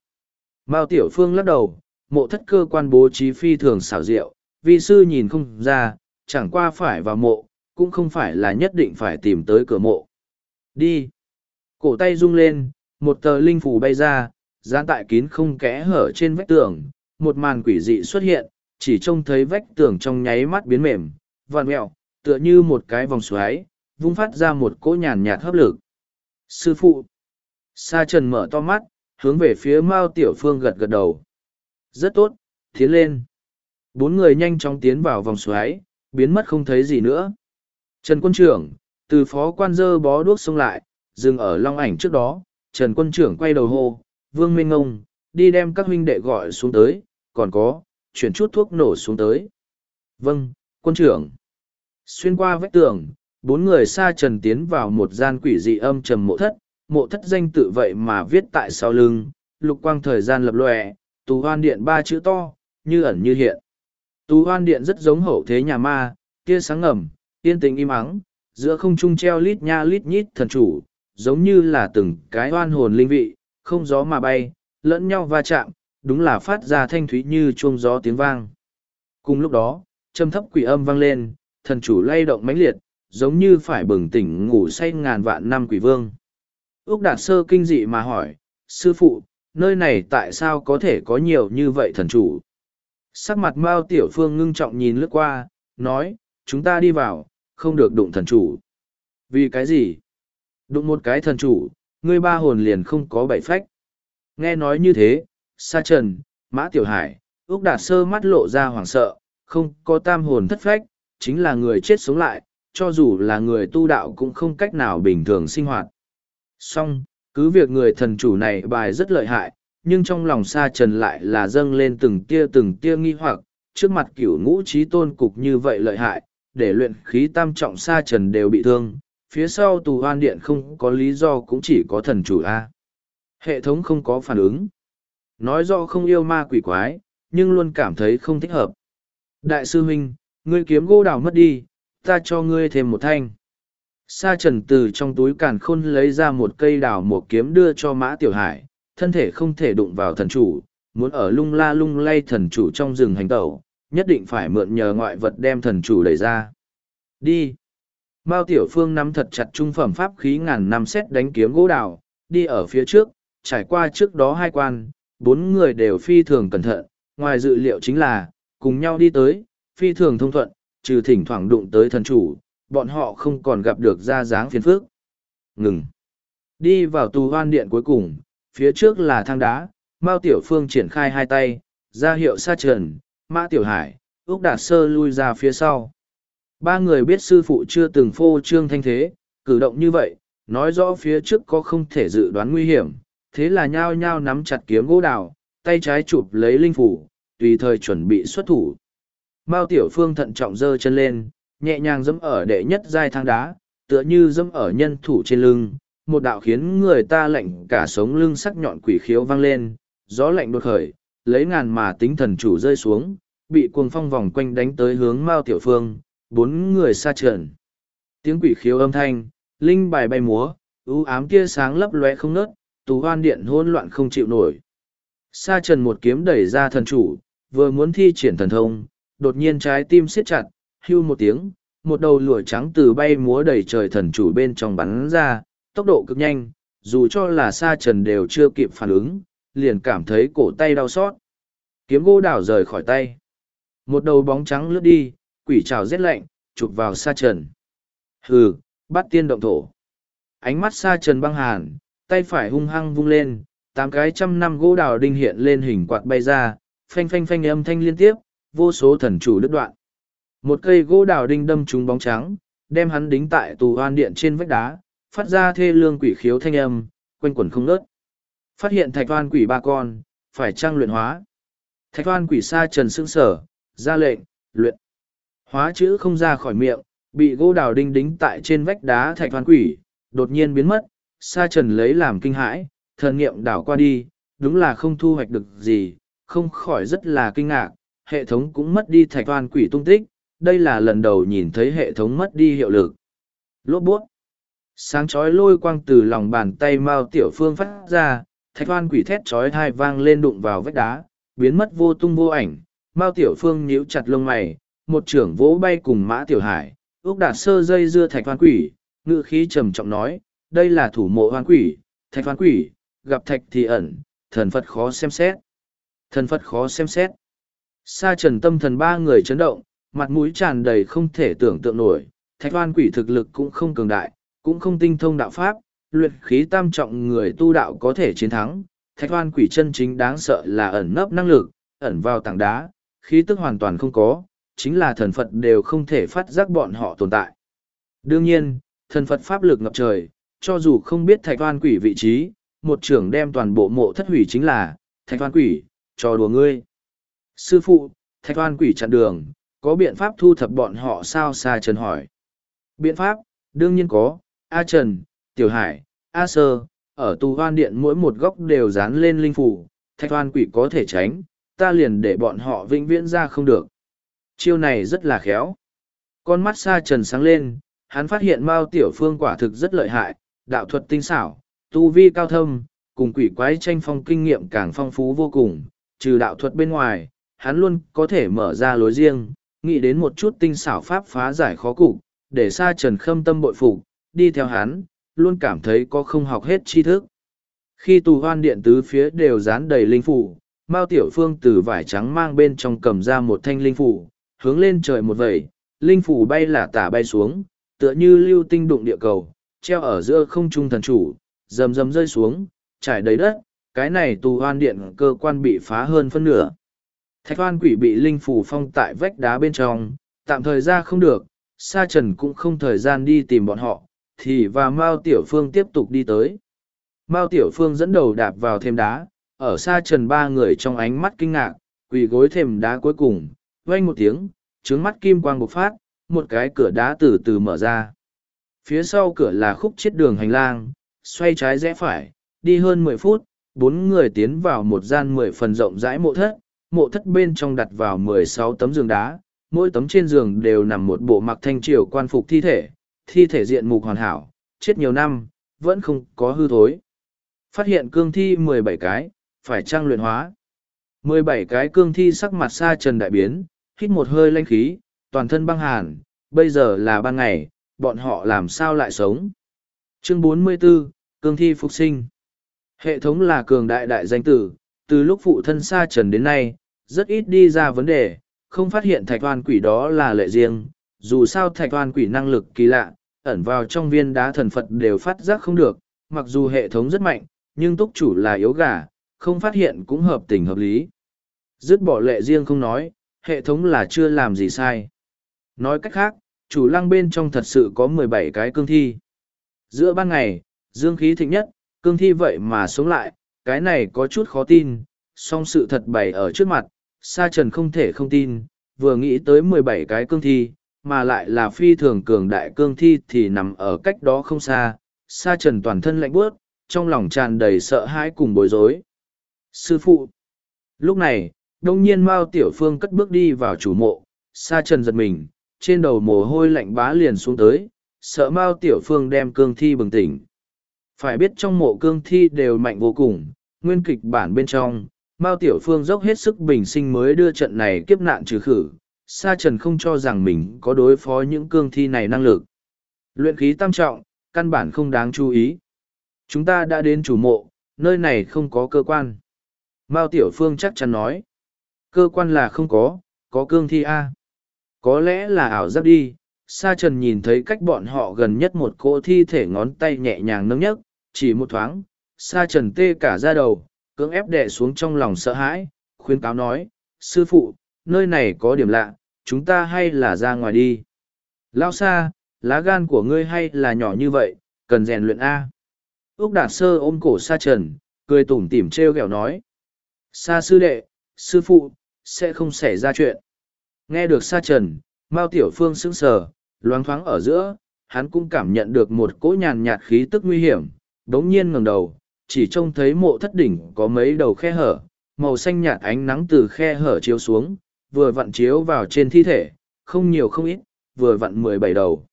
[SPEAKER 1] Mao tiểu phương lắc đầu, mộ thất cơ quan bố trí phi thường xảo diệu, vi sư nhìn không ra, chẳng qua phải vào mộ, cũng không phải là nhất định phải tìm tới cửa mộ. Đi. Cổ tay rung lên, một tờ linh phủ bay ra, dán tại kín không kẽ hở trên vách tường một màn quỷ dị xuất hiện, chỉ trông thấy vách tường trong nháy mắt biến mềm, vặn mẹo, tựa như một cái vòng xoáy, vung phát ra một cỗ nhàn nhạt hấp lực. Sư phụ. Sa trần mở to mắt, hướng về phía mao tiểu phương gật gật đầu. Rất tốt, tiến lên. Bốn người nhanh chóng tiến vào vòng xoáy, biến mất không thấy gì nữa. Trần quân trưởng, từ phó quan dơ bó đuốc xông lại, dừng ở long ảnh trước đó. Trần quân trưởng quay đầu hô, vương minh ngông, đi đem các huynh đệ gọi xuống tới còn có chuyển chút thuốc nổ xuống tới. Vâng quân trưởng. Xuyên qua vách tường, bốn người xa trần tiến vào một gian quỷ dị âm trầm mộ thất, mộ thất danh tự vậy mà viết tại sau lưng, lục quang thời gian lập lòe, tù hoan điện ba chữ to, như ẩn như hiện. Tù hoan điện rất giống hậu thế nhà ma, tia sáng ngầm, yên tĩnh im ắng, giữa không trung treo lít nha lít nhít thần chủ, giống như là từng cái oan hồn linh vị, không gió mà bay, lẫn nhau va chạm, đúng là phát ra thanh thúy như chuông gió tiếng vang. Cùng lúc đó, châm thấp quỷ âm vang lên, thần chủ lay động mãnh liệt, giống như phải bừng tỉnh ngủ say ngàn vạn năm quỷ vương. Úc Đạt Sơ kinh dị mà hỏi, sư phụ, nơi này tại sao có thể có nhiều như vậy thần chủ? Sắc mặt Mao Tiểu Phương ngưng trọng nhìn lướt qua, nói, chúng ta đi vào, không được đụng thần chủ. Vì cái gì? Đụng một cái thần chủ, ngươi ba hồn liền không có bảy phách. Nghe nói như thế, Sa Trần, Mã Tiểu Hải, Úc Đạt Sơ mắt lộ ra hoảng sợ, không có tam hồn thất phách, chính là người chết sống lại, cho dù là người tu đạo cũng không cách nào bình thường sinh hoạt. Song, cứ việc người thần chủ này bài rất lợi hại, nhưng trong lòng Sa Trần lại là dâng lên từng tia từng tia nghi hoặc, trước mặt cửu ngũ trí tôn cục như vậy lợi hại, để luyện khí tam trọng Sa Trần đều bị thương, phía sau tù hoan điện không có lý do cũng chỉ có thần chủ A. Hệ thống không có phản ứng. Nói rõ không yêu ma quỷ quái, nhưng luôn cảm thấy không thích hợp. Đại sư huynh, ngươi kiếm gỗ đào mất đi, ta cho ngươi thêm một thanh. Sa trần từ trong túi càn khôn lấy ra một cây đào một kiếm đưa cho mã tiểu hải, thân thể không thể đụng vào thần chủ, muốn ở lung la lung lay thần chủ trong rừng hành tẩu, nhất định phải mượn nhờ ngoại vật đem thần chủ đẩy ra. Đi! Mao Tiểu Phương nắm thật chặt trung phẩm pháp khí ngàn năm xét đánh kiếm gỗ đào, đi ở phía trước, trải qua trước đó hai quan, bốn người đều phi thường cẩn thận, ngoài dự liệu chính là, cùng nhau đi tới, phi thường thông thuận, trừ thỉnh thoảng đụng tới thần chủ, bọn họ không còn gặp được ra dáng phiền phước. Ngừng. Đi vào tù hoan điện cuối cùng, phía trước là thang đá, Mao Tiểu Phương triển khai hai tay, ra hiệu sa trần, Mã Tiểu Hải, Úc Đạt Sơ lui ra phía sau. Ba người biết sư phụ chưa từng phô trương thanh thế, cử động như vậy, nói rõ phía trước có không thể dự đoán nguy hiểm, thế là nhao nhao nắm chặt kiếm gỗ đào, tay trái chụp lấy linh phủ, tùy thời chuẩn bị xuất thủ. Mao Tiểu Phương thận trọng giơ chân lên, nhẹ nhàng dẫm ở đệ nhất giai thang đá, tựa như dẫm ở nhân thủ trên lưng, một đạo khiến người ta lạnh cả sống lưng sắc nhọn quỷ khiếu vang lên, gió lạnh đột khởi, lấy ngàn mà tính thần chủ rơi xuống, bị cuồng phong vòng quanh đánh tới hướng Mao Tiểu Phương, bốn người xa trần. Tiếng quỷ khiếu âm thanh, linh bài bay múa, ưu ám tia sáng lấp lóe không nớt, tù hoan điện hỗn loạn không chịu nổi. Sa trần một kiếm đẩy ra thần chủ, vừa muốn thi triển thần thông, đột nhiên trái tim siết chặt, hưu một tiếng, một đầu lụa trắng từ bay múa đầy trời thần chủ bên trong bắn ra, tốc độ cực nhanh, dù cho là sa trần đều chưa kịp phản ứng, liền cảm thấy cổ tay đau xót. Kiếm gỗ đảo rời khỏi tay. Một đầu bóng trắng lướt đi, quỷ trào rét lạnh, chụp vào sa trần. Hừ, bắt tiên động thổ. Ánh mắt sa trần băng hàn, tay phải hung hăng vung lên, tám cái trăm năm gỗ đào đinh hiện lên hình quạt bay ra, phanh phanh phanh âm thanh liên tiếp, vô số thần chủ đứt đoạn. Một cây gỗ đào đinh đâm trúng bóng trắng, đem hắn đính tại tù hoan điện trên vách đá, phát ra thê lương quỷ khiếu thanh âm, quanh quẩn không ngớt. Phát hiện thạch hoan quỷ ba con, phải trang luyện hóa. Thạch hoan quỷ sa trần sững sở, ra lệnh, luyện. Hóa chữ không ra khỏi miệng, bị gỗ đào đinh đính tại trên vách đá thạch hoan quỷ, đột nhiên biến mất, sa trần lấy làm kinh hãi, thần nghiệm đảo qua đi, đúng là không thu hoạch được gì, không khỏi rất là kinh ngạc, hệ thống cũng mất đi thạch hoan quỷ tung tích, đây là lần đầu nhìn thấy hệ thống mất đi hiệu lực. Lốt bút. Sáng chói lôi quang từ lòng bàn tay Mao Tiểu Phương phát ra, thạch hoan quỷ thét chói thai vang lên đụng vào vách đá, biến mất vô tung vô ảnh. Mao Tiểu Phương nhíu chặt lông mày, một trưởng vỗ bay cùng Mã Tiểu Hải, ước đạt sơ dây dưa thạch hoan quỷ, ngự khí trầm trọng nói, đây là thủ mộ hoan quỷ, thạch hoan quỷ, gặp thạch thì ẩn, thần Phật khó xem xét. Thần Phật khó xem xét. Sa trần tâm thần ba người chấn động, mặt mũi tràn đầy không thể tưởng tượng nổi, thạch hoan quỷ thực lực cũng không cường đại, cũng không tinh thông đạo pháp, luyện khí tam trọng người tu đạo có thể chiến thắng. Thạch hoan quỷ chân chính đáng sợ là ẩn nấp năng lực, ẩn vào tảng đá, khí tức hoàn toàn không có, chính là thần Phật đều không thể phát giác bọn họ tồn tại. Đương nhiên, thần Phật pháp lực ngập trời, cho dù không biết thạch oan quỷ vị trí, một trưởng đem toàn bộ mộ thất hủy chính là thạch oan quỷ, cho đùa ngươi. Sư phụ, thạch oan quỷ chặn đường, có biện pháp thu thập bọn họ sao Sa Trần hỏi. Biện pháp, đương nhiên có, A Trần, Tiểu Hải, A Sơ, ở tù hoan điện mỗi một góc đều dán lên linh phủ, thạch hoan quỷ có thể tránh, ta liền để bọn họ vĩnh viễn ra không được. Chiêu này rất là khéo. Con mắt Sa Trần sáng lên, hắn phát hiện Mao Tiểu Phương quả thực rất lợi hại, đạo thuật tinh xảo, tu vi cao thâm, cùng quỷ quái tranh phong kinh nghiệm càng phong phú vô cùng, trừ đạo thuật bên ngoài, hắn luôn có thể mở ra lối riêng, nghĩ đến một chút tinh xảo pháp phá giải khó cục, để Sa Trần khâm tâm bội phục, đi theo hắn, luôn cảm thấy có không học hết tri thức. Khi tù hoan điện tứ phía đều dán đầy linh phủ, Mao Tiểu Phương từ vải trắng mang bên trong cầm ra một thanh linh phủ, hướng lên trời một vẩy, linh phủ bay là tả bay xuống, tựa như lưu tinh đụng địa cầu, treo ở giữa không trung thần chủ, rầm rầm rơi xuống, trải đầy đất, cái này tù hoan điện cơ quan bị phá hơn phân nửa. Thạch hoan quỷ bị linh phủ phong tại vách đá bên trong, tạm thời ra không được, Sa Trần cũng không thời gian đi tìm bọn họ, thì và Mao Tiểu Phương tiếp tục đi tới. Mao Tiểu Phương dẫn đầu đạp vào thêm đá, ở Sa Trần ba người trong ánh mắt kinh ngạc, quỳ gối thềm đá cuối cùng, vang một tiếng, trướng mắt kim quang bộc phát, một cái cửa đá từ từ mở ra. Phía sau cửa là khúc chết đường hành lang, xoay trái rẽ phải, đi hơn mười phút, bốn người tiến vào một gian mười phần rộng rãi mộ thất, mộ thất bên trong đặt vào mười sáu tấm giường đá, mỗi tấm trên giường đều nằm một bộ mặc thanh triều quan phục thi thể, thi thể diện mục hoàn hảo, chết nhiều năm, vẫn không có hư thối. Phát hiện cương thi mười bảy cái, phải trang luyện hóa. mười bảy cái cương thi sắc mặt xa trần đại biến, hít một hơi lanh khí, toàn thân băng hàn, bây giờ là ban ngày, bọn họ làm sao lại sống. Chương 44, Cương thi phục sinh. Hệ thống là cường đại đại danh tử, từ lúc phụ thân xa trần đến nay, rất ít đi ra vấn đề, không phát hiện thạch oan quỷ đó là lệ riêng, dù sao thạch oan quỷ năng lực kỳ lạ, ẩn vào trong viên đá thần Phật đều phát giác không được, mặc dù hệ thống rất mạnh, nhưng túc chủ là yếu gà, không phát hiện cũng hợp tình hợp lý. Dứt bỏ lệ riêng không nói, hệ thống là chưa làm gì sai. Nói cách khác, chủ lăng bên trong thật sự có mười bảy cái cương thi. Giữa ban ngày, dương khí thịnh nhất, cương thi vậy mà sống lại, cái này có chút khó tin, song sự thật bày ở trước mặt, Sa Trần không thể không tin, vừa nghĩ tới mười bảy cái cương thi, mà lại là phi thường cường đại cương thi thì nằm ở cách đó không xa, Sa Trần toàn thân lạnh bước, trong lòng tràn đầy sợ hãi cùng bối rối. Sư phụ! Lúc này, đông nhiên Mao Tiểu Phương cất bước đi vào chủ mộ, Sa Trần giật mình, trên đầu mồ hôi lạnh bá liền xuống tới, sợ Mao Tiểu Phương đem cương thi bừng tỉnh. Phải biết trong mộ cương thi đều mạnh vô cùng, nguyên kịch bản bên trong, Mao Tiểu Phương dốc hết sức bình sinh mới đưa trận này kiếp nạn trừ khử, Sa Trần không cho rằng mình có đối phó những cương thi này năng lực. Luyện khí tam trọng, căn bản không đáng chú ý. Chúng ta đã đến chủ mộ, nơi này không có cơ quan. Mao Tiểu Phương chắc chắn nói. Cơ quan là không có, có cương thi A. Có lẽ là ảo giác đi, Sa Trần nhìn thấy cách bọn họ gần nhất một cỗ thi thể ngón tay nhẹ nhàng nâng nhấc, chỉ một thoáng, Sa Trần tê cả da đầu, cưỡng ép đè xuống trong lòng sợ hãi, khuyên cáo nói, sư phụ, nơi này có điểm lạ, chúng ta hay là ra ngoài đi. Lao Sa, lá gan của ngươi hay là nhỏ như vậy, cần rèn luyện A. Úc Đạt Sơ ôm cổ Sa Trần, cười tủm tỉm treo gẹo nói. Sa sư đệ, sư phụ, sẽ không xảy ra chuyện. Nghe được Sa Trần, Mao Tiểu Phương sững sờ, loáng thoáng ở giữa, hắn cũng cảm nhận được một cỗ nhàn nhạt khí tức nguy hiểm, đống nhiên ngẩng đầu, chỉ trông thấy mộ thất đỉnh có mấy đầu khe hở, màu xanh nhạt ánh nắng từ khe hở chiếu xuống, vừa vặn chiếu vào trên thi thể, không nhiều không ít, vừa vặn mười bảy đầu.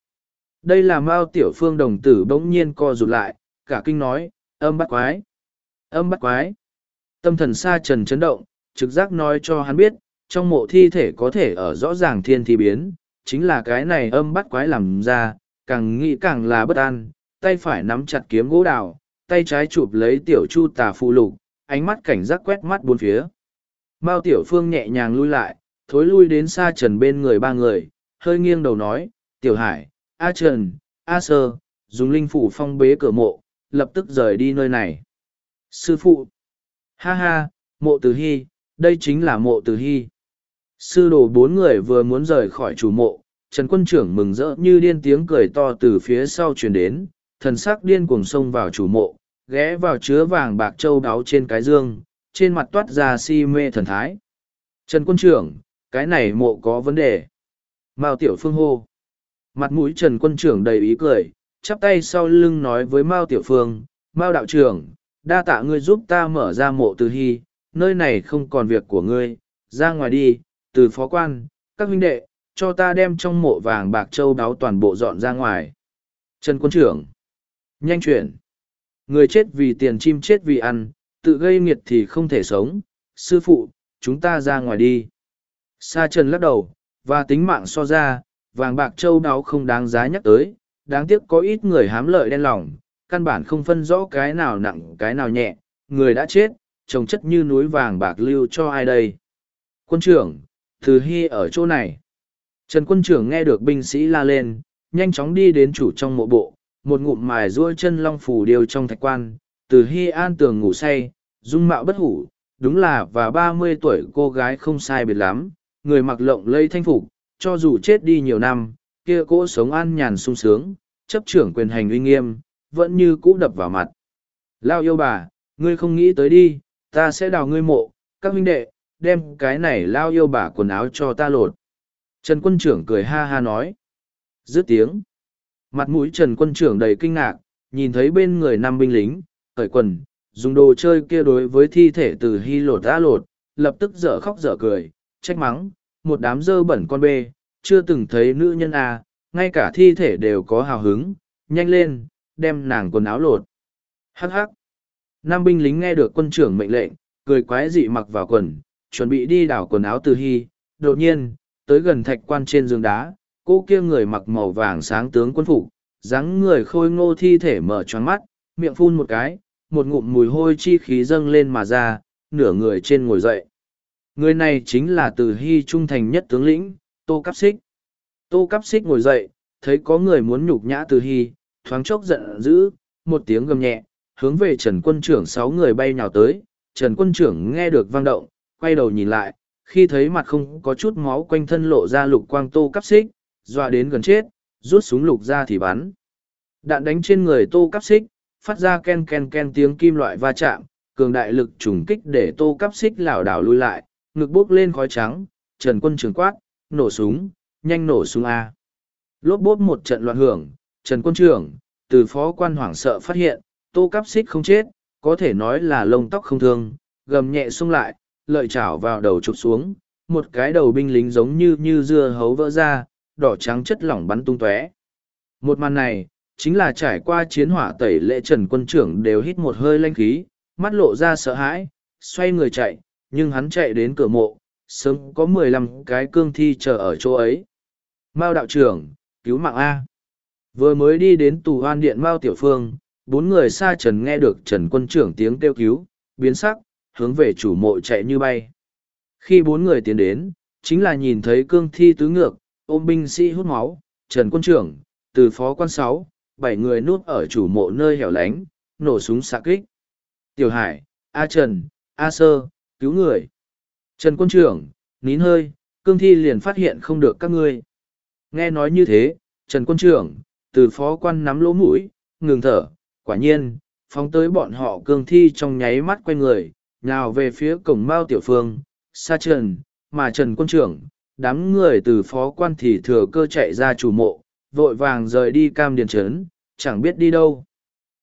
[SPEAKER 1] Đây là Mao Tiểu Phương đồng tử bỗng nhiên co rụt lại, cả kinh nói, âm bắt quái. Âm bắt quái. Tâm thần xa trần chấn động, trực giác nói cho hắn biết, trong mộ thi thể có thể ở rõ ràng thiên thi biến, chính là cái này âm bắt quái làm ra, càng nghĩ càng là bất an, tay phải nắm chặt kiếm gỗ đào, tay trái chụp lấy tiểu chu tà phụ lục, ánh mắt cảnh giác quét mắt bốn phía. Mao tiểu phương nhẹ nhàng lui lại, thối lui đến xa trần bên người ba người, hơi nghiêng đầu nói, tiểu hải, A Trần, A Sơ, dùng linh phủ phong bế cửa mộ, lập tức rời đi nơi này. Sư phụ! Ha ha, mộ tử hy, đây chính là mộ tử hy. Sư đồ bốn người vừa muốn rời khỏi chủ mộ, Trần quân trưởng mừng rỡ như điên tiếng cười to từ phía sau truyền đến, thần sắc điên cuồng xông vào chủ mộ, ghé vào chứa vàng bạc châu đáo trên cái dương, trên mặt toát ra si mê thần thái. Trần quân trưởng, cái này mộ có vấn đề. Mao Tiểu Phương hô. Mặt mũi Trần Quân Trưởng đầy ý cười, chắp tay sau lưng nói với Mao Tiểu Phương, Mao Đạo trưởng, đa tạ ngươi giúp ta mở ra mộ từ hy, nơi này không còn việc của ngươi, ra ngoài đi, từ phó quan, các huynh đệ, cho ta đem trong mộ vàng bạc châu đáo toàn bộ dọn ra ngoài. Trần Quân Trưởng, nhanh chuyển. Người chết vì tiền chim chết vì ăn, tự gây nghiệt thì không thể sống. Sư phụ, chúng ta ra ngoài đi. Sa Trần lắc đầu, và tính mạng so ra, vàng bạc châu đáo không đáng giá nhắc tới. Đáng tiếc có ít người hám lợi đen lòng, căn bản không phân rõ cái nào nặng cái nào nhẹ. Người đã chết, trồng chất như núi vàng bạc lưu cho ai đây? Quân trưởng, từ Hy ở chỗ này. Trần quân trưởng nghe được binh sĩ la lên, nhanh chóng đi đến chủ trong mộ bộ, một ngụm mài ruôi chân long phủ điều trong thạch quan, từ hy an tường ngủ say, dung mạo bất hủ, đúng là và ba mươi tuổi cô gái không sai biệt lắm, người mặc lộng lây thanh phục, cho dù chết đi nhiều năm, kia cỗ sống an nhàn sung sướng, chấp trưởng quyền hành uy nghiêm, vẫn như cũ đập vào mặt. Lao yêu bà, ngươi không nghĩ tới đi, ta sẽ đào ngươi mộ, các huynh đệ, đem cái này lao yêu bà quần áo cho ta lột. Trần quân trưởng cười ha ha nói. Dứt tiếng. Mặt mũi Trần quân trưởng đầy kinh ngạc, nhìn thấy bên người năm binh lính, cởi quần, dùng đồ chơi kia đối với thi thể từ hy lột đã lột, lập tức dở khóc dở cười, trách mắng, một đám dơ bẩn con bê, chưa từng thấy nữ nhân à, ngay cả thi thể đều có hào hứng, nhanh lên, đem nàng quần áo lột. Hắc hắc. nam binh lính nghe được quân trưởng mệnh lệnh, cười quái dị mặc vào quần, chuẩn bị đi đảo quần áo từ hy, đột nhiên, tới gần thạch quan trên giường đá, cô kia người mặc màu vàng sáng tướng quân phục, dáng người khôi ngô thi thể mở tròn mắt, miệng phun một cái, một ngụm mùi hôi chi khí dâng lên mà ra, nửa người trên ngồi dậy. Người này chính là từ hy trung thành nhất tướng lĩnh, Tô cắp Xích. Tô cắp Xích ngồi dậy, thấy có người muốn nhục nhã từ hy, thoáng chốc giận dữ, một tiếng gầm nhẹ, hướng về Trần quân trưởng sáu người bay nhào tới, Trần quân trưởng nghe được vang động, quay đầu nhìn lại, khi thấy mặt không có chút máu quanh thân lộ ra lục quang tô cắp xích, dọa đến gần chết, rút súng lục ra thì bắn. Đạn đánh trên người tô cắp xích, phát ra ken ken ken tiếng kim loại va chạm, cường đại lực trùng kích để tô cắp xích lảo đảo lui lại, ngực bốc lên khói trắng, trần quân trường quát, nổ súng, nhanh nổ súng A. Lốp bốt một trận loạn hưởng, trần quân trưởng, từ phó quan hoảng sợ phát hiện, tô cắp xích không chết, có thể nói là lông tóc không thương, gầm nhẹ xung lại, lợi chảo vào đầu chụp xuống, một cái đầu binh lính giống như như dưa hấu vỡ ra, đỏ trắng chất lỏng bắn tung tóe. Một màn này, chính là trải qua chiến hỏa tẩy lệ trần quân trưởng đều hít một hơi lanh khí, mắt lộ ra sợ hãi, xoay người chạy, nhưng hắn chạy đến cửa mộ, sớm có mười lăm cái cương thi chờ ở chỗ ấy. Mao đạo trưởng, cứu mạng A. Vừa mới đi đến tù hoan điện Mao Tiểu Phương, bốn người xa trần nghe được trần quân trưởng tiếng kêu cứu, biến sắc, hướng về chủ mộ chạy như bay. Khi bốn người tiến đến, chính là nhìn thấy cương thi tứ ngược, ôm binh sĩ hút máu, Trần Quân Trưởng, từ phó quan sáu, bảy người núp ở chủ mộ nơi hẻo lánh, nổ súng xạ kích. Tiểu Hải, A Trần, A Sơ, cứu người. Trần Quân Trưởng, nín hơi, cương thi liền phát hiện không được các ngươi. Nghe nói như thế, Trần Quân Trưởng, từ phó quan nắm lỗ mũi, ngừng thở, quả nhiên, phóng tới bọn họ cương thi trong nháy mắt quay người, nào về phía cổng mao tiểu phương, xa trần, mà trần quân trưởng, đám người từ phó quan thì thừa cơ chạy ra chủ mộ, vội vàng rời đi cam điền trấn, chẳng biết đi đâu.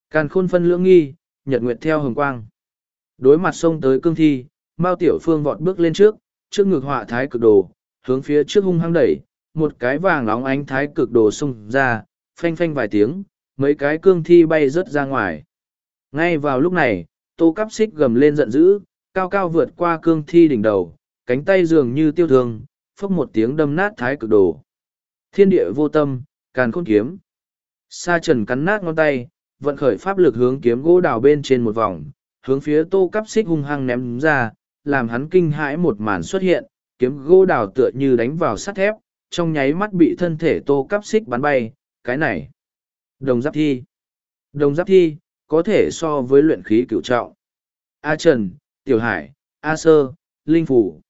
[SPEAKER 1] Càn khôn phân lưỡng nghi, nhật nguyệt theo hồng quang. Đối mặt xông tới cương thi, mao tiểu phương vọt bước lên trước, trước ngực họa thái cực đồ, hướng phía trước hung hăng đẩy, một cái vàng óng ánh thái cực đồ xông ra, phanh phanh vài tiếng, mấy cái cương thi bay rớt ra ngoài. Ngay vào lúc này, tô cắp xích gầm lên giận dữ, cao cao vượt qua cương thi đỉnh đầu, cánh tay dường như tiêu thương, phốc một tiếng đâm nát thái cực đồ. Thiên địa vô tâm, càn khôn kiếm. Sa trần cắn nát ngón tay, vận khởi pháp lực hướng kiếm gỗ đào bên trên một vòng, hướng phía tô cắp xích hung hăng ném ra, làm hắn kinh hãi một màn xuất hiện, kiếm gỗ đào tựa như đánh vào sắt thép, trong nháy mắt bị thân thể tô cắp xích bắn bay. Cái này, đồng giáp thi. Đồng giáp thi có thể so với luyện khí cửu trọng. A Trần, Tiểu Hải, A Sơ, Linh Phủ.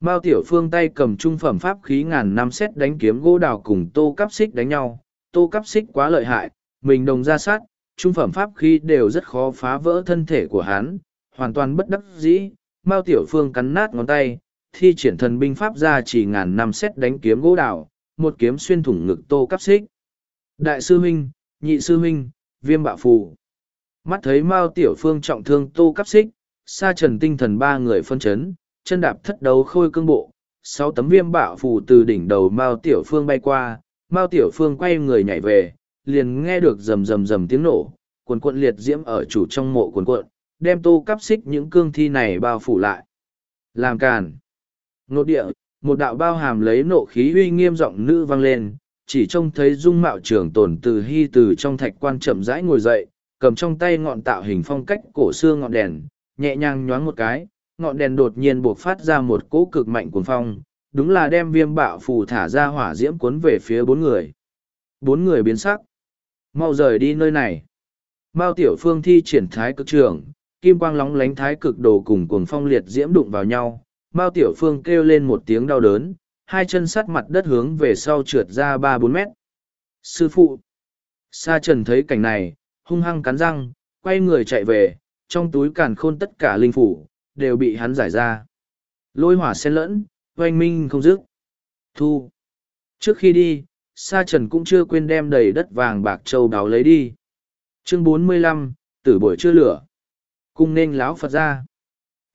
[SPEAKER 1] Mao Tiểu Phương tay cầm trung phẩm pháp khí ngàn năm xét đánh kiếm gỗ đào cùng tô cắp xích đánh nhau. Tô cắp xích quá lợi hại, mình đồng ra sát, trung phẩm pháp khí đều rất khó phá vỡ thân thể của hắn, hoàn toàn bất đắc dĩ. Mao Tiểu Phương cắn nát ngón tay, thi triển thần binh pháp ra chỉ ngàn năm xét đánh kiếm gỗ đào, một kiếm xuyên thủng ngực tô cắp xích. Đại sư huynh, nhị sư huynh, viêm bạo phù. Mắt thấy Mao Tiểu Phương trọng thương tô cắp xích, sa trần tinh thần ba người phân chấn, chân đạp thất đấu khôi cương bộ, sáu tấm viêm bạo phù từ đỉnh đầu Mao Tiểu Phương bay qua, Mao Tiểu Phương quay người nhảy về, liền nghe được rầm rầm rầm tiếng nổ, cuồn cuộn liệt diễm ở chủ trong mộ cuồn cuộn, đem tô cắp xích những cương thi này bao phủ lại. Làm càn. Nốt địa, một đạo bao hàm lấy nộ khí uy nghiêm giọng nữ vang lên, chỉ trông thấy dung mạo trưởng tồn từ hy từ trong thạch quan chậm rãi ngồi dậy, cầm trong tay ngọn tạo hình phong cách cổ xưa ngọn đèn, nhẹ nhàng nhoáng một cái, ngọn đèn đột nhiên buộc phát ra một cỗ cực mạnh cuồng phong, đúng là đem viêm bạo phù thả ra hỏa diễm cuốn về phía bốn người. Bốn người biến sắc. Mau rời đi nơi này. Mao tiểu phương thi triển thái cực trường, kim quang lóng lánh thái cực đồ cùng cuồng phong liệt diễm đụng vào nhau. Mao tiểu phương kêu lên một tiếng đau đớn, hai chân sắt mặt đất hướng về sau trượt ra ba bốn mét. Sư phụ! Sa trần thấy cảnh này, hung hăng cắn răng, quay người chạy về, trong túi càn khôn tất cả linh phủ, đều bị hắn giải ra. Lôi hỏa xen lẫn, oanh minh không dứt. Thu! Trước khi đi, Sa Trần cũng chưa quên đem đầy đất vàng bạc châu đáo lấy đi. Chương 45, tử buổi chưa lửa. Cung nên láo Phật ra.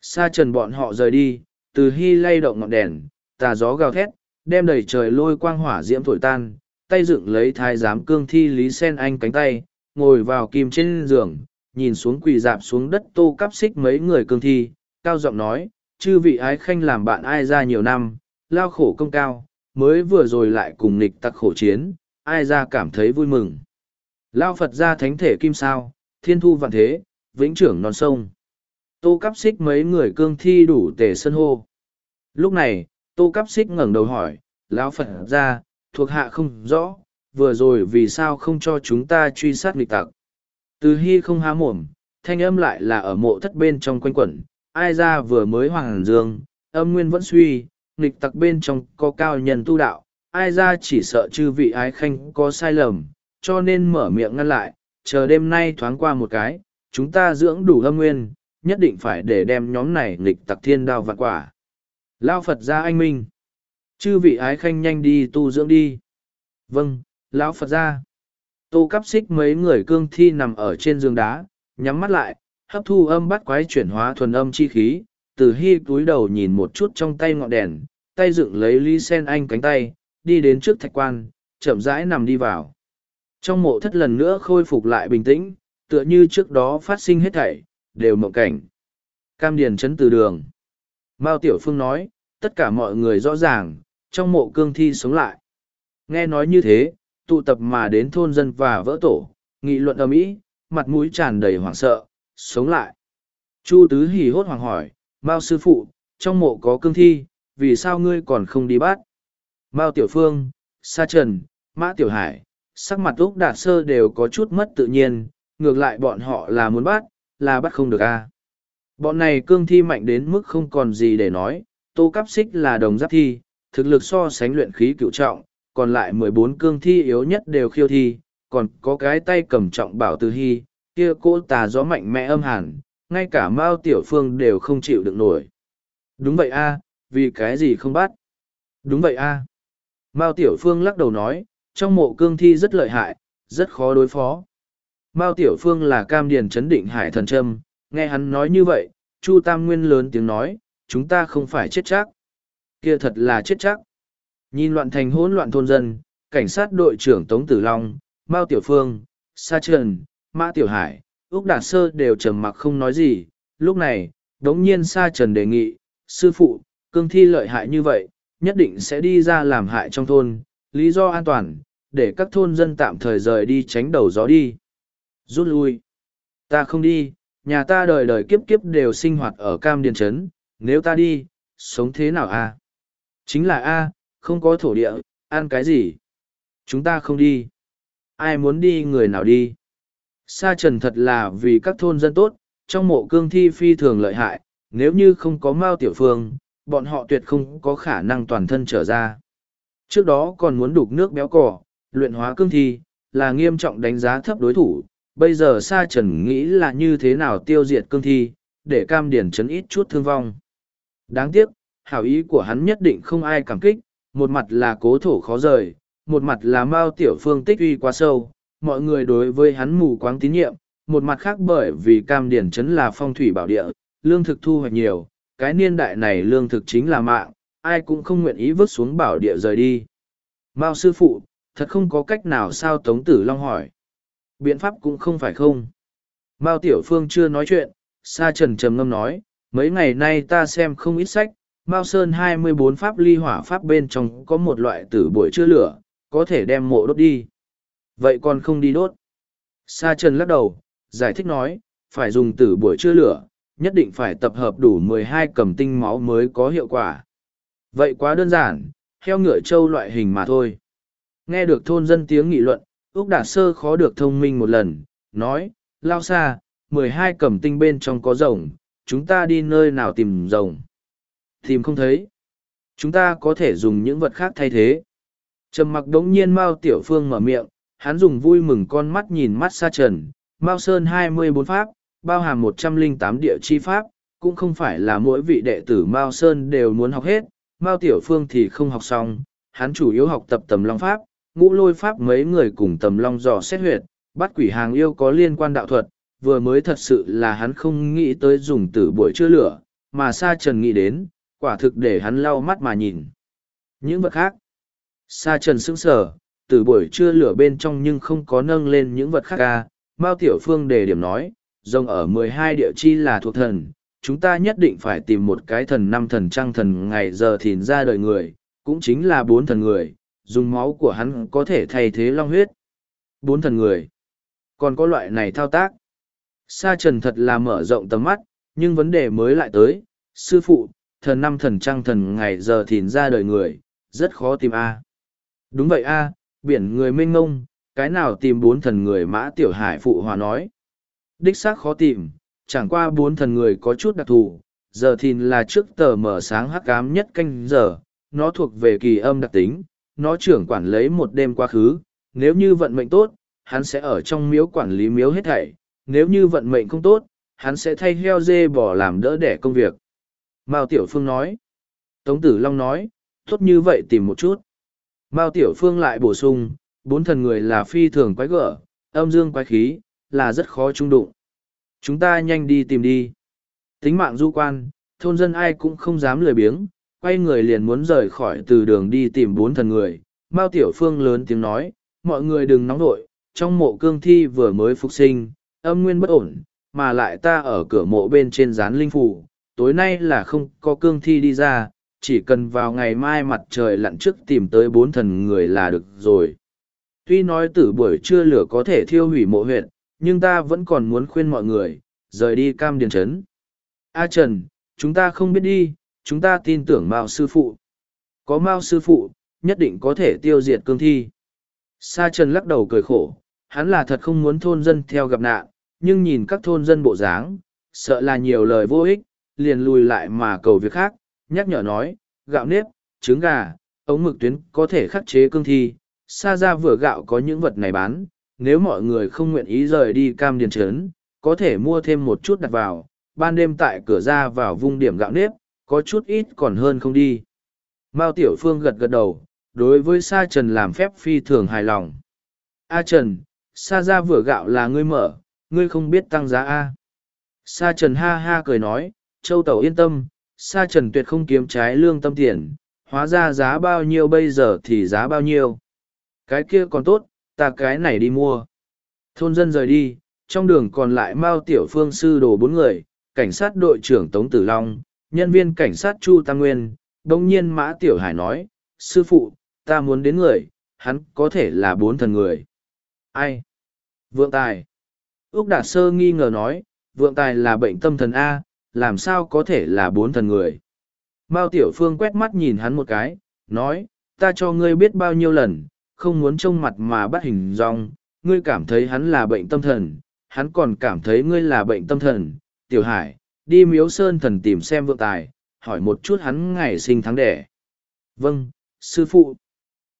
[SPEAKER 1] Sa Trần bọn họ rời đi, từ hy lay động ngọn đèn, tà gió gào thét, đem đầy trời lôi quang hỏa diễm thổi tan, tay dựng lấy thái giám cương thi Lý Sen Anh cánh tay, ngồi vào kim trên giường, nhìn xuống quỳ dạp xuống đất tô cắp xích mấy người cương thi, cao giọng nói, chư vị ái khanh làm bạn ai ra nhiều năm, lao khổ công cao, mới vừa rồi lại cùng nghịch tặc khổ chiến, ai ra cảm thấy vui mừng. Lao Phật ra thánh thể kim sao, thiên thu vạn thế, vĩnh trưởng non sông. Tô cắp xích mấy người cương thi đủ tề sân hô. Lúc này, tô cắp xích ngẩng đầu hỏi, Lão Phật ra, thuộc hạ không rõ, vừa rồi vì sao không cho chúng ta truy sát nghịch tặc. Từ hy không há mồm, thanh âm lại là ở mộ thất bên trong quanh quẩn, ai ra vừa mới hoàng dương, âm nguyên vẫn suy, nghịch tặc bên trong có cao nhân tu đạo, ai ra chỉ sợ chư vị ái khanh có sai lầm, cho nên mở miệng ngăn lại, chờ đêm nay thoáng qua một cái, chúng ta dưỡng đủ âm nguyên, nhất định phải để đem nhóm này nghịch tặc thiên đao vạn quả. Lao Phật ra anh minh. Chư vị ái khanh nhanh đi tu dưỡng đi. Vâng, lão Phật ra. Tô cắp xích mấy người cương thi nằm ở trên giường đá, nhắm mắt lại, hấp thu âm bắt quái chuyển hóa thuần âm chi khí, từ hy túi đầu nhìn một chút trong tay ngọn đèn, tay dựng lấy ly sen anh cánh tay, đi đến trước thạch quan, chậm rãi nằm đi vào. Trong mộ thất lần nữa khôi phục lại bình tĩnh, tựa như trước đó phát sinh hết thảy, đều mộng cảnh. Cam điền chấn từ đường. Mao Tiểu Phương nói, tất cả mọi người rõ ràng, trong mộ cương thi sống lại. Nghe nói như thế, tụ tập mà đến thôn dân và vỡ tổ, nghị luận ầm ĩ, mặt mũi tràn đầy hoảng sợ, sống lại. Chu Tứ hỉ hốt hoảng hỏi, Mao sư phụ, trong mộ có cương thi, vì sao ngươi còn không đi bắt? Mao Tiểu Phương, Sa Trần, Mã Tiểu Hải, sắc mặt Úc Đạt Sơ đều có chút mất tự nhiên, ngược lại bọn họ là muốn bắt, là bắt không được a. Bọn này cương thi mạnh đến mức không còn gì để nói, tô cắp xích là đồng giáp thi, thực lực so sánh luyện khí cựu trọng, còn lại mười bốn cương thi yếu nhất đều khiêu thi, còn có cái tay cầm trọng bảo từ hy, kia cô tà gió mạnh mẽ âm hẳn, ngay cả Mao Tiểu Phương đều không chịu được nổi. Đúng vậy a, vì cái gì không bắt? Đúng vậy a. Mao Tiểu Phương lắc đầu nói, trong mộ cương thi rất lợi hại, rất khó đối phó. Mao Tiểu Phương là cam điền chấn định hải thần trâm, nghe hắn nói như vậy, Chu Tam Nguyên lớn tiếng nói, chúng ta không phải chết chắc. Kia thật là chết chắc. Nhìn loạn thành hỗn loạn thôn dân, cảnh sát đội trưởng Tống Tử Long, Mao Tiểu Phương, Sa Trần, Mã Tiểu Hải, Úc Đạt Sơ đều trầm mặc không nói gì. Lúc này, đống nhiên Sa Trần đề nghị, sư phụ, cương thi lợi hại như vậy, nhất định sẽ đi ra làm hại trong thôn, lý do an toàn, để các thôn dân tạm thời rời đi tránh đầu gió đi. Rút lui. Ta không đi, nhà ta đời đời kiếp kiếp đều sinh hoạt ở Cam Điền Trấn, nếu ta đi, sống thế nào a? Chính là a, không có thổ địa, ăn cái gì? Chúng ta không đi. Ai muốn đi người nào đi? Sa trần thật là vì các thôn dân tốt, trong mộ cương thi phi thường lợi hại, nếu như không có Mao Tiểu Phương, bọn họ tuyệt không có khả năng toàn thân trở ra. Trước đó còn muốn đục nước béo cỏ, luyện hóa cương thi, là nghiêm trọng đánh giá thấp đối thủ. Bây giờ Sa Trần nghĩ là như thế nào tiêu diệt cương thi, để cam điển chấn ít chút thương vong. Đáng tiếc, hảo ý của hắn nhất định không ai cảm kích, một mặt là cố thổ khó rời, một mặt là Mao Tiểu Phương tích uy quá sâu, mọi người đối với hắn mù quáng tín nhiệm, một mặt khác bởi vì cam điển chấn là phong thủy bảo địa, lương thực thu hoạch nhiều, cái niên đại này lương thực chính là mạng, ai cũng không nguyện ý vứt xuống bảo địa rời đi. Mao sư phụ, thật không có cách nào sao Tống Tử Long hỏi. Biện pháp cũng không phải không. Mao Tiểu Phương chưa nói chuyện, Sa Trần trầm ngâm nói, mấy ngày nay ta xem không ít sách, Mao Sơn hai mươi bốn pháp ly hỏa pháp bên trong có một loại tử bội chưa lửa, có thể đem mộ đốt đi. Vậy còn không đi đốt. Sa Trần lắc đầu, giải thích nói, phải dùng tử bội chưa lửa, nhất định phải tập hợp đủ mười hai cầm tinh máu mới có hiệu quả. Vậy quá đơn giản, heo ngựa trâu loại hình mà thôi. Nghe được thôn dân tiếng nghị luận, Úc Đạt Sơ khó được thông minh một lần, nói, lao xa, mười hai cầm tinh bên trong có rồng, chúng ta đi nơi nào tìm rồng. Tìm không thấy. Chúng ta có thể dùng những vật khác thay thế. Trầm mặc đống nhiên Mao Tiểu Phương mở miệng, hắn dùng vui mừng con mắt nhìn mắt xa trần. Mao Sơn hai mươi bốn pháp, bao hàm một trăm linh tám địa chi pháp, cũng không phải là mỗi vị đệ tử Mao Sơn đều muốn học hết. Mao Tiểu Phương thì không học xong, hắn chủ yếu học tập tầm long pháp, ngũ lôi pháp mấy người cùng tầm long dò xét huyệt, bắt quỷ hàng yêu có liên quan đạo thuật, vừa mới thật sự là hắn không nghĩ tới dùng tử buổi chưa lửa, mà Sa Trần nghĩ đến, quả thực để hắn lau mắt mà nhìn. Những vật khác, Sa Trần sững sờ, từ buổi trưa lửa bên trong nhưng không có nâng lên những vật khác ca, Mao Tiểu Phương đề điểm nói, rồng ở mười hai địa chi là thuộc thần, chúng ta nhất định phải tìm một cái thần năm thần trăng thần ngày giờ thìn ra đời người, cũng chính là bốn thần người, dùng máu của hắn có thể thay thế long huyết. Bốn thần người. Còn có loại này thao tác. Sa trần thật là mở rộng tầm mắt, nhưng vấn đề mới lại tới, sư phụ, thần năm thần trăng thần ngày giờ thìn ra đời người, rất khó tìm A. Đúng vậy A, biển người mênh ngông, cái nào tìm bốn thần người mã tiểu hải phụ hòa nói. Đích xác khó tìm, chẳng qua bốn thần người có chút đặc thù, giờ thìn là trước tờ mở sáng hắc ám nhất canh giờ, nó thuộc về kỳ âm đặc tính, nó trưởng quản lấy một đêm quá khứ, nếu như vận mệnh tốt, hắn sẽ ở trong miếu quản lý miếu hết thảy, nếu như vận mệnh không tốt, hắn sẽ thay heo dê bỏ làm đỡ đẻ công việc. Mao Tiểu Phương nói. Tống Tử Long nói, tốt như vậy tìm một chút. Mao Tiểu Phương lại bổ sung, bốn thần người là phi thường quái gở, âm dương quái khí, là rất khó trung đụng. Chúng ta nhanh đi tìm đi. Tính mạng du quan, thôn dân ai cũng không dám lười biếng, quay người liền muốn rời khỏi từ đường đi tìm bốn thần người. Mao Tiểu Phương lớn tiếng nói, mọi người đừng nóng nội, trong mộ cương thi vừa mới phục sinh, âm nguyên bất ổn, mà lại ta ở cửa mộ bên trên dán linh phủ, tối nay là không có cương thi đi ra, chỉ cần vào ngày mai mặt trời lặn trước tìm tới bốn thần người là được rồi. Tuy nói tử buổi trưa lửa có thể thiêu hủy mộ huyện, nhưng ta vẫn còn muốn khuyên mọi người, rời đi cam điền trấn. A Trần, chúng ta không biết đi, chúng ta tin tưởng Mao sư phụ. Có Mao sư phụ, nhất định có thể tiêu diệt cương thi. Sa Trần lắc đầu cười khổ, hắn là thật không muốn thôn dân theo gặp nạn, nhưng nhìn các thôn dân bộ dáng, sợ là nhiều lời vô ích, liền lùi lại mà cầu việc khác, nhắc nhở nói, gạo nếp, trứng gà, ống mực tuyến có thể khắc chế cương thi, xa ra vừa gạo có những vật này bán, nếu mọi người không nguyện ý rời đi cam điền trấn, có thể mua thêm một chút đặt vào, ban đêm tại cửa ra vào vung điểm gạo nếp, có chút ít còn hơn không đi. Mao Tiểu Phương gật gật đầu, đối với Sa Trần làm phép phi thường hài lòng. A Trần, Sa ra vừa gạo là ngươi mở, ngươi không biết tăng giá A. Sa Trần ha ha cười nói, Châu Tẩu yên tâm, Sa Trần tuyệt không kiếm trái lương tâm tiền, hóa ra giá bao nhiêu bây giờ thì giá bao nhiêu. Cái kia còn tốt, ta cái này đi mua. Thôn dân rời đi, trong đường còn lại Mao Tiểu Phương sư đồ bốn người, cảnh sát đội trưởng Tống Tử Long, nhân viên cảnh sát Chu Tăng Nguyên, đồng nhiên Mã Tiểu Hải nói, sư phụ, ta muốn đến người, hắn có thể là bốn thần người. Ai? Vượng Tài. Úc Đạt Sơ nghi ngờ nói, Vượng Tài là bệnh tâm thần A, làm sao có thể là bốn thần người. Mao Tiểu Phương quét mắt nhìn hắn một cái, nói, ta cho ngươi biết bao nhiêu lần, không muốn trông mặt mà bắt hình dong, ngươi cảm thấy hắn là bệnh tâm thần, hắn còn cảm thấy ngươi là bệnh tâm thần. Tiểu Hải, đi miếu sơn thần tìm xem vượng tài, hỏi một chút hắn ngày sinh tháng đẻ. Vâng, sư phụ.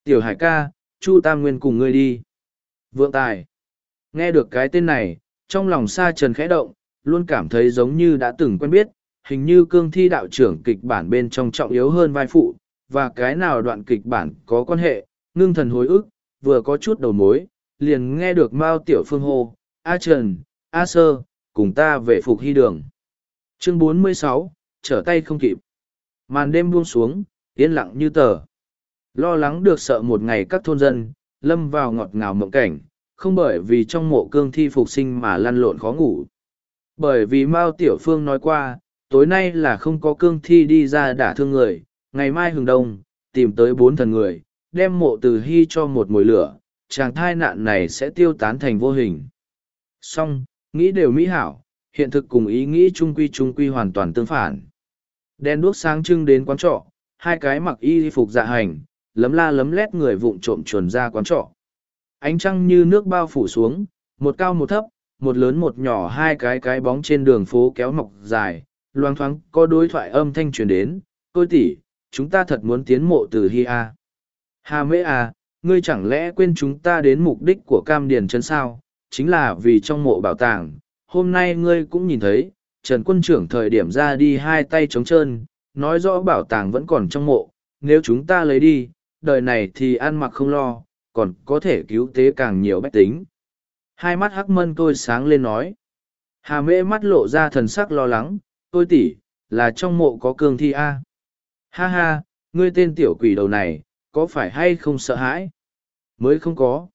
[SPEAKER 1] Tiểu Hải ca, Chu Tam Nguyên cùng ngươi đi. Vượng tài. Nghe được cái tên này, trong lòng sa trần khẽ động, luôn cảm thấy giống như đã từng quen biết, hình như cương thi đạo trưởng kịch bản bên trong trọng yếu hơn vai phụ, và cái nào đoạn kịch bản có quan hệ, ngưng thần hối ức, vừa có chút đầu mối, liền nghe được Mao Tiểu Phương hô, A Trần, A Sơ, cùng ta về phục hy đường. Chương 46, trở tay không kịp. Màn đêm buông xuống, yên lặng như tờ. Lo lắng được sợ một ngày các thôn dân, lâm vào ngọt ngào mộng cảnh, không bởi vì trong mộ cương thi phục sinh mà lăn lộn khó ngủ. Bởi vì Mao Tiểu Phương nói qua, tối nay là không có cương thi đi ra đả thương người, ngày mai hừng đông, tìm tới bốn thần người, đem mộ từ hy cho một mồi lửa, chàng thai nạn này sẽ tiêu tán thành vô hình. Song, nghĩ đều mỹ hảo, hiện thực cùng ý nghĩ trung quy trung quy hoàn toàn tương phản. Đen đuốc sáng trưng đến quán trọ, hai cái mặc y phục dạ hành, lấm la lấm lét người vụng trộm chuồn ra quán trọ. Ánh trăng như nước bao phủ xuống, một cao một thấp, một lớn một nhỏ hai cái cái bóng trên đường phố kéo mọc dài, loang thoáng có đối thoại âm thanh truyền đến, tôi tỷ, chúng ta thật muốn tiến mộ từ hi a. Hà mễ à, ngươi chẳng lẽ quên chúng ta đến mục đích của cam điền chân sao, chính là vì trong mộ bảo tàng, hôm nay ngươi cũng nhìn thấy, Trần quân trưởng thời điểm ra đi hai tay trống trơn, nói rõ bảo tàng vẫn còn trong mộ, nếu chúng ta lấy đi, đời này thì ăn mặc không lo, còn có thể cứu tế càng nhiều bách tính. Hai mắt hắc mân tôi sáng lên nói. Hà mễ mắt lộ ra thần sắc lo lắng, tôi tỉ, là trong mộ có cương thi A. Ha ha, ngươi tên tiểu quỷ đầu này, có phải hay không sợ hãi? Mới không có.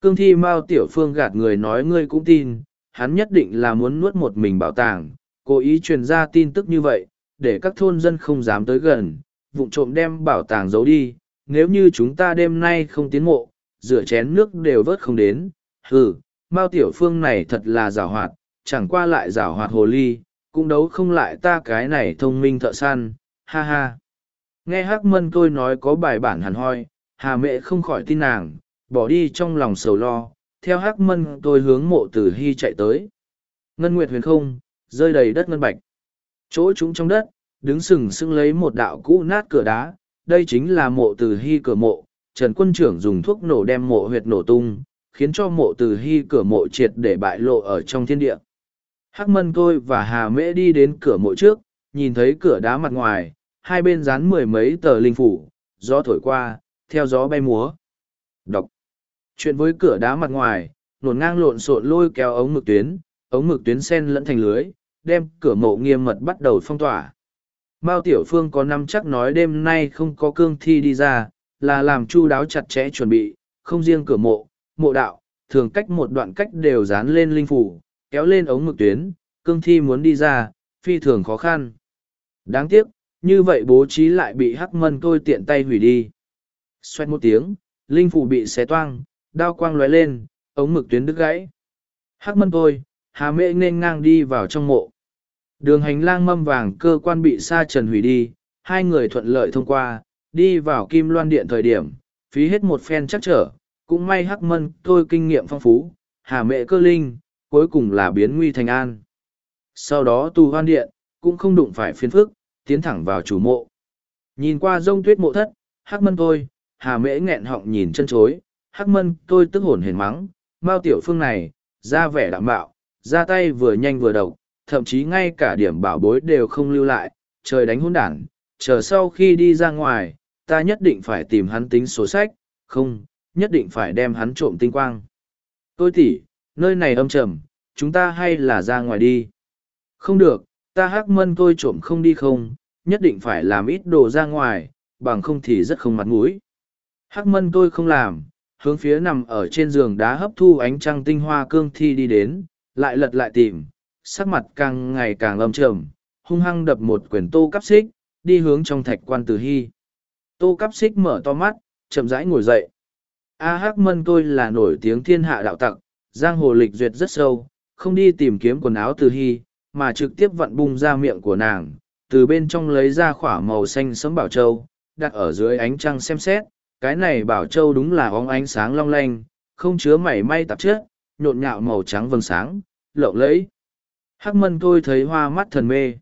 [SPEAKER 1] Cương thi Mao Tiểu Phương gạt người nói ngươi cũng tin, hắn nhất định là muốn nuốt một mình bảo tàng, cố ý truyền ra tin tức như vậy, để các thôn dân không dám tới gần, vụng trộm đem bảo tàng giấu đi. Nếu như chúng ta đêm nay không tiến mộ, rửa chén nước đều vớt không đến. Hừ, Mao Tiểu Phương này thật là giảo hoạt, chẳng qua lại giảo hoạt hồ ly, cũng đấu không lại ta cái này thông minh thợ săn, ha ha. Nghe Hắc Mân tôi nói có bài bản hẳn hoi, Hà Mẹ không khỏi tin nàng, bỏ đi trong lòng sầu lo, theo Hắc Mân tôi hướng mộ tử hy chạy tới. Ngân Nguyệt huyền không, rơi đầy đất ngân bạch. Chỗ chúng trong đất, đứng sừng sững lấy một đạo cũ nát cửa đá, đây chính là mộ tử hy cửa mộ, Trần Quân Trưởng dùng thuốc nổ đem mộ huyệt nổ tung, khiến cho mộ từ hy cửa mộ triệt để bại lộ ở trong thiên địa. Hắc Mân tôi và Hà Mễ đi đến cửa mộ trước, nhìn thấy cửa đá mặt ngoài, hai bên dán mười mấy tờ linh phủ, gió thổi qua, theo gió bay múa. Đọc. Chuyện với cửa đá mặt ngoài, nổn ngang lộn xộn lôi kéo ống mực tuyến, ống mực tuyến sen lẫn thành lưới, đem cửa mộ nghiêm mật bắt đầu phong tỏa. Mao Tiểu Phương có năm chắc nói đêm nay không có cương thi đi ra, là làm chu đáo chặt chẽ chuẩn bị, không riêng cửa mộ, mộ đạo, thường cách một đoạn cách đều dán lên linh phủ, kéo lên ống mực tuyến, cương thi muốn đi ra, phi thường khó khăn. Đáng tiếc, như vậy bố trí lại bị hắc mân tôi tiện tay hủy đi. Xoét một tiếng, linh phủ bị xé toang, đao quang lóe lên, ống mực tuyến đứt gãy. Hắc mân tôi, hà mệ nên ngang đi vào trong mộ. Đường hành lang mâm vàng cơ quan bị sa trần hủy đi, hai người thuận lợi thông qua, đi vào kim loan điện thời điểm, phí hết một phen chắc trở, cũng may hắc mân tôi kinh nghiệm phong phú, hà mẹ cơ linh, cuối cùng là biến nguy thành an. Sau đó tu hoan điện, cũng không đụng phải phiền phức, tiến thẳng vào chủ mộ. Nhìn qua rông tuyết mộ thất, hắc mân tôi, hà mễ nghẹn họng nhìn chân chối, hắc mân tôi tức hồn hển mắng, mao tiểu phương này, ra vẻ đạm bạo, ra tay vừa nhanh vừa độc, thậm chí ngay cả điểm bảo bối đều không lưu lại, trời đánh hôn đản chờ sau khi đi ra ngoài, ta nhất định phải tìm hắn tính số sách, không, nhất định phải đem hắn trộm tinh quang. Tôi tỉ, nơi này âm trầm, chúng ta hay là ra ngoài đi. Không được, ta hắc mân tôi trộm không đi không, nhất định phải làm ít đồ ra ngoài, bằng không thì rất không mặt mũi. Hắc mân tôi không làm, hướng phía nằm ở trên giường đá hấp thu ánh trăng tinh hoa cương thi đi đến, lại lật lại tìm, sắc mặt càng ngày càng âm trầm, hung hăng đập một quyển tô cắp xích, đi hướng trong thạch quan tử hy. Tô cắp xích mở to mắt, chậm rãi ngồi dậy. A Hắc Mân tôi là nổi tiếng thiên hạ đạo tặc, giang hồ lịch duyệt rất sâu, không đi tìm kiếm quần áo từ hy, mà trực tiếp vặn bung ra miệng của nàng, từ bên trong lấy ra khỏa màu xanh sấm bảo châu, đặt ở dưới ánh trăng xem xét, cái này bảo châu đúng là óng ánh sáng long lanh, không chứa mảy may tạp chất, nhộn nhạo màu trắng vầng sáng, lộng lẫy. Hắc mân tôi thấy hoa mắt thần mê.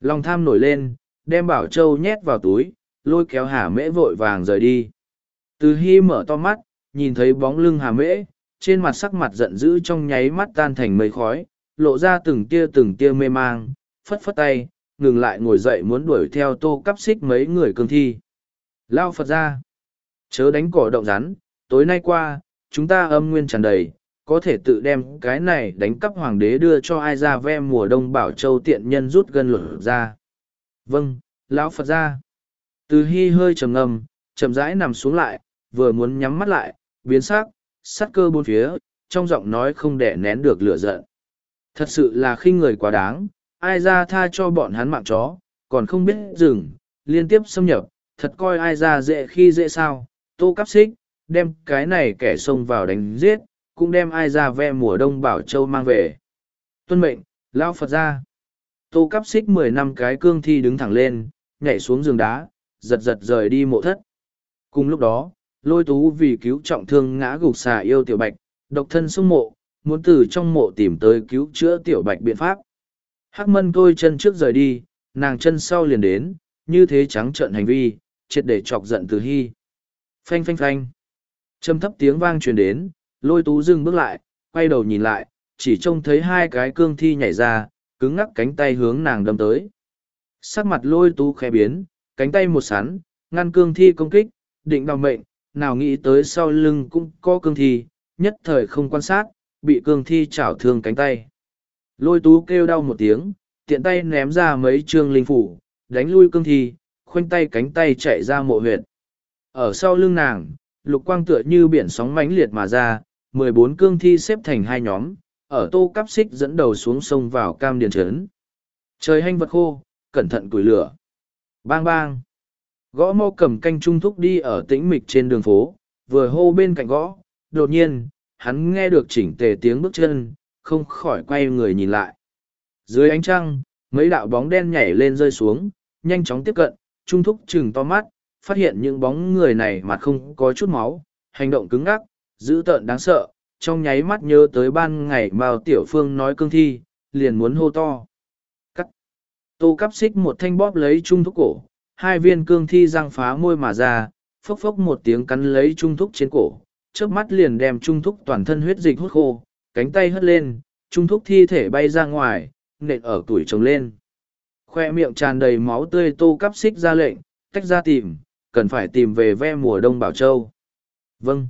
[SPEAKER 1] Lòng tham nổi lên, đem bảo châu nhét vào túi, lôi kéo hà mễ vội vàng rời đi. Từ hy mở to mắt, nhìn thấy bóng lưng hà mễ, trên mặt sắc mặt giận dữ trong nháy mắt tan thành mây khói, lộ ra từng tia từng tia mê mang, phất phất tay, ngừng lại ngồi dậy muốn đuổi theo tô cắp xích mấy người cương thi. Lao Phật ra. Chớ đánh cỏ động rắn, tối nay qua, chúng ta âm nguyên tràn đầy, có thể tự đem cái này đánh cắp hoàng đế đưa cho ai ra ve mùa đông bảo châu tiện nhân rút gân lửa ra. Vâng, Lão Phật ra. Từ hy hơi trầm ngâm, chậm rãi nằm xuống lại, vừa muốn nhắm mắt lại, biến sắc, sát cơ bốn phía, trong giọng nói không để nén được lửa giận. Thật sự là khinh người quá đáng, ai ra tha cho bọn hắn mạng chó, còn không biết dừng, liên tiếp xâm nhập, thật coi ai ra dễ khi dễ sao, tô cắp xích, đem cái này kẻ xông vào đánh giết, cũng đem ai ra ve mùa đông bảo châu mang về. Tuân mệnh, lao Phật ra. Tô cắp xích mười năm cái cương thi đứng thẳng lên, nhảy xuống giường đá, giật giật rời đi mộ thất. Cùng lúc đó, lôi tú vì cứu trọng thương ngã gục xà yêu tiểu bạch, độc thân xung mộ, muốn từ trong mộ tìm tới cứu chữa tiểu bạch biện pháp. Hắc mân tôi chân trước rời đi, nàng chân sau liền đến, như thế trắng trợn hành vi, triệt để chọc giận từ hy. Phanh phanh phanh. Trầm thấp tiếng vang truyền đến, lôi tú dừng bước lại, quay đầu nhìn lại, chỉ trông thấy hai cái cương thi nhảy ra, cứng ngắc cánh tay hướng nàng đâm tới. Sắc mặt lôi tú khẽ biến, cánh tay một sắn, ngăn cương thi công kích, định đào mệnh, nào nghĩ tới sau lưng cũng có cương thi, nhất thời không quan sát, bị cương thi chảo thương cánh tay. Lôi tú kêu đau một tiếng, tiện tay ném ra mấy trương linh phủ, đánh lui cương thi, khoanh tay cánh tay chạy ra mộ huyệt. Ở sau lưng nàng, lục quang tựa như biển sóng mãnh liệt mà ra, mười bốn cương thi xếp thành hai nhóm, ở tô cắp xích dẫn đầu xuống sông vào cam điền trấn. Trời hanh vật khô, cẩn thận củi lửa. Bang bang. Gõ mau cầm canh trung thúc đi ở tĩnh mịch trên đường phố, vừa hô bên cạnh gõ, đột nhiên, hắn nghe được chỉnh tề tiếng bước chân, không khỏi quay người nhìn lại. Dưới ánh trăng, mấy đạo bóng đen nhảy lên rơi xuống, nhanh chóng tiếp cận, trung thúc chừng to mắt, phát hiện những bóng người này mặt không có chút máu, hành động cứng ngắc, dữ tợn đáng sợ, trong nháy mắt nhớ tới ban ngày Mao Tiểu Phương nói cương thi, liền muốn hô to. Cắt. Tô cắp xích một thanh bóp lấy trung thúc cổ, hai viên cương thi răng phá môi mà ra, phốc phốc một tiếng cắn lấy trung thúc trên cổ, trước mắt liền đem trung thúc toàn thân huyết dịch hút khô, cánh tay hất lên, trung thúc thi thể bay ra ngoài, nện ở tuổi trồng lên. Khoe miệng tràn đầy máu tươi tô cắp xích ra lệnh, tách ra tìm, cần phải tìm về ve mùa đông Bảo Châu. Vâng.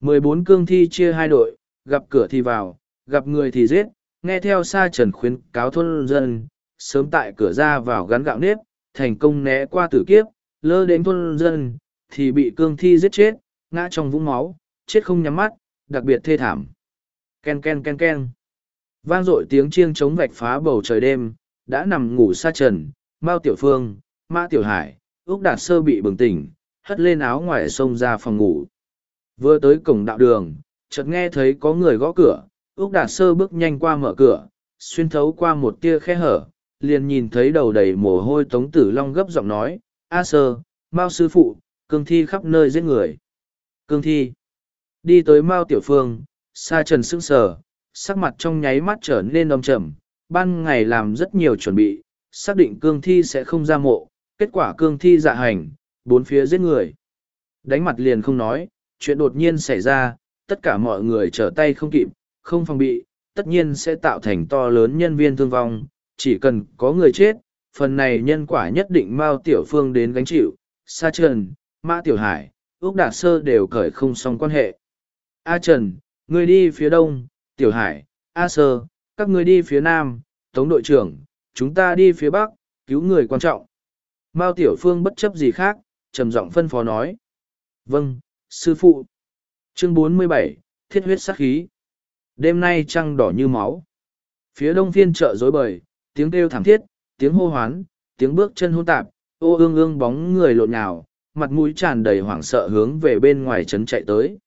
[SPEAKER 1] mười bốn cương thi chia hai đội, gặp cửa thì vào, gặp người thì giết, nghe theo Sa trần khuyến cáo thôn dân, sớm tại cửa ra vào gắn gạo nếp, thành công né qua tử kiếp, lơ đến thôn dân, thì bị cương thi giết chết, ngã trong vũng máu, chết không nhắm mắt, đặc biệt thê thảm. Ken ken ken ken. Vang dội tiếng chiêng chống vạch phá bầu trời đêm, đã nằm ngủ xa trần, Mao Tiểu Phương, Mã Tiểu Hải, Úc Đạt Sơ bị bừng tỉnh, hất lên áo ngoài sông ra phòng ngủ. Vừa tới cổng đạo đường, chợt nghe thấy có người gõ cửa, Úc Đạt Sơ bước nhanh qua mở cửa, xuyên thấu qua một tia khe hở, liền nhìn thấy đầu đầy mồ hôi Tống Tử Long gấp giọng nói, A Sơ, Mao Sư Phụ, cương thi khắp nơi giết người. Cương thi. Đi tới Mao Tiểu Phương, Sa Trần sững sờ, sắc mặt trong nháy mắt trở nên đông trầm, ban ngày làm rất nhiều chuẩn bị, xác định cương thi sẽ không ra mộ, kết quả cương thi dạ hành, bốn phía giết người. Đánh mặt liền không nói, chuyện đột nhiên xảy ra, tất cả mọi người trở tay không kịp, không phòng bị, tất nhiên sẽ tạo thành to lớn nhân viên thương vong, chỉ cần có người chết, phần này nhân quả nhất định Mao Tiểu Phương đến gánh chịu, Sa Trần, Mã Tiểu Hải, Úc Đạt Sơ đều cởi không xong quan hệ. A Trần, người đi phía đông, Tiểu Hải, A Sơ, các người đi phía nam, Tống đội trưởng, chúng ta đi phía bắc, cứu người quan trọng. Mao Tiểu Phương bất chấp gì khác, trầm giọng phân phó nói. Vâng, sư phụ. Chương 47, Thiết huyết sát khí. Đêm nay trăng đỏ như máu. Phía đông phiên chợ rối bời, tiếng kêu thảm thiết, tiếng hô hoán, tiếng bước chân hôn tạp, ô ương ương bóng người lộn nhào, mặt mũi tràn đầy hoảng sợ hướng về bên ngoài trấn chạy tới.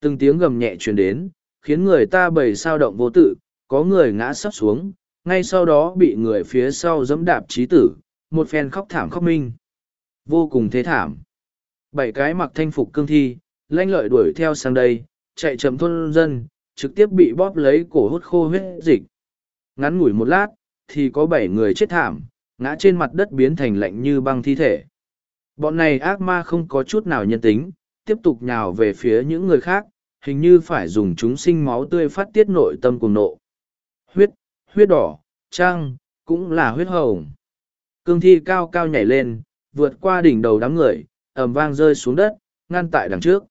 [SPEAKER 1] Từng tiếng gầm nhẹ truyền đến, khiến người ta bầy sao động vô tự, có người ngã sắp xuống, ngay sau đó bị người phía sau dẫm đạp trí tử, một phen khóc thảm khóc minh. Vô cùng thế thảm. Bảy cái mặc thanh phục cương thi, lanh lợi đuổi theo sang đây, chạy chậm thôn dân, trực tiếp bị bóp lấy cổ hút khô huyết dịch. Ngắn ngủi một lát, thì có bảy người chết thảm, ngã trên mặt đất biến thành lạnh như băng thi thể. Bọn này ác ma không có chút nào nhân tính, tiếp tục nhào về phía những người khác, hình như phải dùng chúng sinh máu tươi phát tiết nội tâm cùng nộ. Huyết, huyết đỏ, trăng, cũng là huyết hồng. Cương thi cao cao nhảy lên, vượt qua đỉnh đầu đám người, ẩm vang rơi xuống đất, ngăn tại đằng trước.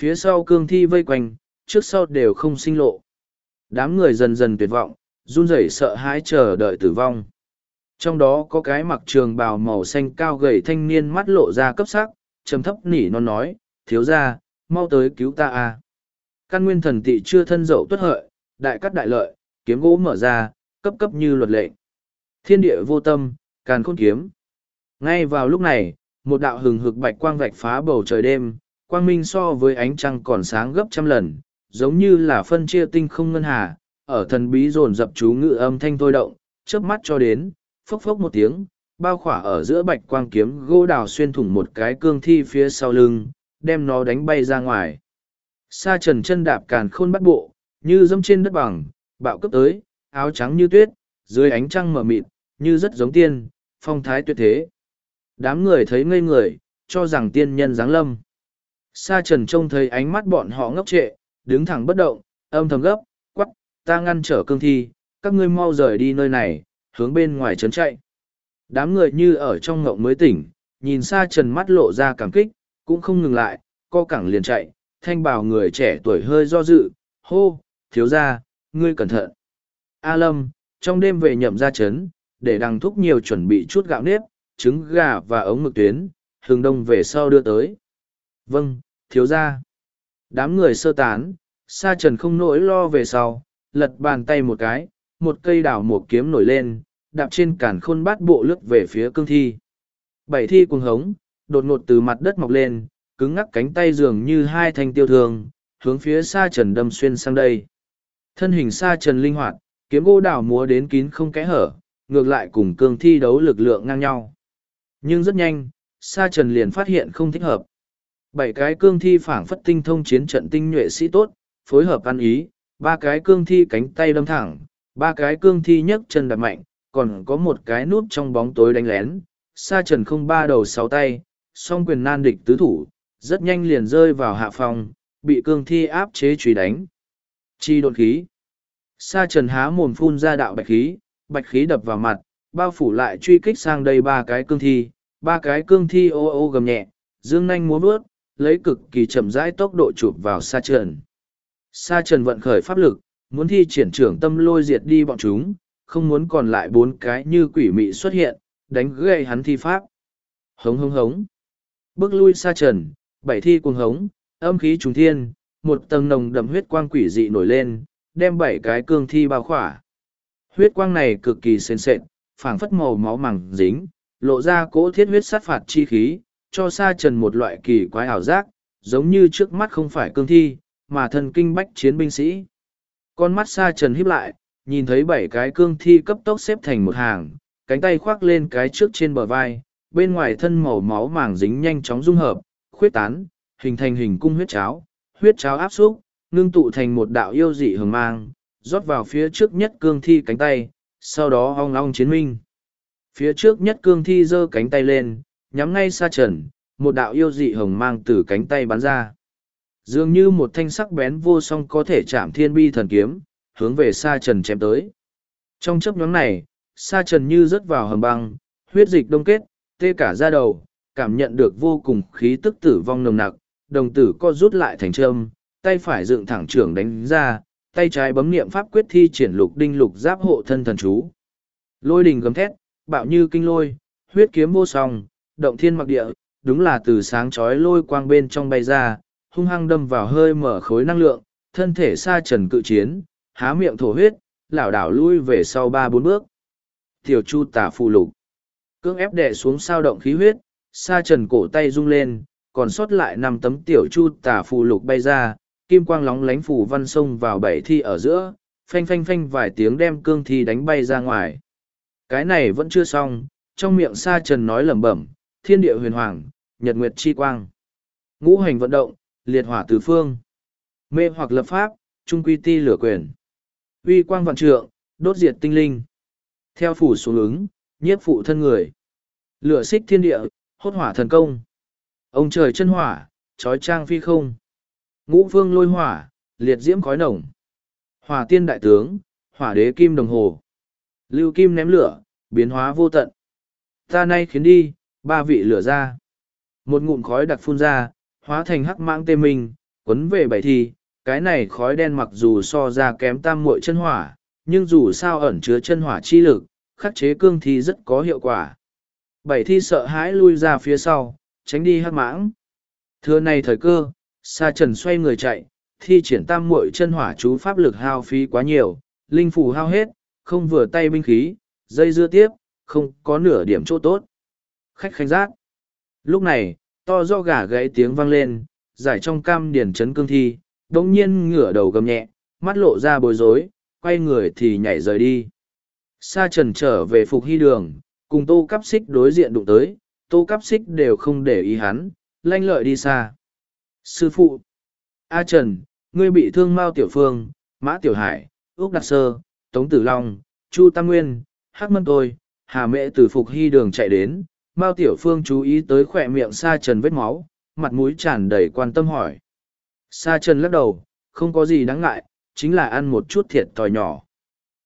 [SPEAKER 1] Phía sau cương thi vây quanh, trước sau đều không sinh lộ. Đám người dần dần tuyệt vọng, run rẩy sợ hãi chờ đợi tử vong. Trong đó có cái mặc trường bào màu xanh cao gầy thanh niên mắt lộ ra cấp sắc, trầm thấp nỉ non nói, thiếu ra, mau tới cứu ta a Căn nguyên thần tị chưa thân dậu tuất hợi, đại cắt đại lợi, kiếm gỗ mở ra, cấp cấp như luật lệ. Thiên địa vô tâm, càn khôn kiếm. Ngay vào lúc này, một đạo hừng hực bạch quang vạch phá bầu trời đêm, quang minh so với ánh trăng còn sáng gấp trăm lần, giống như là phân chia tinh không ngân hà, ở thần bí dồn dập chú ngự âm thanh thôi động, chớp mắt cho đến, phốc phốc một tiếng, bao khỏa ở giữa bạch quang kiếm gỗ đào xuyên thủng một cái cương thi phía sau lưng, đem nó đánh bay ra ngoài. Sa trần chân đạp càn khôn bắt bộ, như dâm trên đất bằng, bạo cấp tới, áo trắng như tuyết, dưới ánh trăng mở mịt, như rất giống tiên, phong thái tuyệt thế. Đám người thấy ngây người, cho rằng tiên nhân giáng lâm. Sa trần trông thấy ánh mắt bọn họ ngốc trệ, đứng thẳng bất động, âm thầm gấp, ta ngăn trở cương thi, các ngươi mau rời đi nơi này, hướng bên ngoài trấn chạy. Đám người như ở trong ngộng mới tỉnh, nhìn xa trần mắt lộ ra cảm kích, cũng không ngừng lại, co cẳng liền chạy, thanh bào người trẻ tuổi hơi do dự, hô, thiếu ra, ngươi cẩn thận. A Lâm, trong đêm về nhậm ra trấn, để đằng thúc nhiều chuẩn bị chút gạo nếp, trứng gà và ống mực tuyến, hướng đông về sau đưa tới. Vâng, thiếu ra. Đám người sơ tán, sa trần không nỗi lo về sau, lật bàn tay một cái, một cây đảo một kiếm nổi lên, đạp trên cản khôn bát bộ lướt về phía cương thi. Bảy thi cuồng hống, đột ngột từ mặt đất mọc lên, cứng ngắc cánh tay dường như hai thanh tiêu thường, hướng phía xa trần đâm xuyên sang đây. Thân hình xa trần linh hoạt, kiếm gỗ đảo múa đến kín không kẽ hở, ngược lại cùng cương thi đấu lực lượng ngang nhau. Nhưng rất nhanh, sa trần liền phát hiện không thích hợp. Bảy cái cương thi phảng phất tinh thông chiến trận tinh nhuệ sĩ tốt, phối hợp ăn ý, ba cái cương thi cánh tay đâm thẳng, ba cái cương thi nhấc chân đạp mạnh, còn có một cái nút trong bóng tối đánh lén. Sa trần không ba đầu sáu tay, song quyền nan địch tứ thủ, rất nhanh liền rơi vào hạ phòng, bị cương thi áp chế truy đánh. Chi đột khí. Sa trần há mồm phun ra đạo bạch khí, bạch khí đập vào mặt, bao phủ lại truy kích sang đây ba cái cương thi, ba cái cương thi ô ô gầm nhẹ, dương nanh múa bước, lấy cực kỳ chậm rãi tốc độ chụp vào sa trần. Sa trần vận khởi pháp lực, muốn thi triển trưởng tâm lôi diệt đi bọn chúng, không muốn còn lại bốn cái như quỷ mị xuất hiện, đánh gậy hắn thi pháp. Hống hống hống. Bước lui sa trần, bảy thi cuồng hống, âm khí trùng thiên, một tầng nồng đậm huyết quang quỷ dị nổi lên, đem bảy cái cương thi bao khỏa. Huyết quang này cực kỳ sền sệt, phảng phất màu máu màng dính, lộ ra cỗ thiết huyết sát phạt chi khí, cho sa trần một loại kỳ quái ảo giác, giống như trước mắt không phải cương thi, mà thần kinh bách chiến binh sĩ. Con mắt xa trần híp lại, nhìn thấy bảy cái cương thi cấp tốc xếp thành một hàng, cánh tay khoác lên cái trước trên bờ vai, bên ngoài thân màu máu màng dính nhanh chóng dung hợp, khuyết tán, hình thành hình cung huyết cháo, huyết cháo áp xúc, ngưng tụ thành một đạo yêu dị hừng mang, rót vào phía trước nhất cương thi cánh tay, sau đó ong ong chiến minh. Phía trước nhất cương thi giơ cánh tay lên, nhắm ngay xa trần, một đạo yêu dị hồng mang từ cánh tay bắn ra. Dường như một thanh sắc bén vô song có thể chạm thiên bi thần kiếm, hướng về Sa trần chém tới. Trong chấp nhóm này, Sa trần như rớt vào hầm băng, huyết dịch đông kết, tê cả da đầu, cảm nhận được vô cùng khí tức tử vong nồng nặc, đồng tử co rút lại thành trâm, tay phải dựng thẳng trưởng đánh ra, tay trái bấm niệm pháp quyết thi triển lục đinh lục giáp hộ thân thần chú. Lôi đình gầm thét, bạo như kinh lôi, huyết kiếm vô song, động thiên mặc địa, đúng là từ sáng chói lôi quang bên trong bay ra, hung hăng đâm vào hơi mở khối năng lượng, thân thể xa trần cự chiến, há miệng thổ huyết, lảo đảo lui về sau ba bốn bước. Tiểu chu tả phù lục, cưỡng ép đè xuống sao động khí huyết, xa trần cổ tay rung lên, còn sót lại năm tấm tiểu chu tả phù lục bay ra, kim quang lóng lánh phủ văn sông vào bảy thi ở giữa, phanh phanh phanh vài tiếng đem cương thi đánh bay ra ngoài. Cái này vẫn chưa xong, trong miệng sa trần nói lẩm bẩm, thiên địa huyền hoàng, nhật nguyệt chi quang. Ngũ hành vận động, liệt hỏa tứ phương. Mê hoặc lập pháp, trung quy ti lửa quyền. Uy quang vạn trượng, đốt diệt tinh linh. Theo phủ xuống ứng, nhiếp phụ thân người. Lửa xích thiên địa, hốt hỏa thần công. Ông trời chân hỏa, trói trang phi không. Ngũ phương lôi hỏa, liệt diễm khói nồng. Hỏa tiên đại tướng, hỏa đế kim đồng hồ. Lưu kim ném lửa, biến hóa vô tận. Ta nay khiến đi, ba vị lửa ra. Một ngụm khói đặc phun ra, hóa thành hắc mãng tê minh, quấn về bảy thi, cái này khói đen mặc dù so ra kém tam muội chân hỏa, nhưng dù sao ẩn chứa chân hỏa chi lực, khắc chế cương thi rất có hiệu quả. Bảy thi sợ hãi lui ra phía sau, tránh đi hắc mãng. Thưa này thời cơ, Sa Trần xoay người chạy, thi triển tam muội chân hỏa chú pháp lực hao phí quá nhiều, linh phù hao hết, không vừa tay binh khí, dây dưa tiếp, không có nửa điểm chỗ tốt. Khách khanh giác. Lúc này, to do gà gãy tiếng vang lên, giải trong cam điển chấn cương thi, đống nhiên ngửa đầu gầm nhẹ, mắt lộ ra bối rối, quay người thì nhảy rời đi. Sa trần trở về phục hy đường, cùng tô cắp xích đối diện đụng tới, tô cắp xích đều không để ý hắn, lanh lợi đi xa. Sư phụ! A Trần, ngươi bị thương Mao Tiểu Phương, Mã Tiểu Hải, Úc Đặc Sơ, Tống Tử Long, Chu Tam Nguyên, Hắc Mân Tôi, Hà Mễ từ Phục Hy đường chạy đến, Mao Tiểu Phương chú ý tới khỏe miệng Sa Trần vết máu, mặt mũi tràn đầy quan tâm hỏi. Sa Trần lắc đầu, không có gì đáng ngại, chính là ăn một chút thiệt thòi nhỏ.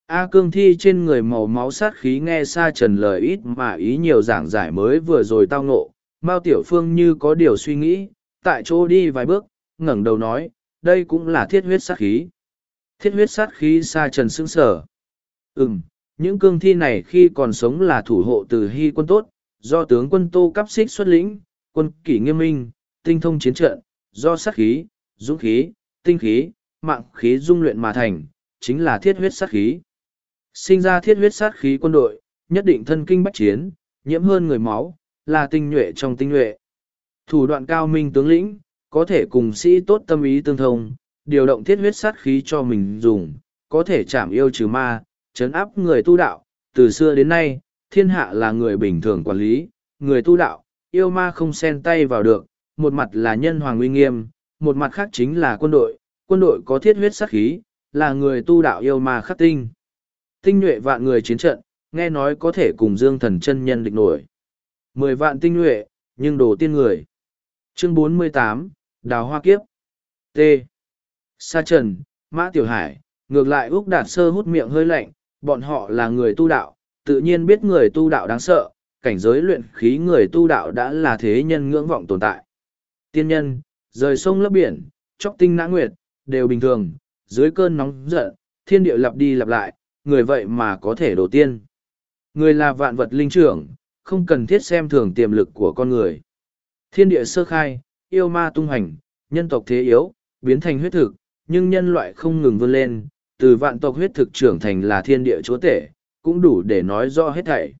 [SPEAKER 1] A cương thi trên người màu máu sát khí nghe Sa Trần lời ít mà ý nhiều giảng giải mới vừa rồi tao ngộ. Mao Tiểu Phương như có điều suy nghĩ, tại chỗ đi vài bước, ngẩng đầu nói, đây cũng là thiết huyết sát khí. Thiết huyết sát khí Sa Trần sững sờ. Ừm, những cương thi này khi còn sống là thủ hộ từ hy quân tốt, do tướng quân Tô Cắp Xích xuất lĩnh, quân kỷ nghiêm minh, tinh thông chiến trận, do sát khí, dũng khí, tinh khí, mạng khí dung luyện mà thành, chính là thiết huyết sát khí. Sinh ra thiết huyết sát khí quân đội, nhất định thân kinh bách chiến, nhiễm hơn người máu, là tinh nhuệ trong tinh nhuệ. Thủ đoạn cao minh tướng lĩnh, có thể cùng sĩ tốt tâm ý tương thông, điều động thiết huyết sát khí cho mình dùng, có thể chạm yêu trừ ma, chấn áp người tu đạo. Từ xưa đến nay, thiên hạ là người bình thường quản lý, người tu đạo, yêu ma không xen tay vào được, một mặt là nhân hoàng uy nghiêm, một mặt khác chính là quân đội, quân đội có thiết huyết sát khí, là người tu đạo yêu ma khắc tinh. Tinh nhuệ vạn người chiến trận, nghe nói có thể cùng dương thần chân nhân địch nổi. Mười vạn tinh nhuệ, nhưng đồ tiên người. Chương 48, Đào Hoa Kiếp. T. Sa Trần, Mã Tiểu Hải, ngược lại Úc Đạt Sơ hút miệng hơi lạnh, bọn họ là người tu đạo, tự nhiên biết người tu đạo đáng sợ, cảnh giới luyện khí người tu đạo đã là thế nhân ngưỡng vọng tồn tại. Tiên nhân, rời sông lấp biển, chóc tinh nã nguyệt, đều bình thường, dưới cơn nóng giận, thiên địa lặp đi lặp lại, người vậy mà có thể đổ tiên. Người là vạn vật linh trưởng, không cần thiết xem thường tiềm lực của con người. Thiên địa sơ khai, yêu ma tung hành, nhân tộc thế yếu, biến thành huyết thực, nhưng nhân loại không ngừng vươn lên, từ vạn tộc huyết thực trưởng thành là thiên địa chúa tể, cũng đủ để nói rõ hết thảy.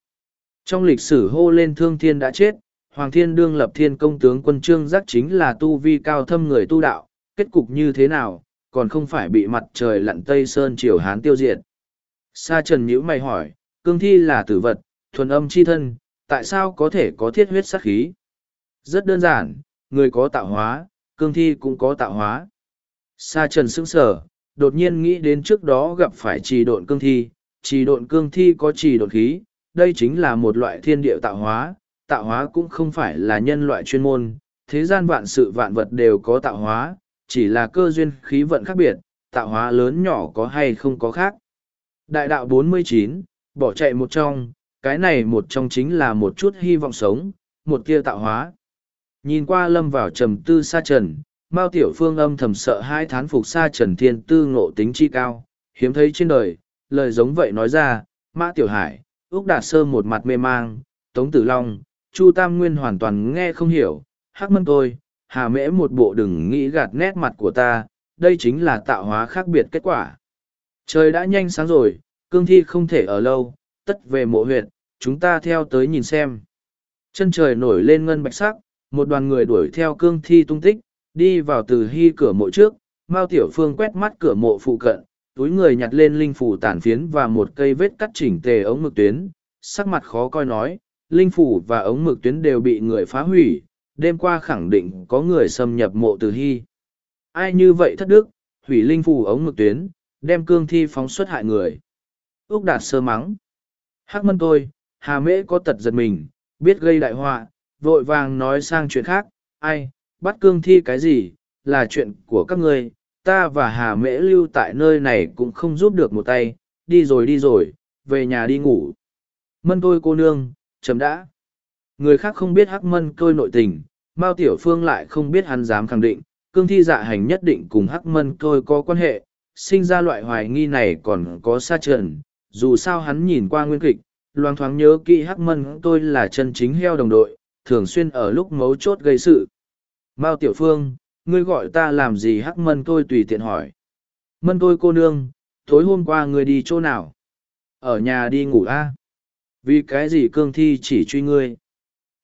[SPEAKER 1] Trong lịch sử hô lên thương thiên đã chết, Hoàng Thiên Đương lập thiên công tướng quân trương giác chính là tu vi cao thâm người tu đạo, kết cục như thế nào, còn không phải bị mặt trời lặn Tây Sơn triều Hán tiêu diệt. Sa trần nhữ mày hỏi, cương thi là tử vật, thuần âm chi thân, tại sao có thể có thiết huyết sát khí? Rất đơn giản, người có tạo hóa, cương thi cũng có tạo hóa. Sa trần sững sở, đột nhiên nghĩ đến trước đó gặp phải trì độn cương thi, trì độn cương thi có trì độn khí, đây chính là một loại thiên địa tạo hóa, tạo hóa cũng không phải là nhân loại chuyên môn, thế gian vạn sự vạn vật đều có tạo hóa, chỉ là cơ duyên khí vận khác biệt, tạo hóa lớn nhỏ có hay không có khác. Đại đạo 49, bỏ chạy một trong, cái này một trong chính là một chút hy vọng sống, một tia tạo hóa. Nhìn qua lâm vào trầm tư sa trần, Mao Tiểu Phương âm thầm sợ hai thán phục sa trần thiên tư ngộ tính chi cao, hiếm thấy trên đời, lời giống vậy nói ra, Mã Tiểu Hải, Úc Đạt Sơ một mặt mê mang, Tống Tử Long, Chu Tam Nguyên hoàn toàn nghe không hiểu, hắc mân tôi, hà mễ một bộ đừng nghĩ gạt nét mặt của ta, đây chính là tạo hóa khác biệt kết quả. Trời đã nhanh sáng rồi, cương thi không thể ở lâu, tất về mộ huyệt, chúng ta theo tới nhìn xem. Chân trời nổi lên ngân bạch sắc, một đoàn người đuổi theo cương thi tung tích, đi vào từ hy cửa mộ trước, Mao Tiểu Phương quét mắt cửa mộ phụ cận, túi người nhặt lên linh phủ tản phiến và một cây vết cắt chỉnh tề ống mực tuyến, sắc mặt khó coi nói, linh phủ và ống mực tuyến đều bị người phá hủy, đêm qua khẳng định có người xâm nhập mộ từ hy. Ai như vậy thất đức, hủy linh phủ ống mực tuyến, đem cương thi phóng xuất hại người. Úc đạt sơ mắng. Hắc mân tôi, hà mễ có tật giật mình, biết gây đại họa, vội vàng nói sang chuyện khác, ai, bắt cương thi cái gì, là chuyện của các ngươi, ta và hà mễ lưu tại nơi này cũng không giúp được một tay, đi rồi đi rồi, về nhà đi ngủ. Mân tôi cô nương, chấm đã. Người khác không biết hắc mân tôi nội tình, Mao Tiểu Phương lại không biết hắn dám khẳng định, cương thi dạ hành nhất định cùng hắc mân tôi có quan hệ, sinh ra loại hoài nghi này còn có xa trần, dù sao hắn nhìn qua nguyên kịch, loang thoáng nhớ kỹ hắc mân tôi là chân chính heo đồng đội, thường xuyên ở lúc mấu chốt gây sự. Mao Tiểu Phương, ngươi gọi ta làm gì hắc mân tôi tùy tiện hỏi. Mân tôi cô nương, tối hôm qua ngươi đi chỗ nào? Ở nhà đi ngủ a à? Vì cái gì cương thi chỉ truy ngươi?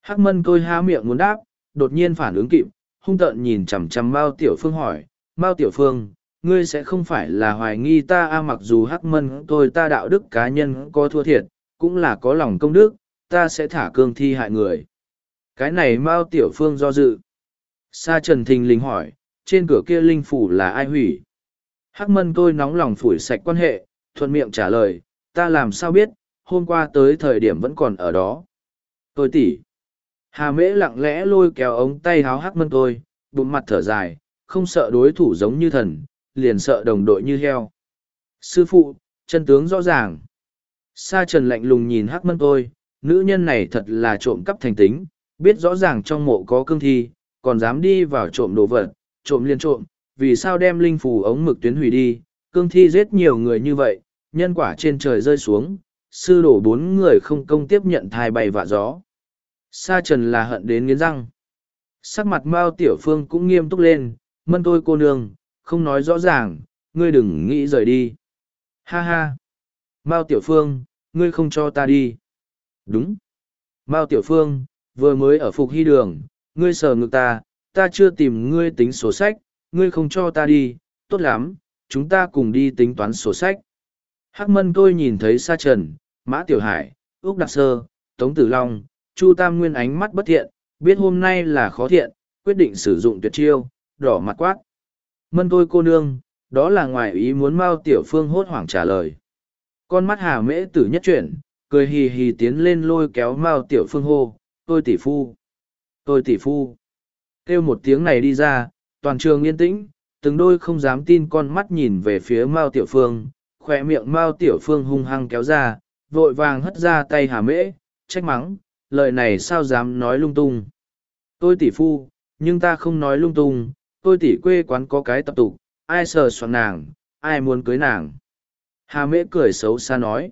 [SPEAKER 1] Hắc mân tôi há miệng muốn đáp, đột nhiên phản ứng kịp, hung tợn nhìn chằm chằm Mao Tiểu Phương hỏi, Mao Tiểu Phương, ngươi sẽ không phải là hoài nghi ta a mặc dù hắc mân tôi ta đạo đức cá nhân có thua thiệt, cũng là có lòng công đức, ta sẽ thả cương thi hại người. Cái này Mao Tiểu Phương do dự. Sa Trần Thình lình hỏi, trên cửa kia linh phủ là ai hủy? Hắc mân tôi nóng lòng phủi sạch quan hệ, thuận miệng trả lời, ta làm sao biết, hôm qua tới thời điểm vẫn còn ở đó. Tôi tỉ. Hà mễ lặng lẽ lôi kéo ống tay háo hắc mân tôi, bụng mặt thở dài, không sợ đối thủ giống như thần, liền sợ đồng đội như heo. Sư phụ, chân tướng rõ ràng. Sa trần lạnh lùng nhìn hắc mân tôi, nữ nhân này thật là trộm cắp thành tính, biết rõ ràng trong mộ có cương thi, còn dám đi vào trộm đồ vật, trộm liên trộm, vì sao đem linh phù ống mực tuyến hủy đi, cương thi giết nhiều người như vậy, nhân quả trên trời rơi xuống, sư đổ bốn người không công tiếp nhận thai bay vạ gió. Sa trần là hận đến nghiến răng. Sắc mặt Mao Tiểu Phương cũng nghiêm túc lên, mân tôi cô nương, không nói rõ ràng, ngươi đừng nghĩ rời đi. Ha ha! Mao Tiểu Phương, ngươi không cho ta đi. Đúng. Mao Tiểu Phương, vừa mới ở phục hy đường, ngươi sờ ngực ta, ta chưa tìm ngươi tính sổ sách, ngươi không cho ta đi, tốt lắm, chúng ta cùng đi tính toán sổ sách. Hắc mân tôi nhìn thấy sa trần, mã tiểu hải, úc đặc sơ, tống tử long, chu tam nguyên ánh mắt bất thiện, biết hôm nay là khó thiện, quyết định sử dụng tuyệt chiêu, đỏ mặt quát. Mân tôi cô nương, đó là ngoài ý muốn Mao Tiểu Phương hốt hoảng trả lời. Con mắt hà mễ tử nhất chuyển, cười hì hì tiến lên lôi kéo Mao Tiểu Phương hô, tôi tỷ phu, tôi tỷ phu. Kêu một tiếng này đi ra, toàn trường yên tĩnh, từng đôi không dám tin con mắt nhìn về phía Mao Tiểu Phương, khoe miệng Mao Tiểu Phương hung hăng kéo ra, vội vàng hất ra tay hà mễ, trách mắng, lời này sao dám nói lung tung. Tôi tỷ phu, nhưng ta không nói lung tung, tôi tỷ quê quán có cái tập tục, ai sờ soạn nàng, ai muốn cưới nàng. Hà mễ cười xấu xa nói.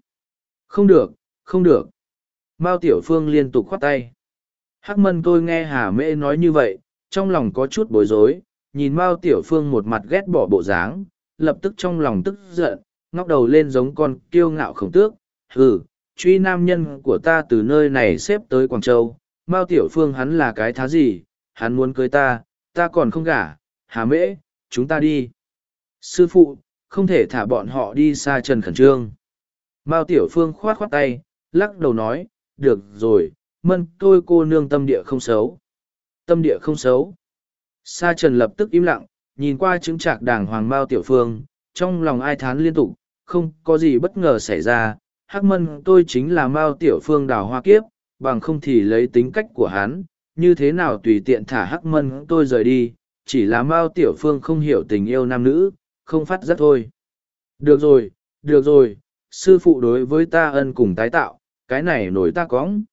[SPEAKER 1] Không được, không được. Mao Tiểu Phương liên tục khoát tay. Hắc mân tôi nghe Hà mễ nói như vậy, trong lòng có chút bối rối, nhìn Mao Tiểu Phương một mặt ghét bỏ bộ dáng, lập tức trong lòng tức giận, ngóc đầu lên giống con kiêu ngạo khổng tước. Hừ, truy nam nhân của ta từ nơi này xếp tới Quảng Châu, Mao Tiểu Phương hắn là cái thá gì, hắn muốn cưới ta, ta còn không gả, Hà mễ, chúng ta đi. Sư phụ, không thể thả bọn họ đi xa Trần Khẩn Trương. Mao Tiểu Phương khoát khoát tay, lắc đầu nói, được rồi, mân tôi cô nương tâm địa không xấu. Tâm địa không xấu. Sa Trần lập tức im lặng, nhìn qua chứng trạc đảng hoàng Mao Tiểu Phương, trong lòng ai thán liên tục, không có gì bất ngờ xảy ra. Hắc mân tôi chính là Mao Tiểu Phương đào hoa kiếp, bằng không thì lấy tính cách của hắn, như thế nào tùy tiện thả Hắc mân tôi rời đi, chỉ là Mao Tiểu Phương không hiểu tình yêu nam nữ, không phát giác thôi. Được rồi, được rồi, sư phụ đối với ta ân cùng tái tạo, cái này nổi ta cóng.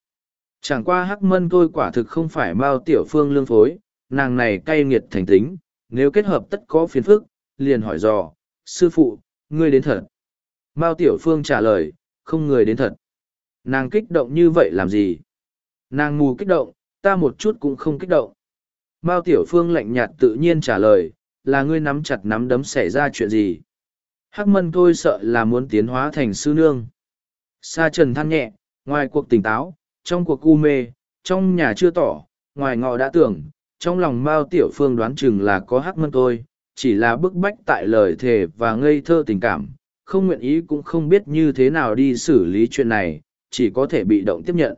[SPEAKER 1] Chẳng qua hắc mân tôi quả thực không phải Mao Tiểu Phương lương phối, nàng này cay nghiệt thành tính, nếu kết hợp tất có phiền phức, liền hỏi dò, sư phụ, ngươi đến thật. Mao Tiểu Phương trả lời, không người đến thật. Nàng kích động như vậy làm gì? Nàng mù kích động, ta một chút cũng không kích động. Mao Tiểu Phương lạnh nhạt tự nhiên trả lời, là ngươi nắm chặt nắm đấm xảy ra chuyện gì. Hắc mân tôi sợ là muốn tiến hóa thành sư nương. Sa trần than nhẹ, ngoài cuộc tỉnh táo, trong cuộc u mê, trong nhà chưa tỏ, ngoài ngọ đã tưởng, trong lòng Mao Tiểu Phương đoán chừng là có hắc mân tôi, chỉ là bức bách tại lời thề và ngây thơ tình cảm, không nguyện ý cũng không biết như thế nào đi xử lý chuyện này, chỉ có thể bị động tiếp nhận.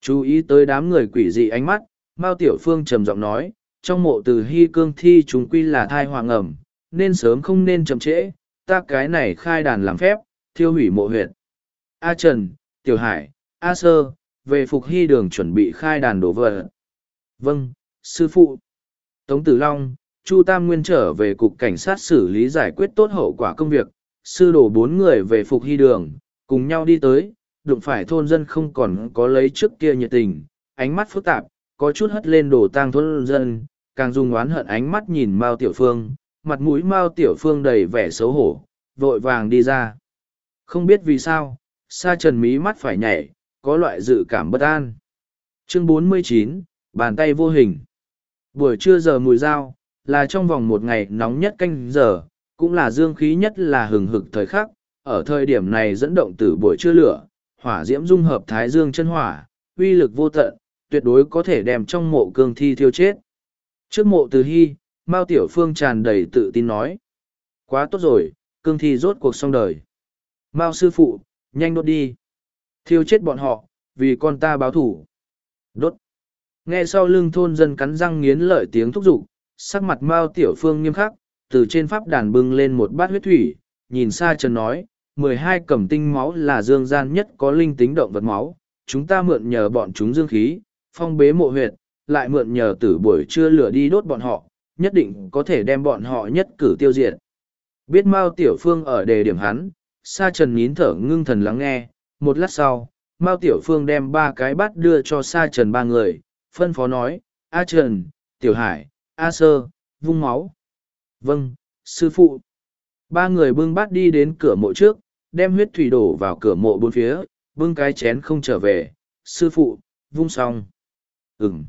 [SPEAKER 1] Chú ý tới đám người quỷ dị ánh mắt, Mao Tiểu Phương trầm giọng nói, trong mộ từ hy cương thi chúng quy là thai hoàng ẩm, nên sớm không nên chậm trễ, ta cái này khai đàn làm phép, thiêu hủy mộ huyệt. A Trần, Tiểu Hải, A Sơ, về phục hy đường chuẩn bị khai đàn đổ vợ. Vâng, sư phụ. Tống Tử Long, Chu Tam Nguyên trở về cục cảnh sát xử lý giải quyết tốt hậu quả công việc, sư đổ bốn người về phục hy đường, cùng nhau đi tới, đụng phải thôn dân không còn có lấy trước kia nhiệt tình, ánh mắt phức tạp, có chút hất lên đồ tang thôn dân, càng dùng oán hận ánh mắt nhìn Mao Tiểu Phương, mặt mũi Mao Tiểu Phương đầy vẻ xấu hổ, vội vàng đi ra. Không biết vì sao, sa trần mí mắt phải nhảy, có loại dự cảm bất an. Chương 49, bàn tay vô hình. Buổi trưa giờ mùi dao, là trong vòng một ngày nóng nhất canh giờ, cũng là dương khí nhất là hừng hực thời khắc. Ở thời điểm này dẫn động từ buổi trưa lửa, hỏa diễm dung hợp thái dương chân hỏa, uy lực vô tận, tuyệt đối có thể đem trong mộ cương thi thiêu chết. Trước mộ từ hy, Mao Tiểu Phương tràn đầy tự tin nói. Quá tốt rồi, cương thi rốt cuộc xong đời. Mao sư phụ, nhanh đốt đi. Thiêu chết bọn họ, vì con ta báo thủ. Đốt. Nghe sau lưng thôn dân cắn răng nghiến lợi tiếng thúc giục, sắc mặt Mao Tiểu Phương nghiêm khắc, từ trên pháp đàn bưng lên một bát huyết thủy, nhìn xa trần nói, mười hai cẩm tinh máu là dương gian nhất có linh tính động vật máu, chúng ta mượn nhờ bọn chúng dương khí, phong bế mộ huyệt, lại mượn nhờ tử buổi trưa lửa đi đốt bọn họ, nhất định có thể đem bọn họ nhất cử tiêu diệt. Biết Mao Tiểu Phương ở đề điểm hắn, Sa Trần nín thở ngưng thần lắng nghe, một lát sau, Mao Tiểu Phương đem ba cái bát đưa cho Sa Trần ba người, phân phó nói, A Trần, Tiểu Hải, A Sơ, vung máu. Vâng, sư phụ. Ba người bưng bát đi đến cửa mộ trước, đem huyết thủy đổ vào cửa mộ bốn phía, bưng cái chén không trở về, sư phụ, vung xong. Ừm.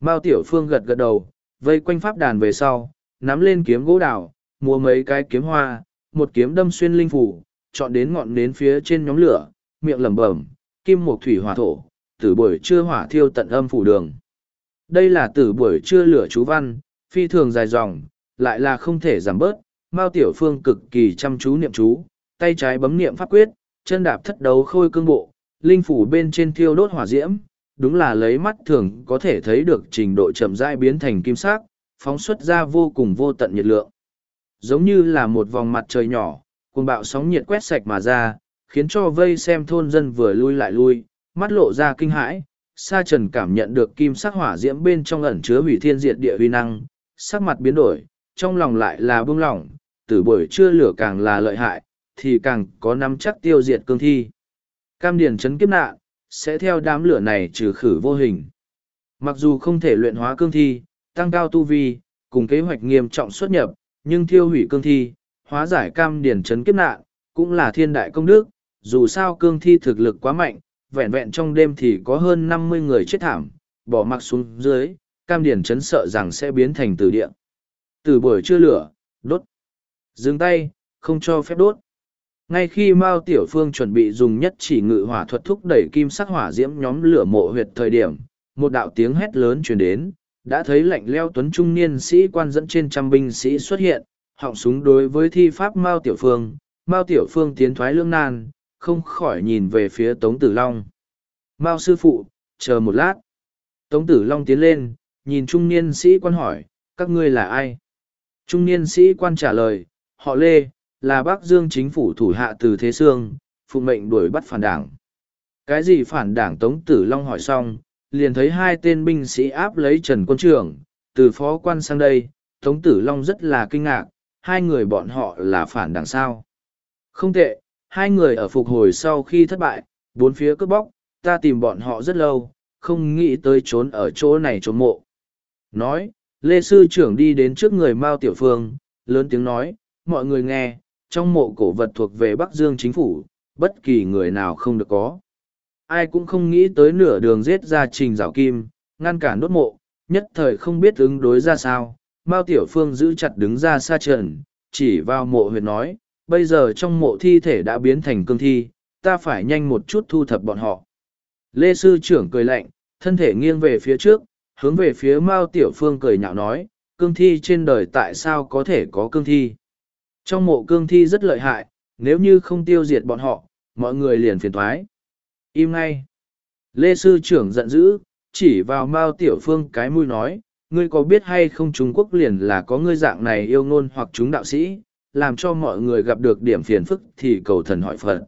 [SPEAKER 1] Mao Tiểu Phương gật gật đầu, vây quanh pháp đàn về sau, nắm lên kiếm gỗ đào, mua mấy cái kiếm hoa, một kiếm đâm xuyên linh phủ, chọn đến ngọn nến phía trên nhóm lửa, miệng lẩm bẩm, kim mộc thủy hỏa thổ, tử buổi trưa hỏa thiêu tận âm phủ đường. Đây là tử buổi trưa lửa chú văn, phi thường dài dòng, lại là không thể giảm bớt, Mao Tiểu Phương cực kỳ chăm chú niệm chú, tay trái bấm niệm pháp quyết, chân đạp thất đấu khôi cương bộ, linh phủ bên trên thiêu đốt hỏa diễm, đúng là lấy mắt thường có thể thấy được trình độ chậm rãi biến thành kim sắc, phóng xuất ra vô cùng vô tận nhiệt lượng. Giống như là một vòng mặt trời nhỏ, cuồng bạo sóng nhiệt quét sạch mà ra, khiến cho vây xem thôn dân vừa lui lại lui, mắt lộ ra kinh hãi. Sa Trần cảm nhận được kim sắc hỏa diễm bên trong ẩn chứa hủy thiên diệt địa uy năng, sắc mặt biến đổi, trong lòng lại là buông lỏng, từ buổi trưa lửa càng là lợi hại, thì càng có nắm chắc tiêu diệt cương thi. Cam điển chấn kiếp nạn, sẽ theo đám lửa này trừ khử vô hình. Mặc dù không thể luyện hóa cương thi, tăng cao tu vi, cùng kế hoạch nghiêm trọng xuất nhập, nhưng thiêu hủy cương thi, hóa giải cam điển chấn kiếp nạn, cũng là thiên đại công đức, dù sao cương thi thực lực quá mạnh, vẹn vẹn trong đêm thì có hơn năm mươi người chết thảm, bỏ mặc xuống dưới, cam điển chấn sợ rằng sẽ biến thành từ địa. Từ buổi trưa lửa, đốt. Dừng tay, không cho phép đốt ngay khi mao tiểu phương chuẩn bị dùng nhất chỉ ngự hỏa thuật thúc đẩy kim sắc hỏa diễm nhóm lửa mộ huyệt thời điểm một đạo tiếng hét lớn truyền đến đã thấy lạnh leo tuấn trung niên sĩ quan dẫn trên trăm binh sĩ xuất hiện họng súng đối với thi pháp mao tiểu phương mao tiểu phương tiến thoái lương nan không khỏi nhìn về phía tống tử long mao sư phụ chờ một lát tống tử long tiến lên nhìn trung niên sĩ quan hỏi các ngươi là ai trung niên sĩ quan trả lời họ lê là Bắc Dương chính phủ thủ hạ từ Thế Sương, phụ mệnh đuổi bắt phản đảng. Cái gì phản đảng Tống Tử Long hỏi xong, liền thấy hai tên binh sĩ áp lấy Trần Quân Trưởng, từ phó quan sang đây, Tống Tử Long rất là kinh ngạc, hai người bọn họ là phản đảng sao. Không tệ, hai người ở phục hồi sau khi thất bại, bốn phía cướp bóc, ta tìm bọn họ rất lâu, không nghĩ tới trốn ở chỗ này trốn mộ. Nói, Lê Sư Trưởng đi đến trước người Mao Tiểu Phương, lớn tiếng nói, mọi người nghe, trong mộ cổ vật thuộc về Bắc Dương chính phủ, bất kỳ người nào không được có. Ai cũng không nghĩ tới nửa đường giết ra trình rào kim, ngăn cản đốt mộ, nhất thời không biết ứng đối ra sao. Mao Tiểu Phương giữ chặt đứng ra xa trần, chỉ vào mộ huyệt nói, bây giờ trong mộ thi thể đã biến thành cương thi, ta phải nhanh một chút thu thập bọn họ. Lê Sư trưởng cười lạnh, thân thể nghiêng về phía trước, hướng về phía Mao Tiểu Phương cười nhạo nói, cương thi trên đời tại sao có thể có cương thi. Trong mộ cương thi rất lợi hại, nếu như không tiêu diệt bọn họ, mọi người liền phiền thoái. Im ngay. Lê Sư trưởng giận dữ, chỉ vào Mao Tiểu Phương cái mũi nói, ngươi có biết hay không Trung Quốc liền là có ngươi dạng này yêu ngôn hoặc chúng đạo sĩ, làm cho mọi người gặp được điểm phiền phức thì cầu thần hỏi Phật.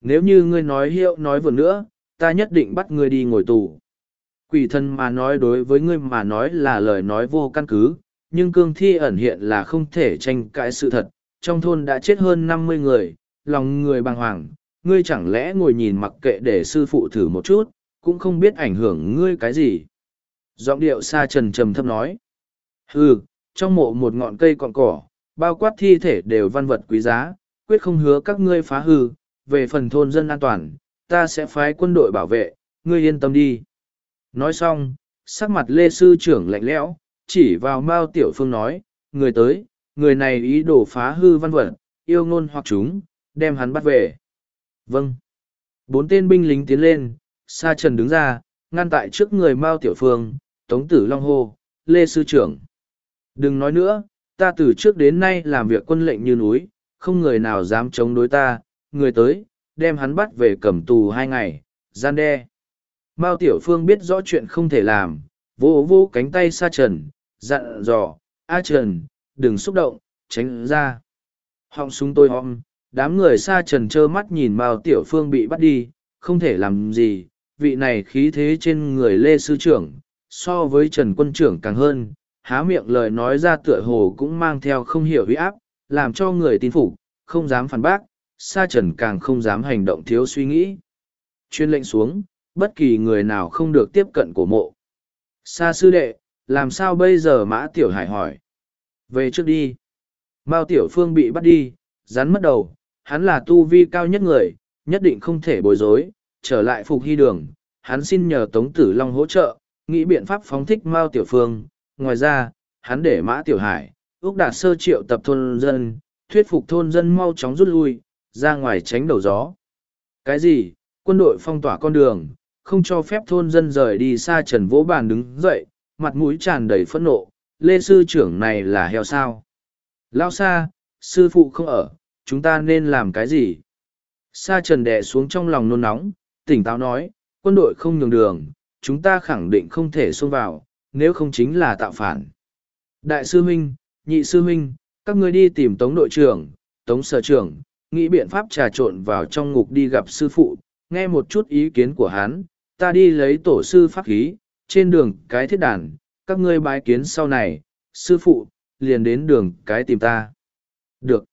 [SPEAKER 1] Nếu như ngươi nói hiệu nói vừa nữa, ta nhất định bắt ngươi đi ngồi tù. Quỷ thần mà nói đối với ngươi mà nói là lời nói vô căn cứ, nhưng cương thi ẩn hiện là không thể tranh cãi sự thật, trong thôn đã chết hơn năm mươi người, lòng người bàng hoàng, ngươi chẳng lẽ ngồi nhìn mặc kệ để sư phụ thử một chút, cũng không biết ảnh hưởng ngươi cái gì. Giọng điệu xa trần trầm thấp nói. Hừ, trong mộ một ngọn cây cọn cỏ, bao quát thi thể đều văn vật quý giá, quyết không hứa các ngươi phá hư, về phần thôn dân an toàn, ta sẽ phái quân đội bảo vệ, ngươi yên tâm đi. Nói xong, sắc mặt lê sư trưởng lạnh lẽo, chỉ vào Mao Tiểu Phương nói, người tới, người này ý đồ phá hư văn vật, yêu ngôn hoặc chúng, đem hắn bắt về. Vâng. Bốn tên binh lính tiến lên, Sa Trần đứng ra, ngăn tại trước người Mao Tiểu Phương, Tống Tử Long hô, Lê Sư Trưởng. Đừng nói nữa, ta từ trước đến nay làm việc quân lệnh như núi, không người nào dám chống đối ta, người tới, đem hắn bắt về cầm tù hai ngày, gian đe. Mao Tiểu Phương biết rõ chuyện không thể làm, vô vô cánh tay Sa Trần, dặn dò, A Trần, đừng xúc động, tránh ra. Họng súng tôi họng. đám người Sa Trần trơ mắt nhìn Mao Tiểu Phương bị bắt đi, không thể làm gì, vị này khí thế trên người Lê Sư Trưởng, so với Trần Quân Trưởng càng hơn, há miệng lời nói ra tựa hồ cũng mang theo không hiểu huy áp, làm cho người tin phục, không dám phản bác, Sa Trần càng không dám hành động thiếu suy nghĩ. Chuyên lệnh xuống, bất kỳ người nào không được tiếp cận cổ mộ. Sa sư đệ, làm sao bây giờ Mã Tiểu Hải hỏi? Về trước đi. Mao Tiểu Phương bị bắt đi, rắn mất đầu, hắn là tu vi cao nhất người, nhất định không thể bối rối, trở lại phục hy đường. Hắn xin nhờ Tống Tử Long hỗ trợ, nghĩ biện pháp phóng thích Mao Tiểu Phương. Ngoài ra, hắn để Mã Tiểu Hải, ước đạt sơ triệu tập thôn dân, thuyết phục thôn dân mau chóng rút lui, ra ngoài tránh đầu gió. Cái gì? Quân đội phong tỏa con đường, không cho phép thôn dân rời đi xa trần vỗ bàn đứng dậy, mặt mũi tràn đầy phẫn nộ, lê sư trưởng này là heo sao. Lao xa, sư phụ không ở, chúng ta nên làm cái gì? Sa trần đè xuống trong lòng nôn nóng, tỉnh táo nói, quân đội không nhường đường, chúng ta khẳng định không thể xông vào, nếu không chính là tạo phản. Đại sư huynh, nhị sư huynh, các ngươi đi tìm tống đội trưởng, tống sở trưởng, nghĩ biện pháp trà trộn vào trong ngục đi gặp sư phụ, nghe một chút ý kiến của hắn, ta đi lấy tổ sư pháp khí, trên đường cái thiết đàn, các ngươi bái kiến sau này, sư phụ, liền đến đường cái tìm ta. Được.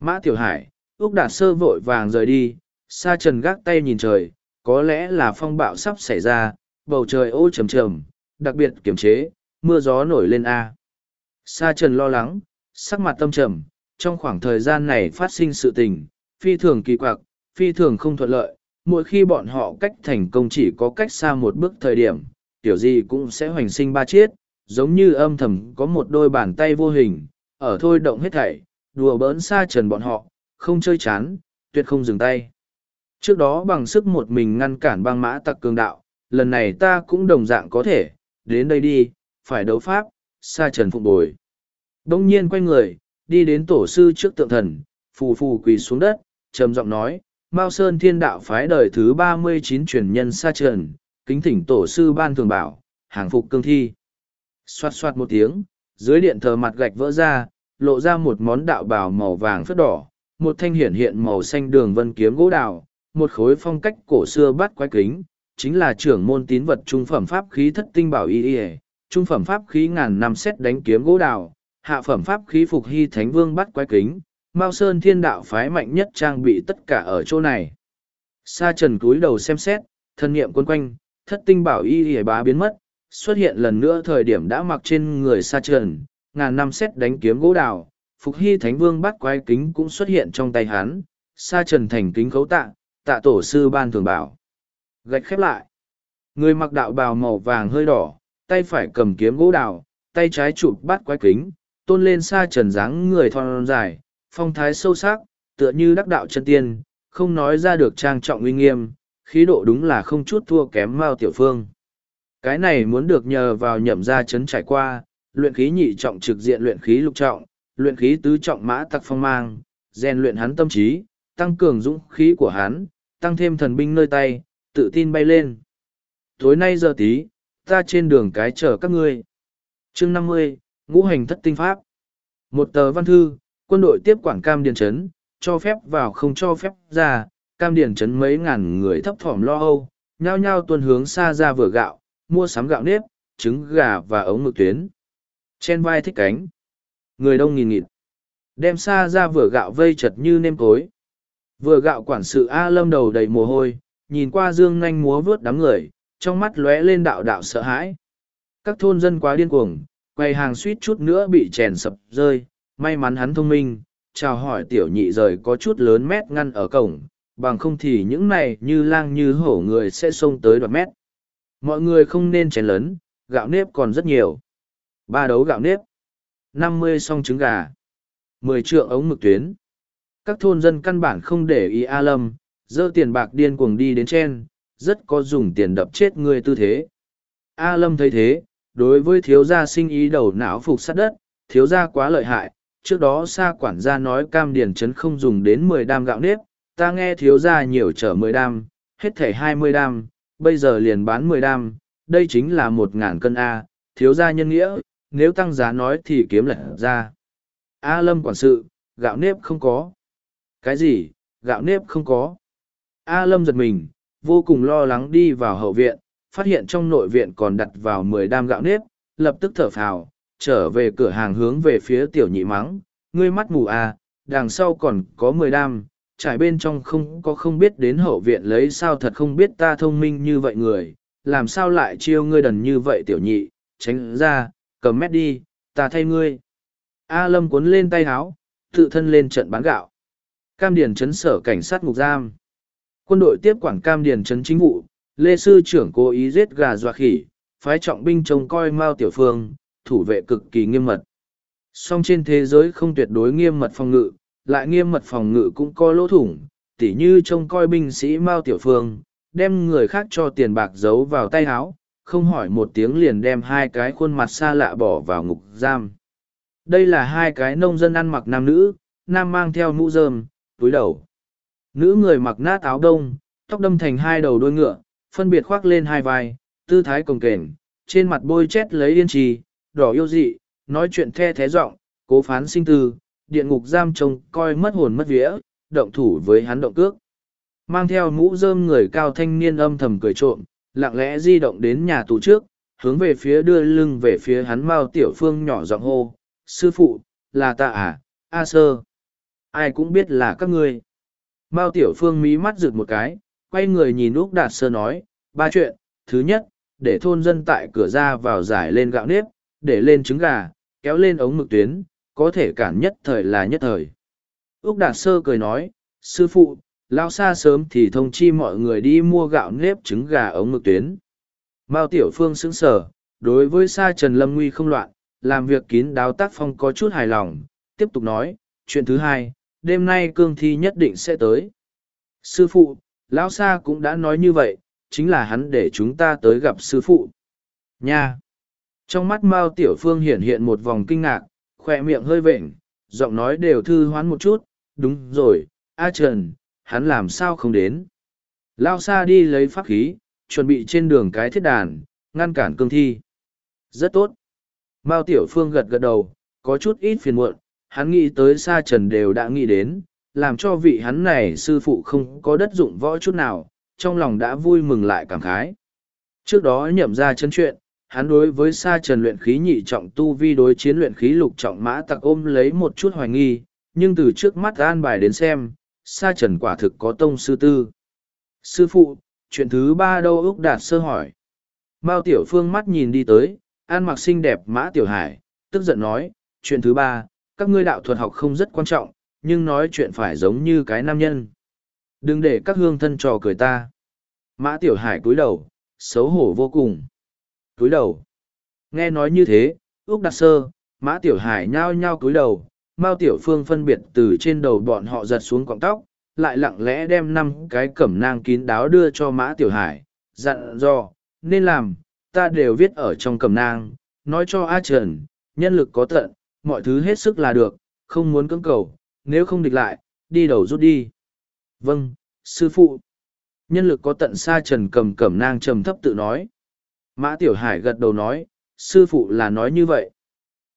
[SPEAKER 1] Mã Tiểu Hải, Úc Đạt Sơ vội vàng rời đi, sa trần gác tay nhìn trời, có lẽ là phong bạo sắp xảy ra, bầu trời ô trầm trầm, đặc biệt kiểm chế, mưa gió nổi lên A. Sa trần lo lắng, sắc mặt tâm trầm, trong khoảng thời gian này phát sinh sự tình, phi thường kỳ quặc, phi thường không thuận lợi, mỗi khi bọn họ cách thành công chỉ có cách xa một bước thời điểm, tiểu gì cũng sẽ hoành sinh ba chiết, giống như âm thầm có một đôi bàn tay vô hình, ở thôi động hết thảy, đùa bỡn xa trần bọn họ, không chơi chán, tuyệt không dừng tay. Trước đó bằng sức một mình ngăn cản băng mã tặc cường đạo, lần này ta cũng đồng dạng có thể, đến đây đi, phải đấu pháp, xa trần phụng bồi. Đông nhiên quay người, đi đến tổ sư trước tượng thần, phù phù quỳ xuống đất, trầm giọng nói, Mao Sơn Thiên Đạo phái đời thứ ba mươi chín truyền nhân Sa Trần, kính thỉnh tổ sư ban thường bảo, hàng phục cương thi. Xoát xoát một tiếng, dưới điện thờ mặt gạch vỡ ra, lộ ra một món đạo bào màu vàng phất đỏ, một thanh hiển hiện màu xanh đường vân kiếm gỗ đào, một khối phong cách cổ xưa bắt quái kính, chính là trưởng môn tín vật trung phẩm pháp khí thất tinh bảo y y, trung phẩm pháp khí ngàn năm xét đánh kiếm gỗ đào, hạ phẩm pháp khí phục hy thánh vương bắt quái kính, Mao Sơn thiên đạo phái mạnh nhất trang bị tất cả ở chỗ này. Sa trần cúi đầu xem xét, thân niệm quân quanh, thất tinh bảo y y bá biến mất, xuất hiện lần nữa thời điểm đã mặc trên người sa trần, ngàn năm xét đánh kiếm gỗ đào, phục hy thánh vương bắt quái kính cũng xuất hiện trong tay hắn, sa trần thành kính khấu tạ, tạ tổ sư ban thường bảo. Gạch khép lại. Người mặc đạo bào màu vàng hơi đỏ, tay phải cầm kiếm gỗ đào, tay trái chụp bát quái kính, tôn lên xa trần dáng người thon dài, phong thái sâu sắc, tựa như đắc đạo chân tiên, không nói ra được trang trọng uy nghiêm, khí độ đúng là không chút thua kém Mao Tiểu Phương. Cái này muốn được nhờ vào nhậm gia chấn trải qua, luyện khí nhị trọng trực diện luyện khí lục trọng, luyện khí tứ trọng mã tặc phong mang, rèn luyện hắn tâm trí, tăng cường dũng khí của hắn, tăng thêm thần binh nơi tay, tự tin bay lên. Tối nay giờ tí, ta trên đường cái chở các ngươi. chương năm mươi ngũ hành thất tinh pháp. Một tờ văn thư, quân đội tiếp quản cam điền trấn, cho phép vào không cho phép ra, cam điền trấn mấy ngàn người thấp thỏm lo âu, nhao nhao tuần hướng xa ra vừa gạo, mua sắm gạo nếp, trứng gà và ống mực tuyến. Trên vai thích cánh. Người đông nghìn nghịt. Đem xa ra vừa gạo vây chật như nêm cối. Vừa gạo quản sự A Lâm đầu đầy mồ hôi, nhìn qua dương nhanh múa vớt đám người, trong mắt lóe lên đạo đạo sợ hãi. Các thôn dân quá điên cuồng, quầy hàng suýt chút nữa bị chèn sập rơi, may mắn hắn thông minh, chào hỏi tiểu nhị rời có chút lớn mét ngăn ở cổng, bằng không thì những này như lang như hổ người sẽ xông tới đoạt mét. Mọi người không nên chén lớn, gạo nếp còn rất nhiều. Ba đấu gạo nếp, năm mươi song trứng gà, mười trượng ống mực tuyến. Các thôn dân căn bản không để ý A Lâm, dơ tiền bạc điên cuồng đi đến trên, rất có dùng tiền đập chết người tư thế. A Lâm thấy thế, đối với thiếu gia sinh ý đầu não phục sát đất, thiếu gia quá lợi hại, trước đó xa quản gia nói cam điền chấn không dùng đến mười đam gạo nếp, ta nghe thiếu gia nhiều chở mười đam, hết thảy hai mươi đam, bây giờ liền bán mười đam, đây chính là một ngàn cân A, thiếu gia nhân nghĩa, nếu tăng giá nói thì kiếm lật ra. A Lâm quản sự, gạo nếp không có. Cái gì, gạo nếp không có. A Lâm giật mình, vô cùng lo lắng đi vào hậu viện, phát hiện trong nội viện còn đặt vào mười đam gạo nếp, lập tức thở phào, trở về cửa hàng hướng về phía tiểu nhị mắng, ngươi mắt mù à, đằng sau còn có mười đam, trải bên trong không có không biết đến hậu viện lấy sao thật không biết ta thông minh như vậy người, làm sao lại chiêu ngươi đần như vậy tiểu nhị, tránh ra, cầm mét đi, ta thay ngươi. A Lâm cuốn lên tay háo, tự thân lên trận bán gạo. Cam Điền chấn sở cảnh sát ngục giam. Quân đội tiếp quản Cam Điền chấn chính vụ, Lê Sư trưởng cố ý giết gà dọa khỉ, phái trọng binh trông coi Mao Tiểu Phương, thủ vệ cực kỳ nghiêm mật. Song trên thế giới không tuyệt đối nghiêm mật phòng ngự, lại nghiêm mật phòng ngự cũng có lỗ thủng, tỉ như trông coi binh sĩ Mao Tiểu Phương, đem người khác cho tiền bạc giấu vào tay áo, không hỏi một tiếng liền đem hai cái khuôn mặt xa lạ bỏ vào ngục giam. Đây là hai cái nông dân ăn mặc nam nữ, nam mang theo mũ rơm, túi đầu. Nữ người mặc nát áo đông, tóc đâm thành hai đầu đuôi ngựa, phân biệt khoác lên hai vai, tư thái cồng kềnh, trên mặt bôi chét lấy yên trì, đỏ yêu dị, nói chuyện the thế giọng, cố phán sinh tư, điện ngục giam trông coi mất hồn mất vía, động thủ với hắn động cước. Mang theo mũ rơm người cao thanh niên âm thầm cười trộm, lặng lẽ di động đến nhà tù trước, hướng về phía đưa lưng về phía hắn Mao Tiểu Phương nhỏ giọng hô, sư phụ, là ta à, A sơ. Ai cũng biết là các ngươi. Mao Tiểu Phương mí mắt rực một cái, quay người nhìn Úc Đạt Sơ nói, ba chuyện, thứ nhất, để thôn dân tại cửa ra vào giải lên gạo nếp, để lên trứng gà, kéo lên ống mực tuyến, có thể cản nhất thời là nhất thời. Úc Đạt Sơ cười nói, sư phụ, lao xa sớm thì thông chi mọi người đi mua gạo nếp trứng gà ống mực tuyến. Mao Tiểu Phương sững sở, đối với Sa Trần Lâm Nguy không loạn, làm việc kín đáo tác phong có chút hài lòng, tiếp tục nói, chuyện thứ hai, đêm nay cương thi nhất định sẽ tới. Sư phụ, lão Sa cũng đã nói như vậy, chính là hắn để chúng ta tới gặp sư phụ. Nha! Trong mắt Mao Tiểu Phương hiện hiện một vòng kinh ngạc, khỏe miệng hơi vệnh, giọng nói đều thư hoán một chút, đúng rồi, A Trần, hắn làm sao không đến. Lao Sa đi lấy pháp khí, chuẩn bị trên đường cái thiết đàn, ngăn cản cương thi. Rất tốt. Mao Tiểu Phương gật gật đầu, có chút ít phiền muộn, hắn nghĩ tới Sa Trần đều đã nghĩ đến, làm cho vị hắn này sư phụ không có đất dụng võ chút nào, trong lòng đã vui mừng lại cảm khái. Trước đó nhậm ra chân chuyện, hắn đối với sa trần luyện khí nhị trọng tu vi đối chiến luyện khí lục trọng mã tặc ôm lấy một chút hoài nghi, nhưng từ trước mắt an bài đến xem, sa trần quả thực có tông sư tư. Sư phụ, chuyện thứ ba đâu ước đạt sơ hỏi. Mao tiểu phương mắt nhìn đi tới, an mặc xinh đẹp mã tiểu hải, tức giận nói, chuyện thứ ba, các ngươi đạo thuật học không rất quan trọng, nhưng nói chuyện phải giống như cái nam nhân. Đừng để các hương thân trò cười ta. Mã tiểu hải cúi đầu, xấu hổ vô cùng cúi đầu. Nghe nói như thế, Úc Đạt Sơ, Mã Tiểu Hải nhao nhao cúi đầu, Mao Tiểu Phương phân biệt từ trên đầu bọn họ giật xuống cọng tóc, lại lặng lẽ đem năm cái cẩm nang kín đáo đưa cho Mã Tiểu Hải, dặn dò, nên làm, ta đều viết ở trong cẩm nang, nói cho A Trần, nhân lực có tận, mọi thứ hết sức là được, không muốn cưỡng cầu, nếu không địch lại, đi đầu rút đi. Vâng, sư phụ. Nhân lực có tận xa Trần cầm cẩm nang trầm thấp tự nói. Mã Tiểu Hải gật đầu nói, sư phụ là nói như vậy.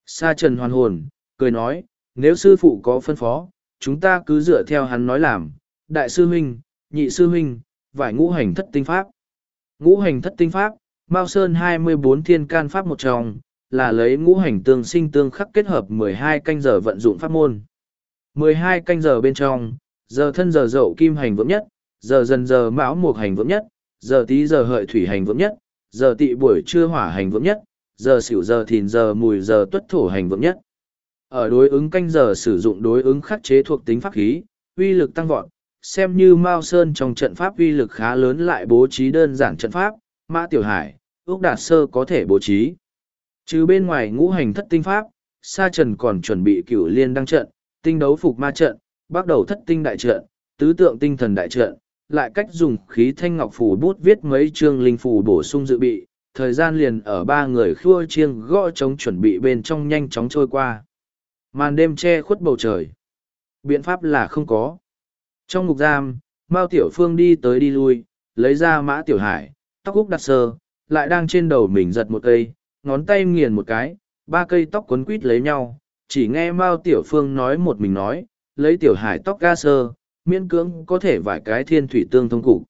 [SPEAKER 1] Sa Trần hoàn hồn, cười nói, nếu sư phụ có phân phó, chúng ta cứ dựa theo hắn nói làm. Đại sư huynh, nhị sư huynh, vải ngũ hành thất tinh pháp. Ngũ hành thất tinh pháp, Mao Sơn hai mươi bốn thiên can pháp một trong, là lấy ngũ hành tương sinh tương khắc kết hợp mười hai canh giờ vận dụng pháp môn. mười hai canh giờ bên trong, giờ thân giờ dậu kim hành vững nhất, giờ dần giờ mão mục hành vững nhất, giờ tí giờ hợi thủy hành vững nhất, giờ tị buổi trưa hỏa hành vững nhất, giờ xỉu giờ thìn giờ mùi giờ tuất thổ hành vượng nhất. Ở đối ứng canh giờ sử dụng đối ứng khắc chế thuộc tính pháp khí, uy lực tăng vọt, xem như Mao Sơn trong trận pháp uy lực khá lớn lại bố trí đơn giản trận pháp, Mã Tiểu Hải, Úc Đạt Sơ có thể bố trí. Trừ bên ngoài ngũ hành thất tinh pháp, Sa Trần còn chuẩn bị cửu liên đăng trận, tinh đấu phục ma trận, bắt đầu thất tinh đại trận, tứ tượng tinh thần đại trận, lại cách dùng khí thanh ngọc phù bút viết mấy chương linh phù bổ sung dự bị, thời gian liền ở ba người khua chiêng gõ trống chuẩn bị bên trong nhanh chóng trôi qua. Màn đêm che khuất bầu trời. Biện pháp là không có. Trong ngục giam, Mao Tiểu Phương đi tới đi lui, lấy ra mã Tiểu Hải, tóc úc đặt sơ, lại đang trên đầu mình giật một cây, ngón tay nghiền một cái, ba cây tóc quấn quít lấy nhau, chỉ nghe Mao Tiểu Phương nói một mình nói, lấy Tiểu Hải tóc ga sơ, miễn cưỡng có thể vài cái thiên thủy tương thông cục.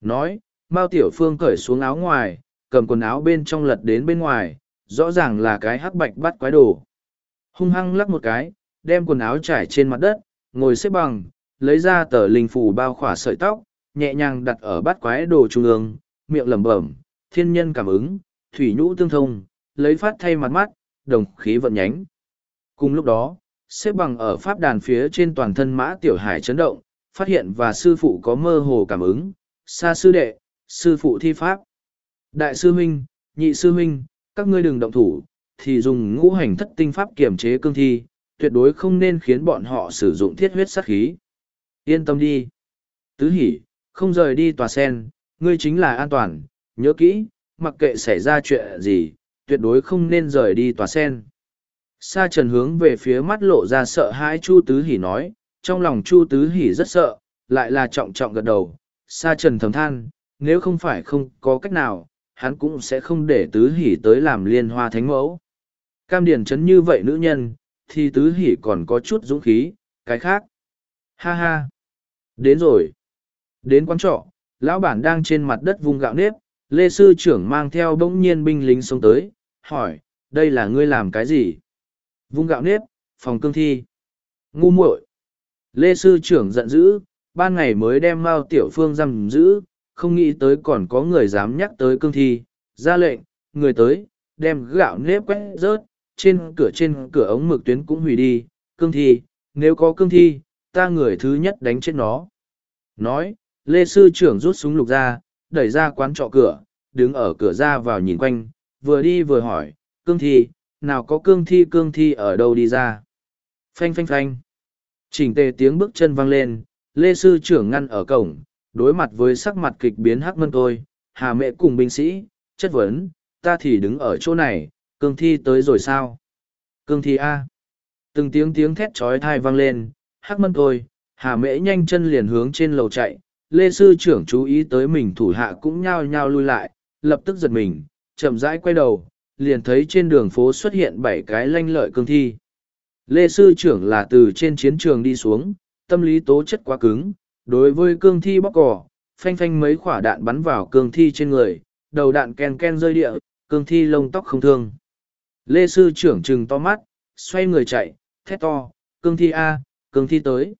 [SPEAKER 1] Nói, Mao Tiểu Phương cởi xuống áo ngoài, cầm quần áo bên trong lật đến bên ngoài, rõ ràng là cái hắc bạch bắt quái đồ. Hung hăng lắc một cái, đem quần áo trải trên mặt đất, ngồi xếp bằng, lấy ra tờ linh phủ bao khỏa sợi tóc, nhẹ nhàng đặt ở bát quái đồ trung ương, miệng lẩm bẩm, thiên nhân cảm ứng, thủy nhũ tương thông, lấy phát thay mặt mắt, đồng khí vận nhánh. Cùng lúc đó, xếp bằng ở pháp đàn phía trên toàn thân mã tiểu hải chấn động, phát hiện và sư phụ có mơ hồ cảm ứng, xa sư đệ, sư phụ thi pháp. Đại sư huynh, nhị sư huynh, các ngươi đừng động thủ, thì dùng ngũ hành thất tinh pháp kiểm chế cương thi, tuyệt đối không nên khiến bọn họ sử dụng thiết huyết sát khí. Yên tâm đi. Tứ hỉ, không rời đi tòa sen, ngươi chính là an toàn, nhớ kỹ, mặc kệ xảy ra chuyện gì, tuyệt đối không nên rời đi tòa sen. Sa trần hướng về phía mắt lộ ra sợ hãi Chu Tứ Hỉ nói, trong lòng Chu Tứ Hỉ rất sợ, lại là trọng trọng gật đầu. Sa trần thầm than, nếu không phải không có cách nào, hắn cũng sẽ không để Tứ Hỉ tới làm liên hoa thánh mẫu. Cam điển chấn như vậy nữ nhân, thì Tứ Hỉ còn có chút dũng khí, cái khác. Ha ha! Đến rồi! Đến quán trọ, lão bản đang trên mặt đất vùng gạo nếp, Lê Sư trưởng mang theo bỗng nhiên binh lính xuống tới, hỏi, đây là ngươi làm cái gì? Vung gạo nếp, phòng cương thi. Ngu muội. Lê Sư trưởng giận dữ, ban ngày mới đem Mao Tiểu Phương giam giữ, không nghĩ tới còn có người dám nhắc tới cương thi. Ra lệnh, người tới, đem gạo nếp quét rớt, trên cửa trên cửa ống mực tuyến cũng hủy đi. Cương thi, nếu có cương thi, ta người thứ nhất đánh chết nó. Nói, Lê Sư trưởng rút súng lục ra, đẩy ra quán trọ cửa, đứng ở cửa ra vào nhìn quanh, vừa đi vừa hỏi, cương thi, nào có cương thi cương thi ở đâu đi ra. Phanh phanh phanh. Chỉnh tề tiếng bước chân vang lên, Lê Sư trưởng ngăn ở cổng, đối mặt với sắc mặt kịch biến hắc mân tôi, hà mẹ cùng binh sĩ, chất vấn, ta thì đứng ở chỗ này, cương thi tới rồi sao? Cương thi A. Từng tiếng tiếng thét trói thai vang lên, hắc mân tôi, hà mễ nhanh chân liền hướng trên lầu chạy, Lê Sư trưởng chú ý tới mình thủ hạ cũng nhao nhao lui lại, lập tức giật mình, chậm rãi quay đầu, liền thấy trên đường phố xuất hiện bảy cái lanh lợi cương thi. Lê Sư trưởng là từ trên chiến trường đi xuống, tâm lý tố chất quá cứng, đối với cương thi bóc cỏ, phanh phanh mấy quả đạn bắn vào cương thi trên người, đầu đạn ken ken rơi địa, cương thi lông tóc không thương. Lê Sư trưởng trừng to mắt, xoay người chạy, thét to, cương thi A, cương thi tới.